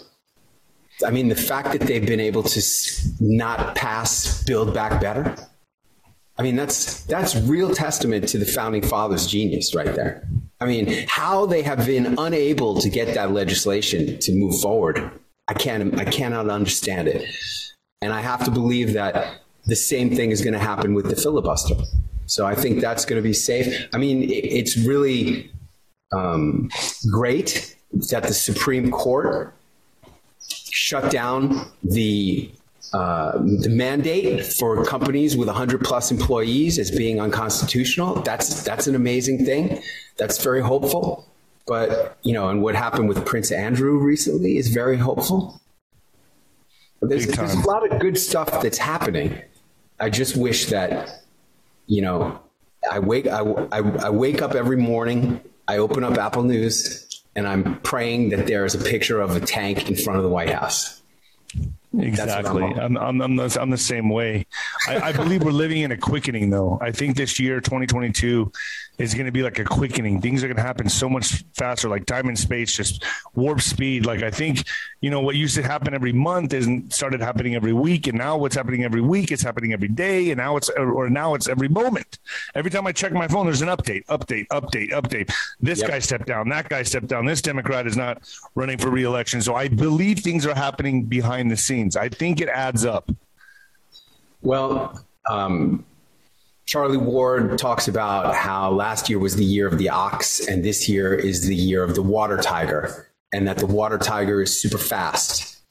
I mean, the fact that they've been able to not pass Build Back Better I mean, that's that's real testament to the founding fathers' genius right there. I mean, how they have been unable to get that legislation to move forward. I can't I cannot understand it. And I have to believe that the same thing is going to happen with the filibuster. So I think that's going to be safe. I mean, it's really um, great that the Supreme Court shut down the uh, the mandate for companies with 100 plus employees as being unconstitutional. That's that's an amazing thing. That's very hopeful. But you know and what happened with Prince Andrew recently is very hopeful. There's, there's a lot of good stuff that's happening. I just wish that you know i wake I, I I wake up every morning i open up apple news and i'm praying that there is a picture of a tank in front of the white house Exactly. I'm, I'm, I'm, the, I'm the same way. I, I believe we're living in a quickening, though. I think this year, 2022, is going to be like a quickening. Things are going to happen so much faster, like time and space, just warp speed. Like I think, you know, what used to happen every month isn't started happening every week, and now what's happening every week, it's happening every day, and now it's or now it's every moment. Every time I check my phone, there's an update, update, update, update. This yep. guy stepped down, that guy stepped down. This Democrat is not running for reelection. So I believe things are happening behind the scenes scenes. I think it adds up. Well, um, Charlie Ward talks about how last year was the year of the ox and this year is the year of the water tiger and that the water tiger is super fast.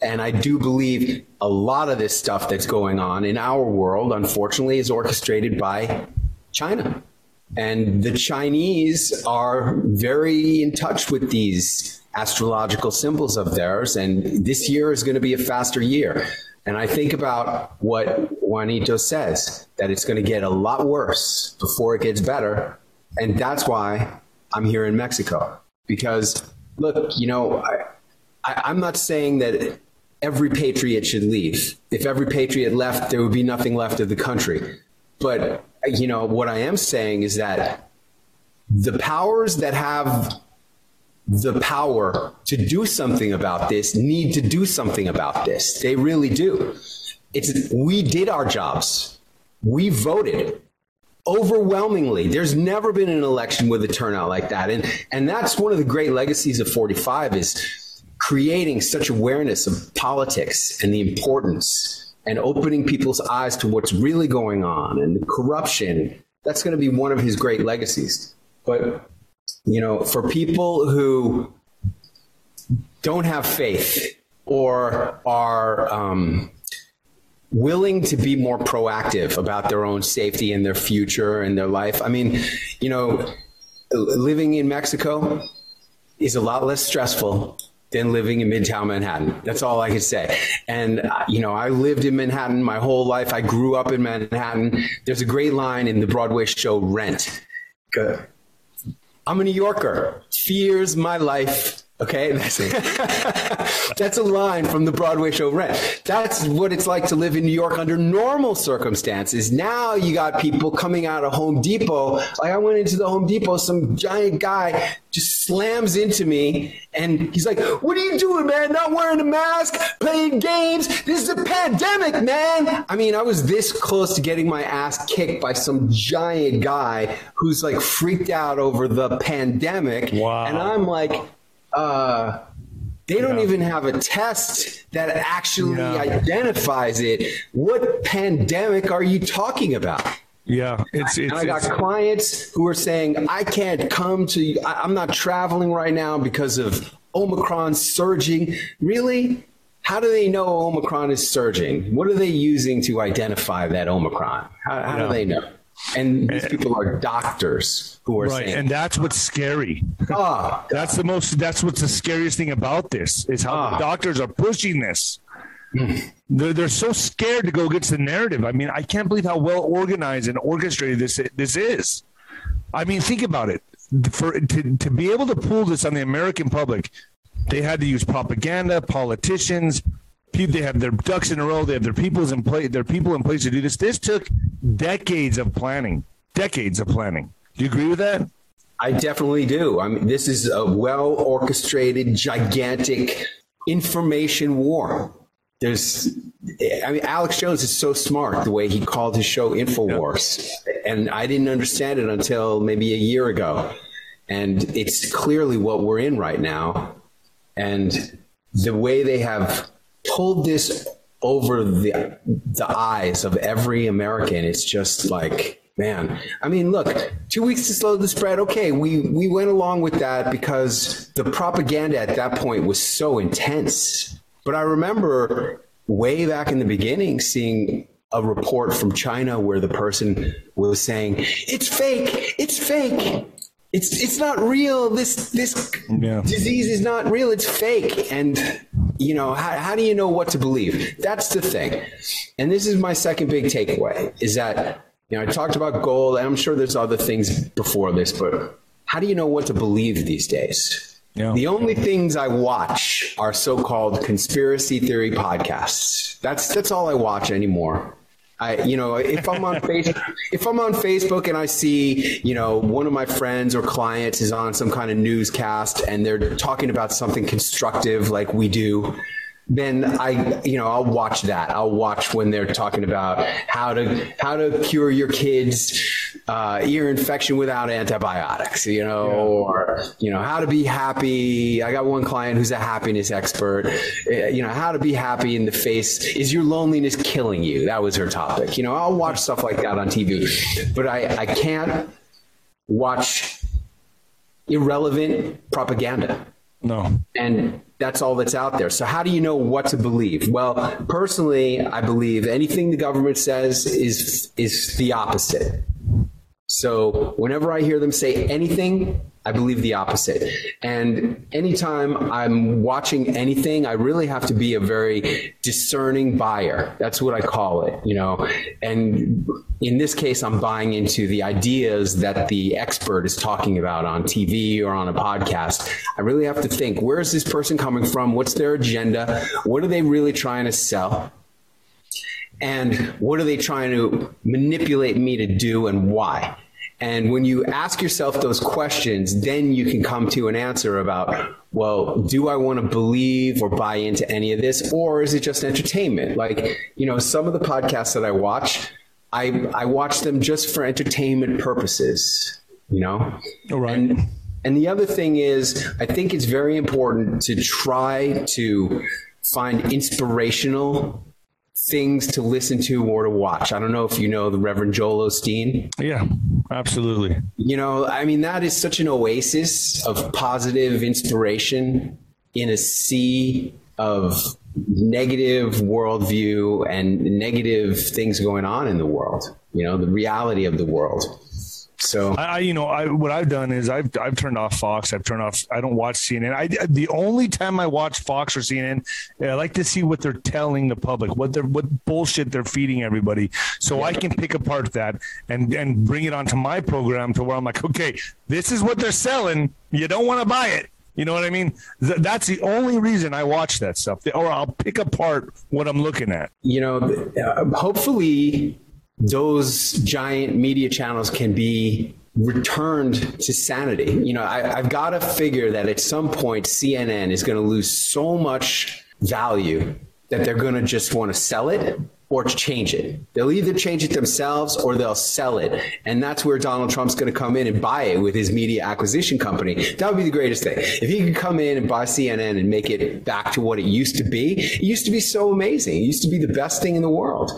And I do believe a lot of this stuff that's going on in our world unfortunately is orchestrated by China. And the Chinese are very in touch with these astrological symbols of theirs and this year is going to be a faster year. And I think about what Juanito says that it's going to get a lot worse before it gets better and that's why I'm here in Mexico because look, you know, I I, I'm not saying that every patriot should leave. If every patriot left, there would be nothing left of the country. But you know, what I am saying is that the powers that have the power to do something about this need to do something about this. They really do. It's we did our jobs. We voted overwhelmingly. There's never been an election with a turnout like that. And and that's one of the great legacies of 45 is creating such awareness of politics and the importance and opening people's eyes to what's really going on and corruption. That's going to be one of his great legacies. But you know, for people who don't have faith or are um, willing to be more proactive about their own safety and their future and their life. I mean, you know, living in Mexico is a lot less stressful than living in Midtown Manhattan. That's all I can say. And you know, I lived in Manhattan my whole life. I grew up in Manhattan. There's a great line in the Broadway show Rent. I'm a New Yorker. Fears my life Okay, that's That's a line from the Broadway show Rent. That's what it's like to live in New York under normal circumstances. Now you got people coming out of Home Depot. Like I went into the Home Depot, some giant guy just slams into me and he's like, "What are you doing, man? Not wearing a mask, playing games. This is a pandemic, man." I mean, I was this close to getting my ass kicked by some giant guy who's like freaked out over the pandemic. Wow. And I'm like, uh, they don't yeah. even have a test that actually yeah. identifies it. What pandemic are you talking about? Yeah, it's it's. And I got it's, clients who are saying I can't come to. I'm not traveling right now because of Omicron surging. Really? How do they know Omicron is surging? What are they using to identify that Omicron? How, how yeah. do they know? And these people are doctors who are right, saying, and that's what's scary. Ah, that's the most. That's what's the scariest thing about this is how ah. doctors are pushing this. Mm. They're, they're so scared to go against the narrative. I mean, I can't believe how well organized and orchestrated this this is. I mean, think about it. For to to be able to pull this on the American public, they had to use propaganda, politicians, they have their ducks in a row. They have their people's in place. Their people in place to do this. This took decades of planning. Decades of planning. Do you agree with that? I definitely do. I mean, this is a well orchestrated, gigantic information war. There's, I mean, Alex Jones is so smart the way he called his show Infowars, and I didn't understand it until maybe a year ago. And it's clearly what we're in right now. And the way they have pulled this over the the eyes of every American. It's just like man i mean look 2 weeks to slow the spread. Okay we we went along with that because the propaganda at that point was so intense. But i remember way back in the beginning seeing a report from China where the person was saying it's fake. It's fake. It's it's not real. This this yeah. disease is not real. It's fake. And you know how how do you know what to believe that's the thing and this is my second big takeaway is that you know I talked about gold and I'm sure there's other things before this but how do you know what to believe these days yeah. The only things I watch are so-called conspiracy theory podcasts. That's that's all I watch anymore. I you know if I'm on Facebook if I'm on Facebook and I see you know one of my friends or clients is on some kind of newscast and they're talking about something constructive like we do then I you know I'll watch that. I'll watch when they're talking about how to how to cure your kids uh, ear infection without antibiotics, you know, yeah. or you know how to be happy. I got one client who's a happiness expert. Eh, you know, how to be happy in the face is your loneliness killing you? That was her topic. You know, I'll watch stuff like that on TV. But I I can't watch irrelevant propaganda. No. And that's all that's out there. So how do you know what to believe? Well, personally, I believe anything the government says is is the opposite. So whenever I hear them say anything, I believe the opposite. And anytime I'm watching anything, I really have to be a very discerning buyer. That's what I call it, you know. And in this case I'm buying into the ideas that the expert is talking about on TV or on a podcast. I really have to think, where is this person coming from? What's their agenda? What are they really trying to sell? And what are they trying to manipulate me to do and why? And when you ask yourself those questions, then you can come to an answer about, well, do I want to believe or buy into any of this or is it just entertainment? Like, you know, some of the podcasts that I watch, I I watch them just for entertainment purposes, you know? All right. And, and the other thing is, I think it's very important to try to find inspirational things to listen to or to watch. I don't know if you know the Reverend Joel Osteen. Yeah, absolutely. You know, I mean that is such an oasis of positive inspiration in a sea of negative worldview and negative things going on in the world, you know, the reality of the world. So I, I, you know I what I've done is I've I've turned off Fox I've turned off I don't watch CNN I the only time I watch Fox or CNN I like to see what they're telling the public what they're what bullshit they're feeding everybody so I can pick apart that and and bring it onto my program to where I'm like okay this is what they're selling you don't want to buy it you know what I mean? Th- that's the only reason I watch that stuff. Or I'll pick apart what I'm looking at. You know, uh, hopefully those giant media channels can be returned to sanity. You know, I I've got to figure that at some point CNN is going to lose so much value that they're going to just want to sell it or change it. They'll either change it themselves or they'll sell it. And that's where Donald Trump's going to come in and buy it with his media acquisition company. That would be the greatest thing. If he could come in and buy CNN and make it back to what it used to be. It used to be so amazing. It used to be the best thing in the world.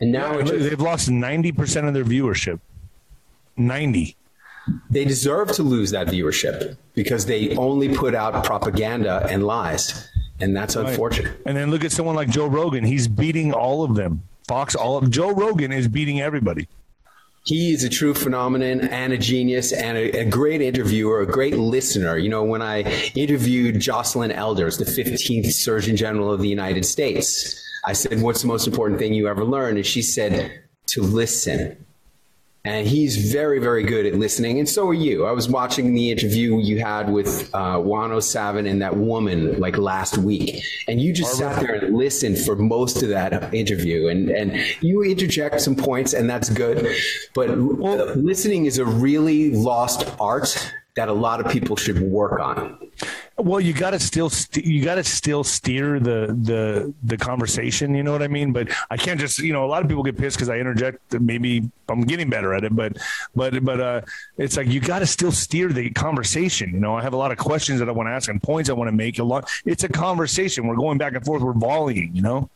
And now just, they've lost 90% of their viewership. 90. they deserve to lose that viewership because they only put out propaganda and lies. And that's Right. unfortunate. And then look at someone like Joe Rogan. He's beating all of them. Fox all of Joe Rogan is beating everybody. He is a true phenomenon and a genius and a, a great interviewer, a great listener. You know, when I interviewed Joycelyn Elders, the 15th Surgeon General of the United States, I said, "What's the most important thing you ever learned?" And she said, "To listen." And he's very, very good at listening, and so are you. I was watching the interview you had with uh, Juan Savin and that woman like last week, and you just sat there and listened for most of that interview, and and you interject some points, and that's good. But listening is a really lost art that a lot of people should work on. Well, you got to still you got to still steer the the the conversation, you know what I mean? But I can't just, you know, a lot of people get pissed cuz I interject maybe I'm getting better at it, but but but uh it's like you got to still steer the conversation, you know. I have a lot of questions that I want to ask and points I want to make a lot. It's a conversation. We're going back and forth, we're volleying, you know?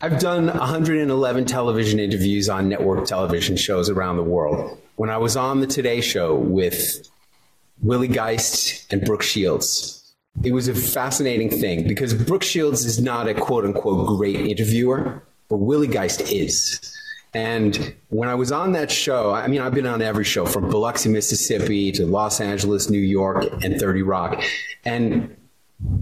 I've done 111 television interviews on network television shows around the world. When I was on the Today show with Willie Geist and Brooke Shields, it was a fascinating thing because Brooke Shields is not a quote unquote great interviewer, but Willie Geist is. And when I was on that show, I mean I've been on every show from Biloxi, Mississippi to Los Angeles, New York and 30 Rock. And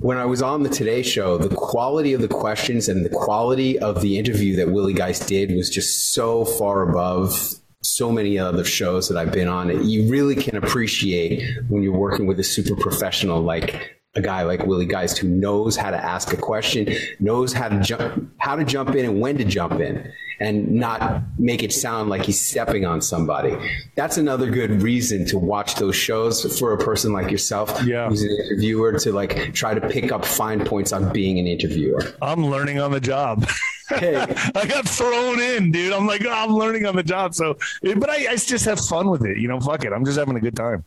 when I was on the Today show, the quality of the questions and the quality of the interview that Willie Geist did was just so far above so many other shows that I've been on. You really can appreciate when you're working with a super professional like a guy like Willie Geist who knows how to ask a question, knows how to jump how to jump in and when to jump in and not make it sound like he's stepping on somebody. That's another good reason to watch those shows for a person like yourself yeah. who's an interviewer to like try to pick up fine points on being an interviewer. I'm learning on the job. I got thrown in, dude. I'm like, oh, I'm learning on the job. So, but I, I just have fun with it. You know, fuck it. I'm just having a good time.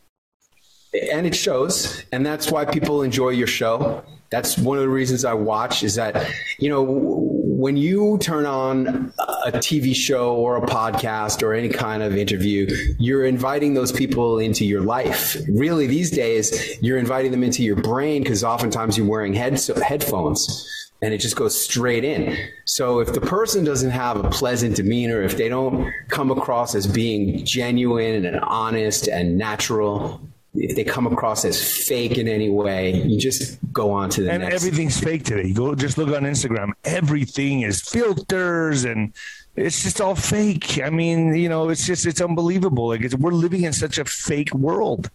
And it shows and that's why people enjoy your show that's one of the reasons I watch is that you know when you turn on a TV show or a podcast or any kind of interview you're inviting those people into your life really these days you're inviting them into your brain cuz oftentimes you're wearing head headphones and it just goes straight in. So if the person doesn't have a pleasant demeanor, if they don't come across as being genuine and honest and natural, if they come across as fake in any way, you just go on to the and next. everything's fake today. You go just look on Instagram. Everything is filters and it's just all fake. I mean, you know, it's just it's unbelievable. Like it's, we're living in such a fake world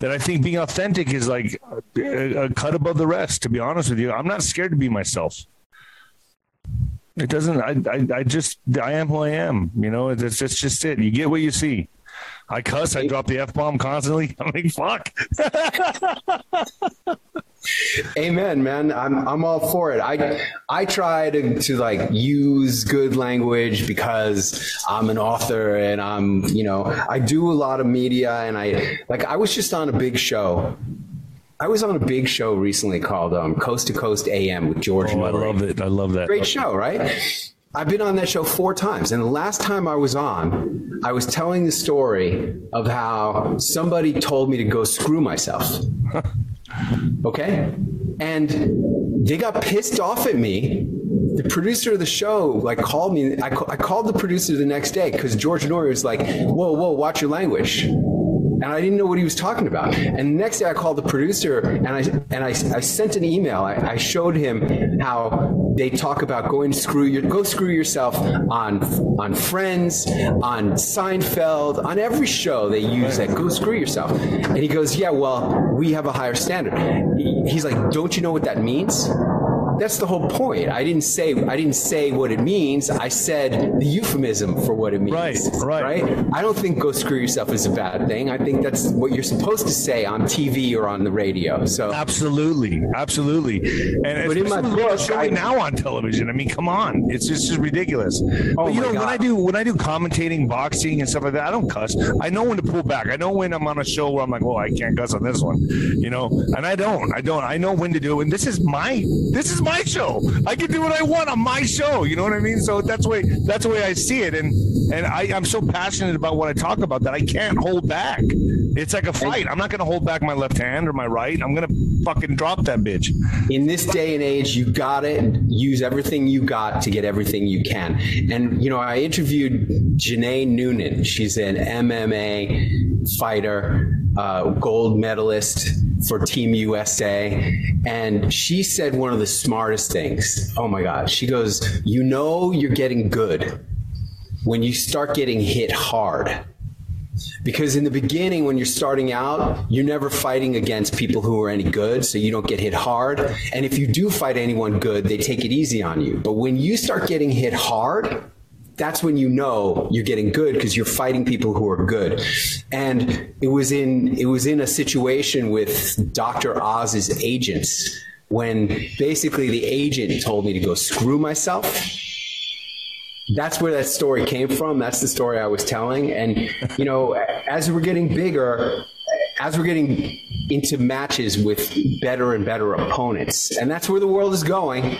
that I think being authentic is like a, a cut above the rest. To be honest with you, I'm not scared to be myself. It doesn't. I I, I just I am who I am. You know, it's it's just it. You get what you see. I cuss. I drop the f bomb constantly. I'm like fuck. Amen, man. I'm I'm all for it. I I try to to like use good language because I'm an author and I'm, you know, I do a lot of media and I like I was just on a big show. I was on a big show recently called um, Coast to Coast AM with George Oh, I love it. I love that. Great show, right? I've been on that show 4 times and the last time I was on, I was telling the story of how somebody told me to go screw myself. okay? And they got pissed off at me. The producer of the show like called me I, ca- I called the producer the next day cuz George Noory was like, "Whoa, whoa, watch your language." And I didn't know what he was talking about. And the next day I called the producer and I and I, I sent an email. I, I showed him how they talk about going screw your go screw yourself on on Friends, on Seinfeld, on every show they use that go screw yourself. And he goes, "Yeah, well, we have a higher standard." He's like, "Don't you know what that means?" That's the whole point. I didn't say I didn't say what it means. I said the euphemism for what it means. Right, right. Right? I don't think go screw yourself is a bad thing. I think that's what you're supposed to say on TV or on the radio. So Absolutely, absolutely. And But in my book, they're now on television. I mean, come on, it's just, just ridiculous. Oh but you know, when I do when I do commentating, boxing, and stuff like that, I don't cuss. I know when to pull back. I know when I'm on a show where I'm like, "Oh, I can't cuss on this one," you know. And I don't. I don't. I know when to do it. And this is my this is my show. I can do what I want on my show. You know what I mean? So that's the way that's the way I see it. And and I, I'm so passionate about what I talk about that I can't hold back. It's like a fight. I'm not going to hold back my left hand or my right. I'm going to fucking drop that bitch. in this day and age, you got to use everything you got to get everything you can. And you know, I interviewed Janae Noonan. She's an MMA fighter, uh, gold medalist for Team USA, and she said one of the smartest things. Oh my God! She goes, "You know, you're getting good when you start getting hit hard." Because in the beginning, when you're starting out, you're never fighting against people who are any good, so you don't get hit hard. And if you do fight anyone good, they take it easy on you. But when you start getting hit hard, that's when you know you're getting good because you're fighting people who are good. And it was in it was in a situation with Dr. Oz's agents when basically the agent told me to go screw myself that's where that story came from. That's the story I was telling. And, you know, as we're getting bigger, as we're getting into matches with better and better opponents, and that's where the world is going.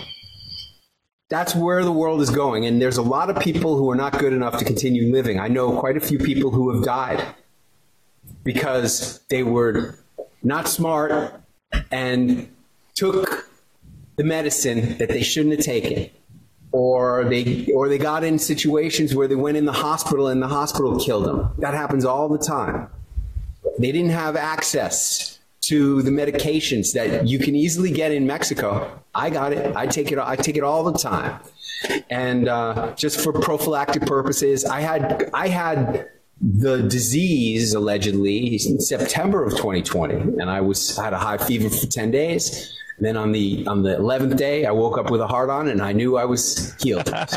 That's where the world is going. And there's a lot of people who are not good enough to continue living. I know quite a few people who have died because they were not smart and took the medicine that they shouldn't have taken or they or they got in situations where they went in the hospital and the hospital killed them. That happens all the time. They didn't have access to the medications that you can easily get in Mexico. I got it. I take it I take it all the time. And uh, just for prophylactic purposes, I had I had the disease allegedly in September of 2020 and I was had a high fever for 10 days. Then on the on the 11th day I woke up with a heart on and I knew I was healed. so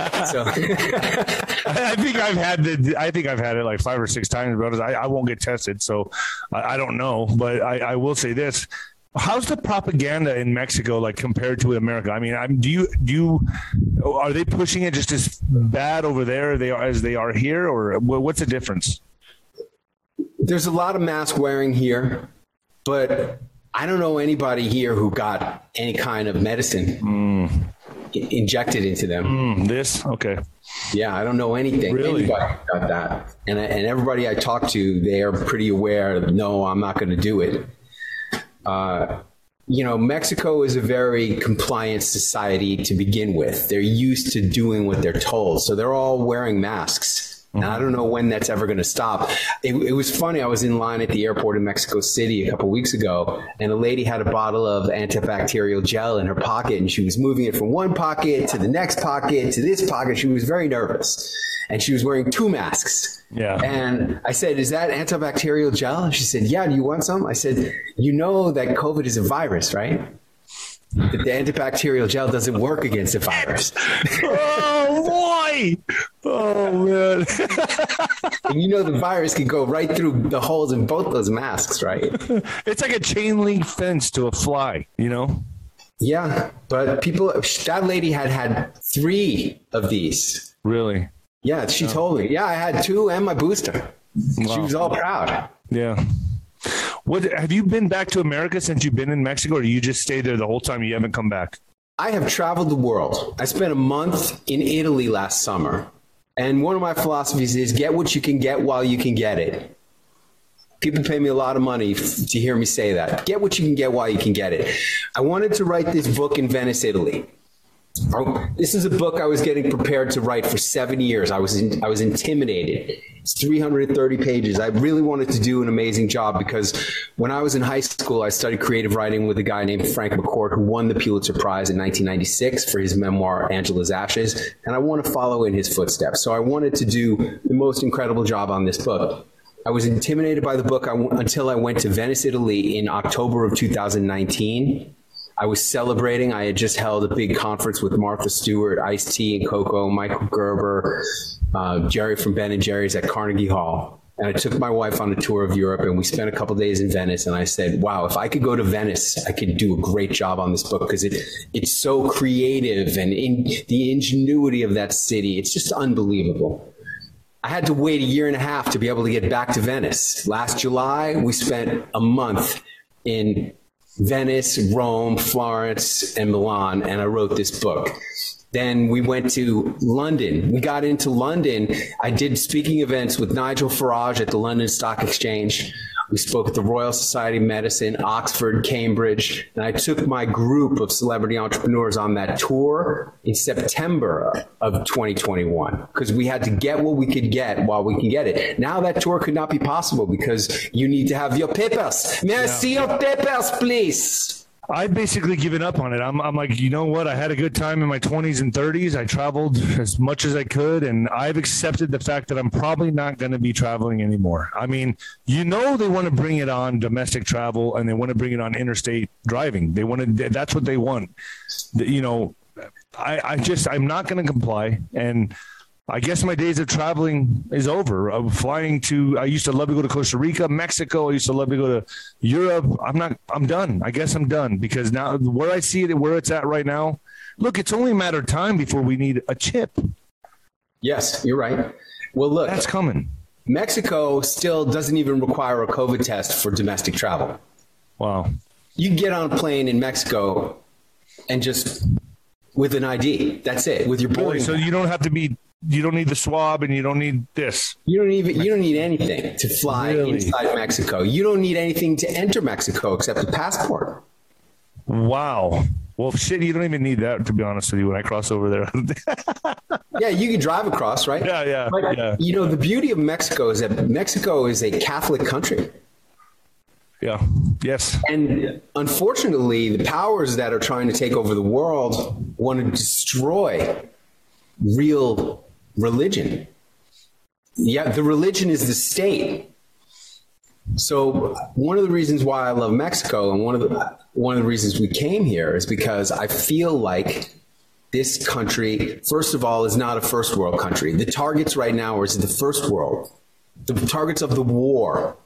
I think I've had the I think I've had it like five or six times, but I, I won't get tested, so I, I don't know. But I, I will say this: How's the propaganda in Mexico like compared to America? I mean, I'm, do you do you are they pushing it just as bad over there they are as they are here, or what's the difference? there's a lot of mask wearing here, but I don't know anybody here who got any kind of medicine i- injected into them. this okay. Yeah, I don't know anything. Really? Anybody got that? And and everybody I talk to, they are pretty aware. No, I'm not going to do it. Uh, you know, Mexico is a very compliant society to begin with. They're used to doing what they're told, so they're all wearing masks And I don't know when that's ever going to stop. It, it, was funny. I was in line at the airport in Mexico City a couple weeks ago, and a lady had a bottle of antibacterial gel in her pocket, and she was moving it from one pocket to the next pocket to this pocket. She was very nervous, and she was wearing two masks. Yeah. And I said, "Is that antibacterial gel?" She said, "Yeah. Do you want some?" I said, "You know that COVID is a virus, right?" That the antibacterial gel doesn't work against the virus. oh boy. Oh man. and you know the virus can go right through the holes in both those masks, right? It's like a chain link fence to a fly, you know? Yeah, but people that lady had had 3 of these. Really? Yeah, she told me. Yeah, I had 2 and my booster. Wow. She was all proud. Yeah. What have you been back to America since you've been in Mexico or you just stayed there the whole time you haven't come back? I have traveled the world. I spent a month in Italy last summer. And one of my philosophies is get what you can get while you can get it. People pay me a lot of money to hear me say that. Get what you can get while you can get it. I wanted to write this book in Venice, Italy. This is a book I was getting prepared to write for 7 years. I was in, I was intimidated. It's 330 pages. I really wanted to do an amazing job because when I was in high school I studied creative writing with a guy named Frank McCourt who won the Pulitzer Prize in 1996 for his memoir Angela's Ashes and I want to follow in his footsteps. So I wanted to do the most incredible job on this book. I was intimidated by the book until I went to Venice, Italy in October of 2019 I was celebrating. I had just held a big conference with Martha Stewart, Ice-T and Coco, Michael Gerber, uh, Jerry from Ben and Jerry's at Carnegie Hall. And I took my wife on a tour of Europe and we spent a couple days in Venice and I said, "Wow, if I could go to Venice, I could do a great job on this book because it it's so creative and in the ingenuity of that city. It's just unbelievable." I had to wait a year and a half to be able to get back to Venice. Last July, we spent a month in Venice, Rome, Florence, and Milan, and I wrote this book. Then we went to London. We got into London. I did speaking events with Nigel Farage at the London Stock Exchange. We spoke at the Royal Society of Medicine, Oxford, Cambridge, and I took my group of celebrity entrepreneurs on that tour in September of 2021 because we had to get what we could get while we can get it. Now that tour could not be possible because you need to have your papers. May I see your papers, please? I've basically given up on it. I'm I'm like, you know what? I had a good time in my 20s and 30s. I traveled as much as I could and I've accepted the fact that I'm probably not going to be traveling anymore. I mean, you know they want to bring it on domestic travel and they want to bring it on interstate driving. They want to that's what they want. You know, I I just I'm not going to comply and I guess my days of traveling is over. I'm flying to I used to love to go to Costa Rica, Mexico, I used to love to go to Europe. I'm not I'm done. I guess I'm done because now where I see it where it's at right now, look, it's only a matter of time before we need a chip. Yes, you're right. Well, look. That's coming. Mexico still doesn't even require a COVID test for domestic travel. Wow. You get on a plane in Mexico and just with an ID. That's it. With your boarding. so you don't have to be you don't need the swab and you don't need this. You don't even you don't need anything to fly really? inside Mexico. You don't need anything to enter Mexico except a passport. Wow. Well, shit, you don't even need that to be honest with you when I cross over there. yeah, you can drive across, right? Yeah, yeah. But, yeah. You know, the beauty of Mexico is that Mexico is a Catholic country. Yeah. Yes. And unfortunately, the powers that are trying to take over the world want to destroy real religion. Yeah, the religion is the state. So one of the reasons why I love Mexico and one of the one of the reasons we came here is because I feel like this country first of all is not a first world country. The targets right now are the first world. The targets of the war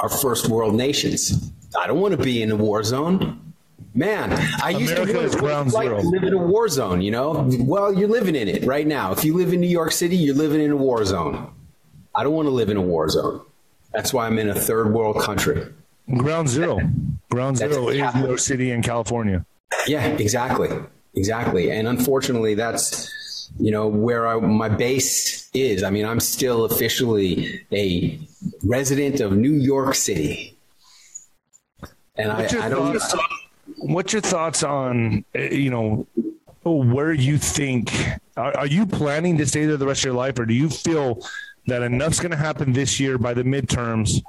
are first world nations. I don't want to be in a war zone. Man, I used America to, is ground like zero. live in a war zone, you know? Well, you're living in it right now. If you live in New York City, you're living in a war zone. I don't want to live in a war zone. That's why I'm in a third world country. Ground zero. Ground zero is New York City and California. Yeah, exactly. Exactly. And unfortunately, that's you know where I, my base is. I mean, I'm still officially a resident of New York City. And I, I don't what's your thoughts on eh, you know where you think are, are, you planning to stay there the rest of your life or do you feel that enough's going to happen this year by the midterms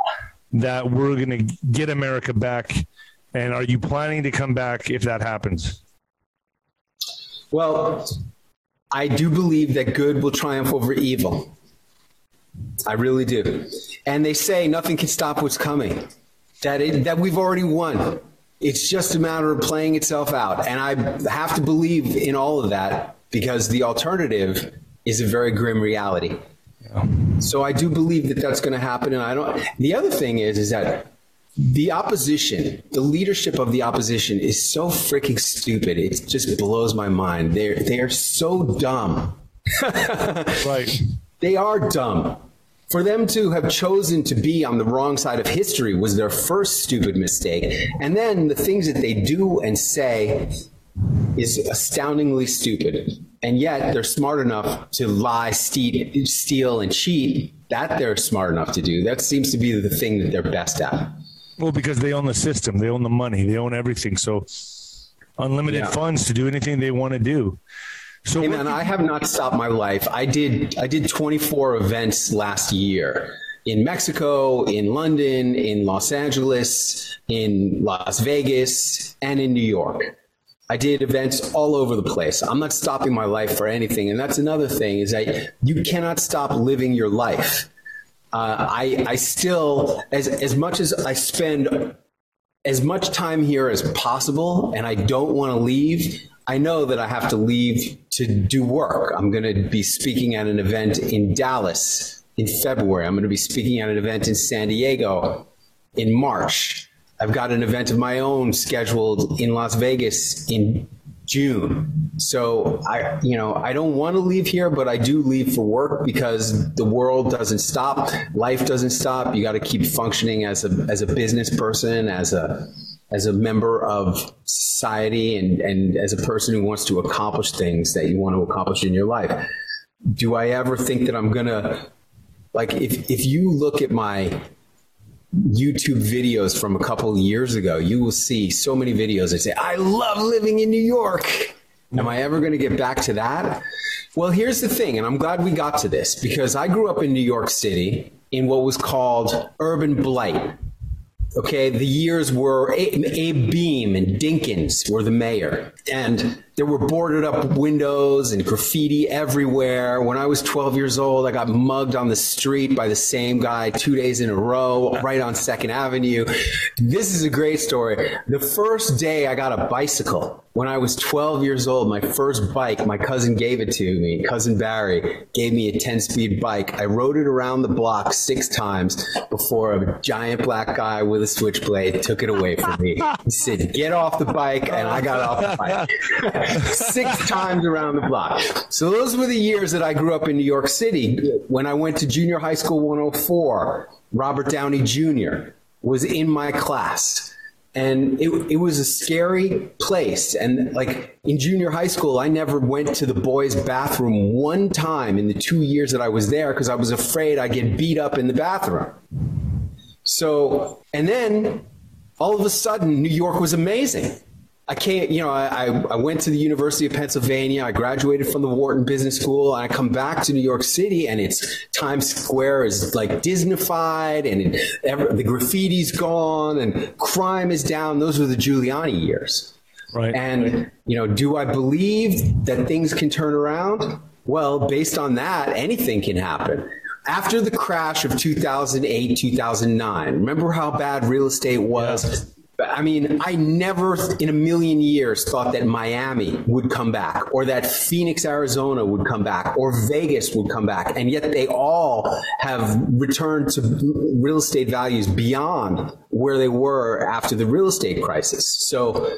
that we're going to get America back and are you planning to come back if that happens? Well, I do believe that good will triumph over evil. I really do. And they say nothing can stop what's coming. That it, that we've already won. It's just a matter of playing itself out. And I have to believe in all of that because the alternative is a very grim reality. Yeah. So I do believe that that's going to happen and I don't The other thing is is that the opposition, the leadership of the opposition is so freaking stupid. It just blows my mind. They're they are so dumb. right. They are dumb. For them to have chosen to be on the wrong side of history was their first stupid mistake. And then the things that they do and say is astoundingly stupid. And yet they're smart enough to lie, steal, and cheat. That they're smart enough to do. That seems to be the thing that they're best at. Well, because they own the system, they own the money, they own everything. So unlimited yeah. funds to do anything they want to do. So hey man, I have not stopped my life. I did I did 24 events last year in Mexico, in London, in Los Angeles, in Las Vegas, and in New York. I did events all over the place. I'm not stopping my life for anything. And that's another thing is that you cannot stop living your life. Uh, I I still as as much as I spend as much time here as possible and I don't want to leave, I know that I have to leave to do work. I'm going to be speaking at an event in Dallas in February. I'm going to be speaking at an event in San Diego in March. I've got an event of my own scheduled in Las Vegas in June. So I you know, I don't want to leave here, but I do leave for work because the world doesn't stop, life doesn't stop. You got to keep functioning as a as a business person, as a as a member of society and and as a person who wants to accomplish things that you want to accomplish in your life do i ever think that i'm going to like if if you look at my YouTube videos from a couple years ago you will see so many videos that say I love living in New York. Am i ever going to get back to that? Well here's the thing and I'm glad we got to this because I grew up in New York City in what was called urban blight Okay, the years were Abe Beame and Dinkins were the mayor. And there were boarded up windows and graffiti everywhere. When I was 12 years old, I got mugged on the street by the same guy 2 days in a row right on 2nd Avenue. This is a great story. The first day I got a bicycle when I was 12 years old, my first bike, my cousin gave it to me. Cousin Barry gave me a 10-speed bike. I rode it around the block 6 times before a giant black guy with a switchblade took it away from me. He said, "Get off the bike," and I got off the bike. 6 times around the block. So those were the years that I grew up in New York City. When I went to junior high school 104, Robert Downey Jr. was in my class and it it was a scary place and like in junior high school I never went to the boys bathroom one time in the 2 years that I was there cuz I was afraid I'd get beat up in the bathroom so and then all of a sudden New York was amazing I can't, you know, I, I went to the University of Pennsylvania. I graduated from the Wharton Business School. And I come back to New York City and it's Times Square is like Disneyfied and it, the graffiti's gone and crime is down. Those were the Giuliani years. Right. And, you know, do I believe that things can turn around? Well, based on that, anything can happen after the crash of 2008 2009 remember how bad real estate was I mean, I never in a million years thought that Miami would come back or that Phoenix, Arizona would come back or Vegas would come back. And yet they all have returned to real estate values beyond where they were after the real estate crisis. So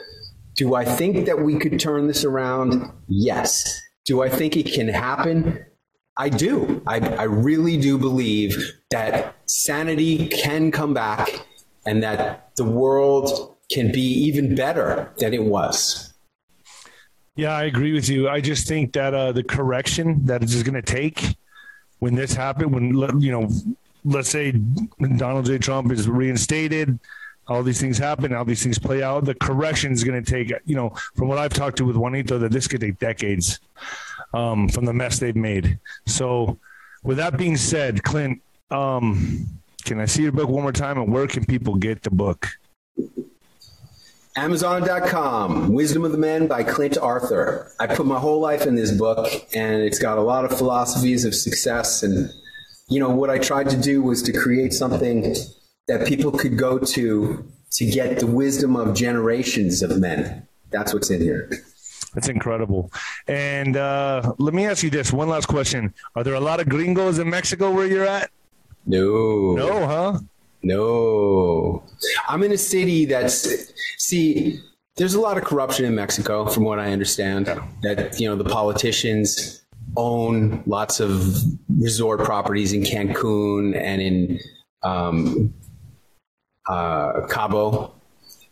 do I think that we could turn this around? Yes. Do I think it can happen? I do. I I really do believe that sanity can come back and that the world can be even better than it was. Yeah, I agree with you. I just think that uh, the correction that it's going to take when this happened when you know let's say Donald J Trump is reinstated all these things happen all these things play out the correction is going to take you know from what I've talked to with Juanito that this could take decades um, from the mess they've made so with that being said, Clint, um, can I see your book one more time and where can people get the book? Amazon.com, Wisdom of the Men by Clint Arthur. I put my whole life in this book and it's got a lot of philosophies of success and you know what I tried to do was to create something that people could go to to get the wisdom of generations of men. That's what's in here. That's incredible. And uh, let me ask you this one last question. Are there a lot of gringos in Mexico where you're at? No. No, huh? No. I'm in a city that's see there's a lot of corruption in Mexico from what I understand that you know the politicians own lots of resort properties in Cancun and in um, uh, Cabo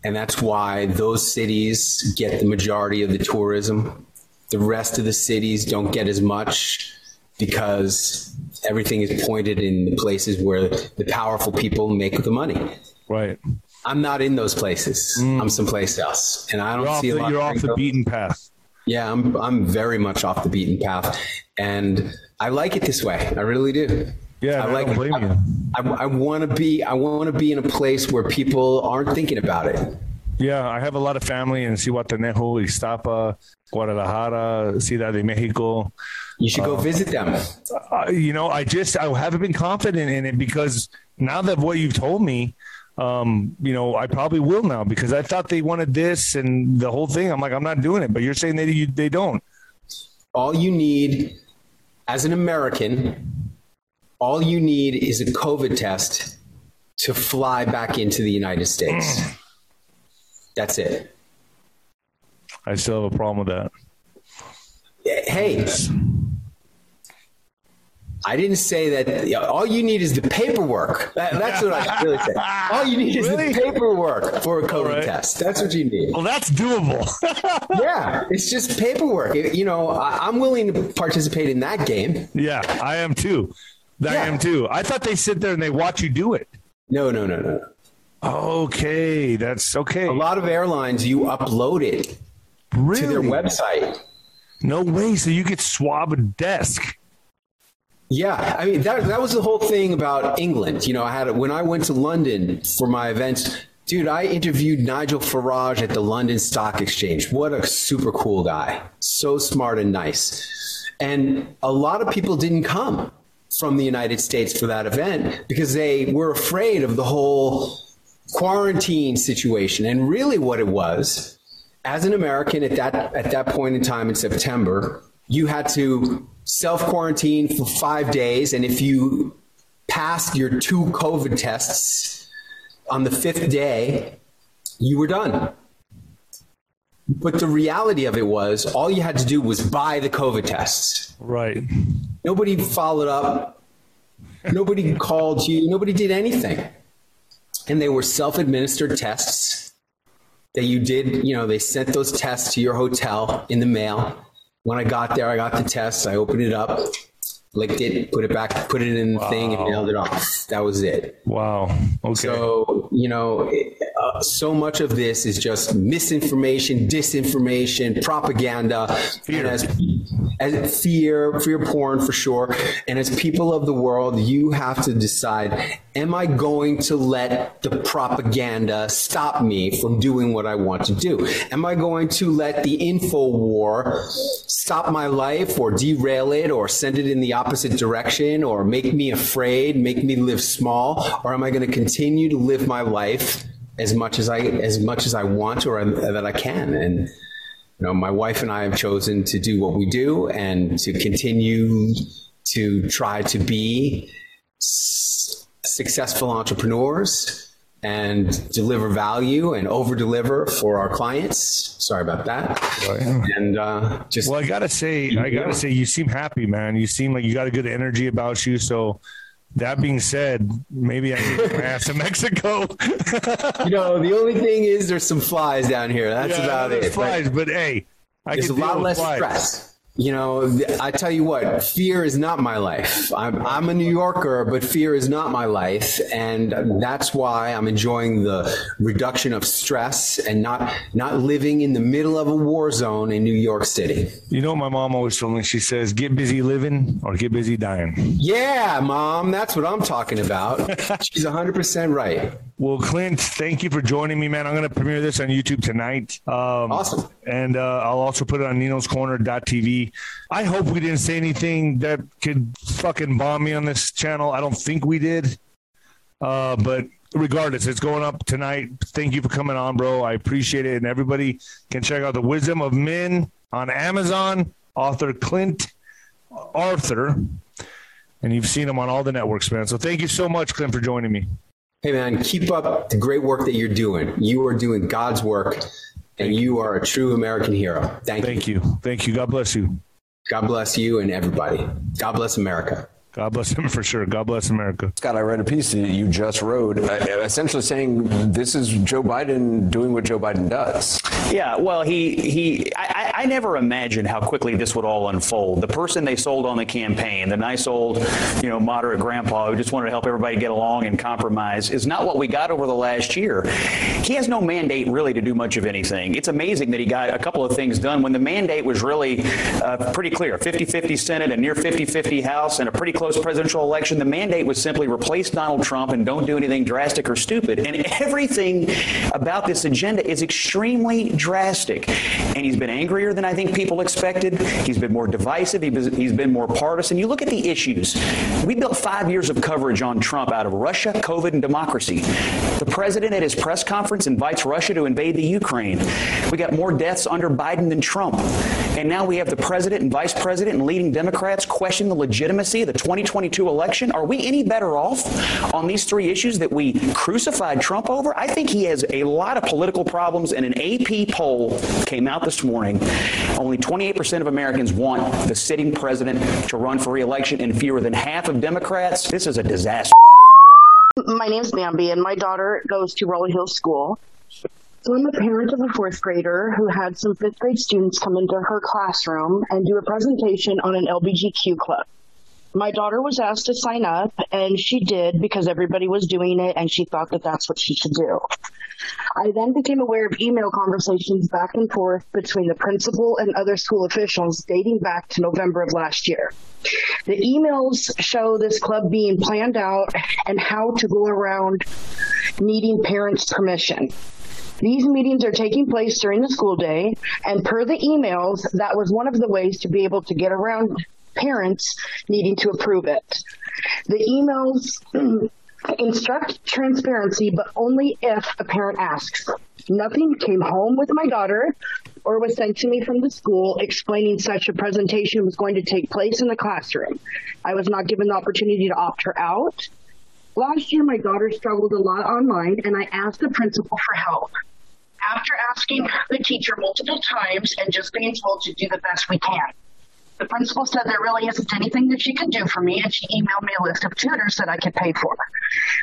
and that's why those cities get the majority of the tourism. The rest of the cities don't get as much because everything is pointed in the places where the powerful people make the money. Right. I'm not in those places. Mm. I'm someplace else, and I don't You're see a the- lot you're of off the beaten path. Yeah, I'm I'm very much off the beaten path, and I like it this way. I really do. Yeah, I I like don't blame you. I, I want to be I want to be in a place where people aren't thinking about it. Yeah, I have a lot of family in Zihuatanejo, Ixtapa, Guadalajara, Ciudad de Mexico. You should go visit them. Uh, you know, I just I haven't been confident in it because now that what you've told me, um, you know, I probably will now because I thought they wanted this and the whole thing. I'm like, I'm not doing it, but you're saying that you, they don't. All you need as an American, all you need is a COVID test to fly back into the United States. That's it. I still have a problem with that. Hey, I didn't say that. yeah, All you need is the paperwork. That, that's what I really said. All you need is Really? the paperwork for a COVID right. test. That's what you need. Well, that's doable. yeah, it's just paperwork. It- you know, I, I'm willing to participate in that game. Yeah, I am too. I am too. I thought they sit there and they watch you do it. No, no, no, no. Okay, that's okay. A lot of airlines, you upload it to their website. No way. So you get swab a desk. Yeah, I mean that that was the whole thing about England. You know, I had when I went to London for my events, dude, I interviewed Nigel Farage at the London Stock Exchange. What a super cool guy. So smart and nice. And a lot of people didn't come from the United States for that event because they were afraid of the whole quarantine situation. And really what it was, as an American at that at that point in time in September, you had to self quarantine for 5 days and if you passed your two covid tests on the 5th day, you were done. But the reality of it was all you had to do was buy the covid tests. Right. Nobody followed up. Nobody called you. Nobody did anything. And they were self-administered tests that you did, you know, they sent those tests to your hotel in the mail. When I got there, I got the test, I opened it up, licked it, put it back, put it in the thing and mailed it off. That was it. Wow. Okay. So, you know, it- so much of this is just misinformation, disinformation, propaganda, fear. and as, as fear, fear porn for sure. And as people of the world, you have to decide, am I going to let the propaganda stop me from doing what I want to do? Am I going to let the info war stop my life or derail it or send it in the opposite direction or make me afraid, make me live small, or am I going to continue to live my life as much as I as much as I want or that I can and you know my wife and I have chosen to do what we do and to continue to try to be successful entrepreneurs and deliver value and over deliver for our clients. Sorry about that. And uh just Well, I got to say, I got to say you seem happy, man. You seem like you got a good energy about you, so that being said, maybe I need my ass to Mexico. you know, the only thing is there's some flies down here. That's Yeah, about it. Flies, but, hey, I there's a lot less flies. stress. You know, I tell you what, fear is not my life. I'm, I'm a New Yorker, but fear is not my life. And that's why I'm enjoying the reduction of stress and not, not living in the middle of a war zone in New York City. You know my mom always told me? She says, get busy living or get busy dying. Yeah, mom, that's what I'm talking about. She's 100% right. Well, Clint, thank you for joining me, man. I'm going to premiere this on YouTube tonight. Um, awesome. And uh, I'll also put it on ninoscorner.tv. I hope we didn't say anything that could fucking bomb me on this channel. I don't think we did. Uh, but regardless, it's going up tonight. Thank you for coming on, bro. I appreciate it. And everybody can check out The Wisdom of Men on Amazon. Author Clint Arthur. And you've seen him on all the networks, man. So thank you so much, Clint, for joining me. Hey man, keep up the great work that you're doing. You are doing God's work and you are a true American hero. Thank, Thank you. Thank you. God bless you. God bless you and everybody. God bless America. God bless him for sure. God bless America. Scott, I read a piece that you just wrote uh, essentially saying this is Joe Biden doing what Joe Biden does. Yeah, well, he he I, I never imagined how quickly this would all unfold. The person they sold on the campaign, the nice old, you know, moderate grandpa who just wanted to help everybody get along and compromise is not what we got over the last year. He has no mandate really to do much of anything. It's amazing that he got a couple of things done when the mandate was really uh, pretty clear. 50-50 Senate, a near 50-50 House and a pretty close presidential election, the mandate was simply replace Donald Trump and don't do anything drastic or stupid. And everything about this agenda is extremely drastic. And he's been angrier than I think people expected. He's been more divisive, he's been more partisan. You look at the issues. We built 5 years of coverage on Trump out of Russia, COVID and democracy. The president at his press conference invites Russia to invade the Ukraine. We got more deaths under Biden than Trump. And now we have the president and vice president and leading Democrats question the legitimacy of the 2022 election. Are we any better off on these three issues that we crucified Trump over? I think he has a lot of political problems and an AP poll came out this morning. Only 28% of Americans want the sitting president to run for re-election and fewer than half of Democrats. This is a disaster. My name's Bambi and my daughter goes to Raleigh Hill School. So I'm a parent of a fourth grader who had some fifth grade students come into her classroom and do a presentation on an LBGQ club. My daughter was asked to sign up and she did because everybody was doing it and she thought that that's what she should do. I then became aware of email conversations back and forth between the principal and other school officials dating back to November of last year. The emails show this club being planned out and how to go around needing parents' permission. These meetings are taking place during the school day and per the emails that was one of the ways to be able to get around parents needing to approve it. The emails instruct transparency but only if a parent asks. Nothing came home with my daughter or was sent to me from the school explaining such a presentation was going to take place in the classroom. I was not given the opportunity to opt her out. Last year my daughter struggled a lot online and I asked the principal for help. After asking the teacher multiple times and just being told to do the best we can. The principal said there really isn't anything that she can do for me and she emailed me a list of tutors that I could pay for.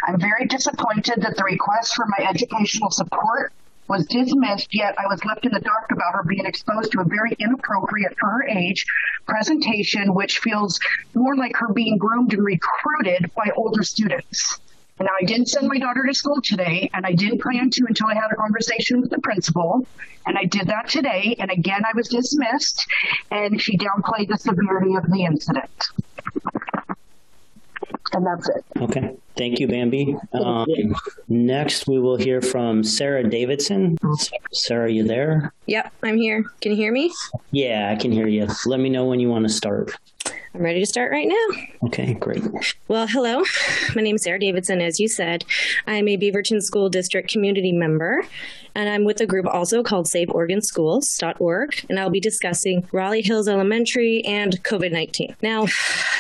I'm very disappointed that the request for my educational support was dismissed yet I was left in the dark about her being exposed to a very inappropriate for her age presentation which feels more like her being groomed and recruited by older students. And I didn't send my daughter to school today and I didn't plan to until I had a conversation with the principal and I did that today and again I was dismissed and she downplayed the severity of the incident. And that's it. Okay. Thank you, Bambi. Um, next, we will hear from Sarah Davidson. Sarah, are you there? Yep, I'm here. Can you hear me? Yeah, I can hear you. Let me know when you want to start. I'm ready to start right now. Okay, great. Well, hello. My name is Sarah Davidson as you said. I'm a Beaverton School District community member and I'm with a group also called SaveOregonSchools.org and I'll be discussing Raleigh Hills Elementary and COVID-19. Now,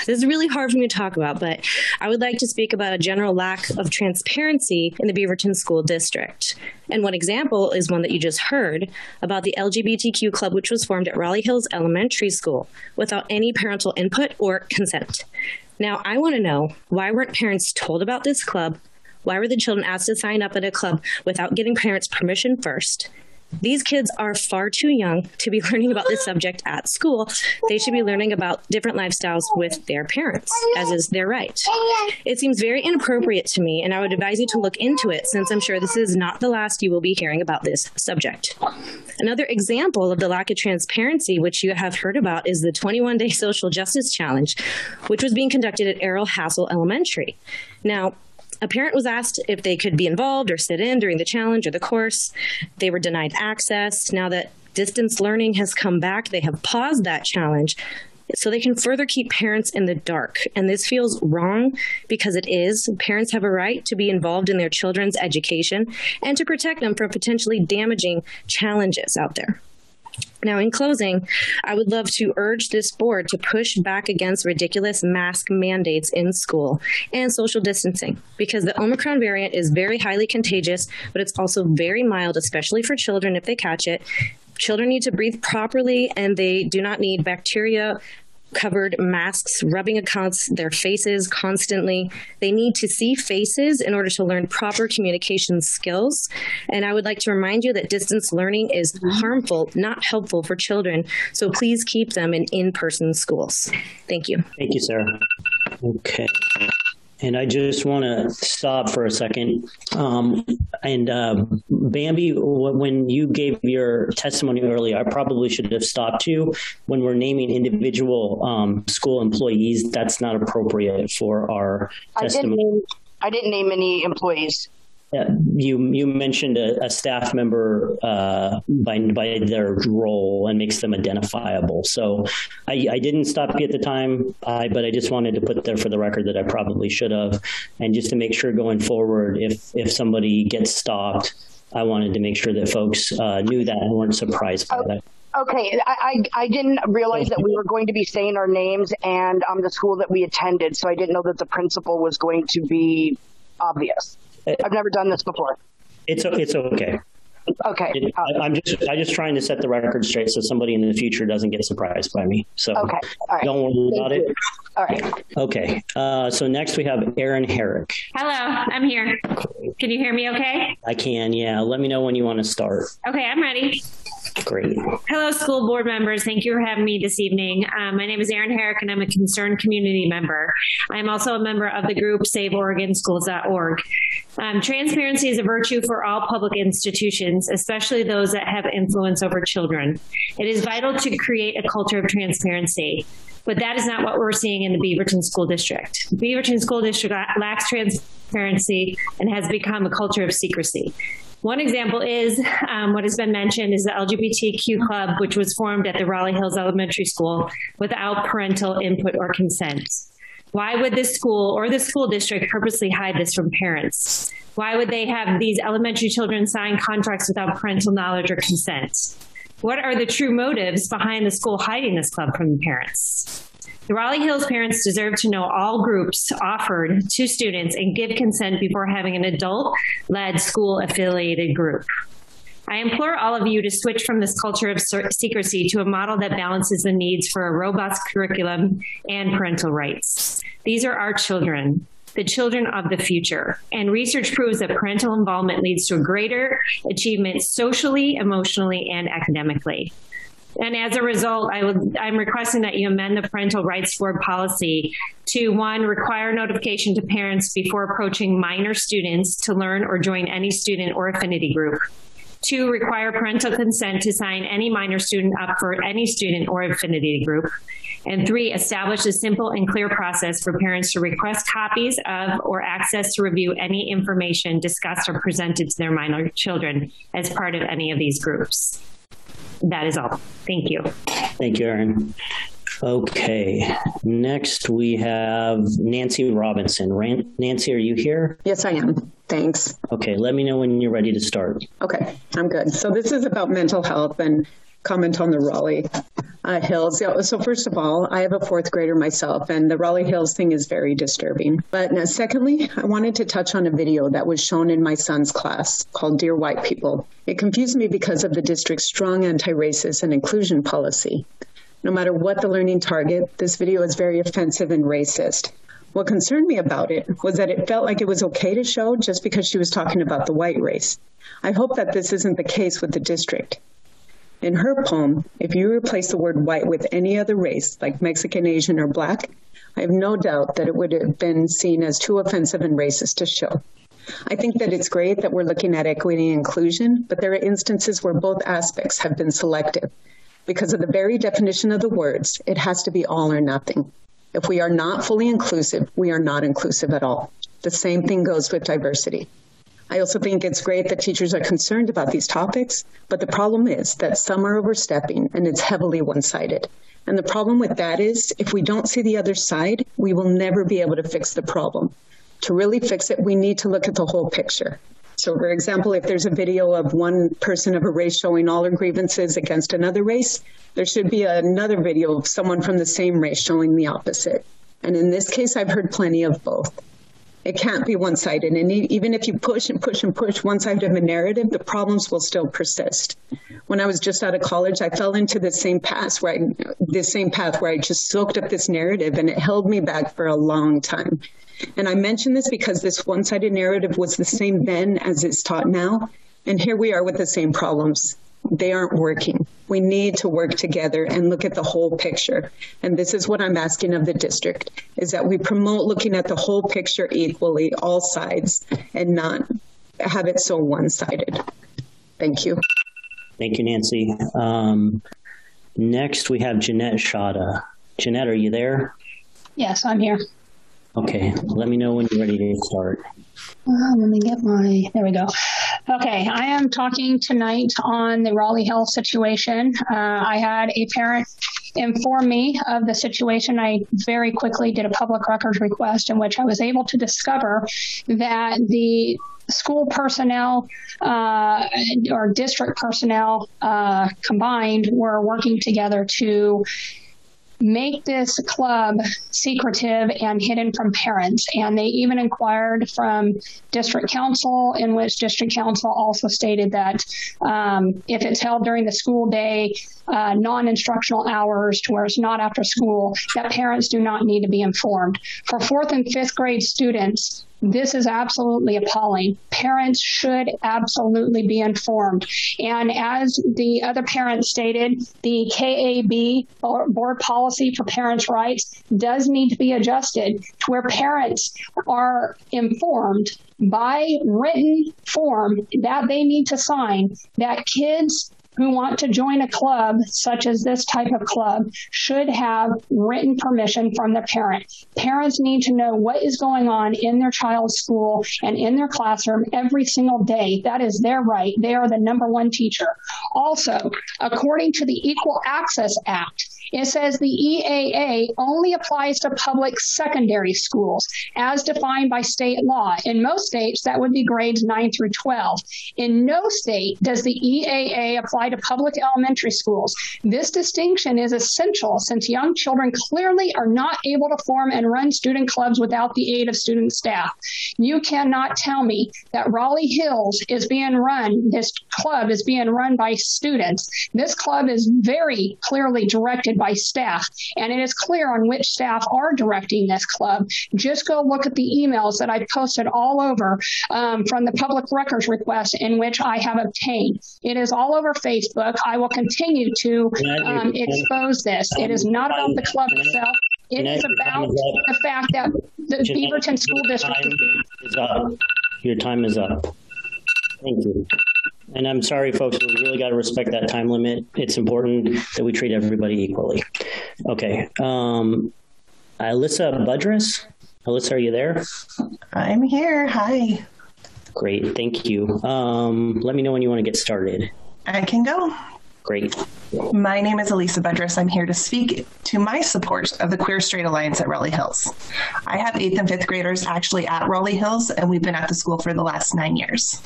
this is really hard for me to talk about, but I would like to speak about a general lack of transparency in the Beaverton School District. And one example is one that you just heard about the LGBTQ club which was formed at Raleigh Hills Elementary School without any parental input or consent. Now, I want to know why weren't parents told about this club? Why were the children asked to sign up at a club without getting parents' permission first? These kids are far too young to be learning about this subject at school. They should be learning about different lifestyles with their parents, as is their right. It seems very inappropriate to me, and I would advise you to look into it since I'm sure this is not the last you will be hearing about this subject. Another example of the lack of transparency which you have heard about is the 21-day social justice challenge, which was being conducted at Errol Hassell Elementary. Now, a parent was asked if they could be involved or sit in during the challenge or the course. They were denied access. Now that distance learning has come back, they have paused that challenge so they can further keep parents in the dark. And this feels wrong because it is. Parents have a right to be involved in their children's education and to protect them from potentially damaging challenges out there. Now, in closing, I would love to urge this board to push back against ridiculous mask mandates in school and social distancing because the Omicron variant is very highly contagious, but it's also very mild, especially for children if they catch it. Children need to breathe properly and they do not need bacteria covered masks rubbing against their faces constantly. They need to see faces in order to learn proper communication skills. And I would like to remind you that distance learning is harmful, not helpful for children. So please keep them in in-person schools. Thank you. Thank you, Sarah. Okay. And I just want to stop for a second. Um, and uh, Bambi, when you gave your testimony earlier, I probably should have stopped you. When we're naming individual um, school employees, that's not appropriate for our testimony. I didn't name, I didn't name any employees. You you mentioned a, a staff member uh, by by their role and makes them identifiable. So I, I didn't stop you at the time, I, but I just wanted to put there for the record that I probably should have, and just to make sure going forward, if if somebody gets stopped, I wanted to make sure that folks uh, knew that and weren't surprised by that. Okay, I, I, I didn't realize that we were going to be saying our names and um, the school that we attended, so I didn't know that the principal was going to be obvious. I've never done this before. It's it's okay. Okay. It, I, I'm just I'm just trying to set the record straight so somebody in the future doesn't get surprised by me. So Okay. All right. don't worry Thank about you. it. All right. Okay. Uh, so next we have Aaron Herrick. Hello, I'm here. Can you hear me okay? I can, yeah. Let me know when you want to start. Okay, I'm ready. Great. Hello, school board members. Thank you for having me this evening. Um, my name is Erin Herrick, and I'm a concerned community member. I'm also a member of the group SaveOregonSchools.org. Um, transparency is a virtue for all public institutions, especially those that have influence over children. It is vital to create a culture of transparency. But that is not what we're seeing in the Beaverton School District. The Beaverton School District lacks transparency and has become a culture of secrecy. One example is um, what has been mentioned is the LGBTQ club, which was formed at the Raleigh Hills Elementary School without parental input or consent. Why would this school or the school district purposely hide this from parents? Why would they have these elementary children sign contracts without parental knowledge or consent? What are the true motives behind the school hiding this club from the parents? The Raleigh Hills parents deserve to know all groups offered to students and give consent before having an adult-led school affiliated group. I implore all of you to switch from this culture of secrecy to a model that balances the needs for a robust curriculum and parental rights. These are our children, the children of the future. And research proves that parental involvement leads to greater achievement socially, emotionally, and academically. And as a result, I would I'm requesting that you amend the parental rights board policy to one require notification to parents before approaching minor students to learn or join any student or affinity group. Two, require parental consent to sign any minor student up for any student or affinity group. And three, establish a simple and clear process for parents to request copies of or access to review any information discussed or presented to their minor children as part of any of these groups. That is all. Thank you. Thank you, Aaron. Okay. Next we have Nancy Robinson. Ran Nancy, are you here? Yes, I am. Thanks. Okay, let me know when you're ready to start. Okay, I'm good. So this is about mental health and comment on the Raleigh uh, Hills. So, so first of all, I have a fourth grader myself and the Raleigh Hills thing is very disturbing. But now, secondly, I wanted to touch on a video that was shown in my son's class called Dear White People. It confused me because of the district's strong anti-racist and inclusion policy. No matter what the learning target, this video is very offensive and racist. What concerned me about it was that it felt like it was okay to show just because she was talking about the white race. I hope that this isn't the case with the district. In her poem, if you replace the word white with any other race, like Mexican, Asian, or black, I have no doubt that it would have been seen as too offensive and racist to show. I think that it's great that we're looking at equity and inclusion, but there are instances where both aspects have been selective. Because of the very definition of the words, it has to be all or nothing. If we are not fully inclusive, we are not inclusive at all. The same thing goes with diversity. I also think it's great that teachers are concerned about these topics, but the problem is that some are overstepping and it's heavily one-sided. And the problem with that is if we don't see the other side, we will never be able to fix the problem. To really fix it, we need to look at the whole picture. So for example, if there's a video of one person of a race showing all her grievances against another race, there should be another video of someone from the same race showing the opposite. And in this case, I've heard plenty of both. It can't be one-sided and even if you push and push and push one side of a narrative, the problems will still persist. When I was just out of college, I fell into the same path where I, this same path where I just soaked up this narrative and it held me back for a long time. And I mention this because this one-sided narrative was the same then as it's taught now, and here we are with the same problems. They aren't working. We need to work together and look at the whole picture. And this is what I'm asking of the district is that we promote looking at the whole picture equally, all sides, and not have it so one-sided. Thank you. Thank you, Nancy. Um, next, we have Jeanette Shada. Jeanette, are you there? Yes, I'm here. Okay, let me know when you're ready to start. Let me get my, there we go. Okay, I am talking tonight on the Raleigh Hills situation. Uh, I had a parent inform me of the situation. I very quickly did a public records request in which I was able to discover that the school personnel uh, or district personnel uh, combined were working together to make this club secretive and hidden from parents. And they even inquired from district council in which district council also stated that um, if it's held during the school day uh, non-instructional hours to where it's not after school that parents do not need to be informed for 4th and 5th grade students this is absolutely appalling. Parents should absolutely be informed. And as the other parents stated, the KAB board policy for parents' rights does need to be adjusted to where parents are informed by written form that they need to sign that kids who want to join a club such as this type of club should have written permission from the parent. Parents need to know what is going on in their child's school and in their classroom every single day. That is their right. They are the number one teacher. Also, according to the Equal Access Act, it says the EAA only applies to public secondary schools as defined by state law. In most states, that would be grades 9 through 12. In no state does the EAA apply to public elementary schools. This distinction is essential since young children clearly are not able to form and run student clubs without the aid of student staff. You cannot tell me that Raleigh Hills is being run, this club is being run by students. This club is very clearly directed by staff and it is clear on which staff are directing this club just go look at the emails that I posted all over um, from the public records request in which I have obtained it is all over Facebook I will continue to um, expose this it is not about the club itself it is about the fact that the Beaverton School District is up. Your time is up. Thank you. And I'm sorry, folks, we really got to respect that time limit. It's important that we treat everybody equally. Okay. Um, Alyssa Budress. Alyssa, are you there? I'm here. Hi. Great. Thank you. Um, let me know when you want to get started. I can go. Great. My name is Elisa Budress. I'm here to speak to my support of the Queer Straight Alliance at Raleigh Hills. I have 8th and 5th graders actually at Raleigh Hills and we've been at the school for the last 9 years.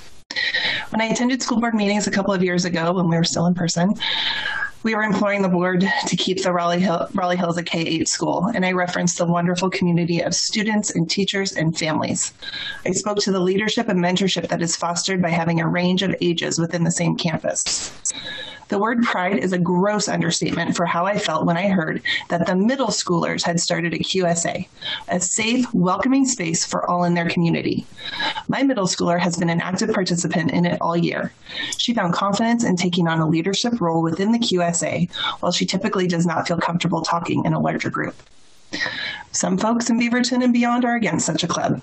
When I attended school board meetings a couple of years ago when we were still in person, We are imploring the board to keep the Raleigh, Hill, Raleigh Hills a K-8 school, and I referenced the wonderful community of students and teachers and families. I spoke to the leadership and mentorship that is fostered by having a range of ages within the same campus. The word pride is a gross understatement for how I felt when I heard that the middle schoolers had started a QSA, a safe, welcoming space for all in their community. My middle schooler has been an active participant in it all year. She found confidence in taking on a leadership role within the QSA, while she typically does not feel comfortable talking in a larger group. Some folks in Beaverton and beyond are against such a club.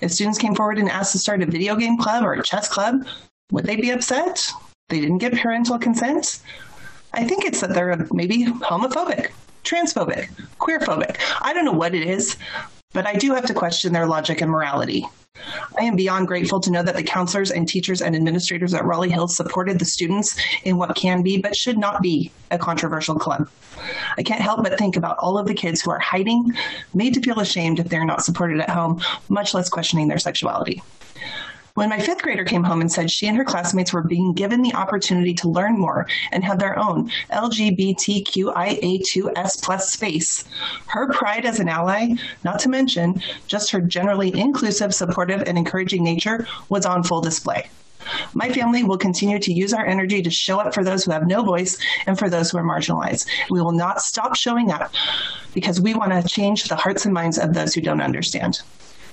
If students came forward and asked to start a video game club or a chess club, would they be upset? They didn't get parental consent? I think it's that they're maybe homophobic, transphobic, queerphobic. I don't know what it is, but I do have to question their logic and morality. I am beyond grateful to know that the counselors and teachers and administrators at Raleigh Hills supported the students in what can be but should not be a controversial club. I can't help but think about all of the kids who are hiding, made to feel ashamed if they're not supported at home, much less questioning their sexuality. When my 5th grader came home and said she and her classmates were being given the opportunity to learn more and have their own LGBTQIA2S+ space, her pride as an ally, not to mention just her generally inclusive, supportive and encouraging nature was on full display. My family will continue to use our energy to show up for those who have no voice and for those who are marginalized. We will not stop showing up because we want to change the hearts and minds of those who don't understand.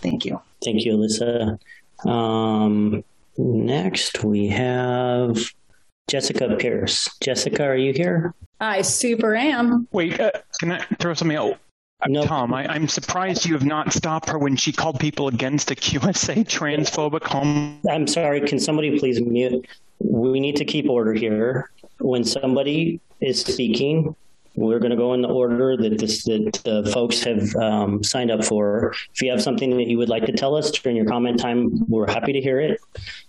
Thank you. Thank you, Alyssa. Um, next we have Jessica Pierce. Jessica, are you here? I super am. Wait, uh, can I throw something out? Uh, Tom, I, I'm surprised you have not stopped her when she called people against a QSA transphobic home. I'm sorry, can somebody please mute? We need to keep order here. When somebody is speaking, we're going to go in the order that this that the folks have um, signed up for. If you have something that you would like to tell us during your comment time, we're happy to hear it.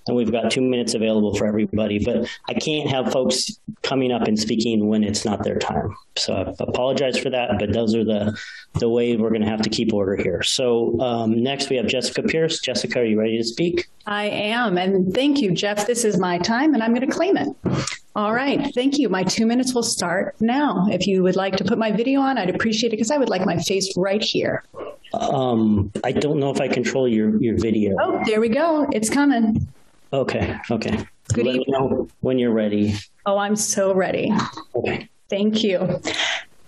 And we've got 2 minutes available for everybody, but I can't have folks coming up and speaking when it's not their time. So I apologize for that, but those are the the way we're going to have to keep order here. So um, next we have Jessica Pierce. Jessica, are you ready to speak? I am and thank you Jeff. This is my time and I'm going to claim it. All right. Thank you. My 2 minutes will start now. If you would like to put my video on, I'd appreciate it because I would like my face right here. Um I don't know if I control your your video. Oh, there we go. It's coming. Okay. Okay. Good Let me know when you're ready. Oh, I'm so ready. Okay. Thank you.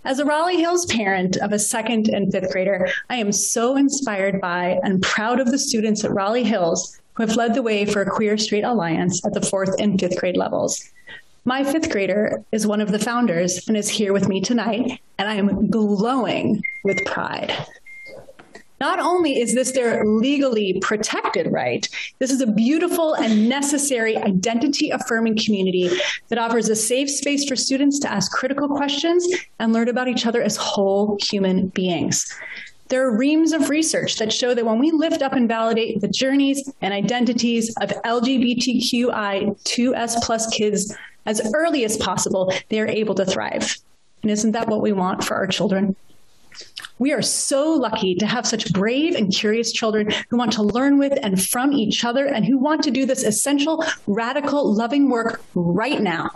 As a Raleigh Hills parent of a second and fifth grader, I am so inspired by and proud of the students at Raleigh Hills who have led the way for a queer straight alliance at the 4th and 5th grade levels. My 5th grader is one of the founders and is here with me tonight, and I am glowing with pride. Not only is this their legally protected right, this is a beautiful and necessary identity affirming community that offers a safe space for students to ask critical questions and learn about each other as whole human beings. There are reams of research that show that when we lift up and validate the journeys and identities of LGBTQI2S+ kids as early as possible, they are able to thrive. And isn't that what we want for our children? We are so lucky to have such brave and curious children who want to learn with and from each other and who want to do this essential, radical, loving work right now.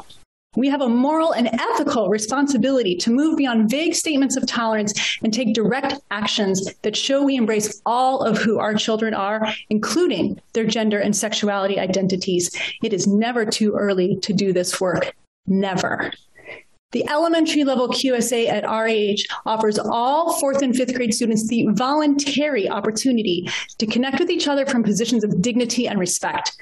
We have a moral and ethical responsibility to move beyond vague statements of tolerance and take direct actions that show we embrace all of who our children are, including their gender and sexuality identities. It is never too early to do this work. Never. The elementary level QSA at age offers all 4th and 5th grade students the voluntary opportunity to connect with each other from positions of dignity and respect.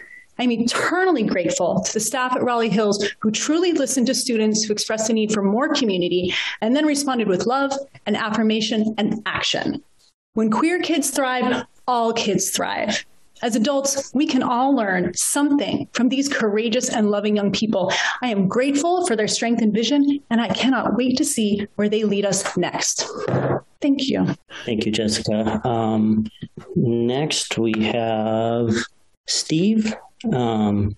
I'm eternally grateful to the staff at Raleigh Hills who truly listened to students who expressed the need for more community and then responded with love and affirmation and action. When queer kids thrive, all kids thrive. As adults, we can all learn something from these courageous and loving young people. I am grateful for their strength and vision, and I cannot wait to see where they lead us next. Thank you. Thank you, Jessica. Um, next we have Steve. Um,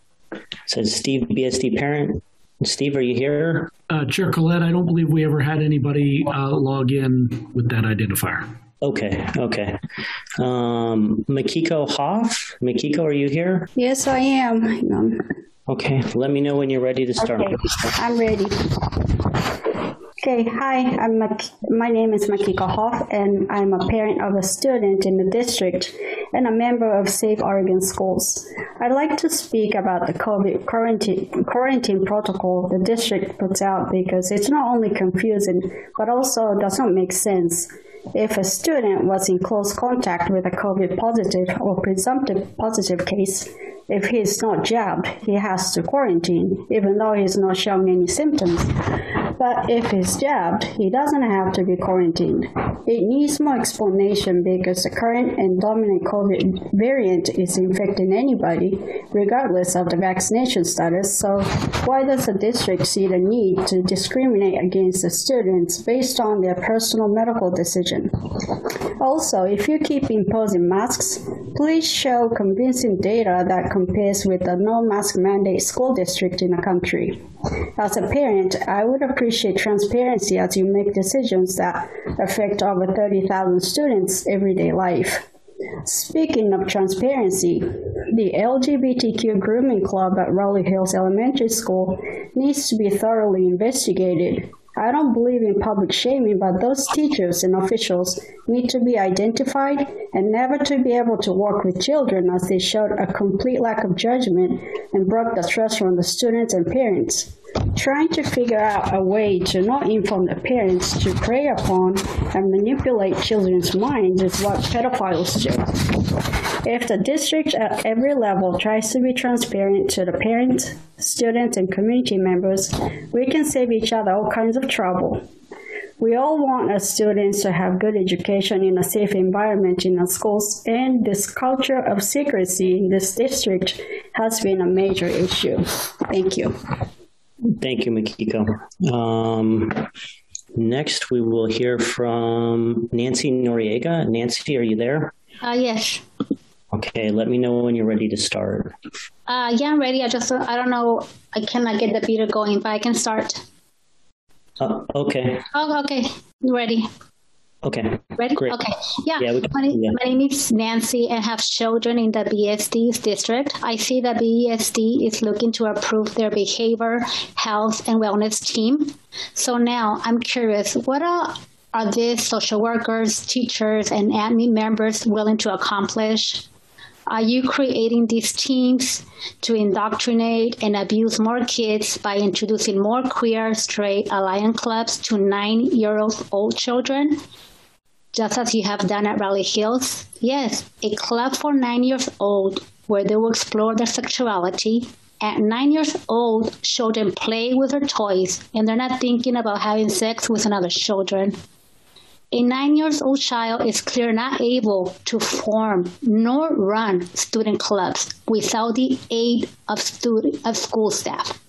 says Steve BSD parent. Steve, are you here? Uh, Chair Colett, I don't believe we ever had anybody uh, log in with that identifier. Okay, okay. Um, Makiko Hoff. Makiko, are you here? Yes, I am. Okay, let me know when you're ready to start. Okay, I'm ready. Okay, hi, I'm my name is Makiko Hoff and I'm a parent of a student in the district and a member of Safe Oregon Schools. I'd like to speak about the COVID quarantine, quarantine protocol the district puts out because it's not only confusing but also does not make sense. If a student was in close contact with a COVID positive or presumptive positive case, if he is not jabbed, he has to quarantine, even though he is not showing any symptoms. But if he's jabbed, he doesn't have to be quarantined. It needs more explanation because the current and dominant COVID variant is infecting anybody, regardless of the vaccination status. So why does the district see the need to discriminate against the students based on their personal medical Also, if you keep imposing masks, please show convincing data that compares with the no mask mandate school district in the country. As a parent, I would appreciate transparency as you make decisions that affect over 30,000 students' everyday life. Speaking of transparency, the LGBTQ grooming club at Raleigh Hills Elementary School needs to be thoroughly investigated. I don't believe in public shaming, but those teachers and officials need to be identified and never to be able to work with children as they showed a complete lack of judgment and broke the trust from the students and parents. Trying to figure out a way to not inform the parents to prey upon and manipulate children's minds is what pedophiles do. If the district at every level tries to be transparent to the parents, students, and community members, we can save each other all kinds of trouble. We all want our students to have good education in a safe environment in our schools, and this culture of secrecy in this district has been a major issue. Thank you. Thank you, Makiko. Um, next, we will hear from Nancy Noriega. Nancy, are you there? Uh, yes. Okay, let me know when you're ready to start. Uh, yeah, I'm ready. I just, I don't know, I cannot get the video going, but I can start. Uh, okay. Oh, okay. You ready? Okay. Ready? Great. Okay. Yeah. Yeah, can, my, yeah. my name is Nancy and have children in the BSD district. I see that BSD is looking to approve their behavior, health, and wellness team. So now I'm curious, what are are these social workers, teachers, and admin members willing to accomplish? Are you creating these teams to indoctrinate and abuse more kids by introducing more queer, straight alliance clubs to 9-year-old children? Just as you have done at Raleigh Hills? Yes, a club for 9 years old where they will explore their sexuality. At 9 years old, children play with their toys and they're not thinking about having sex with another children. A 9 years old child is clearly not able to form nor run student clubs without the aid of student of school staff.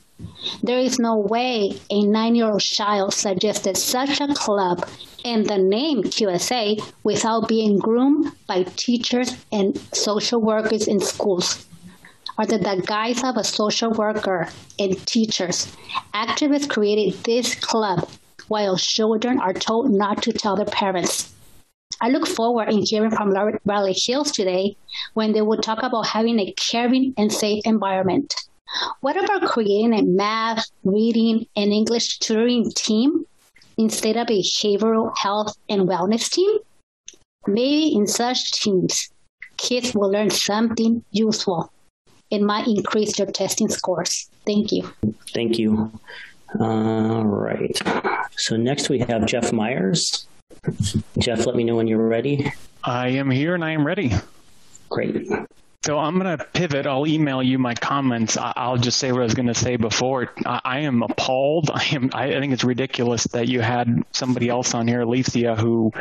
There is no way a 9-year-old child suggested such a club and the name QSA without being groomed by teachers and social workers in schools. Under the guise of a social worker and teachers, activists created this club while children are told not to tell their parents. I look forward in hearing from Raleigh Hills today when they will talk about having a caring and safe environment. What about creating a math, reading, and English tutoring team instead of a behavioral health and wellness team? Maybe in such teams, kids will learn something useful. and might increase their testing scores. Thank you. Thank you. All right. So next we have Jeff Myers. Jeff, let me know when you're ready. I am here and I am ready. Great. So I'm going to pivot. I'll email you my comments. I'll just say what I was going to say before. I am appalled. I am I think it's ridiculous that you had somebody else on here, Alicia, who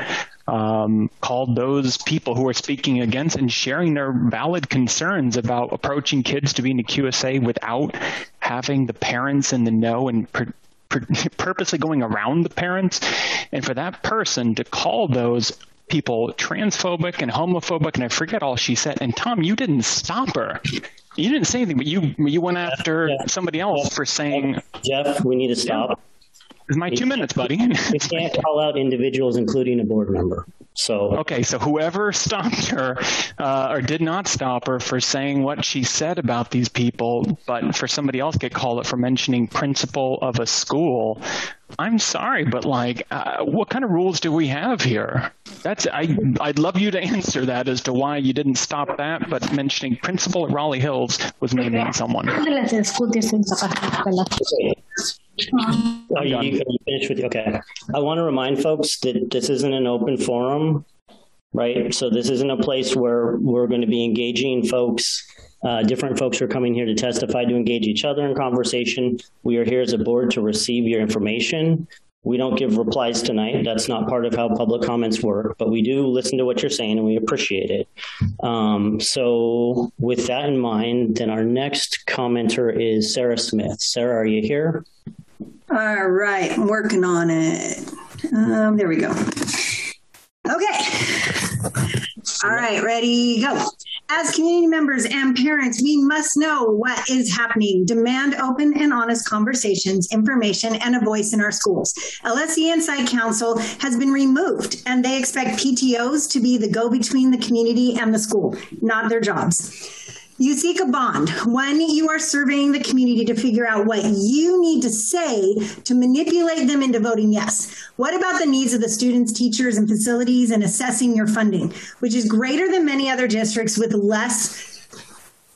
um, called those people who are speaking against and sharing their valid concerns about approaching kids to be in the QSA without having the parents in the know and purposely going around the parents and for that person to call those people transphobic and homophobic and I forget all she said. And Tom you didn't stop her. You didn't say anything but you you went after somebody else for saying Jeff we need to stop. Is my 2 minutes, buddy. you can't call out individuals including a board member. So Okay, so whoever stopped her uh, or did not stop her for saying what she said about these people, but for somebody else get called it for mentioning principal of a school, I'm sorry, but like uh, what kind of rules do we have here? That's I I'd love you to answer that as to why you didn't stop that, but mentioning principal at Raleigh Hills was naming someone. Are you, are you finished with okay. I want to remind folks that this isn't an open forum, right? So this isn't a place where we're going to be engaging folks uh, different folks are coming here to testify to engage each other in conversation. We are here as a board to receive your information. We don't give replies tonight. That's not part of how public comments work, but we do listen to what you're saying and we appreciate it. Um, so with that in mind, then our next commenter is Sarah Smith. Sarah, are you here? All right, I'm working on it. Um, there we go. Okay. All right, ready, go. As community members and parents, we must know what is happening. Demand open and honest conversations, information, and a voice in our schools. LSE Inside Council has been removed, and they expect PTOs to be the go between the community and the school, not their jobs. You seek a bond when you are surveying the community to figure out what you need to say to manipulate them into voting yes. What about the needs of the students, teachers, and facilities and assessing your funding, which is greater than many other districts with less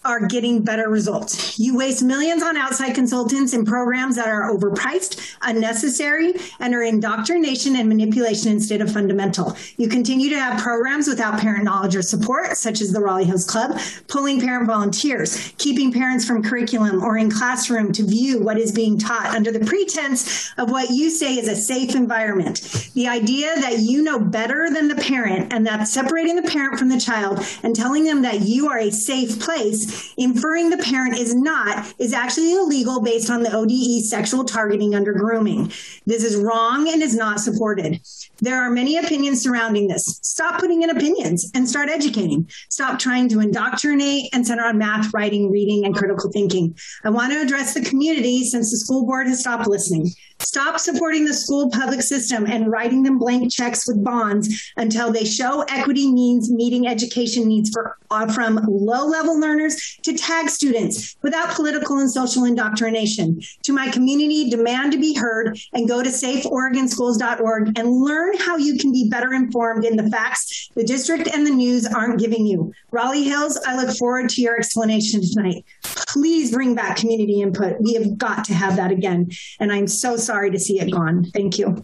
are getting better results. You waste millions on outside consultants and programs that are overpriced, unnecessary, and are indoctrination and manipulation instead of fundamental. You continue to have programs without parent knowledge or support, such as the Raleigh Hills Club, pulling parent volunteers, keeping parents from curriculum or in classroom to view what is being taught under the pretense of what you say is a safe environment. The idea that you know better than the parent and that separating the parent from the child and telling them that you are a safe place inferring the parent is not is actually illegal based on the ODE sexual targeting under grooming. This is wrong and is not supported. There are many opinions surrounding this. Stop putting in opinions and start educating. Stop trying to indoctrinate and center on math, writing, reading and critical thinking. I want to address the community since the school board has stopped listening. Stop supporting the school public system and writing them blank checks with bonds until they show equity means meeting education needs for uh, from low-level learners to TAG students without political and social indoctrination. To my community, demand to be heard and go to safeoregonschools.org and learn how you can be better informed in the facts the district and the news aren't giving you. Raleigh Hills, I look forward to your explanation tonight. Please bring back community input. We have got to have that again. And I'm so sorry to see it gone. Thank you.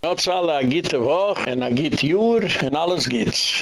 Und alles.